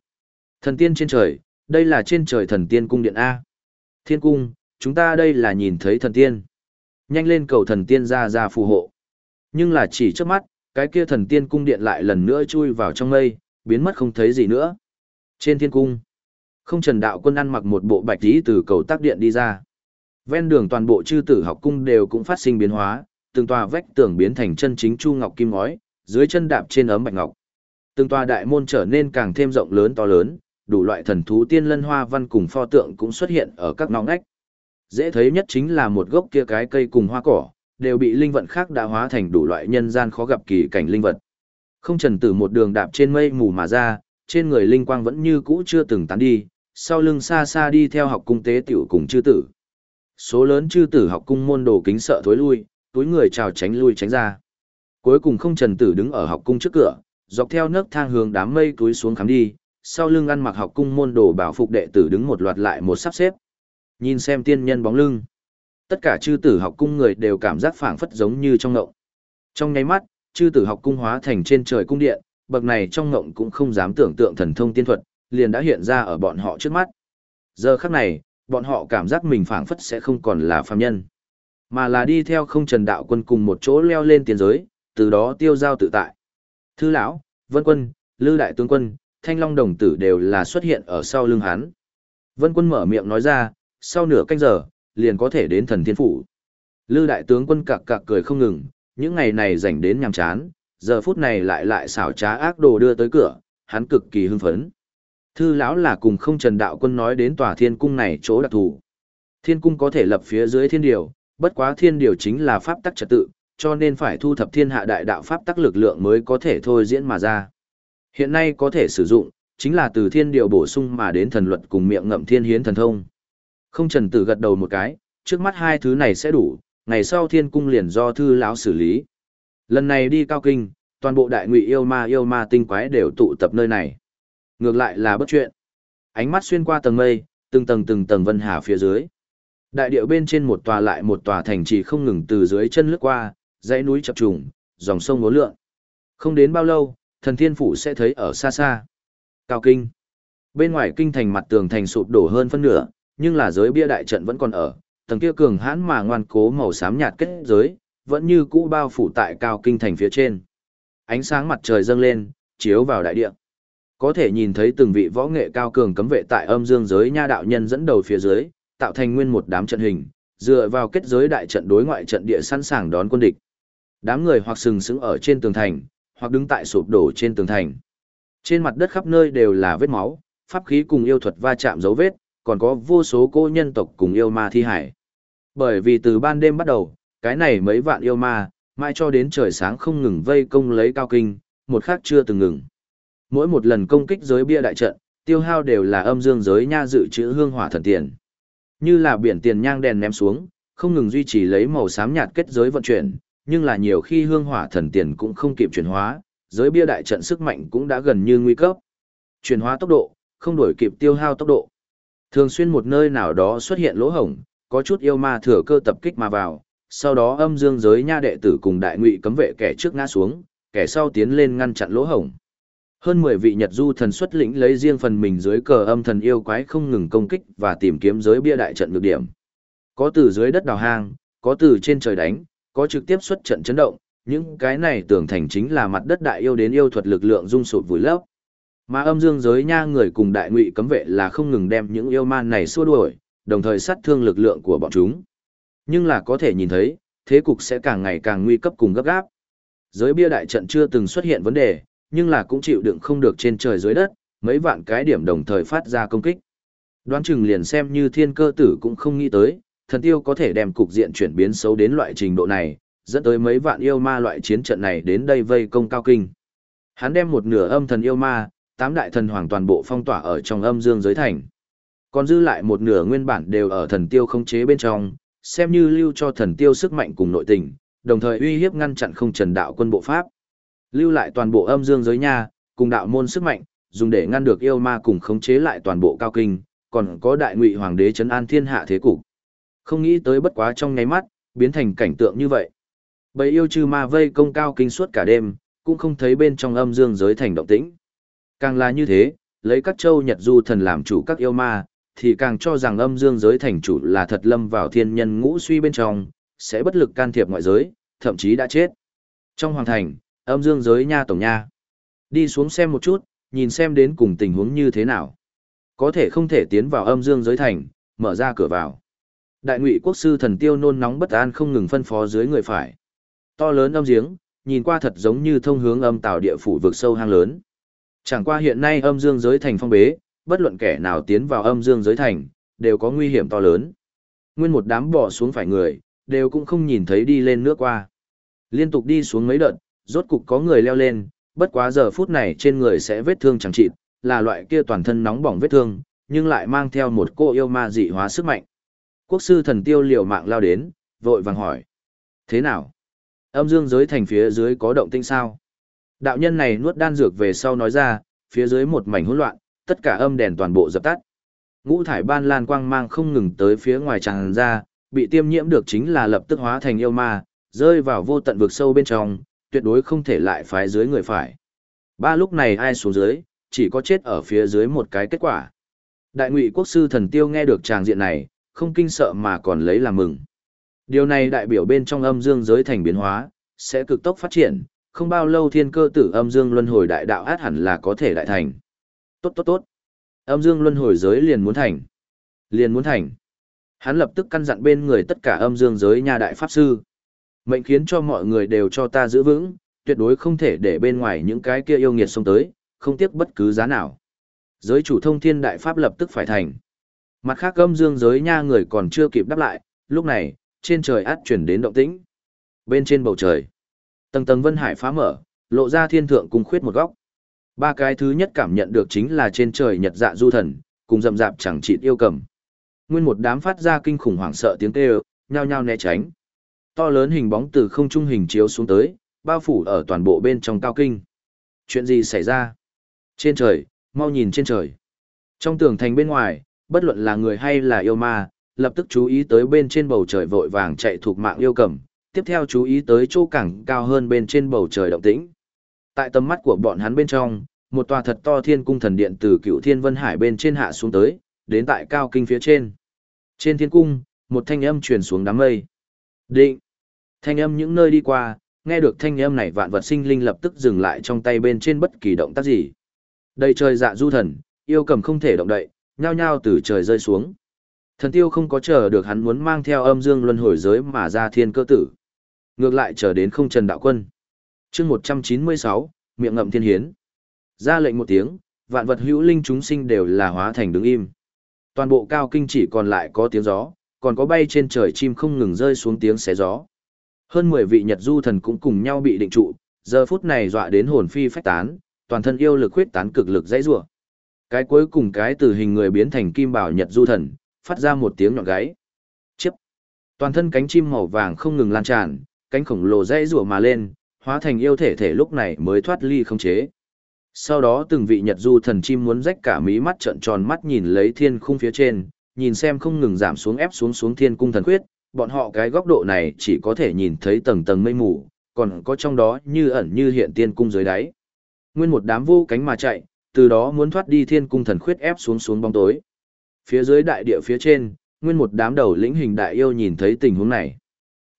Thần tiên trên trời, đây là trên trời thần tiên cung điện A. Thiên cung, chúng ta đây là nhìn thấy thần tiên. Nhanh lên cầu thần tiên ra ra phù hộ. Nhưng là chỉ trước mắt, cái kia thần tiên cung điện lại lần nữa chui vào trong mây, biến mất không thấy gì nữa. Trên thiên cung, không trần đạo quân ăn mặc một bộ bạch tí từ cầu tác điện đi ra. Ven đường toàn bộ chư tử học cung đều cũng phát sinh biến hóa, từng tòa vách tường biến thành chân chính chu ngọc kim ngói, dưới chân đạp trên ấm bạch ngọc. Từng tòa đại môn trở nên càng thêm rộng lớn to lớn, đủ loại thần thú tiên lân hoa văn cùng pho tượng cũng xuất hiện ở các ngõ ngách. Dễ thấy nhất chính là một gốc kia cái cây cùng hoa cỏ, đều bị linh vận khác đã hóa thành đủ loại nhân gian khó gặp kỳ cảnh linh vật. Không trần tử một đường đạp trên mây mù mà ra, trên người linh quang vẫn như cũ chưa từng tán đi, sau lưng xa xa đi theo học cung tế tiểu cùng chư tử. Số lớn chư tử học cung môn đồ kính sợ thối lui, túi người chào tránh lui tránh ra. Cuối cùng không trần tử đứng ở học cung trước cửa, dọc theo nấc thang hướng đám mây túi xuống khám đi, sau lưng ăn mặc học cung môn đồ bảo phục đệ tử đứng một loạt lại một sắp xếp. Nhìn xem tiên nhân bóng lưng. Tất cả chư tử học cung người đều cảm giác phảng phất giống như trong ngộng. Trong nháy mắt, chư tử học cung hóa thành trên trời cung điện, bậc này trong ngộng cũng không dám tưởng tượng thần thông tiên thuật, liền đã hiện ra ở bọn họ trước mắt. Giờ khắc này, bọn họ cảm giác mình phảng phất sẽ không còn là phàm nhân, mà là đi theo không trần đạo quân cùng một chỗ leo lên tiền giới, từ đó tiêu giao tự tại. Thư lão, Vân Quân, Lư đại tướng quân, Thanh Long đồng tử đều là xuất hiện ở sau lưng hắn. Vân Quân mở miệng nói ra, sau nửa canh giờ, liền có thể đến thần thiên phủ. Lư đại tướng quân cặc cặc cười không ngừng, những ngày này rảnh đến nhàm chán, giờ phút này lại lại xảo trá ác đồ đưa tới cửa, hắn cực kỳ hưng phấn. Thư lão là cùng không trần đạo quân nói đến tòa thiên cung này chỗ đặc thù. Thiên cung có thể lập phía dưới thiên điều, bất quá thiên điều chính là pháp tắc trật tự, cho nên phải thu thập thiên hạ đại đạo pháp tắc lực lượng mới có thể thôi diễn mà ra. Hiện nay có thể sử dụng, chính là từ thiên điều bổ sung mà đến thần luật cùng miệng ngậm thiên hiến thần thông. Không trần tử gật đầu một cái, trước mắt hai thứ này sẽ đủ, ngày sau thiên cung liền do thư lão xử lý. Lần này đi cao kinh, toàn bộ đại ngụy yêu ma yêu ma tinh quái đều tụ tập nơi này. Ngược lại là bất chuyện. Ánh mắt xuyên qua tầng mây, từng tầng từng tầng vân hà phía dưới. Đại điệu bên trên một tòa lại một tòa thành trì không ngừng từ dưới chân lướt qua, dãy núi chập trùng, dòng sông ngố lượn. Không đến bao lâu, thần thiên phủ sẽ thấy ở xa xa. Cao kinh. Bên ngoài kinh thành mặt tường thành sụp đổ hơn phân nửa, nhưng là giới bia đại trận vẫn còn ở, tầng kia cường hãn mà ngoan cố màu xám nhạt kết giới, vẫn như cũ bao phủ tại cao kinh thành phía trên. Ánh sáng mặt trời dâng lên, chiếu vào đại địa. Có thể nhìn thấy từng vị võ nghệ cao cường cấm vệ tại âm dương giới nha đạo nhân dẫn đầu phía dưới, tạo thành nguyên một đám trận hình, dựa vào kết giới đại trận đối ngoại trận địa sẵn sàng đón quân địch. Đám người hoặc sừng sững ở trên tường thành, hoặc đứng tại sụp đổ trên tường thành. Trên mặt đất khắp nơi đều là vết máu, pháp khí cùng yêu thuật va chạm dấu vết, còn có vô số cô nhân tộc cùng yêu ma thi hải. Bởi vì từ ban đêm bắt đầu, cái này mấy vạn yêu ma, mai cho đến trời sáng không ngừng vây công lấy cao kinh, một khắc chưa từng ngừng. Mỗi một lần công kích giới bia đại trận, tiêu hao đều là âm dương giới nha dự trữ hương hỏa thần tiền. Như là biển tiền nhang đèn ném xuống, không ngừng duy trì lấy màu xám nhạt kết giới vận chuyển, nhưng là nhiều khi hương hỏa thần tiền cũng không kịp chuyển hóa, giới bia đại trận sức mạnh cũng đã gần như nguy cấp. Chuyển hóa tốc độ, không đổi kịp tiêu hao tốc độ. Thường xuyên một nơi nào đó xuất hiện lỗ hổng, có chút yêu ma thừa cơ tập kích mà vào, sau đó âm dương giới nha đệ tử cùng đại ngụy cấm vệ kẻ trước ngã xuống, kẻ sau tiến lên ngăn chặn lỗ hổng. Hơn 10 vị Nhật Du thần xuất lĩnh lấy riêng phần mình dưới cờ âm thần yêu quái không ngừng công kích và tìm kiếm giới bia đại trận lực điểm. Có từ dưới đất đào hang, có từ trên trời đánh, có trực tiếp xuất trận chấn động, những cái này tưởng thành chính là mặt đất đại yêu đến yêu thuật lực lượng dung sụt vùi lấp. Mà âm dương giới nha người cùng đại ngụy cấm vệ là không ngừng đem những yêu man này xua đuổi, đồng thời sát thương lực lượng của bọn chúng. Nhưng là có thể nhìn thấy, thế cục sẽ càng ngày càng nguy cấp cùng gấp gáp. Giới bia đại trận chưa từng xuất hiện vấn đề, nhưng là cũng chịu đựng không được trên trời dưới đất, mấy vạn cái điểm đồng thời phát ra công kích. Đoán chừng liền xem như thiên cơ tử cũng không nghĩ tới, thần tiêu có thể đem cục diện chuyển biến xấu đến loại trình độ này, dẫn tới mấy vạn yêu ma loại chiến trận này đến đây vây công cao kinh. Hắn đem một nửa âm thần yêu ma, tám đại thần hoàng toàn bộ phong tỏa ở trong âm dương giới thành. Còn dư lại một nửa nguyên bản đều ở thần tiêu không chế bên trong, xem như lưu cho thần tiêu sức mạnh cùng nội tình, đồng thời uy hiếp ngăn chặn không trần đạo quân bộ pháp. Lưu lại toàn bộ âm dương giới nha, cùng đạo môn sức mạnh, dùng để ngăn được yêu ma cùng khống chế lại toàn bộ cao kinh, còn có đại ngụy hoàng đế trấn an thiên hạ thế cục. Không nghĩ tới bất quá trong nháy mắt, biến thành cảnh tượng như vậy. Bầy yêu trừ ma vây công cao kinh suốt cả đêm, cũng không thấy bên trong âm dương giới thành động tĩnh. Càng là như thế, lấy các châu Nhật Du thần làm chủ các yêu ma, thì càng cho rằng âm dương giới thành chủ là thật lâm vào thiên nhân ngũ suy bên trong, sẽ bất lực can thiệp ngoại giới, thậm chí đã chết. Trong hoàng thành, âm dương giới nha tổng nha. Đi xuống xem một chút, nhìn xem đến cùng tình huống như thế nào. Có thể không thể tiến vào âm dương giới thành, mở ra cửa vào. Đại ngụy quốc sư thần tiêu nôn nóng bất an không ngừng phân phó dưới người phải. To lớn âm giếng, nhìn qua thật giống như thông hướng âm tạo địa phủ vực sâu hang lớn. Chẳng qua hiện nay âm dương giới thành phong bế, bất luận kẻ nào tiến vào âm dương giới thành, đều có nguy hiểm to lớn. Nguyên một đám bỏ xuống phải người, đều cũng không nhìn thấy đi lên nước qua. Liên tục đi xuống mấy đợt, rốt cục có người leo lên, bất quá giờ phút này trên người sẽ vết thương chẳng chịt, là loại kia toàn thân nóng bỏng vết thương, nhưng lại mang theo một cô yêu ma dị hóa sức mạnh. Quốc sư thần tiêu liều mạng lao đến, vội vàng hỏi. Thế nào? Âm dương giới thành phía dưới có động tinh sao? Đạo nhân này nuốt đan dược về sau nói ra, phía dưới một mảnh hỗn loạn, tất cả âm đèn toàn bộ dập tắt. Ngũ thải ban lan quang mang không ngừng tới phía ngoài tràn ra, bị tiêm nhiễm được chính là lập tức hóa thành yêu ma, rơi vào vô tận vực sâu bên trong, tuyệt đối không thể lại phái dưới người phải. Ba lúc này ai xuống dưới, chỉ có chết ở phía dưới một cái kết quả. Đại ngụy quốc sư thần tiêu nghe được tràng diện này, không kinh sợ mà còn lấy làm mừng. Điều này đại biểu bên trong âm dương giới thành biến hóa, sẽ cực tốc phát triển, không bao lâu thiên cơ tử âm dương luân hồi đại đạo át hẳn là có thể đại thành. Tốt tốt tốt. Âm dương luân hồi giới liền muốn thành. Liền muốn thành. Hắn lập tức căn dặn bên người tất cả âm dương giới nhà đại pháp sư. Mệnh khiến cho mọi người đều cho ta giữ vững, tuyệt đối không thể để bên ngoài những cái kia yêu nghiệt xông tới, không tiếc bất cứ giá nào. Giới chủ thông thiên đại pháp lập tức phải thành. Mặt khác âm dương giới nha người còn chưa kịp đáp lại, lúc này, trên trời át chuyển đến động tĩnh. Bên trên bầu trời, tầng tầng vân hải phá mở, lộ ra thiên thượng cùng khuyết một góc. Ba cái thứ nhất cảm nhận được chính là trên trời nhật dạ du thần, cùng rậm rạp chẳng chịt yêu cầm. Nguyên một đám phát ra kinh khủng hoảng sợ tiếng kêu, nhao nhao né tránh. To lớn hình bóng từ không trung hình chiếu xuống tới, bao phủ ở toàn bộ bên trong cao kinh. Chuyện gì xảy ra? Trên trời, mau nhìn trên trời. Trong tường thành bên ngoài, bất luận là người hay là yêu ma, lập tức chú ý tới bên trên bầu trời vội vàng chạy thuộc mạng yêu cầm, tiếp theo chú ý tới chỗ cảng cao hơn bên trên bầu trời động tĩnh. Tại tầm mắt của bọn hắn bên trong, một tòa thật to thiên cung thần điện từ cựu thiên vân hải bên trên hạ xuống tới, đến tại cao kinh phía trên. Trên thiên cung, một thanh âm truyền xuống đám mây. Định! Thanh âm những nơi đi qua, nghe được thanh âm này vạn vật sinh linh lập tức dừng lại trong tay bên trên bất kỳ động tác gì. Đây trời dạ du thần, yêu cầm không thể động đậy, nhao nhao từ trời rơi xuống. Thần tiêu không có chờ được hắn muốn mang theo âm dương luân hồi giới mà ra thiên cơ tử. Ngược lại chờ đến không trần đạo quân. chương 196, miệng ngậm thiên hiến. Ra lệnh một tiếng, vạn vật hữu linh chúng sinh đều là hóa thành đứng im. Toàn bộ cao kinh chỉ còn lại có tiếng gió, còn có bay trên trời chim không ngừng rơi xuống tiếng xé gió. Hơn 10 vị Nhật du thần cũng cùng nhau bị định trụ, giờ phút này dọa đến hồn phi phách tán, toàn thân yêu lực huyết tán cực lực dãy rủa. Cái cuối cùng cái từ hình người biến thành kim bảo Nhật du thần, phát ra một tiếng nhọn gáy. chiếc Toàn thân cánh chim màu vàng không ngừng lan tràn, cánh khổng lồ dãy rủa mà lên, hóa thành yêu thể thể lúc này mới thoát ly không chế. Sau đó từng vị Nhật du thần chim muốn rách cả mí mắt trợn tròn mắt nhìn lấy thiên khung phía trên, nhìn xem không ngừng giảm xuống ép xuống xuống thiên cung thần khuyết, bọn họ cái góc độ này chỉ có thể nhìn thấy tầng tầng mây mù, còn có trong đó như ẩn như hiện tiên cung dưới đáy. Nguyên một đám vô cánh mà chạy, từ đó muốn thoát đi thiên cung thần khuyết ép xuống xuống bóng tối. Phía dưới đại địa phía trên, nguyên một đám đầu lĩnh hình đại yêu nhìn thấy tình huống này.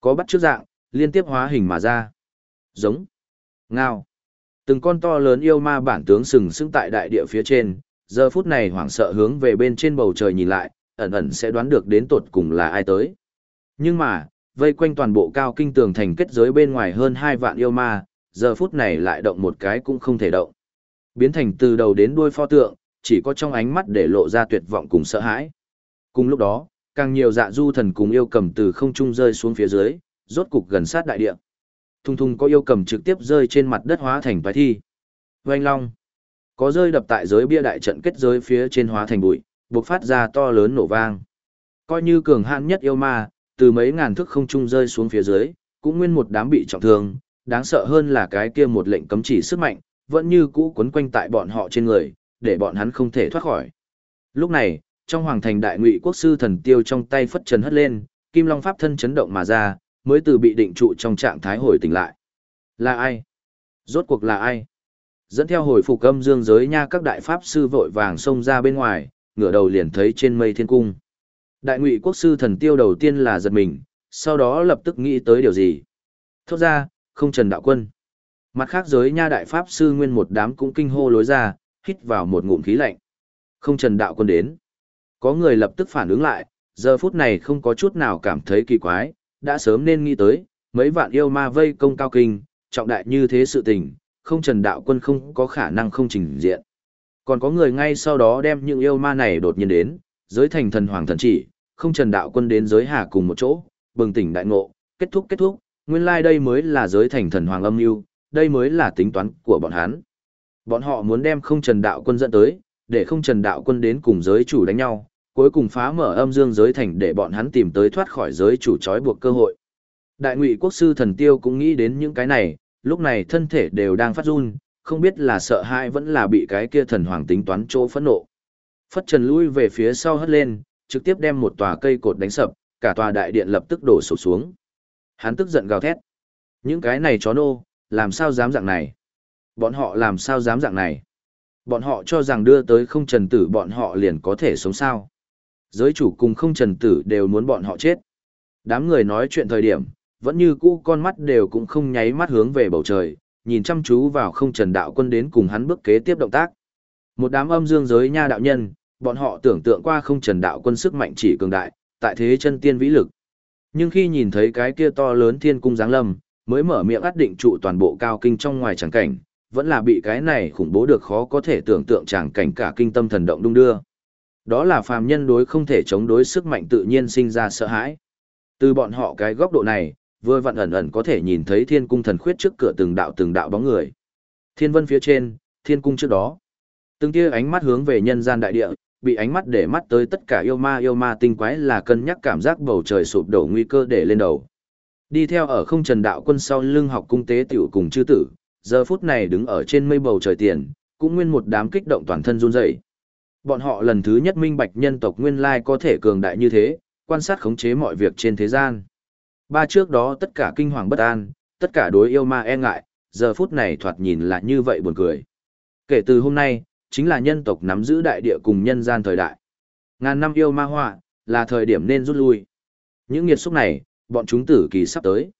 Có bắt trước dạng, liên tiếp hóa hình mà ra. Giống. Ngao. Từng con to lớn yêu ma bản tướng sừng sững tại đại địa phía trên, giờ phút này hoảng sợ hướng về bên trên bầu trời nhìn lại, ẩn ẩn sẽ đoán được đến tột cùng là ai tới. Nhưng mà, vây quanh toàn bộ cao kinh tường thành kết giới bên ngoài hơn hai vạn yêu ma, giờ phút này lại động một cái cũng không thể động. Biến thành từ đầu đến đuôi pho tượng, chỉ có trong ánh mắt để lộ ra tuyệt vọng cùng sợ hãi. Cùng lúc đó, càng nhiều dạ du thần cùng yêu cầm từ không trung rơi xuống phía dưới, rốt cục gần sát đại địa. Thung thung có yêu cầm trực tiếp rơi trên mặt đất hóa thành bài thi. Oanh long. Có rơi đập tại giới bia đại trận kết giới phía trên hóa thành bụi, bộc phát ra to lớn nổ vang. Coi như cường hãn nhất yêu ma, từ mấy ngàn thước không trung rơi xuống phía dưới, cũng nguyên một đám bị trọng thương, đáng sợ hơn là cái kia một lệnh cấm chỉ sức mạnh, vẫn như cũ quấn quanh tại bọn họ trên người, để bọn hắn không thể thoát khỏi. Lúc này, trong hoàng thành đại ngụy quốc sư thần tiêu trong tay phất trần hất lên, kim long pháp thân chấn động mà ra, mới từ bị định trụ trong trạng thái hồi tỉnh lại. Là ai? Rốt cuộc là ai? Dẫn theo hồi phục âm dương giới nha các đại pháp sư vội vàng xông ra bên ngoài, ngửa đầu liền thấy trên mây thiên cung. Đại ngụy quốc sư thần tiêu đầu tiên là giật mình, sau đó lập tức nghĩ tới điều gì. Thốt ra, không trần đạo quân. Mặt khác giới nha đại pháp sư nguyên một đám cũng kinh hô lối ra, hít vào một ngụm khí lạnh. Không trần đạo quân đến. Có người lập tức phản ứng lại, giờ phút này không có chút nào cảm thấy kỳ quái, đã sớm nên nghĩ tới, mấy vạn yêu ma vây công cao kinh, trọng đại như thế sự tình, không trần đạo quân không có khả năng không trình diện. Còn có người ngay sau đó đem những yêu ma này đột nhiên đến, giới thành thần hoàng thần chỉ, không trần đạo quân đến giới hà cùng một chỗ, bừng tỉnh đại ngộ, kết thúc kết thúc, nguyên lai like đây mới là giới thành thần hoàng âm mưu, đây mới là tính toán của bọn hắn. Bọn họ muốn đem không trần đạo quân dẫn tới, để không trần đạo quân đến cùng giới chủ đánh nhau, cuối cùng phá mở âm dương giới thành để bọn hắn tìm tới thoát khỏi giới chủ trói buộc cơ hội. Đại ngụy quốc sư thần tiêu cũng nghĩ đến những cái này, lúc này thân thể đều đang phát run, không biết là sợ hãi vẫn là bị cái kia thần hoàng tính toán chỗ phẫn nộ. Phất trần lui về phía sau hất lên, trực tiếp đem một tòa cây cột đánh sập, cả tòa đại điện lập tức đổ sụp xuống. Hắn tức giận gào thét. Những cái này chó nô, làm sao dám dạng này? Bọn họ làm sao dám dạng này? Bọn họ cho rằng đưa tới không trần tử bọn họ liền có thể sống sao. Giới chủ cùng không trần tử đều muốn bọn họ chết. Đám người nói chuyện thời điểm, vẫn như cũ con mắt đều cũng không nháy mắt hướng về bầu trời, nhìn chăm chú vào không trần đạo quân đến cùng hắn bước kế tiếp động tác. Một đám âm dương giới nha đạo nhân, bọn họ tưởng tượng qua không trần đạo quân sức mạnh chỉ cường đại, tại thế chân tiên vĩ lực. Nhưng khi nhìn thấy cái kia to lớn thiên cung giáng lâm, mới mở miệng át định trụ toàn bộ cao kinh trong ngoài chẳng cảnh, vẫn là bị cái này khủng bố được khó có thể tưởng tượng chẳng cảnh cả kinh tâm thần động đung đưa. Đó là phàm nhân đối không thể chống đối sức mạnh tự nhiên sinh ra sợ hãi. Từ bọn họ cái góc độ này, vừa vặn ẩn ẩn có thể nhìn thấy thiên cung thần khuyết trước cửa từng đạo từng đạo bóng người. Thiên vân phía trên, thiên cung trước đó. Từng tia ánh mắt hướng về nhân gian đại địa, bị ánh mắt để mắt tới tất cả yêu ma yêu ma tinh quái là cân nhắc cảm giác bầu trời sụp đổ nguy cơ để lên đầu. Đi theo ở không trần đạo quân sau lưng học cung tế tiểu cùng chư tử, giờ phút này đứng ở trên mây bầu trời tiền, cũng nguyên một đám kích động toàn thân run rẩy. Bọn họ lần thứ nhất minh bạch nhân tộc nguyên lai có thể cường đại như thế, quan sát khống chế mọi việc trên thế gian. Ba trước đó tất cả kinh hoàng bất an, tất cả đối yêu ma e ngại, giờ phút này thoạt nhìn là như vậy buồn cười. Kể từ hôm nay, chính là nhân tộc nắm giữ đại địa cùng nhân gian thời đại. Ngàn năm yêu ma họa, là thời điểm nên rút lui. Những nghiệt xúc này, bọn chúng tử kỳ sắp tới.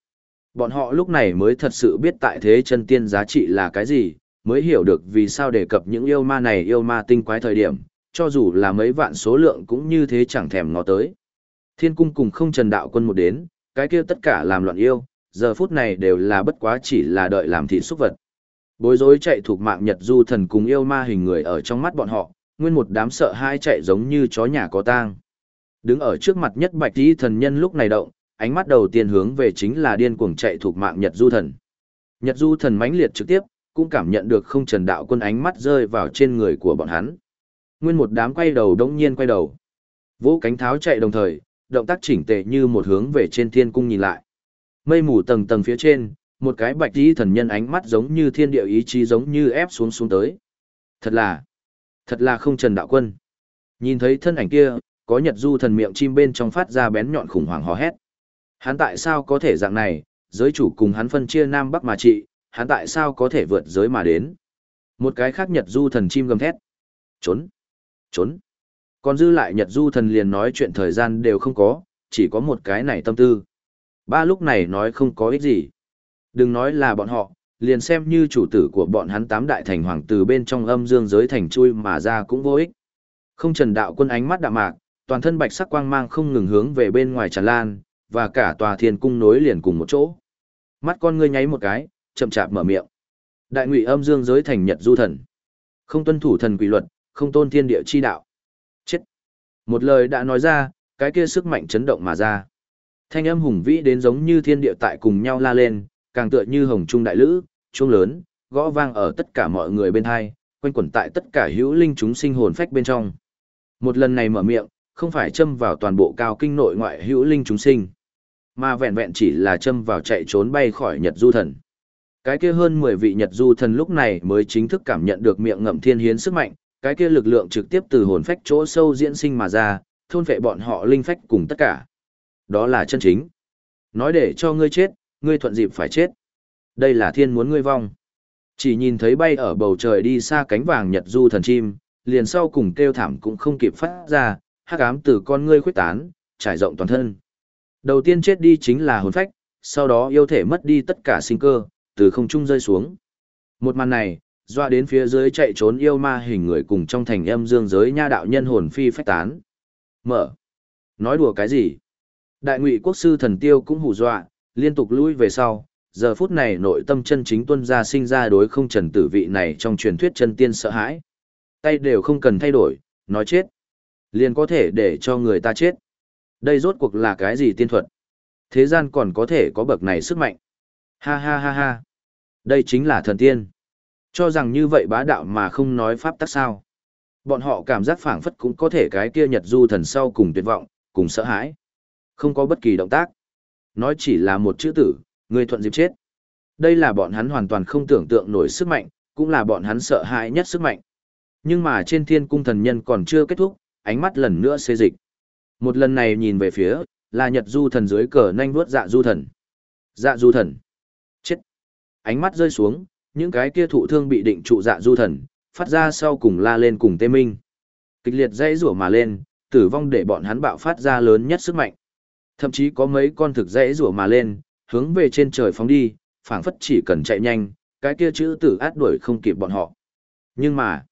Bọn họ lúc này mới thật sự biết tại thế chân tiên giá trị là cái gì, mới hiểu được vì sao đề cập những yêu ma này yêu ma tinh quái thời điểm, cho dù là mấy vạn số lượng cũng như thế chẳng thèm ngó tới. Thiên cung cùng không trần đạo quân một đến, cái kia tất cả làm loạn yêu, giờ phút này đều là bất quá chỉ là đợi làm thịt xúc vật. Bối rối chạy thuộc mạng Nhật Du thần cùng yêu ma hình người ở trong mắt bọn họ, nguyên một đám sợ hai chạy giống như chó nhà có tang. Đứng ở trước mặt nhất bạch tí thần nhân lúc này động, ánh mắt đầu tiên hướng về chính là điên cuồng chạy thuộc mạng Nhật Du thần. Nhật Du thần mãnh liệt trực tiếp, cũng cảm nhận được không trần đạo quân ánh mắt rơi vào trên người của bọn hắn. Nguyên một đám quay đầu đống nhiên quay đầu. Vỗ cánh tháo chạy đồng thời, động tác chỉnh tề như một hướng về trên thiên cung nhìn lại. Mây mù tầng tầng phía trên, một cái bạch tí thần nhân ánh mắt giống như thiên địa ý chí giống như ép xuống xuống tới. Thật là, thật là không trần đạo quân. Nhìn thấy thân ảnh kia, có nhật du thần miệng chim bên trong phát ra bén nhọn khủng hoảng hò hét. Hắn tại sao có thể dạng này, giới chủ cùng hắn phân chia nam bắc mà trị, hắn tại sao có thể vượt giới mà đến. Một cái khác nhật du thần chim gầm thét. Trốn, trốn. Còn dư lại nhật du thần liền nói chuyện thời gian đều không có, chỉ có một cái này tâm tư. Ba lúc này nói không có ích gì. Đừng nói là bọn họ, liền xem như chủ tử của bọn hắn tám đại thành hoàng từ bên trong âm dương giới thành chui mà ra cũng vô ích. Không trần đạo quân ánh mắt đạm mạc, toàn thân bạch sắc quang mang không ngừng hướng về bên ngoài tràn lan, và cả tòa thiên cung nối liền cùng một chỗ. Mắt con ngươi nháy một cái, chậm chạp mở miệng. Đại ngụy âm dương giới thành nhật du thần. Không tuân thủ thần quy luật, không tôn thiên địa chi đạo. Chết. Một lời đã nói ra, cái kia sức mạnh chấn động mà ra. Thanh âm hùng vĩ đến giống như thiên địa tại cùng nhau la lên, càng tựa như hồng trung đại lữ, chuông lớn, gõ vang ở tất cả mọi người bên hai, quanh quẩn tại tất cả hữu linh chúng sinh hồn phách bên trong. Một lần này mở miệng, không phải châm vào toàn bộ cao kinh nội ngoại hữu linh chúng sinh, mà vẹn vẹn chỉ là châm vào chạy trốn bay khỏi Nhật Du Thần. Cái kia hơn 10 vị Nhật Du Thần lúc này mới chính thức cảm nhận được miệng ngậm thiên hiến sức mạnh, cái kia lực lượng trực tiếp từ hồn phách chỗ sâu diễn sinh mà ra, thôn vệ bọn họ linh phách cùng tất cả. Đó là chân chính. Nói để cho ngươi chết, ngươi thuận dịp phải chết. Đây là thiên muốn ngươi vong. Chỉ nhìn thấy bay ở bầu trời đi xa cánh vàng nhật du thần chim, liền sau cùng kêu thảm cũng không kịp phát ra, hắc ám từ con ngươi khuếch tán, trải rộng toàn thân. Đầu tiên chết đi chính là hồn phách, sau đó yêu thể mất đi tất cả sinh cơ, từ không trung rơi xuống. Một màn này, doa đến phía dưới chạy trốn yêu ma hình người cùng trong thành âm dương giới nha đạo nhân hồn phi phách tán. Mở. Nói đùa cái gì? Đại ngụy quốc sư thần tiêu cũng hù dọa, liên tục lui về sau, giờ phút này nội tâm chân chính tuân ra sinh ra đối không trần tử vị này trong truyền thuyết chân tiên sợ hãi. Tay đều không cần thay đổi, nói chết. Liền có thể để cho người ta chết. Đây rốt cuộc là cái gì tiên thuật? Thế gian còn có thể có bậc này sức mạnh. Ha ha ha ha. Đây chính là thần tiên. Cho rằng như vậy bá đạo mà không nói pháp tắc sao. Bọn họ cảm giác phảng phất cũng có thể cái kia nhật du thần sau cùng tuyệt vọng, cùng sợ hãi. Không có bất kỳ động tác. Nói chỉ là một chữ tử, người thuận dịp chết. Đây là bọn hắn hoàn toàn không tưởng tượng nổi sức mạnh, cũng là bọn hắn sợ hãi nhất sức mạnh. Nhưng mà trên thiên cung thần nhân còn chưa kết thúc, ánh mắt lần nữa xê dịch. Một lần này nhìn về phía, là nhật du thần dưới cờ nhanh vuốt dạ du thần. Dạ du thần. Chết. Ánh mắt rơi xuống, những cái kia thụ thương bị định trụ dạ du thần, phát ra sau cùng la lên cùng tê minh. Kịch liệt dãy rủa mà lên, tử vong để bọn hắn bạo phát ra lớn nhất sức mạnh. Thậm chí có mấy con thực dãy rủa mà lên, hướng về trên trời phóng đi, phảng phất chỉ cần chạy nhanh, cái kia chữ tử át đuổi không kịp bọn họ. Nhưng mà,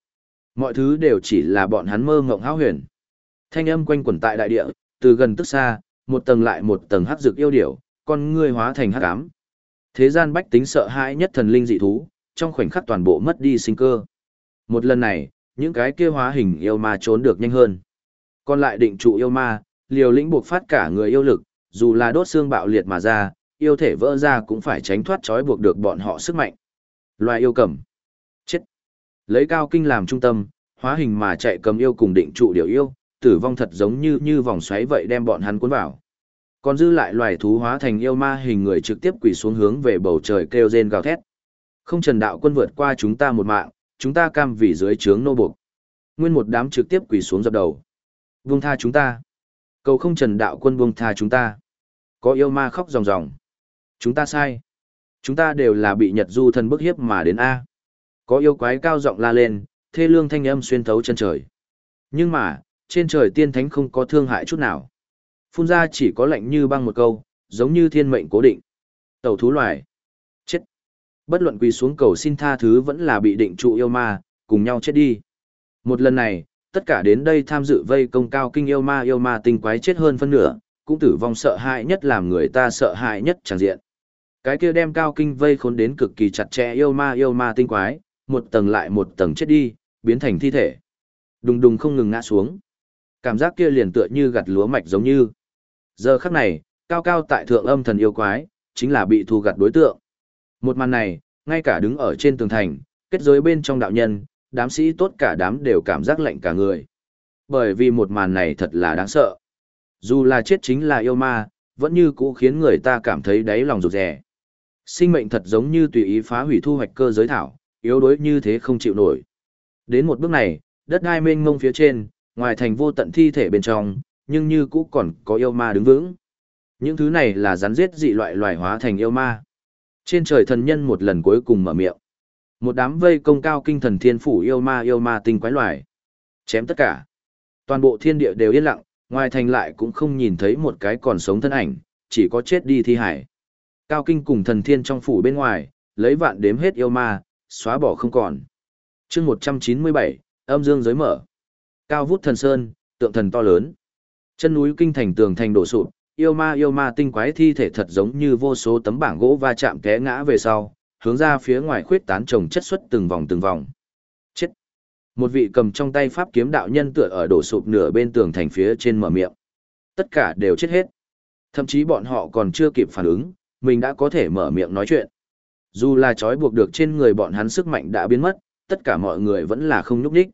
mọi thứ đều chỉ là bọn hắn mơ ngộng hão huyền. Thanh âm quanh quẩn tại đại địa, từ gần tức xa, một tầng lại một tầng hắc dược yêu điểu, con ngươi hóa thành hắc ám. Thế gian bách tính sợ hãi nhất thần linh dị thú, trong khoảnh khắc toàn bộ mất đi sinh cơ. Một lần này, những cái kia hóa hình yêu ma trốn được nhanh hơn. Còn lại định trụ yêu ma, liều lĩnh buộc phát cả người yêu lực, dù là đốt xương bạo liệt mà ra, yêu thể vỡ ra cũng phải tránh thoát trói buộc được bọn họ sức mạnh. Loài yêu cầm. Chết. Lấy cao kinh làm trung tâm, hóa hình mà chạy cầm yêu cùng định trụ điều yêu, tử vong thật giống như như vòng xoáy vậy đem bọn hắn cuốn vào. Còn dư lại loài thú hóa thành yêu ma hình người trực tiếp quỳ xuống hướng về bầu trời kêu rên gào thét. Không trần đạo quân vượt qua chúng ta một mạng, chúng ta cam vì dưới trướng nô buộc. Nguyên một đám trực tiếp quỳ xuống dập đầu. buông tha chúng ta. Cầu không trần đạo quân buông tha chúng ta. Có yêu ma khóc ròng ròng. Chúng ta sai. Chúng ta đều là bị Nhật Du thần bức hiếp mà đến A. Có yêu quái cao giọng la lên, thê lương thanh âm xuyên thấu chân trời. Nhưng mà, trên trời tiên thánh không có thương hại chút nào. Phun ra chỉ có lạnh như băng một câu, giống như thiên mệnh cố định. Tẩu thú loài. Chết. Bất luận quỳ xuống cầu xin tha thứ vẫn là bị định trụ yêu ma, cùng nhau chết đi. Một lần này, tất cả đến đây tham dự vây công cao kinh yêu ma yêu ma tinh quái chết hơn phân nửa, cũng tử vong sợ hãi nhất làm người ta sợ hãi nhất chẳng diện. Cái kia đem cao kinh vây khốn đến cực kỳ chặt chẽ yêu ma yêu ma tinh quái, một tầng lại một tầng chết đi, biến thành thi thể. Đùng đùng không ngừng ngã xuống. Cảm giác kia liền tựa như gặt lúa mạch giống như. Giờ khắc này, cao cao tại thượng âm thần yêu quái, chính là bị thu gặt đối tượng. Một màn này, ngay cả đứng ở trên tường thành, kết giới bên trong đạo nhân, đám sĩ tốt cả đám đều cảm giác lạnh cả người. Bởi vì một màn này thật là đáng sợ. Dù là chết chính là yêu ma, vẫn như cũ khiến người ta cảm thấy đáy lòng rụt rè. Sinh mệnh thật giống như tùy ý phá hủy thu hoạch cơ giới thảo, yếu đuối như thế không chịu nổi. Đến một bước này, đất đai mênh mông phía trên, ngoài thành vô tận thi thể bên trong, nhưng như cũ còn có yêu ma đứng vững. Những thứ này là rắn giết dị loại loài hóa thành yêu ma. Trên trời thần nhân một lần cuối cùng mở miệng. Một đám vây công cao kinh thần thiên phủ yêu ma yêu ma tinh quái loài. Chém tất cả. Toàn bộ thiên địa đều yên lặng, ngoài thành lại cũng không nhìn thấy một cái còn sống thân ảnh, chỉ có chết đi thi hải. Cao kinh cùng thần thiên trong phủ bên ngoài, lấy vạn đếm hết yêu ma, xóa bỏ không còn. chương 197, âm dương giới mở. Cao vút thần sơn, tượng thần to lớn. Chân núi kinh thành tường thành đổ sụp, yêu ma yêu ma tinh quái thi thể thật giống như vô số tấm bảng gỗ va chạm té ngã về sau, hướng ra phía ngoài khuyết tán trồng chất xuất từng vòng từng vòng. Chết. Một vị cầm trong tay pháp kiếm đạo nhân tựa ở đổ sụp nửa bên tường thành phía trên mở miệng. Tất cả đều chết hết. Thậm chí bọn họ còn chưa kịp phản ứng, mình đã có thể mở miệng nói chuyện. Dù là trói buộc được trên người bọn hắn sức mạnh đã biến mất, tất cả mọi người vẫn là không nhúc nhích.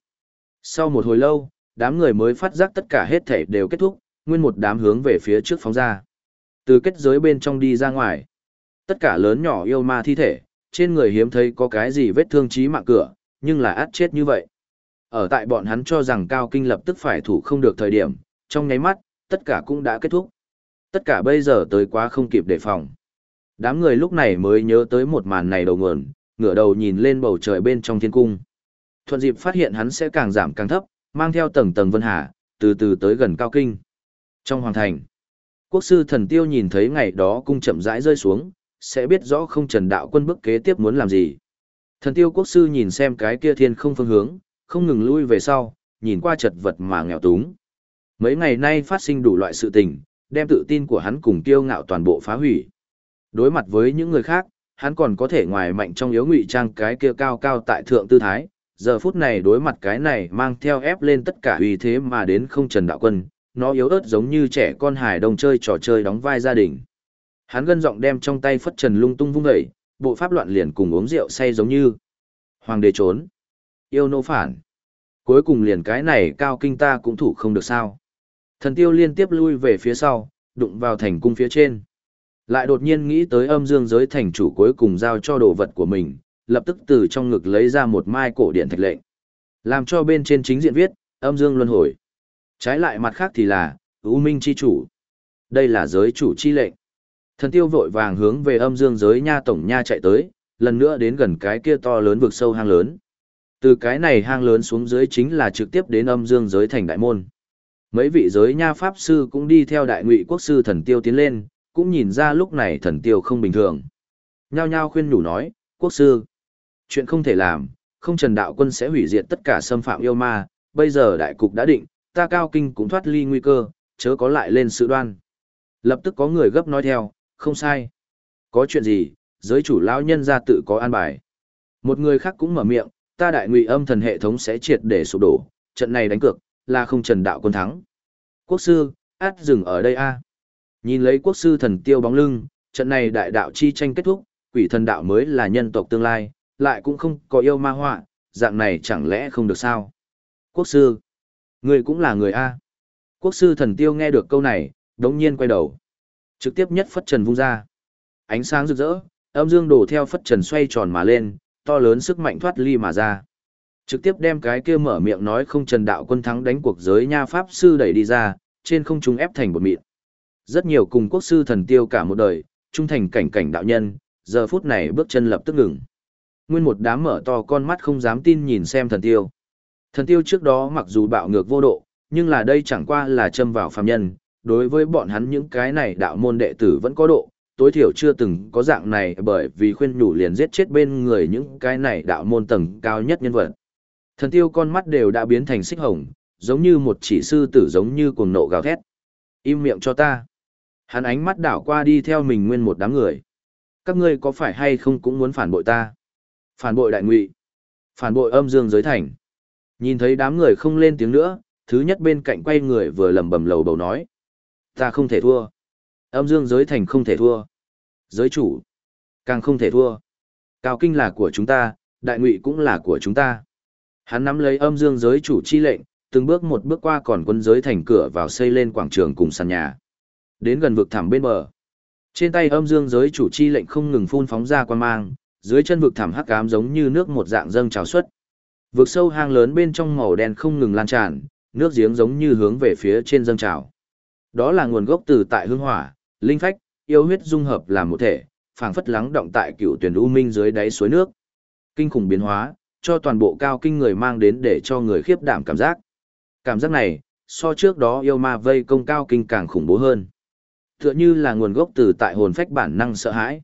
Sau một hồi lâu, đám người mới phát giác tất cả hết thể đều kết thúc, nguyên một đám hướng về phía trước phóng ra. Từ kết giới bên trong đi ra ngoài. Tất cả lớn nhỏ yêu ma thi thể, trên người hiếm thấy có cái gì vết thương chí mạng cửa, nhưng là át chết như vậy. Ở tại bọn hắn cho rằng Cao Kinh lập tức phải thủ không được thời điểm, trong nháy mắt, tất cả cũng đã kết thúc. Tất cả bây giờ tới quá không kịp đề phòng. Đám người lúc này mới nhớ tới một màn này đầu nguồn, ngửa đầu nhìn lên bầu trời bên trong thiên cung. Thuận dịp phát hiện hắn sẽ càng giảm càng thấp, mang theo tầng tầng vân hà, từ từ tới gần cao kinh. Trong hoàng thành, quốc sư thần tiêu nhìn thấy ngày đó cung chậm rãi rơi xuống, sẽ biết rõ không trần đạo quân bước kế tiếp muốn làm gì. Thần tiêu quốc sư nhìn xem cái kia thiên không phương hướng, không ngừng lui về sau, nhìn qua chật vật mà nghèo túng. Mấy ngày nay phát sinh đủ loại sự tình, đem tự tin của hắn cùng tiêu ngạo toàn bộ phá hủy. Đối mặt với những người khác, hắn còn có thể ngoài mạnh trong yếu ngụy trang cái kia cao cao tại thượng tư thái, giờ phút này đối mặt cái này mang theo ép lên tất cả uy thế mà đến không trần đạo quân, nó yếu ớt giống như trẻ con hài đồng chơi trò chơi đóng vai gia đình. Hắn gân giọng đem trong tay phất trần lung tung vung dậy, bộ pháp loạn liền cùng uống rượu say giống như. Hoàng đế trốn. Yêu nô phản. Cuối cùng liền cái này cao kinh ta cũng thủ không được sao. Thần tiêu liên tiếp lui về phía sau, đụng vào thành cung phía trên. Lại đột nhiên nghĩ tới âm dương giới thành chủ cuối cùng giao cho đồ vật của mình, lập tức từ trong ngực lấy ra một mai cổ điện thạch lệnh. Làm cho bên trên chính diện viết, âm dương luân hồi. Trái lại mặt khác thì là, ưu minh chi chủ. Đây là giới chủ chi lệnh. Thần tiêu vội vàng hướng về âm dương giới nha tổng nha chạy tới, lần nữa đến gần cái kia to lớn vực sâu hang lớn. Từ cái này hang lớn xuống dưới chính là trực tiếp đến âm dương giới thành đại môn. Mấy vị giới nha pháp sư cũng đi theo đại ngụy quốc sư thần tiêu tiến lên, cũng nhìn ra lúc này thần tiêu không bình thường. Nhao nhao khuyên nhủ nói, quốc sư, chuyện không thể làm, không trần đạo quân sẽ hủy diệt tất cả xâm phạm yêu ma, bây giờ đại cục đã định, ta cao kinh cũng thoát ly nguy cơ, chớ có lại lên sự đoan. Lập tức có người gấp nói theo, không sai. Có chuyện gì, giới chủ lão nhân ra tự có an bài. Một người khác cũng mở miệng, ta đại ngụy âm thần hệ thống sẽ triệt để sụp đổ, trận này đánh cược, là không trần đạo quân thắng. Quốc sư, át dừng ở đây a. Nhìn lấy quốc sư thần tiêu bóng lưng, trận này đại đạo chi tranh kết thúc, quỷ thần đạo mới là nhân tộc tương lai, lại cũng không có yêu ma họa, dạng này chẳng lẽ không được sao? Quốc sư, người cũng là người A. Quốc sư thần tiêu nghe được câu này, đống nhiên quay đầu. Trực tiếp nhất phất trần vung ra. Ánh sáng rực rỡ, âm dương đổ theo phất trần xoay tròn mà lên, to lớn sức mạnh thoát ly mà ra. Trực tiếp đem cái kia mở miệng nói không trần đạo quân thắng đánh cuộc giới nha pháp sư đẩy đi ra, trên không trung ép thành một mịn. Rất nhiều cùng quốc sư thần tiêu cả một đời, trung thành cảnh cảnh đạo nhân, giờ phút này bước chân lập tức ngừng. Nguyên một đám mở to con mắt không dám tin nhìn xem thần tiêu. Thần tiêu trước đó mặc dù bạo ngược vô độ, nhưng là đây chẳng qua là châm vào phàm nhân, đối với bọn hắn những cái này đạo môn đệ tử vẫn có độ, tối thiểu chưa từng có dạng này bởi vì khuyên nhủ liền giết chết bên người những cái này đạo môn tầng cao nhất nhân vật. Thần tiêu con mắt đều đã biến thành xích hồng, giống như một chỉ sư tử giống như cuồng nộ gào thét. Im miệng cho ta. Hắn ánh mắt đảo qua đi theo mình nguyên một đám người. Các ngươi có phải hay không cũng muốn phản bội ta? Phản bội đại ngụy. Phản bội âm dương giới thành. Nhìn thấy đám người không lên tiếng nữa, thứ nhất bên cạnh quay người vừa lẩm bẩm lầu bầu nói. Ta không thể thua. Âm dương giới thành không thể thua. Giới chủ. Càng không thể thua. Cao kinh là của chúng ta, đại ngụy cũng là của chúng ta. Hắn nắm lấy âm dương giới chủ chi lệnh, từng bước một bước qua còn quân giới thành cửa vào xây lên quảng trường cùng sàn nhà. Đến gần vực thẳm bên bờ. Trên tay âm dương giới chủ chi lệnh không ngừng phun phóng ra quan mang, dưới chân vực thẳm hắc ám giống như nước một dạng dâng trào xuất. Vực sâu hang lớn bên trong màu đen không ngừng lan tràn, nước giếng giống như hướng về phía trên dâng trào. Đó là nguồn gốc từ tại hương hỏa, linh phách, yêu huyết dung hợp làm một thể, phảng phất lắng động tại cựu tuyển u minh dưới đáy suối nước. Kinh khủng biến hóa, cho toàn bộ cao kinh người mang đến để cho người khiếp đảm cảm giác. Cảm giác này, so trước đó yêu ma vây công cao kinh càng khủng bố hơn. Tựa như là nguồn gốc từ tại hồn phách bản năng sợ hãi.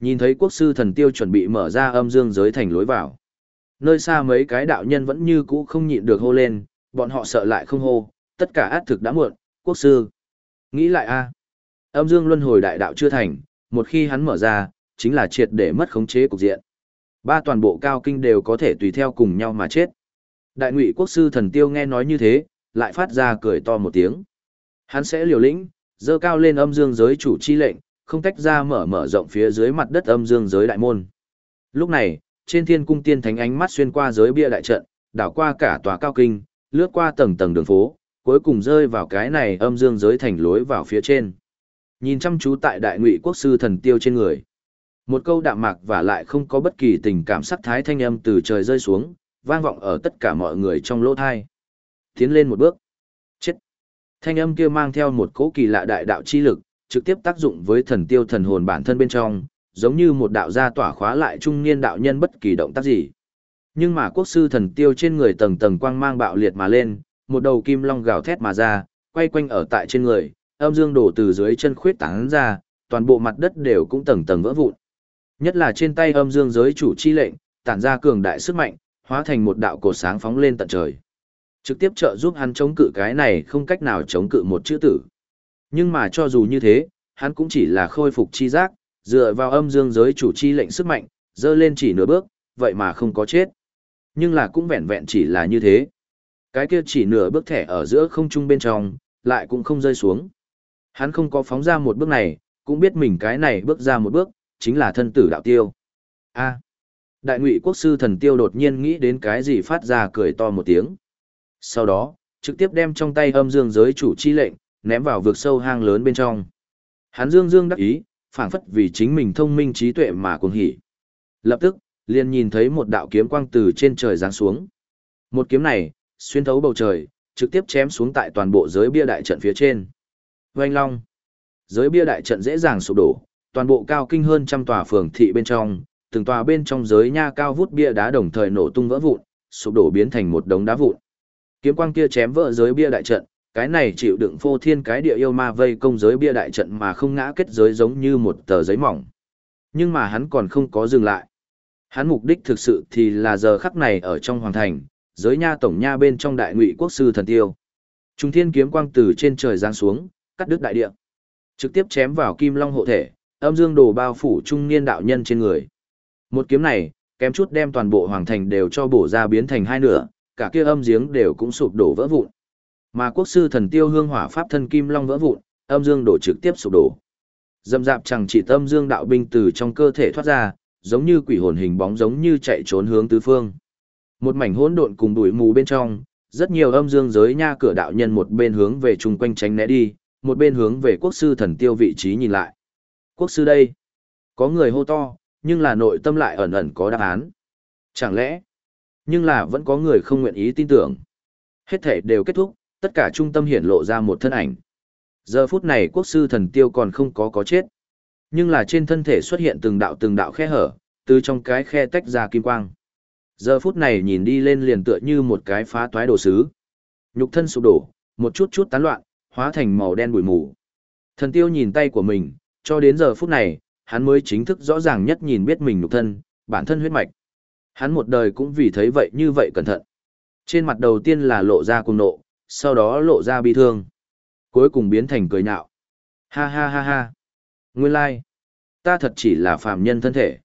Nhìn thấy quốc sư thần tiêu chuẩn bị mở ra âm dương giới thành lối vào. Nơi xa mấy cái đạo nhân vẫn như cũ không nhịn được hô lên, bọn họ sợ lại không hô, tất cả át thực đã muộn, quốc sư. Nghĩ lại a Âm dương luân hồi đại đạo chưa thành, một khi hắn mở ra, chính là triệt để mất khống chế cục diện. Ba toàn bộ cao kinh đều có thể tùy theo cùng nhau mà chết. Đại ngụy quốc sư thần tiêu nghe nói như thế, lại phát ra cười to một tiếng. Hắn sẽ liều lĩnh, dơ cao lên âm dương giới chủ chi lệnh, không tách ra mở mở rộng phía dưới mặt đất âm dương giới đại môn. Lúc này, trên thiên cung tiên thánh ánh mắt xuyên qua giới bia đại trận, đảo qua cả tòa cao kinh, lướt qua tầng tầng đường phố, cuối cùng rơi vào cái này âm dương giới thành lối vào phía trên. Nhìn chăm chú tại đại ngụy quốc sư thần tiêu trên người. Một câu đạm mạc và lại không có bất kỳ tình cảm sắc thái thanh âm từ trời rơi xuống, vang vọng ở tất cả mọi người trong lỗ thai. Tiến lên một bước. Chết. Thanh âm kia mang theo một cỗ kỳ lạ đại đạo chi lực, trực tiếp tác dụng với thần tiêu thần hồn bản thân bên trong, giống như một đạo gia tỏa khóa lại trung niên đạo nhân bất kỳ động tác gì. Nhưng mà quốc sư thần tiêu trên người tầng tầng quang mang bạo liệt mà lên, một đầu kim long gào thét mà ra, quay quanh ở tại trên người, âm dương đổ từ dưới chân khuyết tán ra, toàn bộ mặt đất đều cũng tầng tầng vỡ vụn. Nhất là trên tay âm dương giới chủ chi lệnh, tản ra cường đại sức mạnh, hóa thành một đạo cột sáng phóng lên tận trời. Trực tiếp trợ giúp hắn chống cự cái này không cách nào chống cự một chữ tử. Nhưng mà cho dù như thế, hắn cũng chỉ là khôi phục chi giác, dựa vào âm dương giới chủ chi lệnh sức mạnh, dơ lên chỉ nửa bước, vậy mà không có chết. Nhưng là cũng vẹn vẹn chỉ là như thế. Cái kia chỉ nửa bước thẻ ở giữa không trung bên trong, lại cũng không rơi xuống. Hắn không có phóng ra một bước này, cũng biết mình cái này bước ra một bước, chính là thân tử đạo tiêu. A. đại ngụy quốc sư thần tiêu đột nhiên nghĩ đến cái gì phát ra cười to một tiếng. Sau đó, trực tiếp đem trong tay âm dương giới chủ chi lệnh, ném vào vực sâu hang lớn bên trong. Hắn dương dương đắc ý, phảng phất vì chính mình thông minh trí tuệ mà cuồng hỉ. Lập tức, liền nhìn thấy một đạo kiếm quang từ trên trời giáng xuống. Một kiếm này, xuyên thấu bầu trời, trực tiếp chém xuống tại toàn bộ giới bia đại trận phía trên. Oanh long. Giới bia đại trận dễ dàng sụp đổ, toàn bộ cao kinh hơn trăm tòa phường thị bên trong, từng tòa bên trong giới nha cao vút bia đá đồng thời nổ tung vỡ vụn, sụp đổ biến thành một đống đá vụn. Kiếm quang kia chém vỡ giới bia đại trận, cái này chịu đựng phô thiên cái địa yêu ma vây công giới bia đại trận mà không ngã kết giới giống như một tờ giấy mỏng. Nhưng mà hắn còn không có dừng lại. Hắn mục đích thực sự thì là giờ khắc này ở trong hoàng thành, giới nha tổng nha bên trong đại ngụy quốc sư thần tiêu. Trung thiên kiếm quang từ trên trời giáng xuống, cắt đứt đại địa. Trực tiếp chém vào kim long hộ thể, âm dương đồ bao phủ trung niên đạo nhân trên người. Một kiếm này, kém chút đem toàn bộ hoàng thành đều cho bổ ra biến thành hai nửa, cả kia âm giếng đều cũng sụp đổ vỡ vụn. Mà quốc sư thần tiêu hương hỏa pháp thân kim long vỡ vụn, âm dương đổ trực tiếp sụp đổ. Dâm dạp chẳng chỉ tâm dương đạo binh từ trong cơ thể thoát ra, giống như quỷ hồn hình bóng giống như chạy trốn hướng tứ phương. Một mảnh hỗn độn cùng bụi mù bên trong, rất nhiều âm dương giới nha cửa đạo nhân một bên hướng về chung quanh tránh né đi, một bên hướng về quốc sư thần tiêu vị trí nhìn lại. Quốc sư đây, có người hô to, nhưng là nội tâm lại ẩn ẩn có đáp án. Chẳng lẽ, nhưng là vẫn có người không nguyện ý tin tưởng. Hết thể đều kết thúc, tất cả trung tâm hiện lộ ra một thân ảnh. Giờ phút này quốc sư thần tiêu còn không có có chết. Nhưng là trên thân thể xuất hiện từng đạo từng đạo khe hở, từ trong cái khe tách ra kim quang. Giờ phút này nhìn đi lên liền tựa như một cái phá toái đồ sứ. Nhục thân sụp đổ, một chút chút tán loạn, hóa thành màu đen bụi mù. Thần tiêu nhìn tay của mình, cho đến giờ phút này, hắn mới chính thức rõ ràng nhất nhìn biết mình nhục thân, bản thân huyết mạch. Hắn một đời cũng vì thấy vậy như vậy cẩn thận. Trên mặt đầu tiên là lộ ra cùng nộ, sau đó lộ ra bi thương. Cuối cùng biến thành cười nhạo. Ha ha ha ha. Nguyên lai. Like. Ta thật chỉ là phàm nhân thân thể.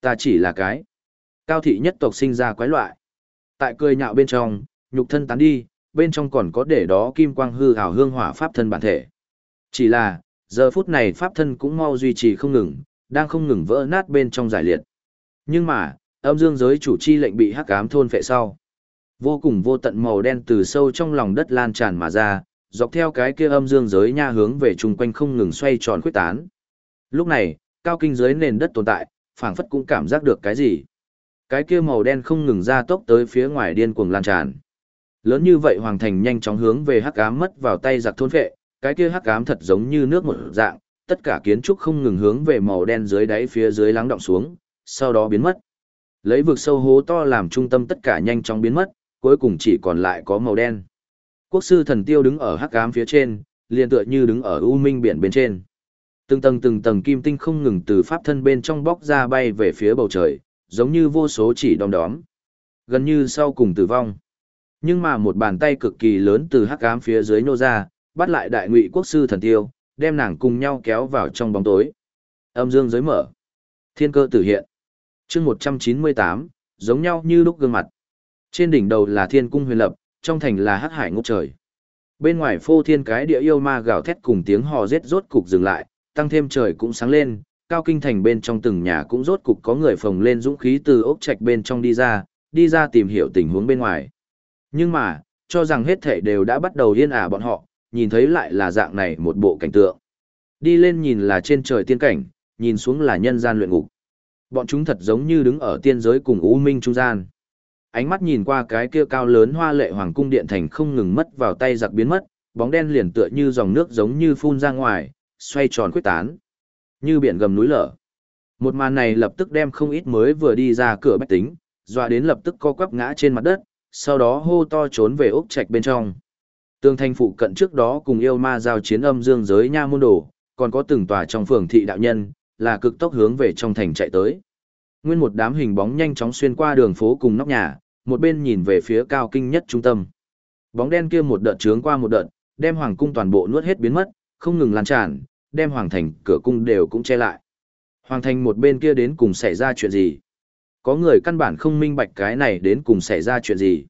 Ta chỉ là cái. Cao thị nhất tộc sinh ra quái loại. Tại cười nhạo bên trong, nhục thân tán đi, bên trong còn có để đó kim quang hư ảo hương hỏa pháp thân bản thể. Chỉ là, giờ phút này pháp thân cũng mau duy trì không ngừng, đang không ngừng vỡ nát bên trong giải liệt. Nhưng mà, âm dương giới chủ chi lệnh bị hắc ám thôn phệ sau. Vô cùng vô tận màu đen từ sâu trong lòng đất lan tràn mà ra, dọc theo cái kia âm dương giới nha hướng về chung quanh không ngừng xoay tròn khuyết tán. Lúc này, cao kinh giới nền đất tồn tại, phảng phất cũng cảm giác được cái gì. Cái kia màu đen không ngừng ra tốc tới phía ngoài điên cuồng lan tràn. Lớn như vậy hoàng thành nhanh chóng hướng về hắc ám mất vào tay giặc thôn vệ cái kia hắc ám thật giống như nước một dạng, tất cả kiến trúc không ngừng hướng về màu đen dưới đáy phía dưới lắng động xuống, sau đó biến mất. Lấy vực sâu hố to làm trung tâm tất cả nhanh chóng biến mất, cuối cùng chỉ còn lại có màu đen. Quốc sư thần tiêu đứng ở hắc ám phía trên, liền tựa như đứng ở u minh biển bên trên. Từng tầng từng tầng kim tinh không ngừng từ pháp thân bên trong bóc ra bay về phía bầu trời, giống như vô số chỉ đom đóm. Gần như sau cùng tử vong. Nhưng mà một bàn tay cực kỳ lớn từ hắc ám phía dưới nô ra, bắt lại đại ngụy quốc sư thần tiêu, đem nàng cùng nhau kéo vào trong bóng tối. Âm dương giới mở. Thiên cơ tử hiện. chương 198, giống nhau như lúc gương mặt. Trên đỉnh đầu là thiên cung huyền lập, trong thành là hắc hải ngốc trời. Bên ngoài phô thiên cái địa yêu ma gào thét cùng tiếng hò rết rốt cục dừng lại, tăng thêm trời cũng sáng lên, cao kinh thành bên trong từng nhà cũng rốt cục có người phồng lên dũng khí từ ốc trạch bên trong đi ra, đi ra tìm hiểu tình huống bên ngoài. Nhưng mà, cho rằng hết thể đều đã bắt đầu yên ả bọn họ, nhìn thấy lại là dạng này một bộ cảnh tượng. Đi lên nhìn là trên trời tiên cảnh, nhìn xuống là nhân gian luyện ngục. Bọn chúng thật giống như đứng ở tiên giới cùng U Minh trung gian. Ánh mắt nhìn qua cái kia cao lớn hoa lệ hoàng cung điện thành không ngừng mất vào tay giặc biến mất, bóng đen liền tựa như dòng nước giống như phun ra ngoài, xoay tròn quyết tán. Như biển gầm núi lở. Một màn này lập tức đem không ít mới vừa đi ra cửa bách tính, dọa đến lập tức co quắp ngã trên mặt đất, sau đó hô to trốn về ốc trạch bên trong. Tương thanh phụ cận trước đó cùng yêu ma giao chiến âm dương giới nha môn đồ, còn có từng tòa trong phường thị đạo nhân, là cực tốc hướng về trong thành chạy tới. Nguyên một đám hình bóng nhanh chóng xuyên qua đường phố cùng nóc nhà, một bên nhìn về phía cao kinh nhất trung tâm. Bóng đen kia một đợt trướng qua một đợt, đem hoàng cung toàn bộ nuốt hết biến mất, không ngừng lan tràn, đem hoàng thành cửa cung đều cũng che lại. Hoàng thành một bên kia đến cùng xảy ra chuyện gì? Có người căn bản không minh bạch cái này đến cùng xảy ra chuyện gì.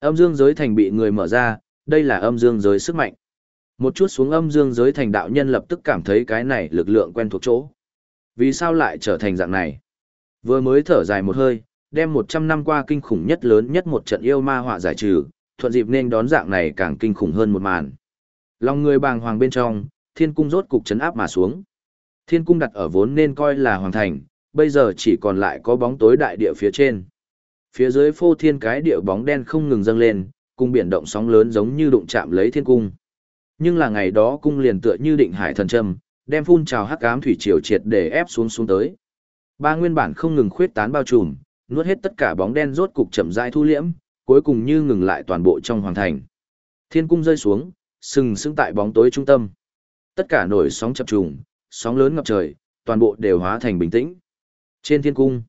Âm dương giới thành bị người mở ra, đây là âm dương giới sức mạnh. Một chút xuống âm dương giới thành đạo nhân lập tức cảm thấy cái này lực lượng quen thuộc chỗ. Vì sao lại trở thành dạng này? Vừa mới thở dài một hơi, đem 100 năm qua kinh khủng nhất lớn nhất một trận yêu ma họa giải trừ, thuận dịp nên đón dạng này càng kinh khủng hơn một màn. Lòng người bàng hoàng bên trong, thiên cung rốt cục chấn áp mà xuống. Thiên cung đặt ở vốn nên coi là hoàng thành, bây giờ chỉ còn lại có bóng tối đại địa phía trên. Phía dưới phô thiên cái địa bóng đen không ngừng dâng lên, cung biển động sóng lớn giống như đụng chạm lấy thiên cung. Nhưng là ngày đó cung liền tựa như định hải thần trầm, đem phun trào hắc ám thủy triều triệt để ép xuống xuống tới. Ba nguyên bản không ngừng khuyết tán bao trùm, nuốt hết tất cả bóng đen rốt cục chậm rãi thu liễm, cuối cùng như ngừng lại toàn bộ trong hoàng thành. Thiên cung rơi xuống, sừng sững tại bóng tối trung tâm. Tất cả nổi sóng chập trùng, sóng lớn ngập trời, toàn bộ đều hóa thành bình tĩnh. Trên thiên cung,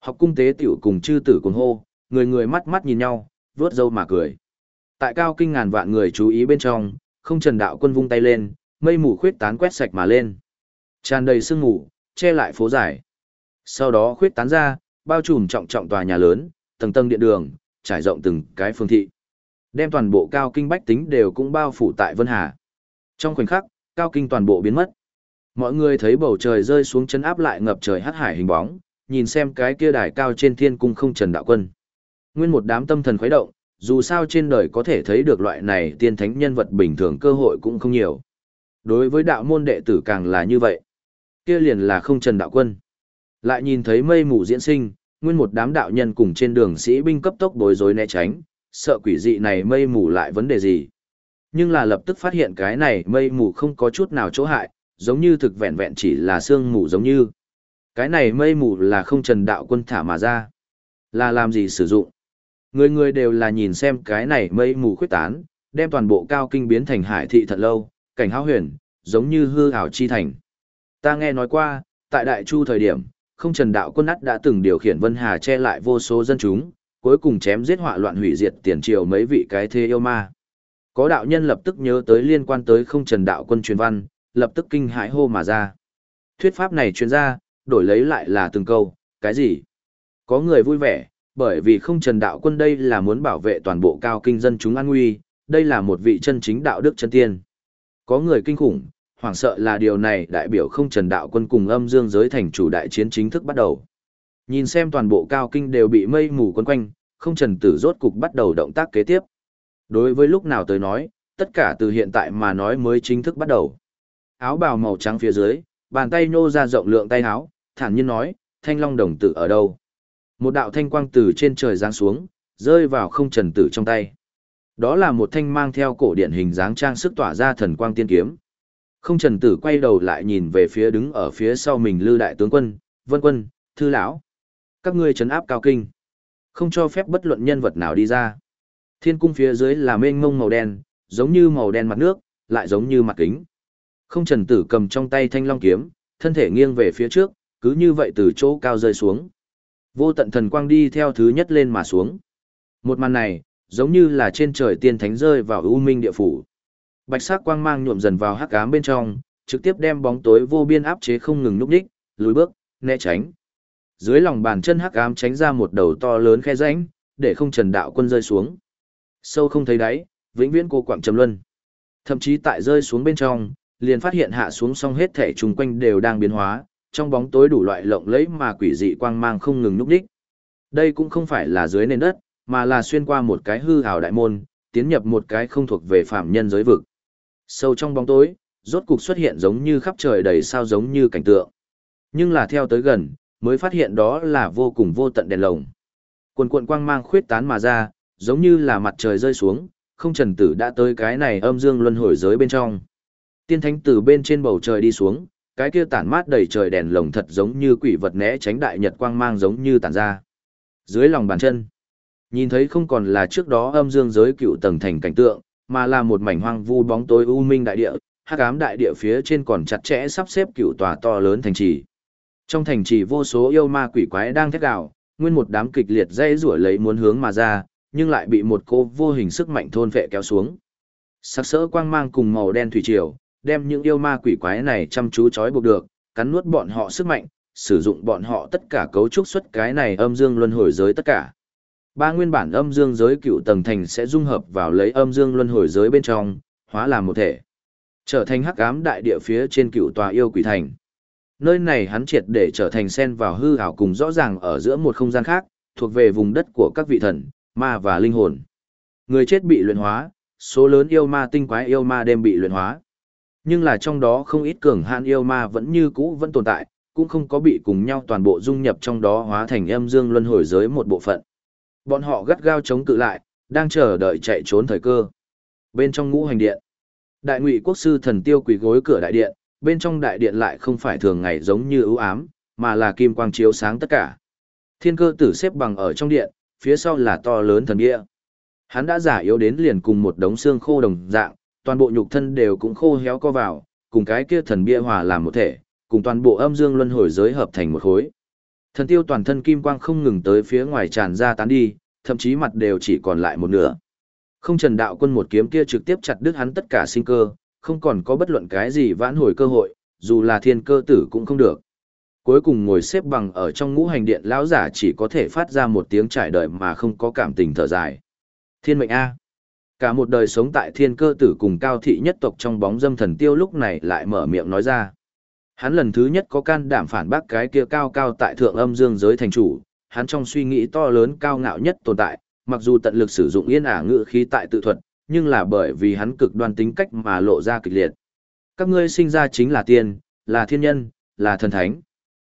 học cung tế tiểu cùng chư tử cùng hô, người người mắt mắt nhìn nhau, vớt dâu mà cười. Tại cao kinh ngàn vạn người chú ý bên trong, không trần đạo quân vung tay lên, mây mù khuyết tán quét sạch mà lên. Tràn đầy sương mù, che lại phố dài. Sau đó khuyết tán ra, bao trùm trọng trọng tòa nhà lớn, tầng tầng điện đường, trải rộng từng cái phương thị. Đem toàn bộ cao kinh bách tính đều cũng bao phủ tại Vân Hà. Trong khoảnh khắc, cao kinh toàn bộ biến mất. Mọi người thấy bầu trời rơi xuống chân áp lại ngập trời hắc hải hình bóng, nhìn xem cái kia đài cao trên thiên cung không trần đạo quân. Nguyên một đám tâm thần khuấy động, dù sao trên đời có thể thấy được loại này tiên thánh nhân vật bình thường cơ hội cũng không nhiều. Đối với đạo môn đệ tử càng là như vậy. Kia liền là không trần đạo quân. Lại nhìn thấy mây mù diễn sinh, nguyên một đám đạo nhân cùng trên đường sĩ binh cấp tốc bối rối né tránh, sợ quỷ dị này mây mù lại vấn đề gì. Nhưng là lập tức phát hiện cái này mây mù không có chút nào chỗ hại, giống như thực vẹn vẹn chỉ là sương mù giống như. Cái này mây mù là không trần đạo quân thả mà ra. Là làm gì sử dụng? Người người đều là nhìn xem cái này mây mù khuyết tán, đem toàn bộ cao kinh biến thành hải thị thật lâu, cảnh hao huyền, giống như hư ảo chi thành. Ta nghe nói qua, tại Đại Chu thời điểm, không trần đạo quân ắt đã từng điều khiển Vân Hà che lại vô số dân chúng, cuối cùng chém giết họa loạn hủy diệt tiền triều mấy vị cái thế yêu ma. Có đạo nhân lập tức nhớ tới liên quan tới không trần đạo quân truyền văn, lập tức kinh hãi hô mà ra. Thuyết pháp này truyền ra, đổi lấy lại là từng câu, cái gì? Có người vui vẻ, bởi vì không trần đạo quân đây là muốn bảo vệ toàn bộ cao kinh dân chúng an nguy, đây là một vị chân chính đạo đức chân tiên. Có người kinh khủng, hoảng sợ là điều này đại biểu không trần đạo quân cùng âm dương giới thành chủ đại chiến chính thức bắt đầu. Nhìn xem toàn bộ cao kinh đều bị mây mù quấn quanh, không trần tử rốt cục bắt đầu động tác kế tiếp. Đối với lúc nào tới nói, tất cả từ hiện tại mà nói mới chính thức bắt đầu. Áo bào màu trắng phía dưới, bàn tay nô ra rộng lượng tay áo, thản nhiên nói, thanh long đồng tử ở đâu? Một đạo thanh quang từ trên trời giáng xuống, rơi vào không trần tử trong tay. Đó là một thanh mang theo cổ điện hình dáng trang sức tỏa ra thần quang tiên kiếm. Không trần tử quay đầu lại nhìn về phía đứng ở phía sau mình lư đại tướng quân, vân quân, thư lão. Các ngươi trấn áp cao kinh. Không cho phép bất luận nhân vật nào đi ra. Thiên cung phía dưới là mênh mông màu đen, giống như màu đen mặt nước, lại giống như mặt kính. Không trần tử cầm trong tay thanh long kiếm, thân thể nghiêng về phía trước, cứ như vậy từ chỗ cao rơi xuống. Vô tận thần quang đi theo thứ nhất lên mà xuống. Một màn này, giống như là trên trời tiên thánh rơi vào u minh địa phủ. Bạch sắc quang mang nhuộm dần vào hắc ám bên trong, trực tiếp đem bóng tối vô biên áp chế không ngừng núp đích, lùi bước, né tránh. Dưới lòng bàn chân hắc ám tránh ra một đầu to lớn khe rãnh, để không trần đạo quân rơi xuống. Sâu không thấy đáy, vĩnh viễn cô quạng trầm luân. Thậm chí tại rơi xuống bên trong, liền phát hiện hạ xuống xong hết thể chung quanh đều đang biến hóa, trong bóng tối đủ loại lộng lẫy mà quỷ dị quang mang không ngừng núp đích. Đây cũng không phải là dưới nền đất, mà là xuyên qua một cái hư ảo đại môn, tiến nhập một cái không thuộc về phạm nhân giới vực. Sâu trong bóng tối, rốt cục xuất hiện giống như khắp trời đầy sao giống như cảnh tượng. Nhưng là theo tới gần, mới phát hiện đó là vô cùng vô tận đèn lồng. Quần cuộn quang mang khuyết tán mà ra, giống như là mặt trời rơi xuống, không trần tử đã tới cái này âm dương luân hồi giới bên trong. Tiên thánh từ bên trên bầu trời đi xuống, cái kia tản mát đầy trời đèn lồng thật giống như quỷ vật né tránh đại nhật quang mang giống như tản ra. Dưới lòng bàn chân, nhìn thấy không còn là trước đó âm dương giới cựu tầng thành cảnh tượng, mà là một mảnh hoang vu bóng tối u minh đại địa, hắc ám đại địa phía trên còn chặt chẽ sắp xếp cựu tòa to lớn thành trì. Trong thành trì vô số yêu ma quỷ quái đang thét gào, nguyên một đám kịch liệt dây rủa lấy muốn hướng mà ra, nhưng lại bị một cô vô hình sức mạnh thôn vệ kéo xuống. Sắc sỡ quang mang cùng màu đen thủy triều, đem những yêu ma quỷ quái này chăm chú trói buộc được, cắn nuốt bọn họ sức mạnh, sử dụng bọn họ tất cả cấu trúc xuất cái này âm dương luân hồi giới tất cả. Ba nguyên bản âm dương giới cựu tầng thành sẽ dung hợp vào lấy âm dương luân hồi giới bên trong, hóa làm một thể. Trở thành hắc ám đại địa phía trên cựu tòa yêu quỷ thành. Nơi này hắn triệt để trở thành sen vào hư ảo cùng rõ ràng ở giữa một không gian khác, thuộc về vùng đất của các vị thần, ma và linh hồn. Người chết bị luyện hóa, số lớn yêu ma tinh quái yêu ma đem bị luyện hóa. Nhưng là trong đó không ít cường hạn yêu ma vẫn như cũ vẫn tồn tại, cũng không có bị cùng nhau toàn bộ dung nhập trong đó hóa thành âm dương luân hồi giới một bộ phận. Bọn họ gắt gao chống cự lại, đang chờ đợi chạy trốn thời cơ. Bên trong ngũ hành điện, đại ngụy quốc sư thần tiêu quỳ gối cửa đại điện, bên trong đại điện lại không phải thường ngày giống như ưu ám, mà là kim quang chiếu sáng tất cả. Thiên cơ tử xếp bằng ở trong điện, phía sau là to lớn thần bia. Hắn đã giả yếu đến liền cùng một đống xương khô đồng dạng, toàn bộ nhục thân đều cũng khô héo co vào, cùng cái kia thần bia hòa làm một thể, cùng toàn bộ âm dương luân hồi giới hợp thành một khối. Thần tiêu toàn thân kim quang không ngừng tới phía ngoài tràn ra tán đi, thậm chí mặt đều chỉ còn lại một nửa. Không trần đạo quân một kiếm kia trực tiếp chặt đứt hắn tất cả sinh cơ, không còn có bất luận cái gì vãn hồi cơ hội, dù là thiên cơ tử cũng không được. Cuối cùng ngồi xếp bằng ở trong ngũ hành điện lão giả chỉ có thể phát ra một tiếng trải đời mà không có cảm tình thở dài. Thiên mệnh A. Cả một đời sống tại thiên cơ tử cùng cao thị nhất tộc trong bóng dâm thần tiêu lúc này lại mở miệng nói ra. Hắn lần thứ nhất có can đảm phản bác cái kia cao cao tại thượng âm dương giới thành chủ, hắn trong suy nghĩ to lớn cao ngạo nhất tồn tại, mặc dù tận lực sử dụng yên ả ngữ khí tại tự thuật, nhưng là bởi vì hắn cực đoan tính cách mà lộ ra kịch liệt. Các ngươi sinh ra chính là tiên, là thiên nhân, là thần thánh.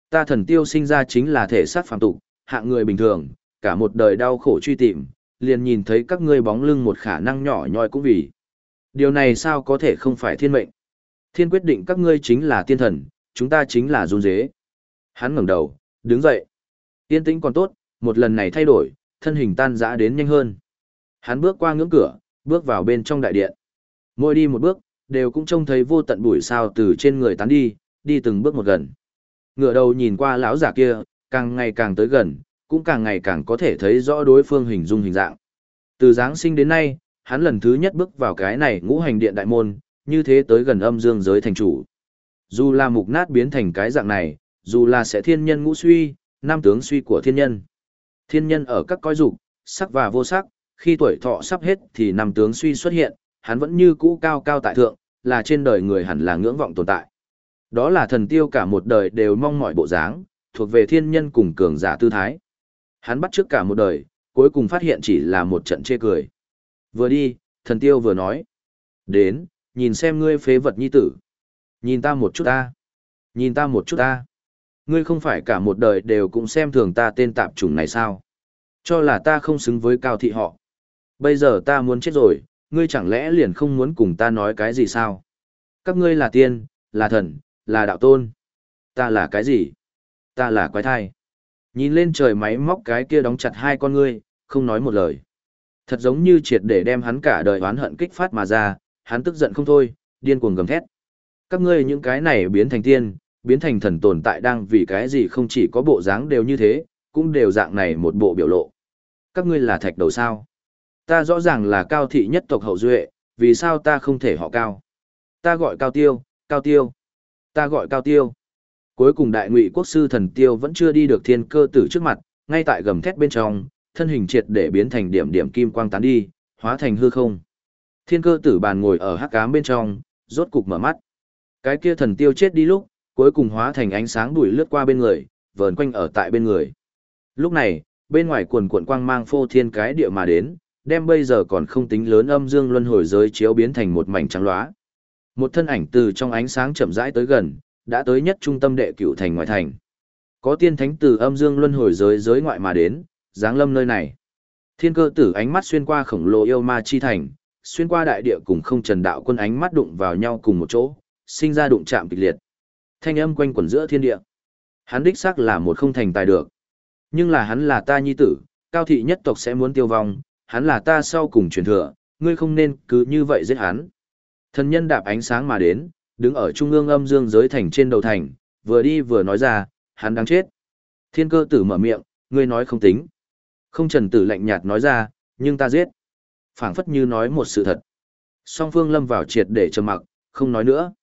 Ta thần tiêu sinh ra chính là thể xác phàm tục, hạng người bình thường, cả một đời đau khổ truy tìm, liền nhìn thấy các ngươi bóng lưng một khả năng nhỏ nhoi cũng vì. Điều này sao có thể không phải thiên mệnh? Thiên quyết định các ngươi chính là tiên thần, chúng ta chính là run dế. Hắn ngẩng đầu, đứng dậy. Tiên tĩnh còn tốt, một lần này thay đổi, thân hình tan rã đến nhanh hơn. Hắn bước qua ngưỡng cửa, bước vào bên trong đại điện. Mỗi đi một bước, đều cũng trông thấy vô tận bụi sao từ trên người tán đi, đi từng bước một gần. Ngựa đầu nhìn qua lão giả kia, càng ngày càng tới gần, cũng càng ngày càng có thể thấy rõ đối phương hình dung hình dạng. Từ Giáng sinh đến nay, hắn lần thứ nhất bước vào cái này ngũ hành điện đại môn, như thế tới gần âm dương giới thành chủ. Dù là mục nát biến thành cái dạng này, dù là sẽ thiên nhân ngũ suy, nam tướng suy của thiên nhân. Thiên nhân ở các coi dục, sắc và vô sắc, khi tuổi thọ sắp hết thì nam tướng suy xuất hiện, hắn vẫn như cũ cao cao tại thượng, là trên đời người hẳn là ngưỡng vọng tồn tại. Đó là thần tiêu cả một đời đều mong mỏi bộ dáng, thuộc về thiên nhân cùng cường giả tư thái. Hắn bắt trước cả một đời, cuối cùng phát hiện chỉ là một trận chê cười. Vừa đi, thần tiêu vừa nói. Đến, nhìn xem ngươi phế vật nhi tử. Nhìn ta một chút ta. Nhìn ta một chút ta. Ngươi không phải cả một đời đều cũng xem thường ta tên tạp chủng này sao? Cho là ta không xứng với cao thị họ. Bây giờ ta muốn chết rồi, ngươi chẳng lẽ liền không muốn cùng ta nói cái gì sao? Các ngươi là tiên, là thần, là đạo tôn. Ta là cái gì? Ta là quái thai. Nhìn lên trời máy móc cái kia đóng chặt hai con ngươi, không nói một lời. Thật giống như triệt để đem hắn cả đời oán hận kích phát mà ra, hắn tức giận không thôi, điên cuồng gầm thét. Các ngươi những cái này biến thành tiên, biến thành thần tồn tại đang vì cái gì không chỉ có bộ dáng đều như thế, cũng đều dạng này một bộ biểu lộ. Các ngươi là thạch đầu sao? Ta rõ ràng là cao thị nhất tộc hậu duệ, vì sao ta không thể họ cao? Ta gọi cao tiêu, cao tiêu. Ta gọi cao tiêu. Cuối cùng đại ngụy quốc sư thần tiêu vẫn chưa đi được thiên cơ tử trước mặt, ngay tại gầm thét bên trong, thân hình triệt để biến thành điểm điểm kim quang tán đi, hóa thành hư không. Thiên cơ tử bàn ngồi ở hắc ám bên trong, rốt cục mở mắt. Cái kia thần tiêu chết đi lúc, cuối cùng hóa thành ánh sáng đuổi lướt qua bên người, vờn quanh ở tại bên người. Lúc này, bên ngoài quần cuộn quang mang phô thiên cái địa mà đến, đem bây giờ còn không tính lớn âm dương luân hồi giới chiếu biến thành một mảnh trắng loá. Một thân ảnh từ trong ánh sáng chậm rãi tới gần, đã tới nhất trung tâm đệ cửu thành ngoại thành. Có tiên thánh từ âm dương luân hồi giới giới ngoại mà đến, giáng lâm nơi này. Thiên cơ tử ánh mắt xuyên qua khổng lồ yêu ma chi thành, xuyên qua đại địa cùng không trần đạo quân ánh mắt đụng vào nhau cùng một chỗ, sinh ra đụng chạm kịch liệt. Thanh âm quanh quẩn giữa thiên địa. Hắn đích xác là một không thành tài được. Nhưng là hắn là ta nhi tử, cao thị nhất tộc sẽ muốn tiêu vong, hắn là ta sau cùng truyền thừa, ngươi không nên cứ như vậy giết hắn. Thần nhân đạp ánh sáng mà đến, đứng ở trung ương âm dương giới thành trên đầu thành, vừa đi vừa nói ra, hắn đang chết. Thiên cơ tử mở miệng, ngươi nói không tính. Không trần tử lạnh nhạt nói ra, nhưng ta giết. phảng phất như nói một sự thật. Song phương lâm vào triệt để trầm mặc, không nói nữa.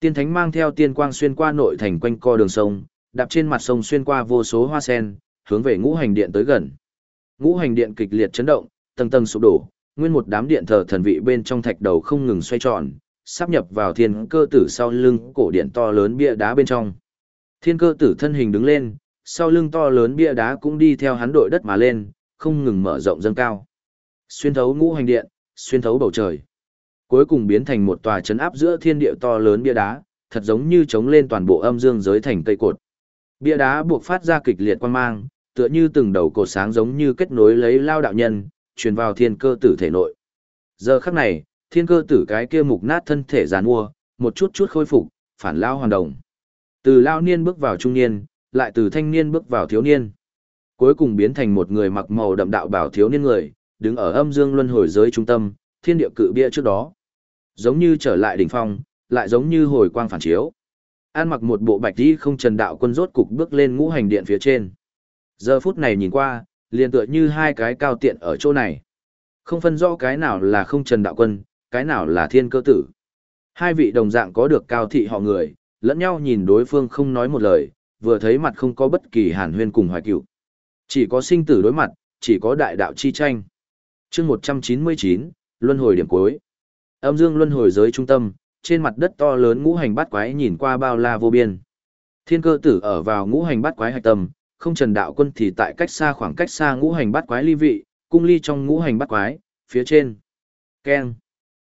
Tiên thánh mang theo tiên quang xuyên qua nội thành quanh co đường sông, đạp trên mặt sông xuyên qua vô số hoa sen, hướng về ngũ hành điện tới gần. Ngũ hành điện kịch liệt chấn động, tầng tầng sụp đổ, nguyên một đám điện thờ thần vị bên trong thạch đầu không ngừng xoay tròn, sắp nhập vào thiên cơ tử sau lưng cổ điện to lớn bia đá bên trong. Thiên cơ tử thân hình đứng lên, sau lưng to lớn bia đá cũng đi theo hắn đội đất mà lên, không ngừng mở rộng dâng cao. Xuyên thấu ngũ hành điện, xuyên thấu bầu trời. Cuối cùng biến thành một tòa chấn áp giữa thiên địa to lớn bia đá, thật giống như chống lên toàn bộ âm dương giới thành cây cột. Bia đá buộc phát ra kịch liệt quan mang, tựa như từng đầu cột sáng giống như kết nối lấy lao đạo nhân, truyền vào thiên cơ tử thể nội. Giờ khắc này, thiên cơ tử cái kia mục nát thân thể giàn mua, một chút chút khôi phục, phản lao hoàn đồng. Từ lao niên bước vào trung niên, lại từ thanh niên bước vào thiếu niên. Cuối cùng biến thành một người mặc màu đậm đạo bảo thiếu niên người, đứng ở âm dương luân hồi giới trung tâm, thiên địa cự bia trước đó. Giống như trở lại đỉnh phong, lại giống như hồi quang phản chiếu. An mặc một bộ bạch y không trần đạo quân rốt cục bước lên ngũ hành điện phía trên. Giờ phút này nhìn qua, liền tựa như hai cái cao tiện ở chỗ này. Không phân rõ cái nào là không trần đạo quân, cái nào là thiên cơ tử. Hai vị đồng dạng có được cao thị họ người, lẫn nhau nhìn đối phương không nói một lời, vừa thấy mặt không có bất kỳ hàn huyên cùng hoài cựu. Chỉ có sinh tử đối mặt, chỉ có đại đạo chi tranh. chương 199, Luân hồi điểm cuối. Âm dương luân hồi giới trung tâm, trên mặt đất to lớn ngũ hành bát quái nhìn qua bao la vô biên. Thiên cơ tử ở vào ngũ hành bát quái hạch tâm, không trần đạo quân thì tại cách xa khoảng cách xa ngũ hành bát quái ly vị, cung ly trong ngũ hành bát quái, phía trên. Keng.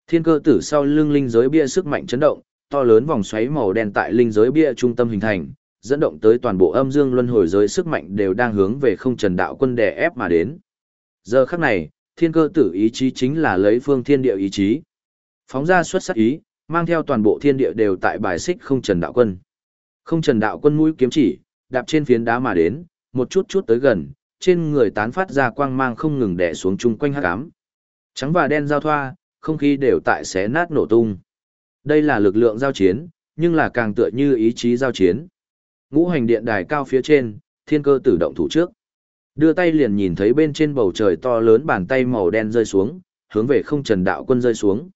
Thiên cơ tử sau lưng linh giới bia sức mạnh chấn động, to lớn vòng xoáy màu đen tại linh giới bia trung tâm hình thành, dẫn động tới toàn bộ âm dương luân hồi giới sức mạnh đều đang hướng về không trần đạo quân đè ép mà đến. Giờ khắc này, thiên cơ tử ý chí chính là lấy phương thiên địa ý chí. Phóng ra xuất sắc ý, mang theo toàn bộ thiên địa đều tại bài xích không trần đạo quân. Không trần đạo quân mũi kiếm chỉ, đạp trên phiến đá mà đến, một chút chút tới gần, trên người tán phát ra quang mang không ngừng đè xuống chung quanh hắc ám. Trắng và đen giao thoa, không khí đều tại xé nát nổ tung. Đây là lực lượng giao chiến, nhưng là càng tựa như ý chí giao chiến. Ngũ hành điện đài cao phía trên, thiên cơ tử động thủ trước. Đưa tay liền nhìn thấy bên trên bầu trời to lớn bàn tay màu đen rơi xuống, hướng về không trần đạo quân rơi xuống.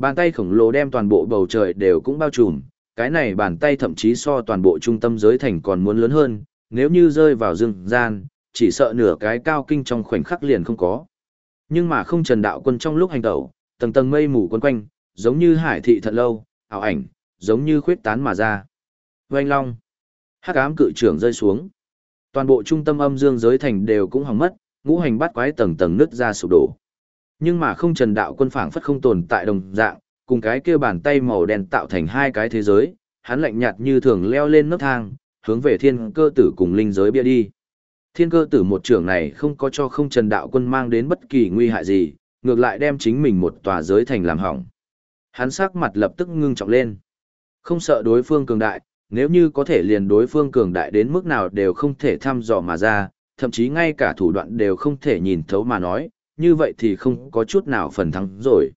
Bàn tay khổng lồ đem toàn bộ bầu trời đều cũng bao trùm, cái này bàn tay thậm chí so toàn bộ trung tâm giới thành còn muốn lớn hơn, nếu như rơi vào rừng gian, chỉ sợ nửa cái cao kinh trong khoảnh khắc liền không có. Nhưng mà không trần đạo quân trong lúc hành tẩu, tầng tầng mây mù quấn quanh, giống như hải thị thật lâu, ảo ảnh, giống như khuyết tán mà ra. Oanh long, hắc ám cự trưởng rơi xuống. Toàn bộ trung tâm âm dương giới thành đều cũng hỏng mất, ngũ hành bát quái tầng tầng nứt ra sụp đổ. Nhưng mà không trần đạo quân phảng phất không tồn tại đồng dạng, cùng cái kia bàn tay màu đen tạo thành hai cái thế giới, hắn lạnh nhạt như thường leo lên nấc thang, hướng về thiên cơ tử cùng linh giới bia đi. Thiên cơ tử một trưởng này không có cho không trần đạo quân mang đến bất kỳ nguy hại gì, ngược lại đem chính mình một tòa giới thành làm hỏng. Hắn sắc mặt lập tức ngưng trọng lên. Không sợ đối phương cường đại, nếu như có thể liền đối phương cường đại đến mức nào đều không thể thăm dò mà ra, thậm chí ngay cả thủ đoạn đều không thể nhìn thấu mà nói, như vậy thì không có chút nào phần thắng rồi.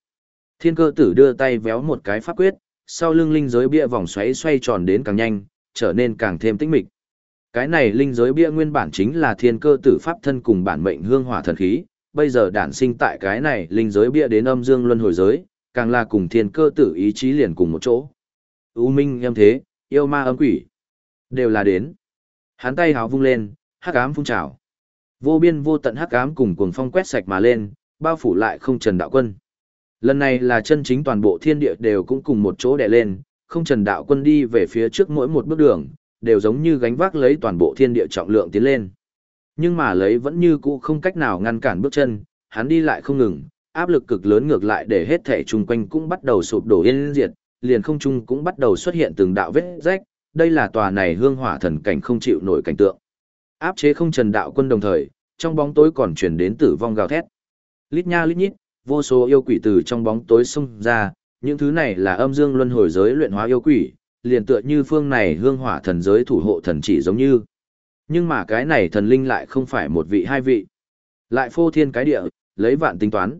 Thiên cơ tử đưa tay véo một cái pháp quyết, sau lưng linh giới bia vòng xoáy xoay tròn đến càng nhanh, trở nên càng thêm tĩnh mịch. Cái này linh giới bia nguyên bản chính là thiên cơ tử pháp thân cùng bản mệnh hương hỏa thần khí, bây giờ đản sinh tại cái này linh giới bia đến âm dương luân hồi giới, càng là cùng thiên cơ tử ý chí liền cùng một chỗ. U minh em thế, yêu ma âm quỷ, đều là đến. Hắn tay háo vung lên, hắc ám phun trào. Vô biên vô tận hắc ám cùng cuồng phong quét sạch mà lên, bao phủ lại không trần đạo quân. Lần này là chân chính toàn bộ thiên địa đều cũng cùng một chỗ đè lên, không trần đạo quân đi về phía trước mỗi một bước đường, đều giống như gánh vác lấy toàn bộ thiên địa trọng lượng tiến lên. Nhưng mà lấy vẫn như cũ không cách nào ngăn cản bước chân, hắn đi lại không ngừng, áp lực cực lớn ngược lại để hết thể chung quanh cũng bắt đầu sụp đổ yên diệt, liền không trung cũng bắt đầu xuất hiện từng đạo vết rách, đây là tòa này hương hỏa thần cảnh không chịu nổi cảnh tượng. Áp chế không trần đạo quân đồng thời, trong bóng tối còn truyền đến tử vong gào thét. Lít nha lít nhít, vô số yêu quỷ từ trong bóng tối xông ra, những thứ này là âm dương luân hồi giới luyện hóa yêu quỷ, liền tựa như phương này hương hỏa thần giới thủ hộ thần chỉ giống như. Nhưng mà cái này thần linh lại không phải một vị hai vị. Lại phô thiên cái địa, lấy vạn tính toán.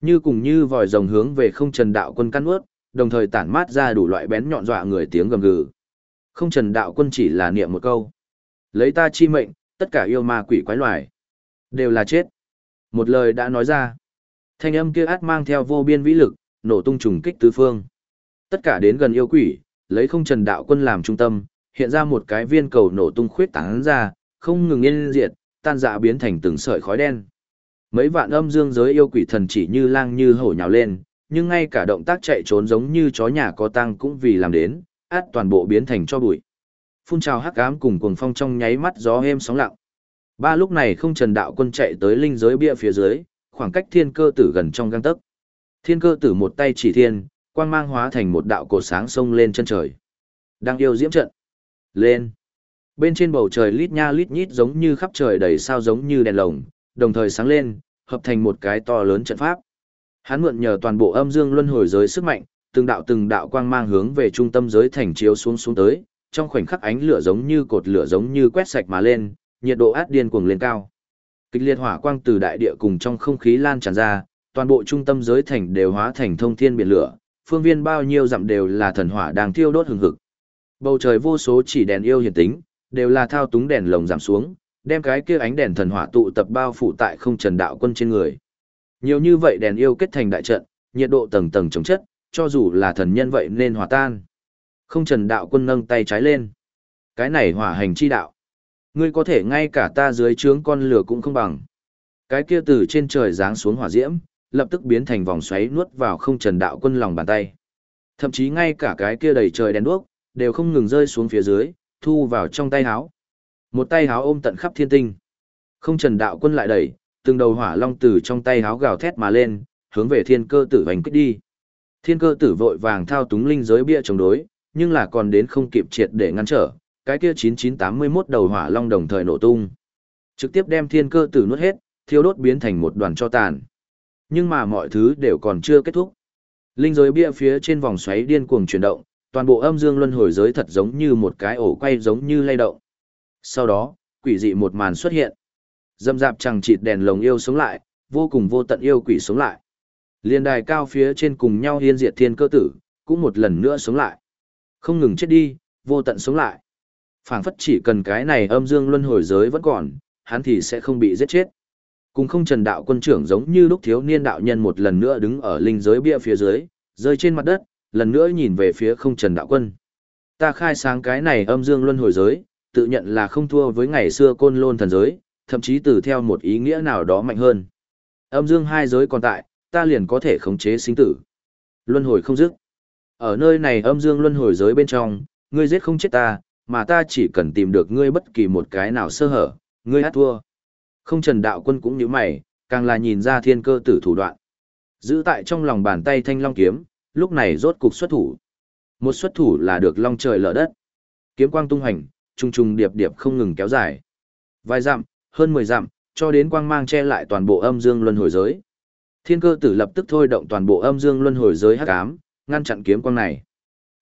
Như cùng như vòi rồng hướng về không trần đạo quân căn ướt, đồng thời tản mát ra đủ loại bén nhọn dọa người tiếng gầm gừ. Không trần đạo quân chỉ là niệm một câu. Lấy ta chi mệnh, tất cả yêu ma quỷ quái loài. Đều là chết. Một lời đã nói ra. Thanh âm kia át mang theo vô biên vĩ lực, nổ tung trùng kích tứ phương. Tất cả đến gần yêu quỷ, lấy không trần đạo quân làm trung tâm, hiện ra một cái viên cầu nổ tung khuyết tán ra, không ngừng yên diệt, tan dạ biến thành từng sợi khói đen. Mấy vạn âm dương giới yêu quỷ thần chỉ như lang như hổ nhào lên, nhưng ngay cả động tác chạy trốn giống như chó nhà có tăng cũng vì làm đến, át toàn bộ biến thành cho bụi. Phun trào hắc ám cùng cuồng phong trong nháy mắt gió êm sóng lặng. Ba lúc này không trần đạo quân chạy tới linh giới bia phía dưới, khoảng cách thiên cơ tử gần trong gang tấc. Thiên cơ tử một tay chỉ thiên, quang mang hóa thành một đạo cột sáng sông lên chân trời. Đang yêu diễm trận. Lên. Bên trên bầu trời lít nha lít nhít giống như khắp trời đầy sao giống như đèn lồng, đồng thời sáng lên, hợp thành một cái to lớn trận pháp. Hắn mượn nhờ toàn bộ âm dương luân hồi giới sức mạnh, từng đạo từng đạo quang mang hướng về trung tâm giới thành chiếu xuống xuống tới, trong khoảnh khắc ánh lửa giống như cột lửa giống như quét sạch mà lên, nhiệt độ át điên cuồng lên cao. Kịch liệt hỏa quang từ đại địa cùng trong không khí lan tràn ra, toàn bộ trung tâm giới thành đều hóa thành thông thiên biển lửa, phương viên bao nhiêu dặm đều là thần hỏa đang thiêu đốt hừng hực. Bầu trời vô số chỉ đèn yêu hiển tính, đều là thao túng đèn lồng giảm xuống, đem cái kia ánh đèn thần hỏa tụ tập bao phủ tại không trần đạo quân trên người. Nhiều như vậy đèn yêu kết thành đại trận, nhiệt độ tầng tầng chống chất, cho dù là thần nhân vậy nên hòa tan. Không trần đạo quân nâng tay trái lên. Cái này hỏa hành chi đạo. Ngươi có thể ngay cả ta dưới trướng con lửa cũng không bằng. Cái kia từ trên trời giáng xuống hỏa diễm, lập tức biến thành vòng xoáy nuốt vào không trần đạo quân lòng bàn tay. Thậm chí ngay cả cái kia đầy trời đèn đuốc, đều không ngừng rơi xuống phía dưới, thu vào trong tay háo. Một tay háo ôm tận khắp thiên tinh. Không trần đạo quân lại đẩy, từng đầu hỏa long từ trong tay háo gào thét mà lên, hướng về thiên cơ tử hành kích đi. Thiên cơ tử vội vàng thao túng linh giới bia chống đối, nhưng là còn đến không kịp triệt để ngăn trở, cái kia 9981 đầu hỏa long đồng thời nổ tung. Trực tiếp đem thiên cơ tử nuốt hết, thiêu đốt biến thành một đoàn cho tàn. Nhưng mà mọi thứ đều còn chưa kết thúc. Linh giới bia phía trên vòng xoáy điên cuồng chuyển động, toàn bộ âm dương luân hồi giới thật giống như một cái ổ quay giống như lay động. Sau đó, quỷ dị một màn xuất hiện. Dâm dạp chẳng chịt đèn lồng yêu sống lại, vô cùng vô tận yêu quỷ sống lại. Liên đài cao phía trên cùng nhau hiên diệt thiên cơ tử, cũng một lần nữa sống lại. Không ngừng chết đi, vô tận sống lại phảng phất chỉ cần cái này âm dương luân hồi giới vẫn còn, hắn thì sẽ không bị giết chết. Cùng không trần đạo quân trưởng giống như lúc thiếu niên đạo nhân một lần nữa đứng ở linh giới bia phía dưới, rơi trên mặt đất, lần nữa nhìn về phía không trần đạo quân. Ta khai sáng cái này âm dương luân hồi giới, tự nhận là không thua với ngày xưa côn lôn thần giới, thậm chí từ theo một ý nghĩa nào đó mạnh hơn. Âm dương hai giới còn tại, ta liền có thể khống chế sinh tử. Luân hồi không dứt. Ở nơi này âm dương luân hồi giới bên trong, ngươi giết không chết ta, mà ta chỉ cần tìm được ngươi bất kỳ một cái nào sơ hở, ngươi hát thua. Không trần đạo quân cũng như mày, càng là nhìn ra thiên cơ tử thủ đoạn. Giữ tại trong lòng bàn tay thanh long kiếm, lúc này rốt cục xuất thủ. Một xuất thủ là được long trời lở đất. Kiếm quang tung hành, trùng trùng điệp điệp không ngừng kéo dài. Vài dặm, hơn 10 dặm, cho đến quang mang che lại toàn bộ âm dương luân hồi giới. Thiên cơ tử lập tức thôi động toàn bộ âm dương luân hồi giới hắc ám, ngăn chặn kiếm quang này.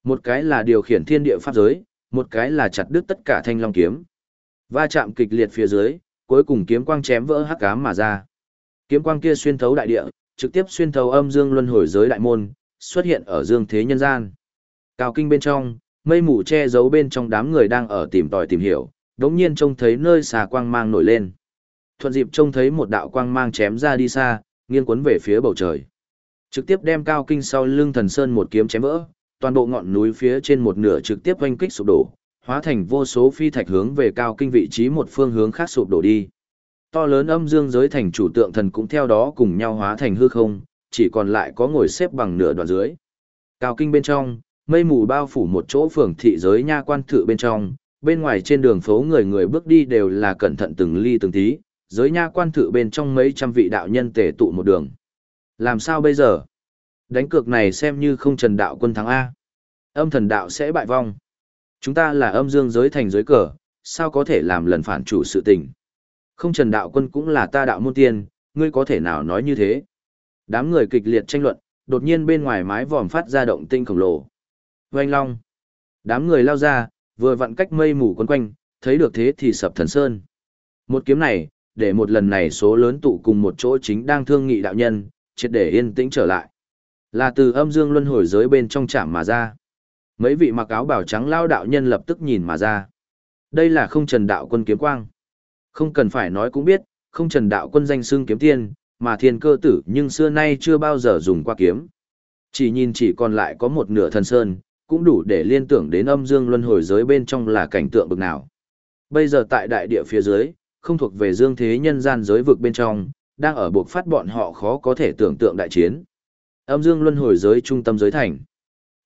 Một cái là điều khiển thiên địa pháp giới, một cái là chặt đứt tất cả thanh long kiếm. Va chạm kịch liệt phía dưới, cuối cùng kiếm quang chém vỡ hắc ám mà ra. Kiếm quang kia xuyên thấu đại địa, trực tiếp xuyên thấu âm dương luân hồi giới đại môn, xuất hiện ở dương thế nhân gian. Cao kinh bên trong, mây mù che giấu bên trong đám người đang ở tìm tòi tìm hiểu, đống nhiên trông thấy nơi xà quang mang nổi lên. Thuận dịp trông thấy một đạo quang mang chém ra đi xa, nghiêng cuốn về phía bầu trời. Trực tiếp đem cao kinh sau lưng thần sơn một kiếm chém vỡ, toàn bộ ngọn núi phía trên một nửa trực tiếp oanh kích sụp đổ, hóa thành vô số phi thạch hướng về cao kinh vị trí một phương hướng khác sụp đổ đi. To lớn âm dương giới thành chủ tượng thần cũng theo đó cùng nhau hóa thành hư không, chỉ còn lại có ngồi xếp bằng nửa đoạn dưới. Cao kinh bên trong, mây mù bao phủ một chỗ phường thị giới nha quan thự bên trong, bên ngoài trên đường phố người người bước đi đều là cẩn thận từng ly từng tí, giới nha quan thự bên trong mấy trăm vị đạo nhân tề tụ một đường. Làm sao bây giờ? Đánh cược này xem như không trần đạo quân thắng A. Âm thần đạo sẽ bại vong. Chúng ta là âm dương giới thành giới cờ, sao có thể làm lần phản chủ sự tình? Không trần đạo quân cũng là ta đạo môn tiên, ngươi có thể nào nói như thế? Đám người kịch liệt tranh luận, đột nhiên bên ngoài mái vòm phát ra động tinh khổng lồ. Oanh long. Đám người lao ra, vừa vặn cách mây mù quấn quanh, thấy được thế thì sập thần sơn. Một kiếm này, để một lần này số lớn tụ cùng một chỗ chính đang thương nghị đạo nhân, triệt để yên tĩnh trở lại. Là từ âm dương luân hồi giới bên trong chạm mà ra. Mấy vị mặc áo bảo trắng lao đạo nhân lập tức nhìn mà ra. Đây là không trần đạo quân kiếm quang. Không cần phải nói cũng biết, không trần đạo quân danh xưng kiếm tiên, mà thiên cơ tử nhưng xưa nay chưa bao giờ dùng qua kiếm. Chỉ nhìn chỉ còn lại có một nửa thần sơn, cũng đủ để liên tưởng đến âm dương luân hồi giới bên trong là cảnh tượng bực nào. Bây giờ tại đại địa phía dưới, không thuộc về dương thế nhân gian giới vực bên trong, đang ở buộc phát bọn họ khó có thể tưởng tượng đại chiến. Âm dương luân hồi giới trung tâm giới thành.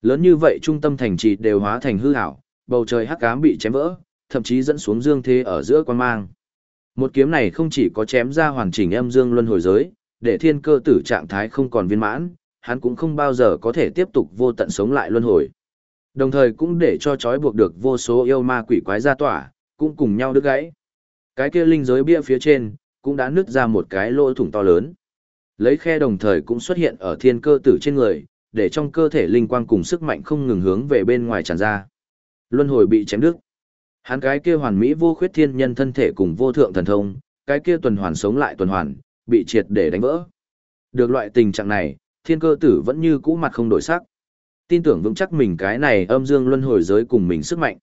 Lớn như vậy trung tâm thành trì đều hóa thành hư ảo, bầu trời hắc ám bị chém vỡ, thậm chí dẫn xuống dương thế ở giữa quan mang. Một kiếm này không chỉ có chém ra hoàn chỉnh âm dương luân hồi giới, để thiên cơ tử trạng thái không còn viên mãn, hắn cũng không bao giờ có thể tiếp tục vô tận sống lại luân hồi. Đồng thời cũng để cho trói buộc được vô số yêu ma quỷ quái ra tỏa, cũng cùng nhau đứt gãy. Cái kia linh giới bia phía trên, cũng đã nứt ra một cái lỗ thủng to lớn. Lấy khe đồng thời cũng xuất hiện ở thiên cơ tử trên người, để trong cơ thể linh quang cùng sức mạnh không ngừng hướng về bên ngoài tràn ra. Luân hồi bị chém đứt. Hắn cái kia hoàn mỹ vô khuyết thiên nhân thân thể cùng vô thượng thần thông, cái kia tuần hoàn sống lại tuần hoàn, bị triệt để đánh vỡ. Được loại tình trạng này, thiên cơ tử vẫn như cũ mặt không đổi sắc. Tin tưởng vững chắc mình cái này âm dương luân hồi giới cùng mình sức mạnh.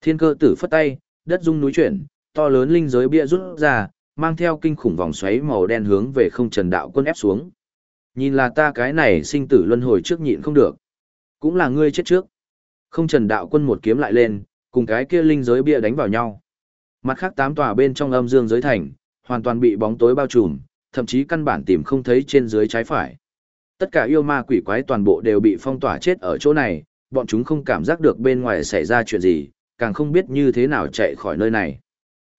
Thiên cơ tử phất tay, đất rung núi chuyển, to lớn linh giới bia rút ra, mang theo kinh khủng vòng xoáy màu đen hướng về không trần đạo quân ép xuống. Nhìn là ta cái này sinh tử luân hồi trước nhịn không được. Cũng là ngươi chết trước. Không trần đạo quân một kiếm lại lên, cùng cái kia linh giới bia đánh vào nhau. Mặt khác tám tòa bên trong âm dương giới thành, hoàn toàn bị bóng tối bao trùm, thậm chí căn bản tìm không thấy trên dưới trái phải. Tất cả yêu ma quỷ quái toàn bộ đều bị phong tỏa chết ở chỗ này, bọn chúng không cảm giác được bên ngoài xảy ra chuyện gì, càng không biết như thế nào chạy khỏi nơi này.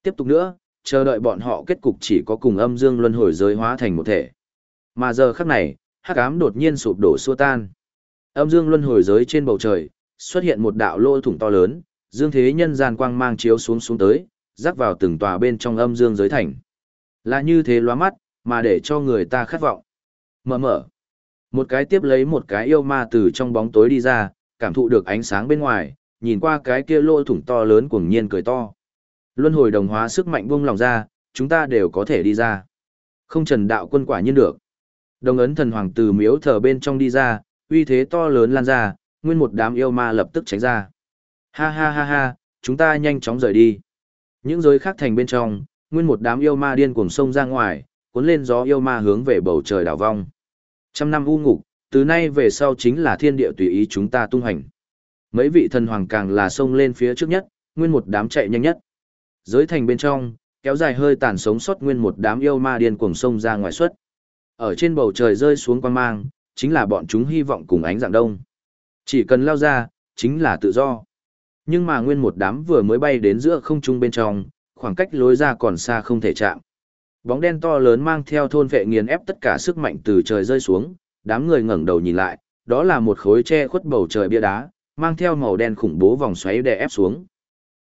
Tiếp tục nữa, chờ đợi bọn họ kết cục chỉ có cùng âm dương luân hồi giới hóa thành một thể. Mà giờ khắc này, hắc ám đột nhiên sụp đổ xua tan. Âm dương luân hồi giới trên bầu trời, xuất hiện một đạo lỗ thủng to lớn, dương thế nhân gian quang mang chiếu xuống xuống tới, rắc vào từng tòa bên trong âm dương giới thành. Là như thế loa mắt, mà để cho người ta khát vọng. Mở mở. Một cái tiếp lấy một cái yêu ma từ trong bóng tối đi ra, cảm thụ được ánh sáng bên ngoài, nhìn qua cái kia lỗ thủng to lớn cuồng nhiên cười to. Luân hồi đồng hóa sức mạnh buông lòng ra, chúng ta đều có thể đi ra. Không trần đạo quân quả nhiên được. Đồng ấn thần hoàng từ miếu thờ bên trong đi ra, uy thế to lớn lan ra, nguyên một đám yêu ma lập tức tránh ra. Ha ha ha ha, chúng ta nhanh chóng rời đi. Những giới khác thành bên trong, nguyên một đám yêu ma điên cuồng sông ra ngoài, cuốn lên gió yêu ma hướng về bầu trời đảo vong. Trăm năm u ngục, từ nay về sau chính là thiên địa tùy ý chúng ta tung hành. Mấy vị thần hoàng càng là sông lên phía trước nhất, nguyên một đám chạy nhanh nhất. Giới thành bên trong, kéo dài hơi tàn sống sót nguyên một đám yêu ma điên cuồng sông ra ngoài xuất. Ở trên bầu trời rơi xuống quang mang, chính là bọn chúng hy vọng cùng ánh dạng đông. Chỉ cần lao ra, chính là tự do. Nhưng mà nguyên một đám vừa mới bay đến giữa không trung bên trong, khoảng cách lối ra còn xa không thể chạm. Bóng đen to lớn mang theo thôn vệ nghiền ép tất cả sức mạnh từ trời rơi xuống, đám người ngẩng đầu nhìn lại, đó là một khối che khuất bầu trời bia đá, mang theo màu đen khủng bố vòng xoáy đè ép xuống.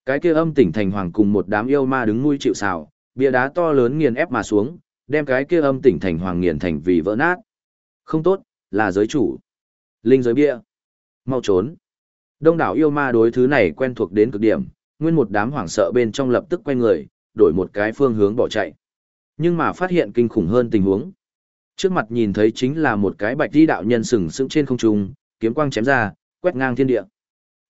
Cái kia âm tỉnh thành hoàng cùng một đám yêu ma đứng nuôi chịu sào, bia đá to lớn nghiền ép mà xuống, đem cái kia âm tỉnh thành hoàng nghiền thành vì vỡ nát. Không tốt, là giới chủ. Linh giới bia. Mau trốn. Đông đảo yêu ma đối thứ này quen thuộc đến cực điểm, nguyên một đám hoảng sợ bên trong lập tức quay người, đổi một cái phương hướng bỏ chạy. Nhưng mà phát hiện kinh khủng hơn tình huống. Trước mặt nhìn thấy chính là một cái bạch đi đạo nhân sừng sững trên không trung, kiếm quang chém ra, quét ngang thiên địa.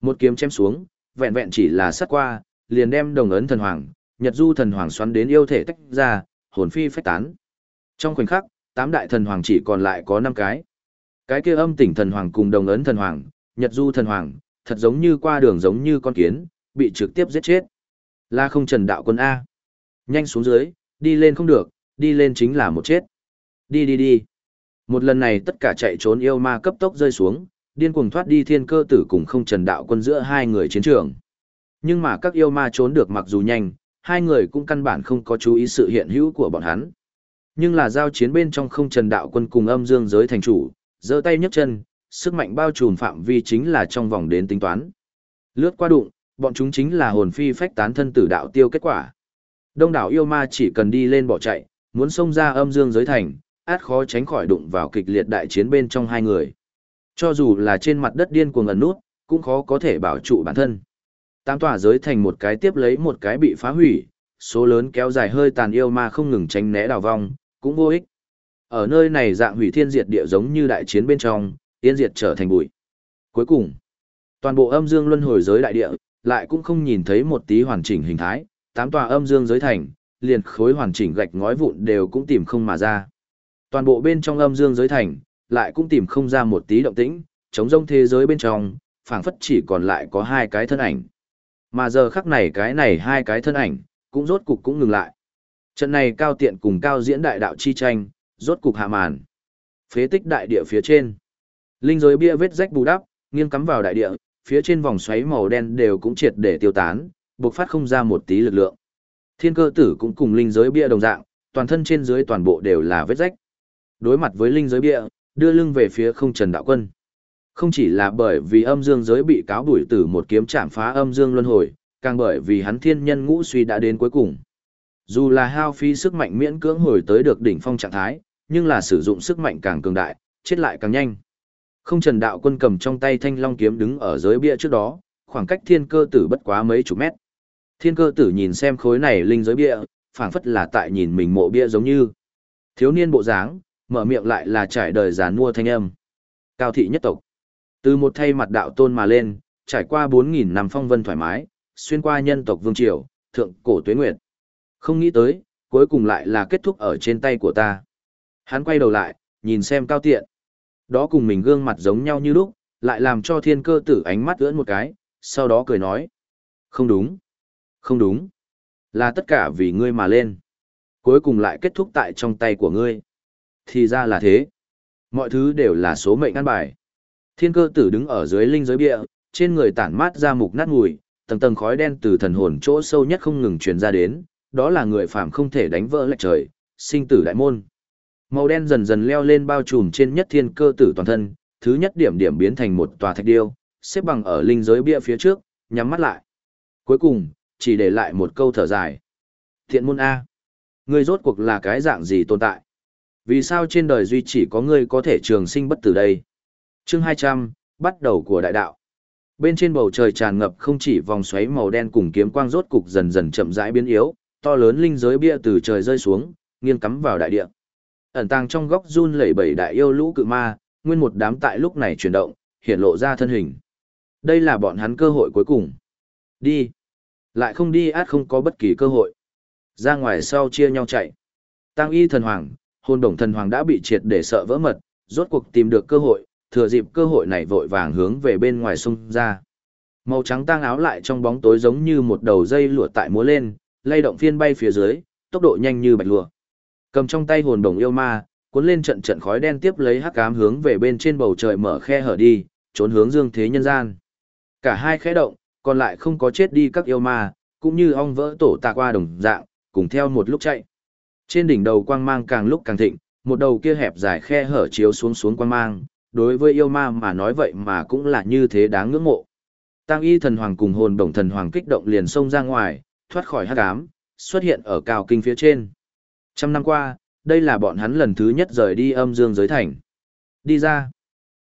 Một kiếm chém xuống, vẹn vẹn chỉ là sát qua, liền đem đồng ấn thần hoàng, nhật du thần hoàng xoắn đến yêu thể tách ra, hồn phi phách tán. Trong khoảnh khắc, tám đại thần hoàng chỉ còn lại có năm cái. Cái kia âm tỉnh thần hoàng cùng đồng ấn thần hoàng, nhật du thần hoàng, thật giống như qua đường giống như con kiến, bị trực tiếp giết chết. La không trần đạo quân A. Nhanh xuống dưới, đi lên không được, đi lên chính là một chết. Đi đi đi. Một lần này tất cả chạy trốn yêu ma cấp tốc rơi xuống, điên cuồng thoát đi thiên cơ tử cùng không trần đạo quân giữa hai người chiến trường. Nhưng mà các yêu ma trốn được mặc dù nhanh, hai người cũng căn bản không có chú ý sự hiện hữu của bọn hắn. Nhưng là giao chiến bên trong không trần đạo quân cùng âm dương giới thành chủ, giơ tay nhấc chân, sức mạnh bao trùm phạm vi chính là trong vòng đến tính toán. Lướt qua đụng, bọn chúng chính là hồn phi phách tán thân tử đạo tiêu kết quả. Đông đảo yêu ma chỉ cần đi lên bỏ chạy, muốn xông ra âm dương giới thành, át khó tránh khỏi đụng vào kịch liệt đại chiến bên trong hai người. Cho dù là trên mặt đất điên cuồng ẩn nút, cũng khó có thể bảo trụ bản thân. Tám tòa giới thành một cái tiếp lấy một cái bị phá hủy, số lớn kéo dài hơi tàn yêu ma không ngừng tránh né đào vong, cũng vô ích. Ở nơi này dạng hủy thiên diệt địa giống như đại chiến bên trong, tiên diệt trở thành bụi. Cuối cùng, toàn bộ âm dương luân hồi giới đại địa, lại cũng không nhìn thấy một tí hoàn chỉnh hình thái, tám tòa âm dương giới thành, liền khối hoàn chỉnh gạch ngói vụn đều cũng tìm không mà ra. Toàn bộ bên trong âm dương giới thành, lại cũng tìm không ra một tí động tĩnh, chống rông thế giới bên trong, phảng phất chỉ còn lại có hai cái thân ảnh. Mà giờ khắc này cái này hai cái thân ảnh, cũng rốt cục cũng ngừng lại. Trận này cao tiện cùng cao diễn đại đạo chi tranh, rốt cục hạ màn. Phế tích đại địa phía trên. Linh giới bia vết rách bù đắp, nghiêng cắm vào đại địa, phía trên vòng xoáy màu đen đều cũng triệt để tiêu tán, bộc phát không ra một tí lực lượng. Thiên cơ tử cũng cùng linh giới bia đồng dạng, toàn thân trên dưới toàn bộ đều là vết rách. Đối mặt với linh giới bia, đưa lưng về phía không trần đạo quân. Không chỉ là bởi vì âm dương giới bị cáo đuổi tử một kiếm chạm phá âm dương luân hồi, càng bởi vì hắn thiên nhân ngũ suy đã đến cuối cùng. Dù là hao phí sức mạnh miễn cưỡng hồi tới được đỉnh phong trạng thái, nhưng là sử dụng sức mạnh càng cường đại, chết lại càng nhanh. Không trần đạo quân cầm trong tay thanh long kiếm đứng ở giới bia trước đó, khoảng cách thiên cơ tử bất quá mấy chục mét. Thiên cơ tử nhìn xem khối này linh giới bia, phảng phất là tại nhìn mình mộ bia giống như. Thiếu niên bộ dáng, mở miệng lại là trải đời giàn mua thanh âm. Cao thị nhất tộc. Từ một thay mặt đạo tôn mà lên, trải qua 4.000 năm phong vân thoải mái, xuyên qua nhân tộc vương triều, thượng cổ tuế nguyệt. Không nghĩ tới, cuối cùng lại là kết thúc ở trên tay của ta. Hắn quay đầu lại, nhìn xem cao tiện. Đó cùng mình gương mặt giống nhau như lúc, lại làm cho thiên cơ tử ánh mắt ưỡn một cái, sau đó cười nói. Không đúng. Không đúng. Là tất cả vì ngươi mà lên. Cuối cùng lại kết thúc tại trong tay của ngươi. Thì ra là thế. Mọi thứ đều là số mệnh ăn bài. Thiên cơ tử đứng ở dưới linh giới bia, trên người tản mát ra mục nát mùi, tầng tầng khói đen từ thần hồn chỗ sâu nhất không ngừng truyền ra đến, đó là người phàm không thể đánh vỡ lệch trời, sinh tử đại môn. Màu đen dần dần leo lên bao trùm trên nhất thiên cơ tử toàn thân, thứ nhất điểm điểm biến thành một tòa thạch điêu, xếp bằng ở linh giới bia phía trước, nhắm mắt lại. Cuối cùng, chỉ để lại một câu thở dài. Thiện môn A. Ngươi rốt cuộc là cái dạng gì tồn tại? Vì sao trên đời duy chỉ có ngươi có thể trường sinh bất tử đây? Chương 200, bắt đầu của đại đạo. Bên trên bầu trời tràn ngập không chỉ vòng xoáy màu đen cùng kiếm quang rốt cục dần dần chậm rãi biến yếu, to lớn linh giới bia từ trời rơi xuống, nghiêng cắm vào đại địa. ẩn tàng trong góc run lẩy bẩy đại yêu lũ cự ma, nguyên một đám tại lúc này chuyển động, hiện lộ ra thân hình. Đây là bọn hắn cơ hội cuối cùng. Đi. Lại không đi át không có bất kỳ cơ hội. Ra ngoài sau chia nhau chạy. Tăng y thần hoàng, hồn đồng thần hoàng đã bị triệt để sợ vỡ mật, rốt cuộc tìm được cơ hội, thừa dịp cơ hội này vội vàng hướng về bên ngoài sông ra. Màu trắng tang áo lại trong bóng tối giống như một đầu dây lụa tại múa lên, lay động phiên bay phía dưới, tốc độ nhanh như bạch lụa. Cầm trong tay hồn đồng yêu ma, cuốn lên trận trận khói đen tiếp lấy hắc ám hướng về bên trên bầu trời mở khe hở đi, trốn hướng dương thế nhân gian. Cả hai khẽ động, còn lại không có chết đi các yêu ma, cũng như ong vỡ tổ tạc qua đồng dạng, cùng theo một lúc chạy. Trên đỉnh đầu quang mang càng lúc càng thịnh, một đầu kia hẹp dài khe hở chiếu xuống xuống quang mang, đối với yêu ma mà nói vậy mà cũng là như thế đáng ngưỡng mộ. Tăng y thần hoàng cùng hồn đồng thần hoàng kích động liền xông ra ngoài, thoát khỏi hắc ám, xuất hiện ở cao kinh phía trên. Trăm năm qua, đây là bọn hắn lần thứ nhất rời đi âm dương giới thành. Đi ra.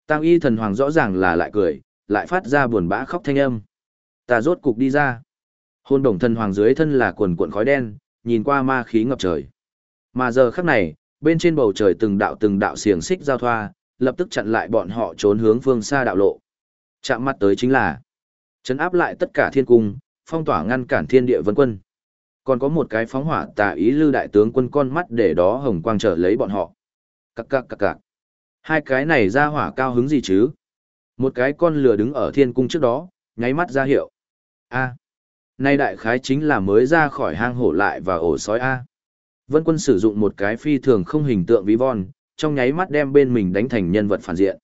Tăng y thần hoàng rõ ràng là lại cười, lại phát ra buồn bã khóc thanh âm. Ta rốt cục đi ra. Hồn đồng thần hoàng dưới thân là quần cuộn khói đen, nhìn qua ma khí ngập trời. Mà giờ khắc này, bên trên bầu trời từng đạo từng đạo xiềng xích giao thoa, lập tức chặn lại bọn họ trốn hướng phương xa đạo lộ. Chạm mắt tới chính là chấn áp lại tất cả thiên cung, phong tỏa ngăn cản thiên địa vân quân. Còn có một cái phóng hỏa tà ý lưu đại tướng quân con mắt để đó hồng quang trở lấy bọn họ. cặc cặc cặc cặc Hai cái này ra hỏa cao hứng gì chứ? Một cái con lừa đứng ở thiên cung trước đó, nháy mắt ra hiệu. A. Nay đại khái chính là mới ra khỏi hang hổ lại và ổ sói A. Vân quân sử dụng một cái phi thường không hình tượng ví von, trong nháy mắt đem bên mình đánh thành nhân vật phản diện.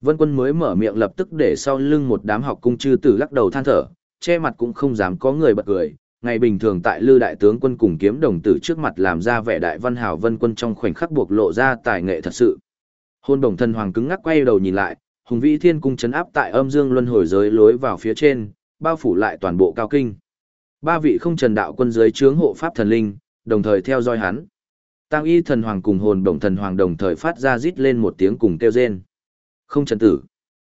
Vân quân mới mở miệng lập tức để sau lưng một đám học cung chư tử lắc đầu than thở, che mặt cũng không dám có người bật cười. Ngày bình thường tại lư đại tướng quân cùng kiếm đồng tử trước mặt làm ra vẻ đại văn hào vân quân trong khoảnh khắc buộc lộ ra tài nghệ thật sự. Hôn đồng thân hoàng cứng ngắc quay đầu nhìn lại, hùng vĩ thiên cung chấn áp tại âm dương luân hồi giới lối vào phía trên, bao phủ lại toàn bộ cao kinh. Ba vị không trần đạo quân giới chướng hộ pháp thần linh, đồng thời theo dõi hắn. Tăng y thần hoàng cùng hồn động thần hoàng đồng thời phát ra rít lên một tiếng cùng kêu rên. Không trần tử.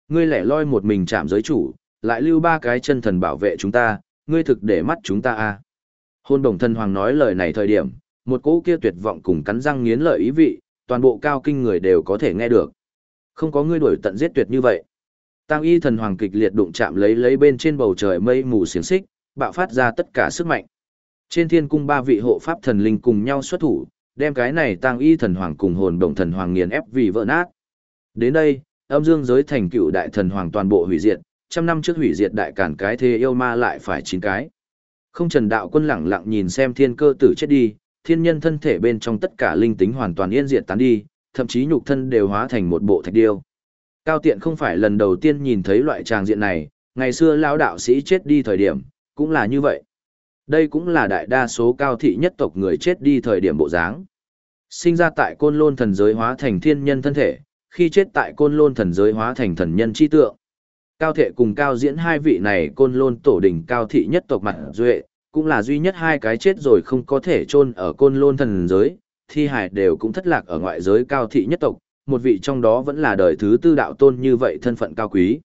Ngươi lẻ loi một mình chạm giới chủ, lại lưu ba cái chân thần bảo vệ chúng ta, ngươi thực để mắt chúng ta à. Hồn động thần hoàng nói lời này thời điểm, một cỗ kia tuyệt vọng cùng cắn răng nghiến lợi ý vị, toàn bộ cao kinh người đều có thể nghe được. Không có ngươi đuổi tận giết tuyệt như vậy. Tăng y thần hoàng kịch liệt đụng chạm lấy lấy bên trên bầu trời mây mù xiềng xích, bạo phát ra tất cả sức mạnh. Trên thiên cung ba vị hộ pháp thần linh cùng nhau xuất thủ, đem cái này tăng y thần hoàng cùng hồn động thần hoàng nghiền ép vì vỡ nát. Đến đây, âm dương giới thành cựu đại thần hoàng toàn bộ hủy diệt, trăm năm trước hủy diệt đại cản cái thế yêu ma lại phải chín cái. Không trần đạo quân lẳng lặng nhìn xem thiên cơ tử chết đi, thiên nhân thân thể bên trong tất cả linh tính hoàn toàn yên diệt tán đi, thậm chí nhục thân đều hóa thành một bộ thạch điêu. Cao tiện không phải lần đầu tiên nhìn thấy loại tràng diện này, ngày xưa lão đạo sĩ chết đi thời điểm, cũng là như vậy. Đây cũng là đại đa số cao thị nhất tộc người chết đi thời điểm bộ dáng. Sinh ra tại côn lôn thần giới hóa thành thiên nhân thân thể, khi chết tại côn lôn thần giới hóa thành thần nhân chi tượng. Cao thệ cùng cao diễn hai vị này côn lôn tổ đỉnh cao thị nhất tộc mặt duệ, cũng là duy nhất hai cái chết rồi không có thể chôn ở côn lôn thần giới, thi hải đều cũng thất lạc ở ngoại giới cao thị nhất tộc, một vị trong đó vẫn là đời thứ tư đạo tôn như vậy thân phận cao quý.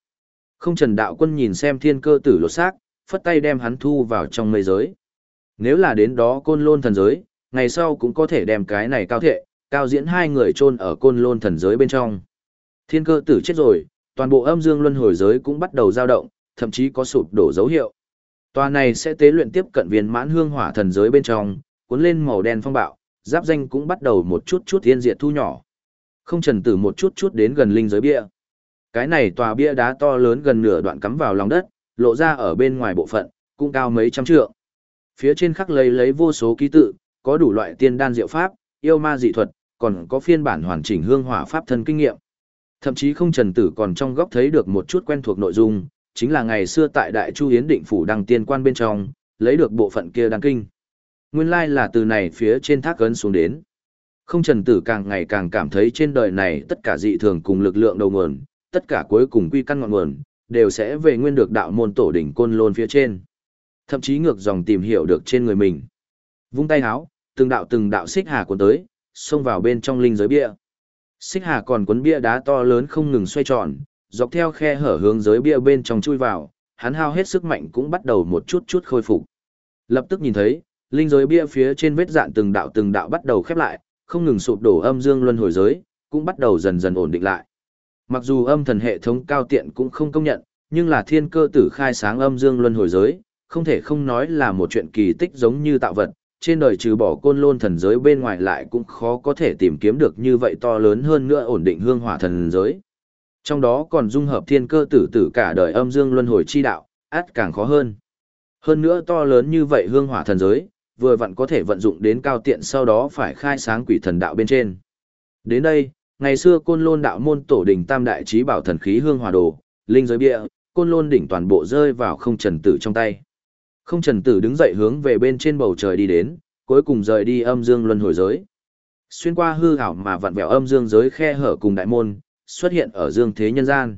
Không trần đạo quân nhìn xem thiên cơ tử lột xác, phất tay đem hắn thu vào trong mây giới. Nếu là đến đó côn lôn thần giới, ngày sau cũng có thể đem cái này cao thệ, cao diễn hai người chôn ở côn lôn thần giới bên trong. Thiên cơ tử chết rồi, toàn bộ âm dương luân hồi giới cũng bắt đầu dao động, thậm chí có sụp đổ dấu hiệu. Tòa này sẽ tế luyện tiếp cận viên mãn hương hỏa thần giới bên trong, cuốn lên màu đen phong bạo, giáp danh cũng bắt đầu một chút chút thiên diệt thu nhỏ. Không trần tử một chút chút đến gần linh giới bia. Cái này tòa bia đá to lớn gần nửa đoạn cắm vào lòng đất, lộ ra ở bên ngoài bộ phận, cũng cao mấy trăm trượng. Phía trên khắc lấy lấy vô số ký tự, có đủ loại tiên đan diệu pháp, yêu ma dị thuật, còn có phiên bản hoàn chỉnh hương hỏa pháp thân kinh nghiệm. Thậm chí không trần tử còn trong góc thấy được một chút quen thuộc nội dung, chính là ngày xưa tại Đại Chu Hiến định phủ đăng tiên quan bên trong, lấy được bộ phận kia đăng kinh. Nguyên lai là từ này phía trên thác ấn xuống đến. Không trần tử càng ngày càng cảm thấy trên đời này tất cả dị thường cùng lực lượng đầu nguồn, tất cả cuối cùng quy căn ngọn nguồn, đều sẽ về nguyên được đạo môn tổ đỉnh côn lôn phía trên. Thậm chí ngược dòng tìm hiểu được trên người mình. Vung tay háo, từng đạo từng đạo xích hà cuốn tới, xông vào bên trong linh giới bia. Xích hà còn cuốn bia đá to lớn không ngừng xoay tròn, dọc theo khe hở hướng giới bia bên trong chui vào, hắn hao hết sức mạnh cũng bắt đầu một chút chút khôi phục. Lập tức nhìn thấy, linh giới bia phía trên vết dạn từng đạo từng đạo bắt đầu khép lại, không ngừng sụp đổ âm dương luân hồi giới, cũng bắt đầu dần dần ổn định lại. Mặc dù âm thần hệ thống cao tiện cũng không công nhận, nhưng là thiên cơ tử khai sáng âm dương luân hồi giới, không thể không nói là một chuyện kỳ tích giống như tạo vật, trên đời trừ bỏ côn lôn thần giới bên ngoài lại cũng khó có thể tìm kiếm được như vậy to lớn hơn nữa ổn định hương hỏa thần giới. Trong đó còn dung hợp thiên cơ tử tử cả đời âm dương luân hồi chi đạo, át càng khó hơn. Hơn nữa to lớn như vậy hương hỏa thần giới, vừa vặn có thể vận dụng đến cao tiện sau đó phải khai sáng quỷ thần đạo bên trên. Đến đây, ngày xưa côn lôn đạo môn tổ đình tam đại trí bảo thần khí hương hòa đồ, linh giới bia, côn lôn đỉnh toàn bộ rơi vào không trần tử trong tay. Không trần tử đứng dậy hướng về bên trên bầu trời đi đến, cuối cùng rời đi âm dương luân hồi giới. Xuyên qua hư ảo mà vặn vẹo âm dương giới khe hở cùng đại môn, xuất hiện ở dương thế nhân gian.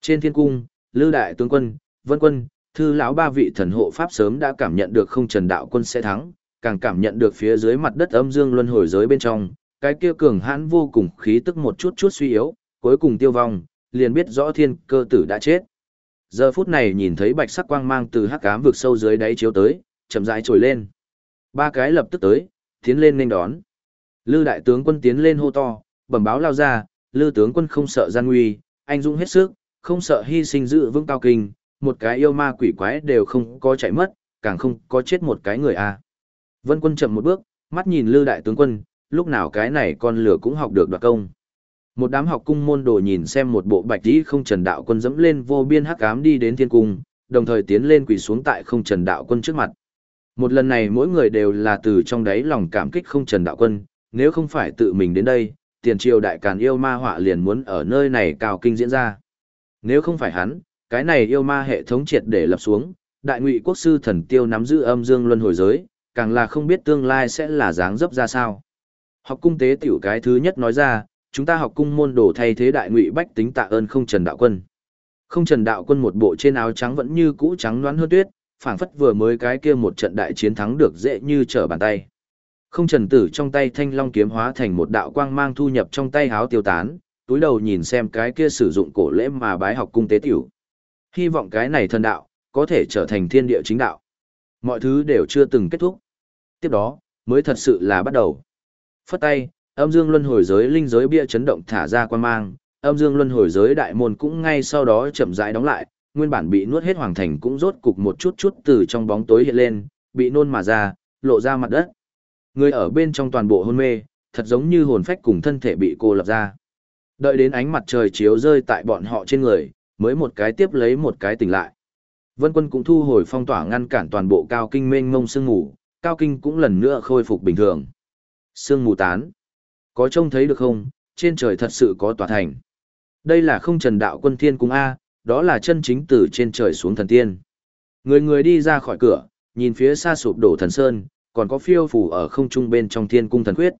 Trên thiên cung, Lư đại tướng quân, Vân quân, thư lão ba vị thần hộ pháp sớm đã cảm nhận được không trần đạo quân sẽ thắng, càng cảm nhận được phía dưới mặt đất âm dương luân hồi giới bên trong, cái kia cường hãn vô cùng khí tức một chút chút suy yếu, cuối cùng tiêu vong, liền biết rõ thiên cơ tử đã chết. Giờ phút này nhìn thấy bạch sắc quang mang từ hắc ám vực sâu dưới đáy chiếu tới, chậm rãi trồi lên. Ba cái lập tức tới, tiến lên nên đón. Lư đại tướng quân tiến lên hô to, bẩm báo lao ra, Lư tướng quân không sợ gian nguy, anh dũng hết sức, không sợ hy sinh giữ vững cao kinh, một cái yêu ma quỷ quái đều không có chạy mất, càng không có chết một cái người a. À. Vân quân chậm một bước, mắt nhìn Lư đại tướng quân, lúc nào cái này con lửa cũng học được đoạt công. Một đám học cung môn đồ nhìn xem một bộ bạch tí không trần đạo quân dẫm lên vô biên hắc ám đi đến thiên cung, đồng thời tiến lên quỳ xuống tại không trần đạo quân trước mặt. Một lần này mỗi người đều là từ trong đáy lòng cảm kích không trần đạo quân, nếu không phải tự mình đến đây, tiền triều đại càn yêu ma họa liền muốn ở nơi này cao kinh diễn ra. Nếu không phải hắn, cái này yêu ma hệ thống triệt để lập xuống, đại ngụy quốc sư thần tiêu nắm giữ âm dương luân hồi giới, càng là không biết tương lai sẽ là dáng dấp ra sao. Học cung tế tiểu cái thứ nhất nói ra, chúng ta học cung môn đồ thay thế đại ngụy bách tính tạ ơn không trần đạo quân. Không trần đạo quân một bộ trên áo trắng vẫn như cũ trắng loáng hơn tuyết, phảng phất vừa mới cái kia một trận đại chiến thắng được dễ như trở bàn tay. Không trần tử trong tay thanh long kiếm hóa thành một đạo quang mang thu nhập trong tay háo tiêu tán, túi đầu nhìn xem cái kia sử dụng cổ lễ mà bái học cung tế tiểu. Hy vọng cái này thần đạo, có thể trở thành thiên địa chính đạo. Mọi thứ đều chưa từng kết thúc. Tiếp đó, mới thật sự là bắt đầu. Phất tay, âm dương luân hồi giới linh giới bia chấn động thả ra quan mang, âm dương luân hồi giới đại môn cũng ngay sau đó chậm rãi đóng lại, nguyên bản bị nuốt hết hoàng thành cũng rốt cục một chút chút từ trong bóng tối hiện lên, bị nôn mà ra, lộ ra mặt đất. Người ở bên trong toàn bộ hôn mê, thật giống như hồn phách cùng thân thể bị cô lập ra. Đợi đến ánh mặt trời chiếu rơi tại bọn họ trên người, mới một cái tiếp lấy một cái tỉnh lại. Vân quân cũng thu hồi phong tỏa ngăn cản toàn bộ cao kinh mênh mông sương ngủ. cao kinh cũng lần nữa khôi phục bình thường. Sương mù tán. Có trông thấy được không, trên trời thật sự có tòa thành. Đây là không trần đạo quân thiên cung A, đó là chân chính từ trên trời xuống thần tiên. Người người đi ra khỏi cửa, nhìn phía xa sụp đổ thần sơn, còn có phiêu phù ở không trung bên trong thiên cung thần quyết.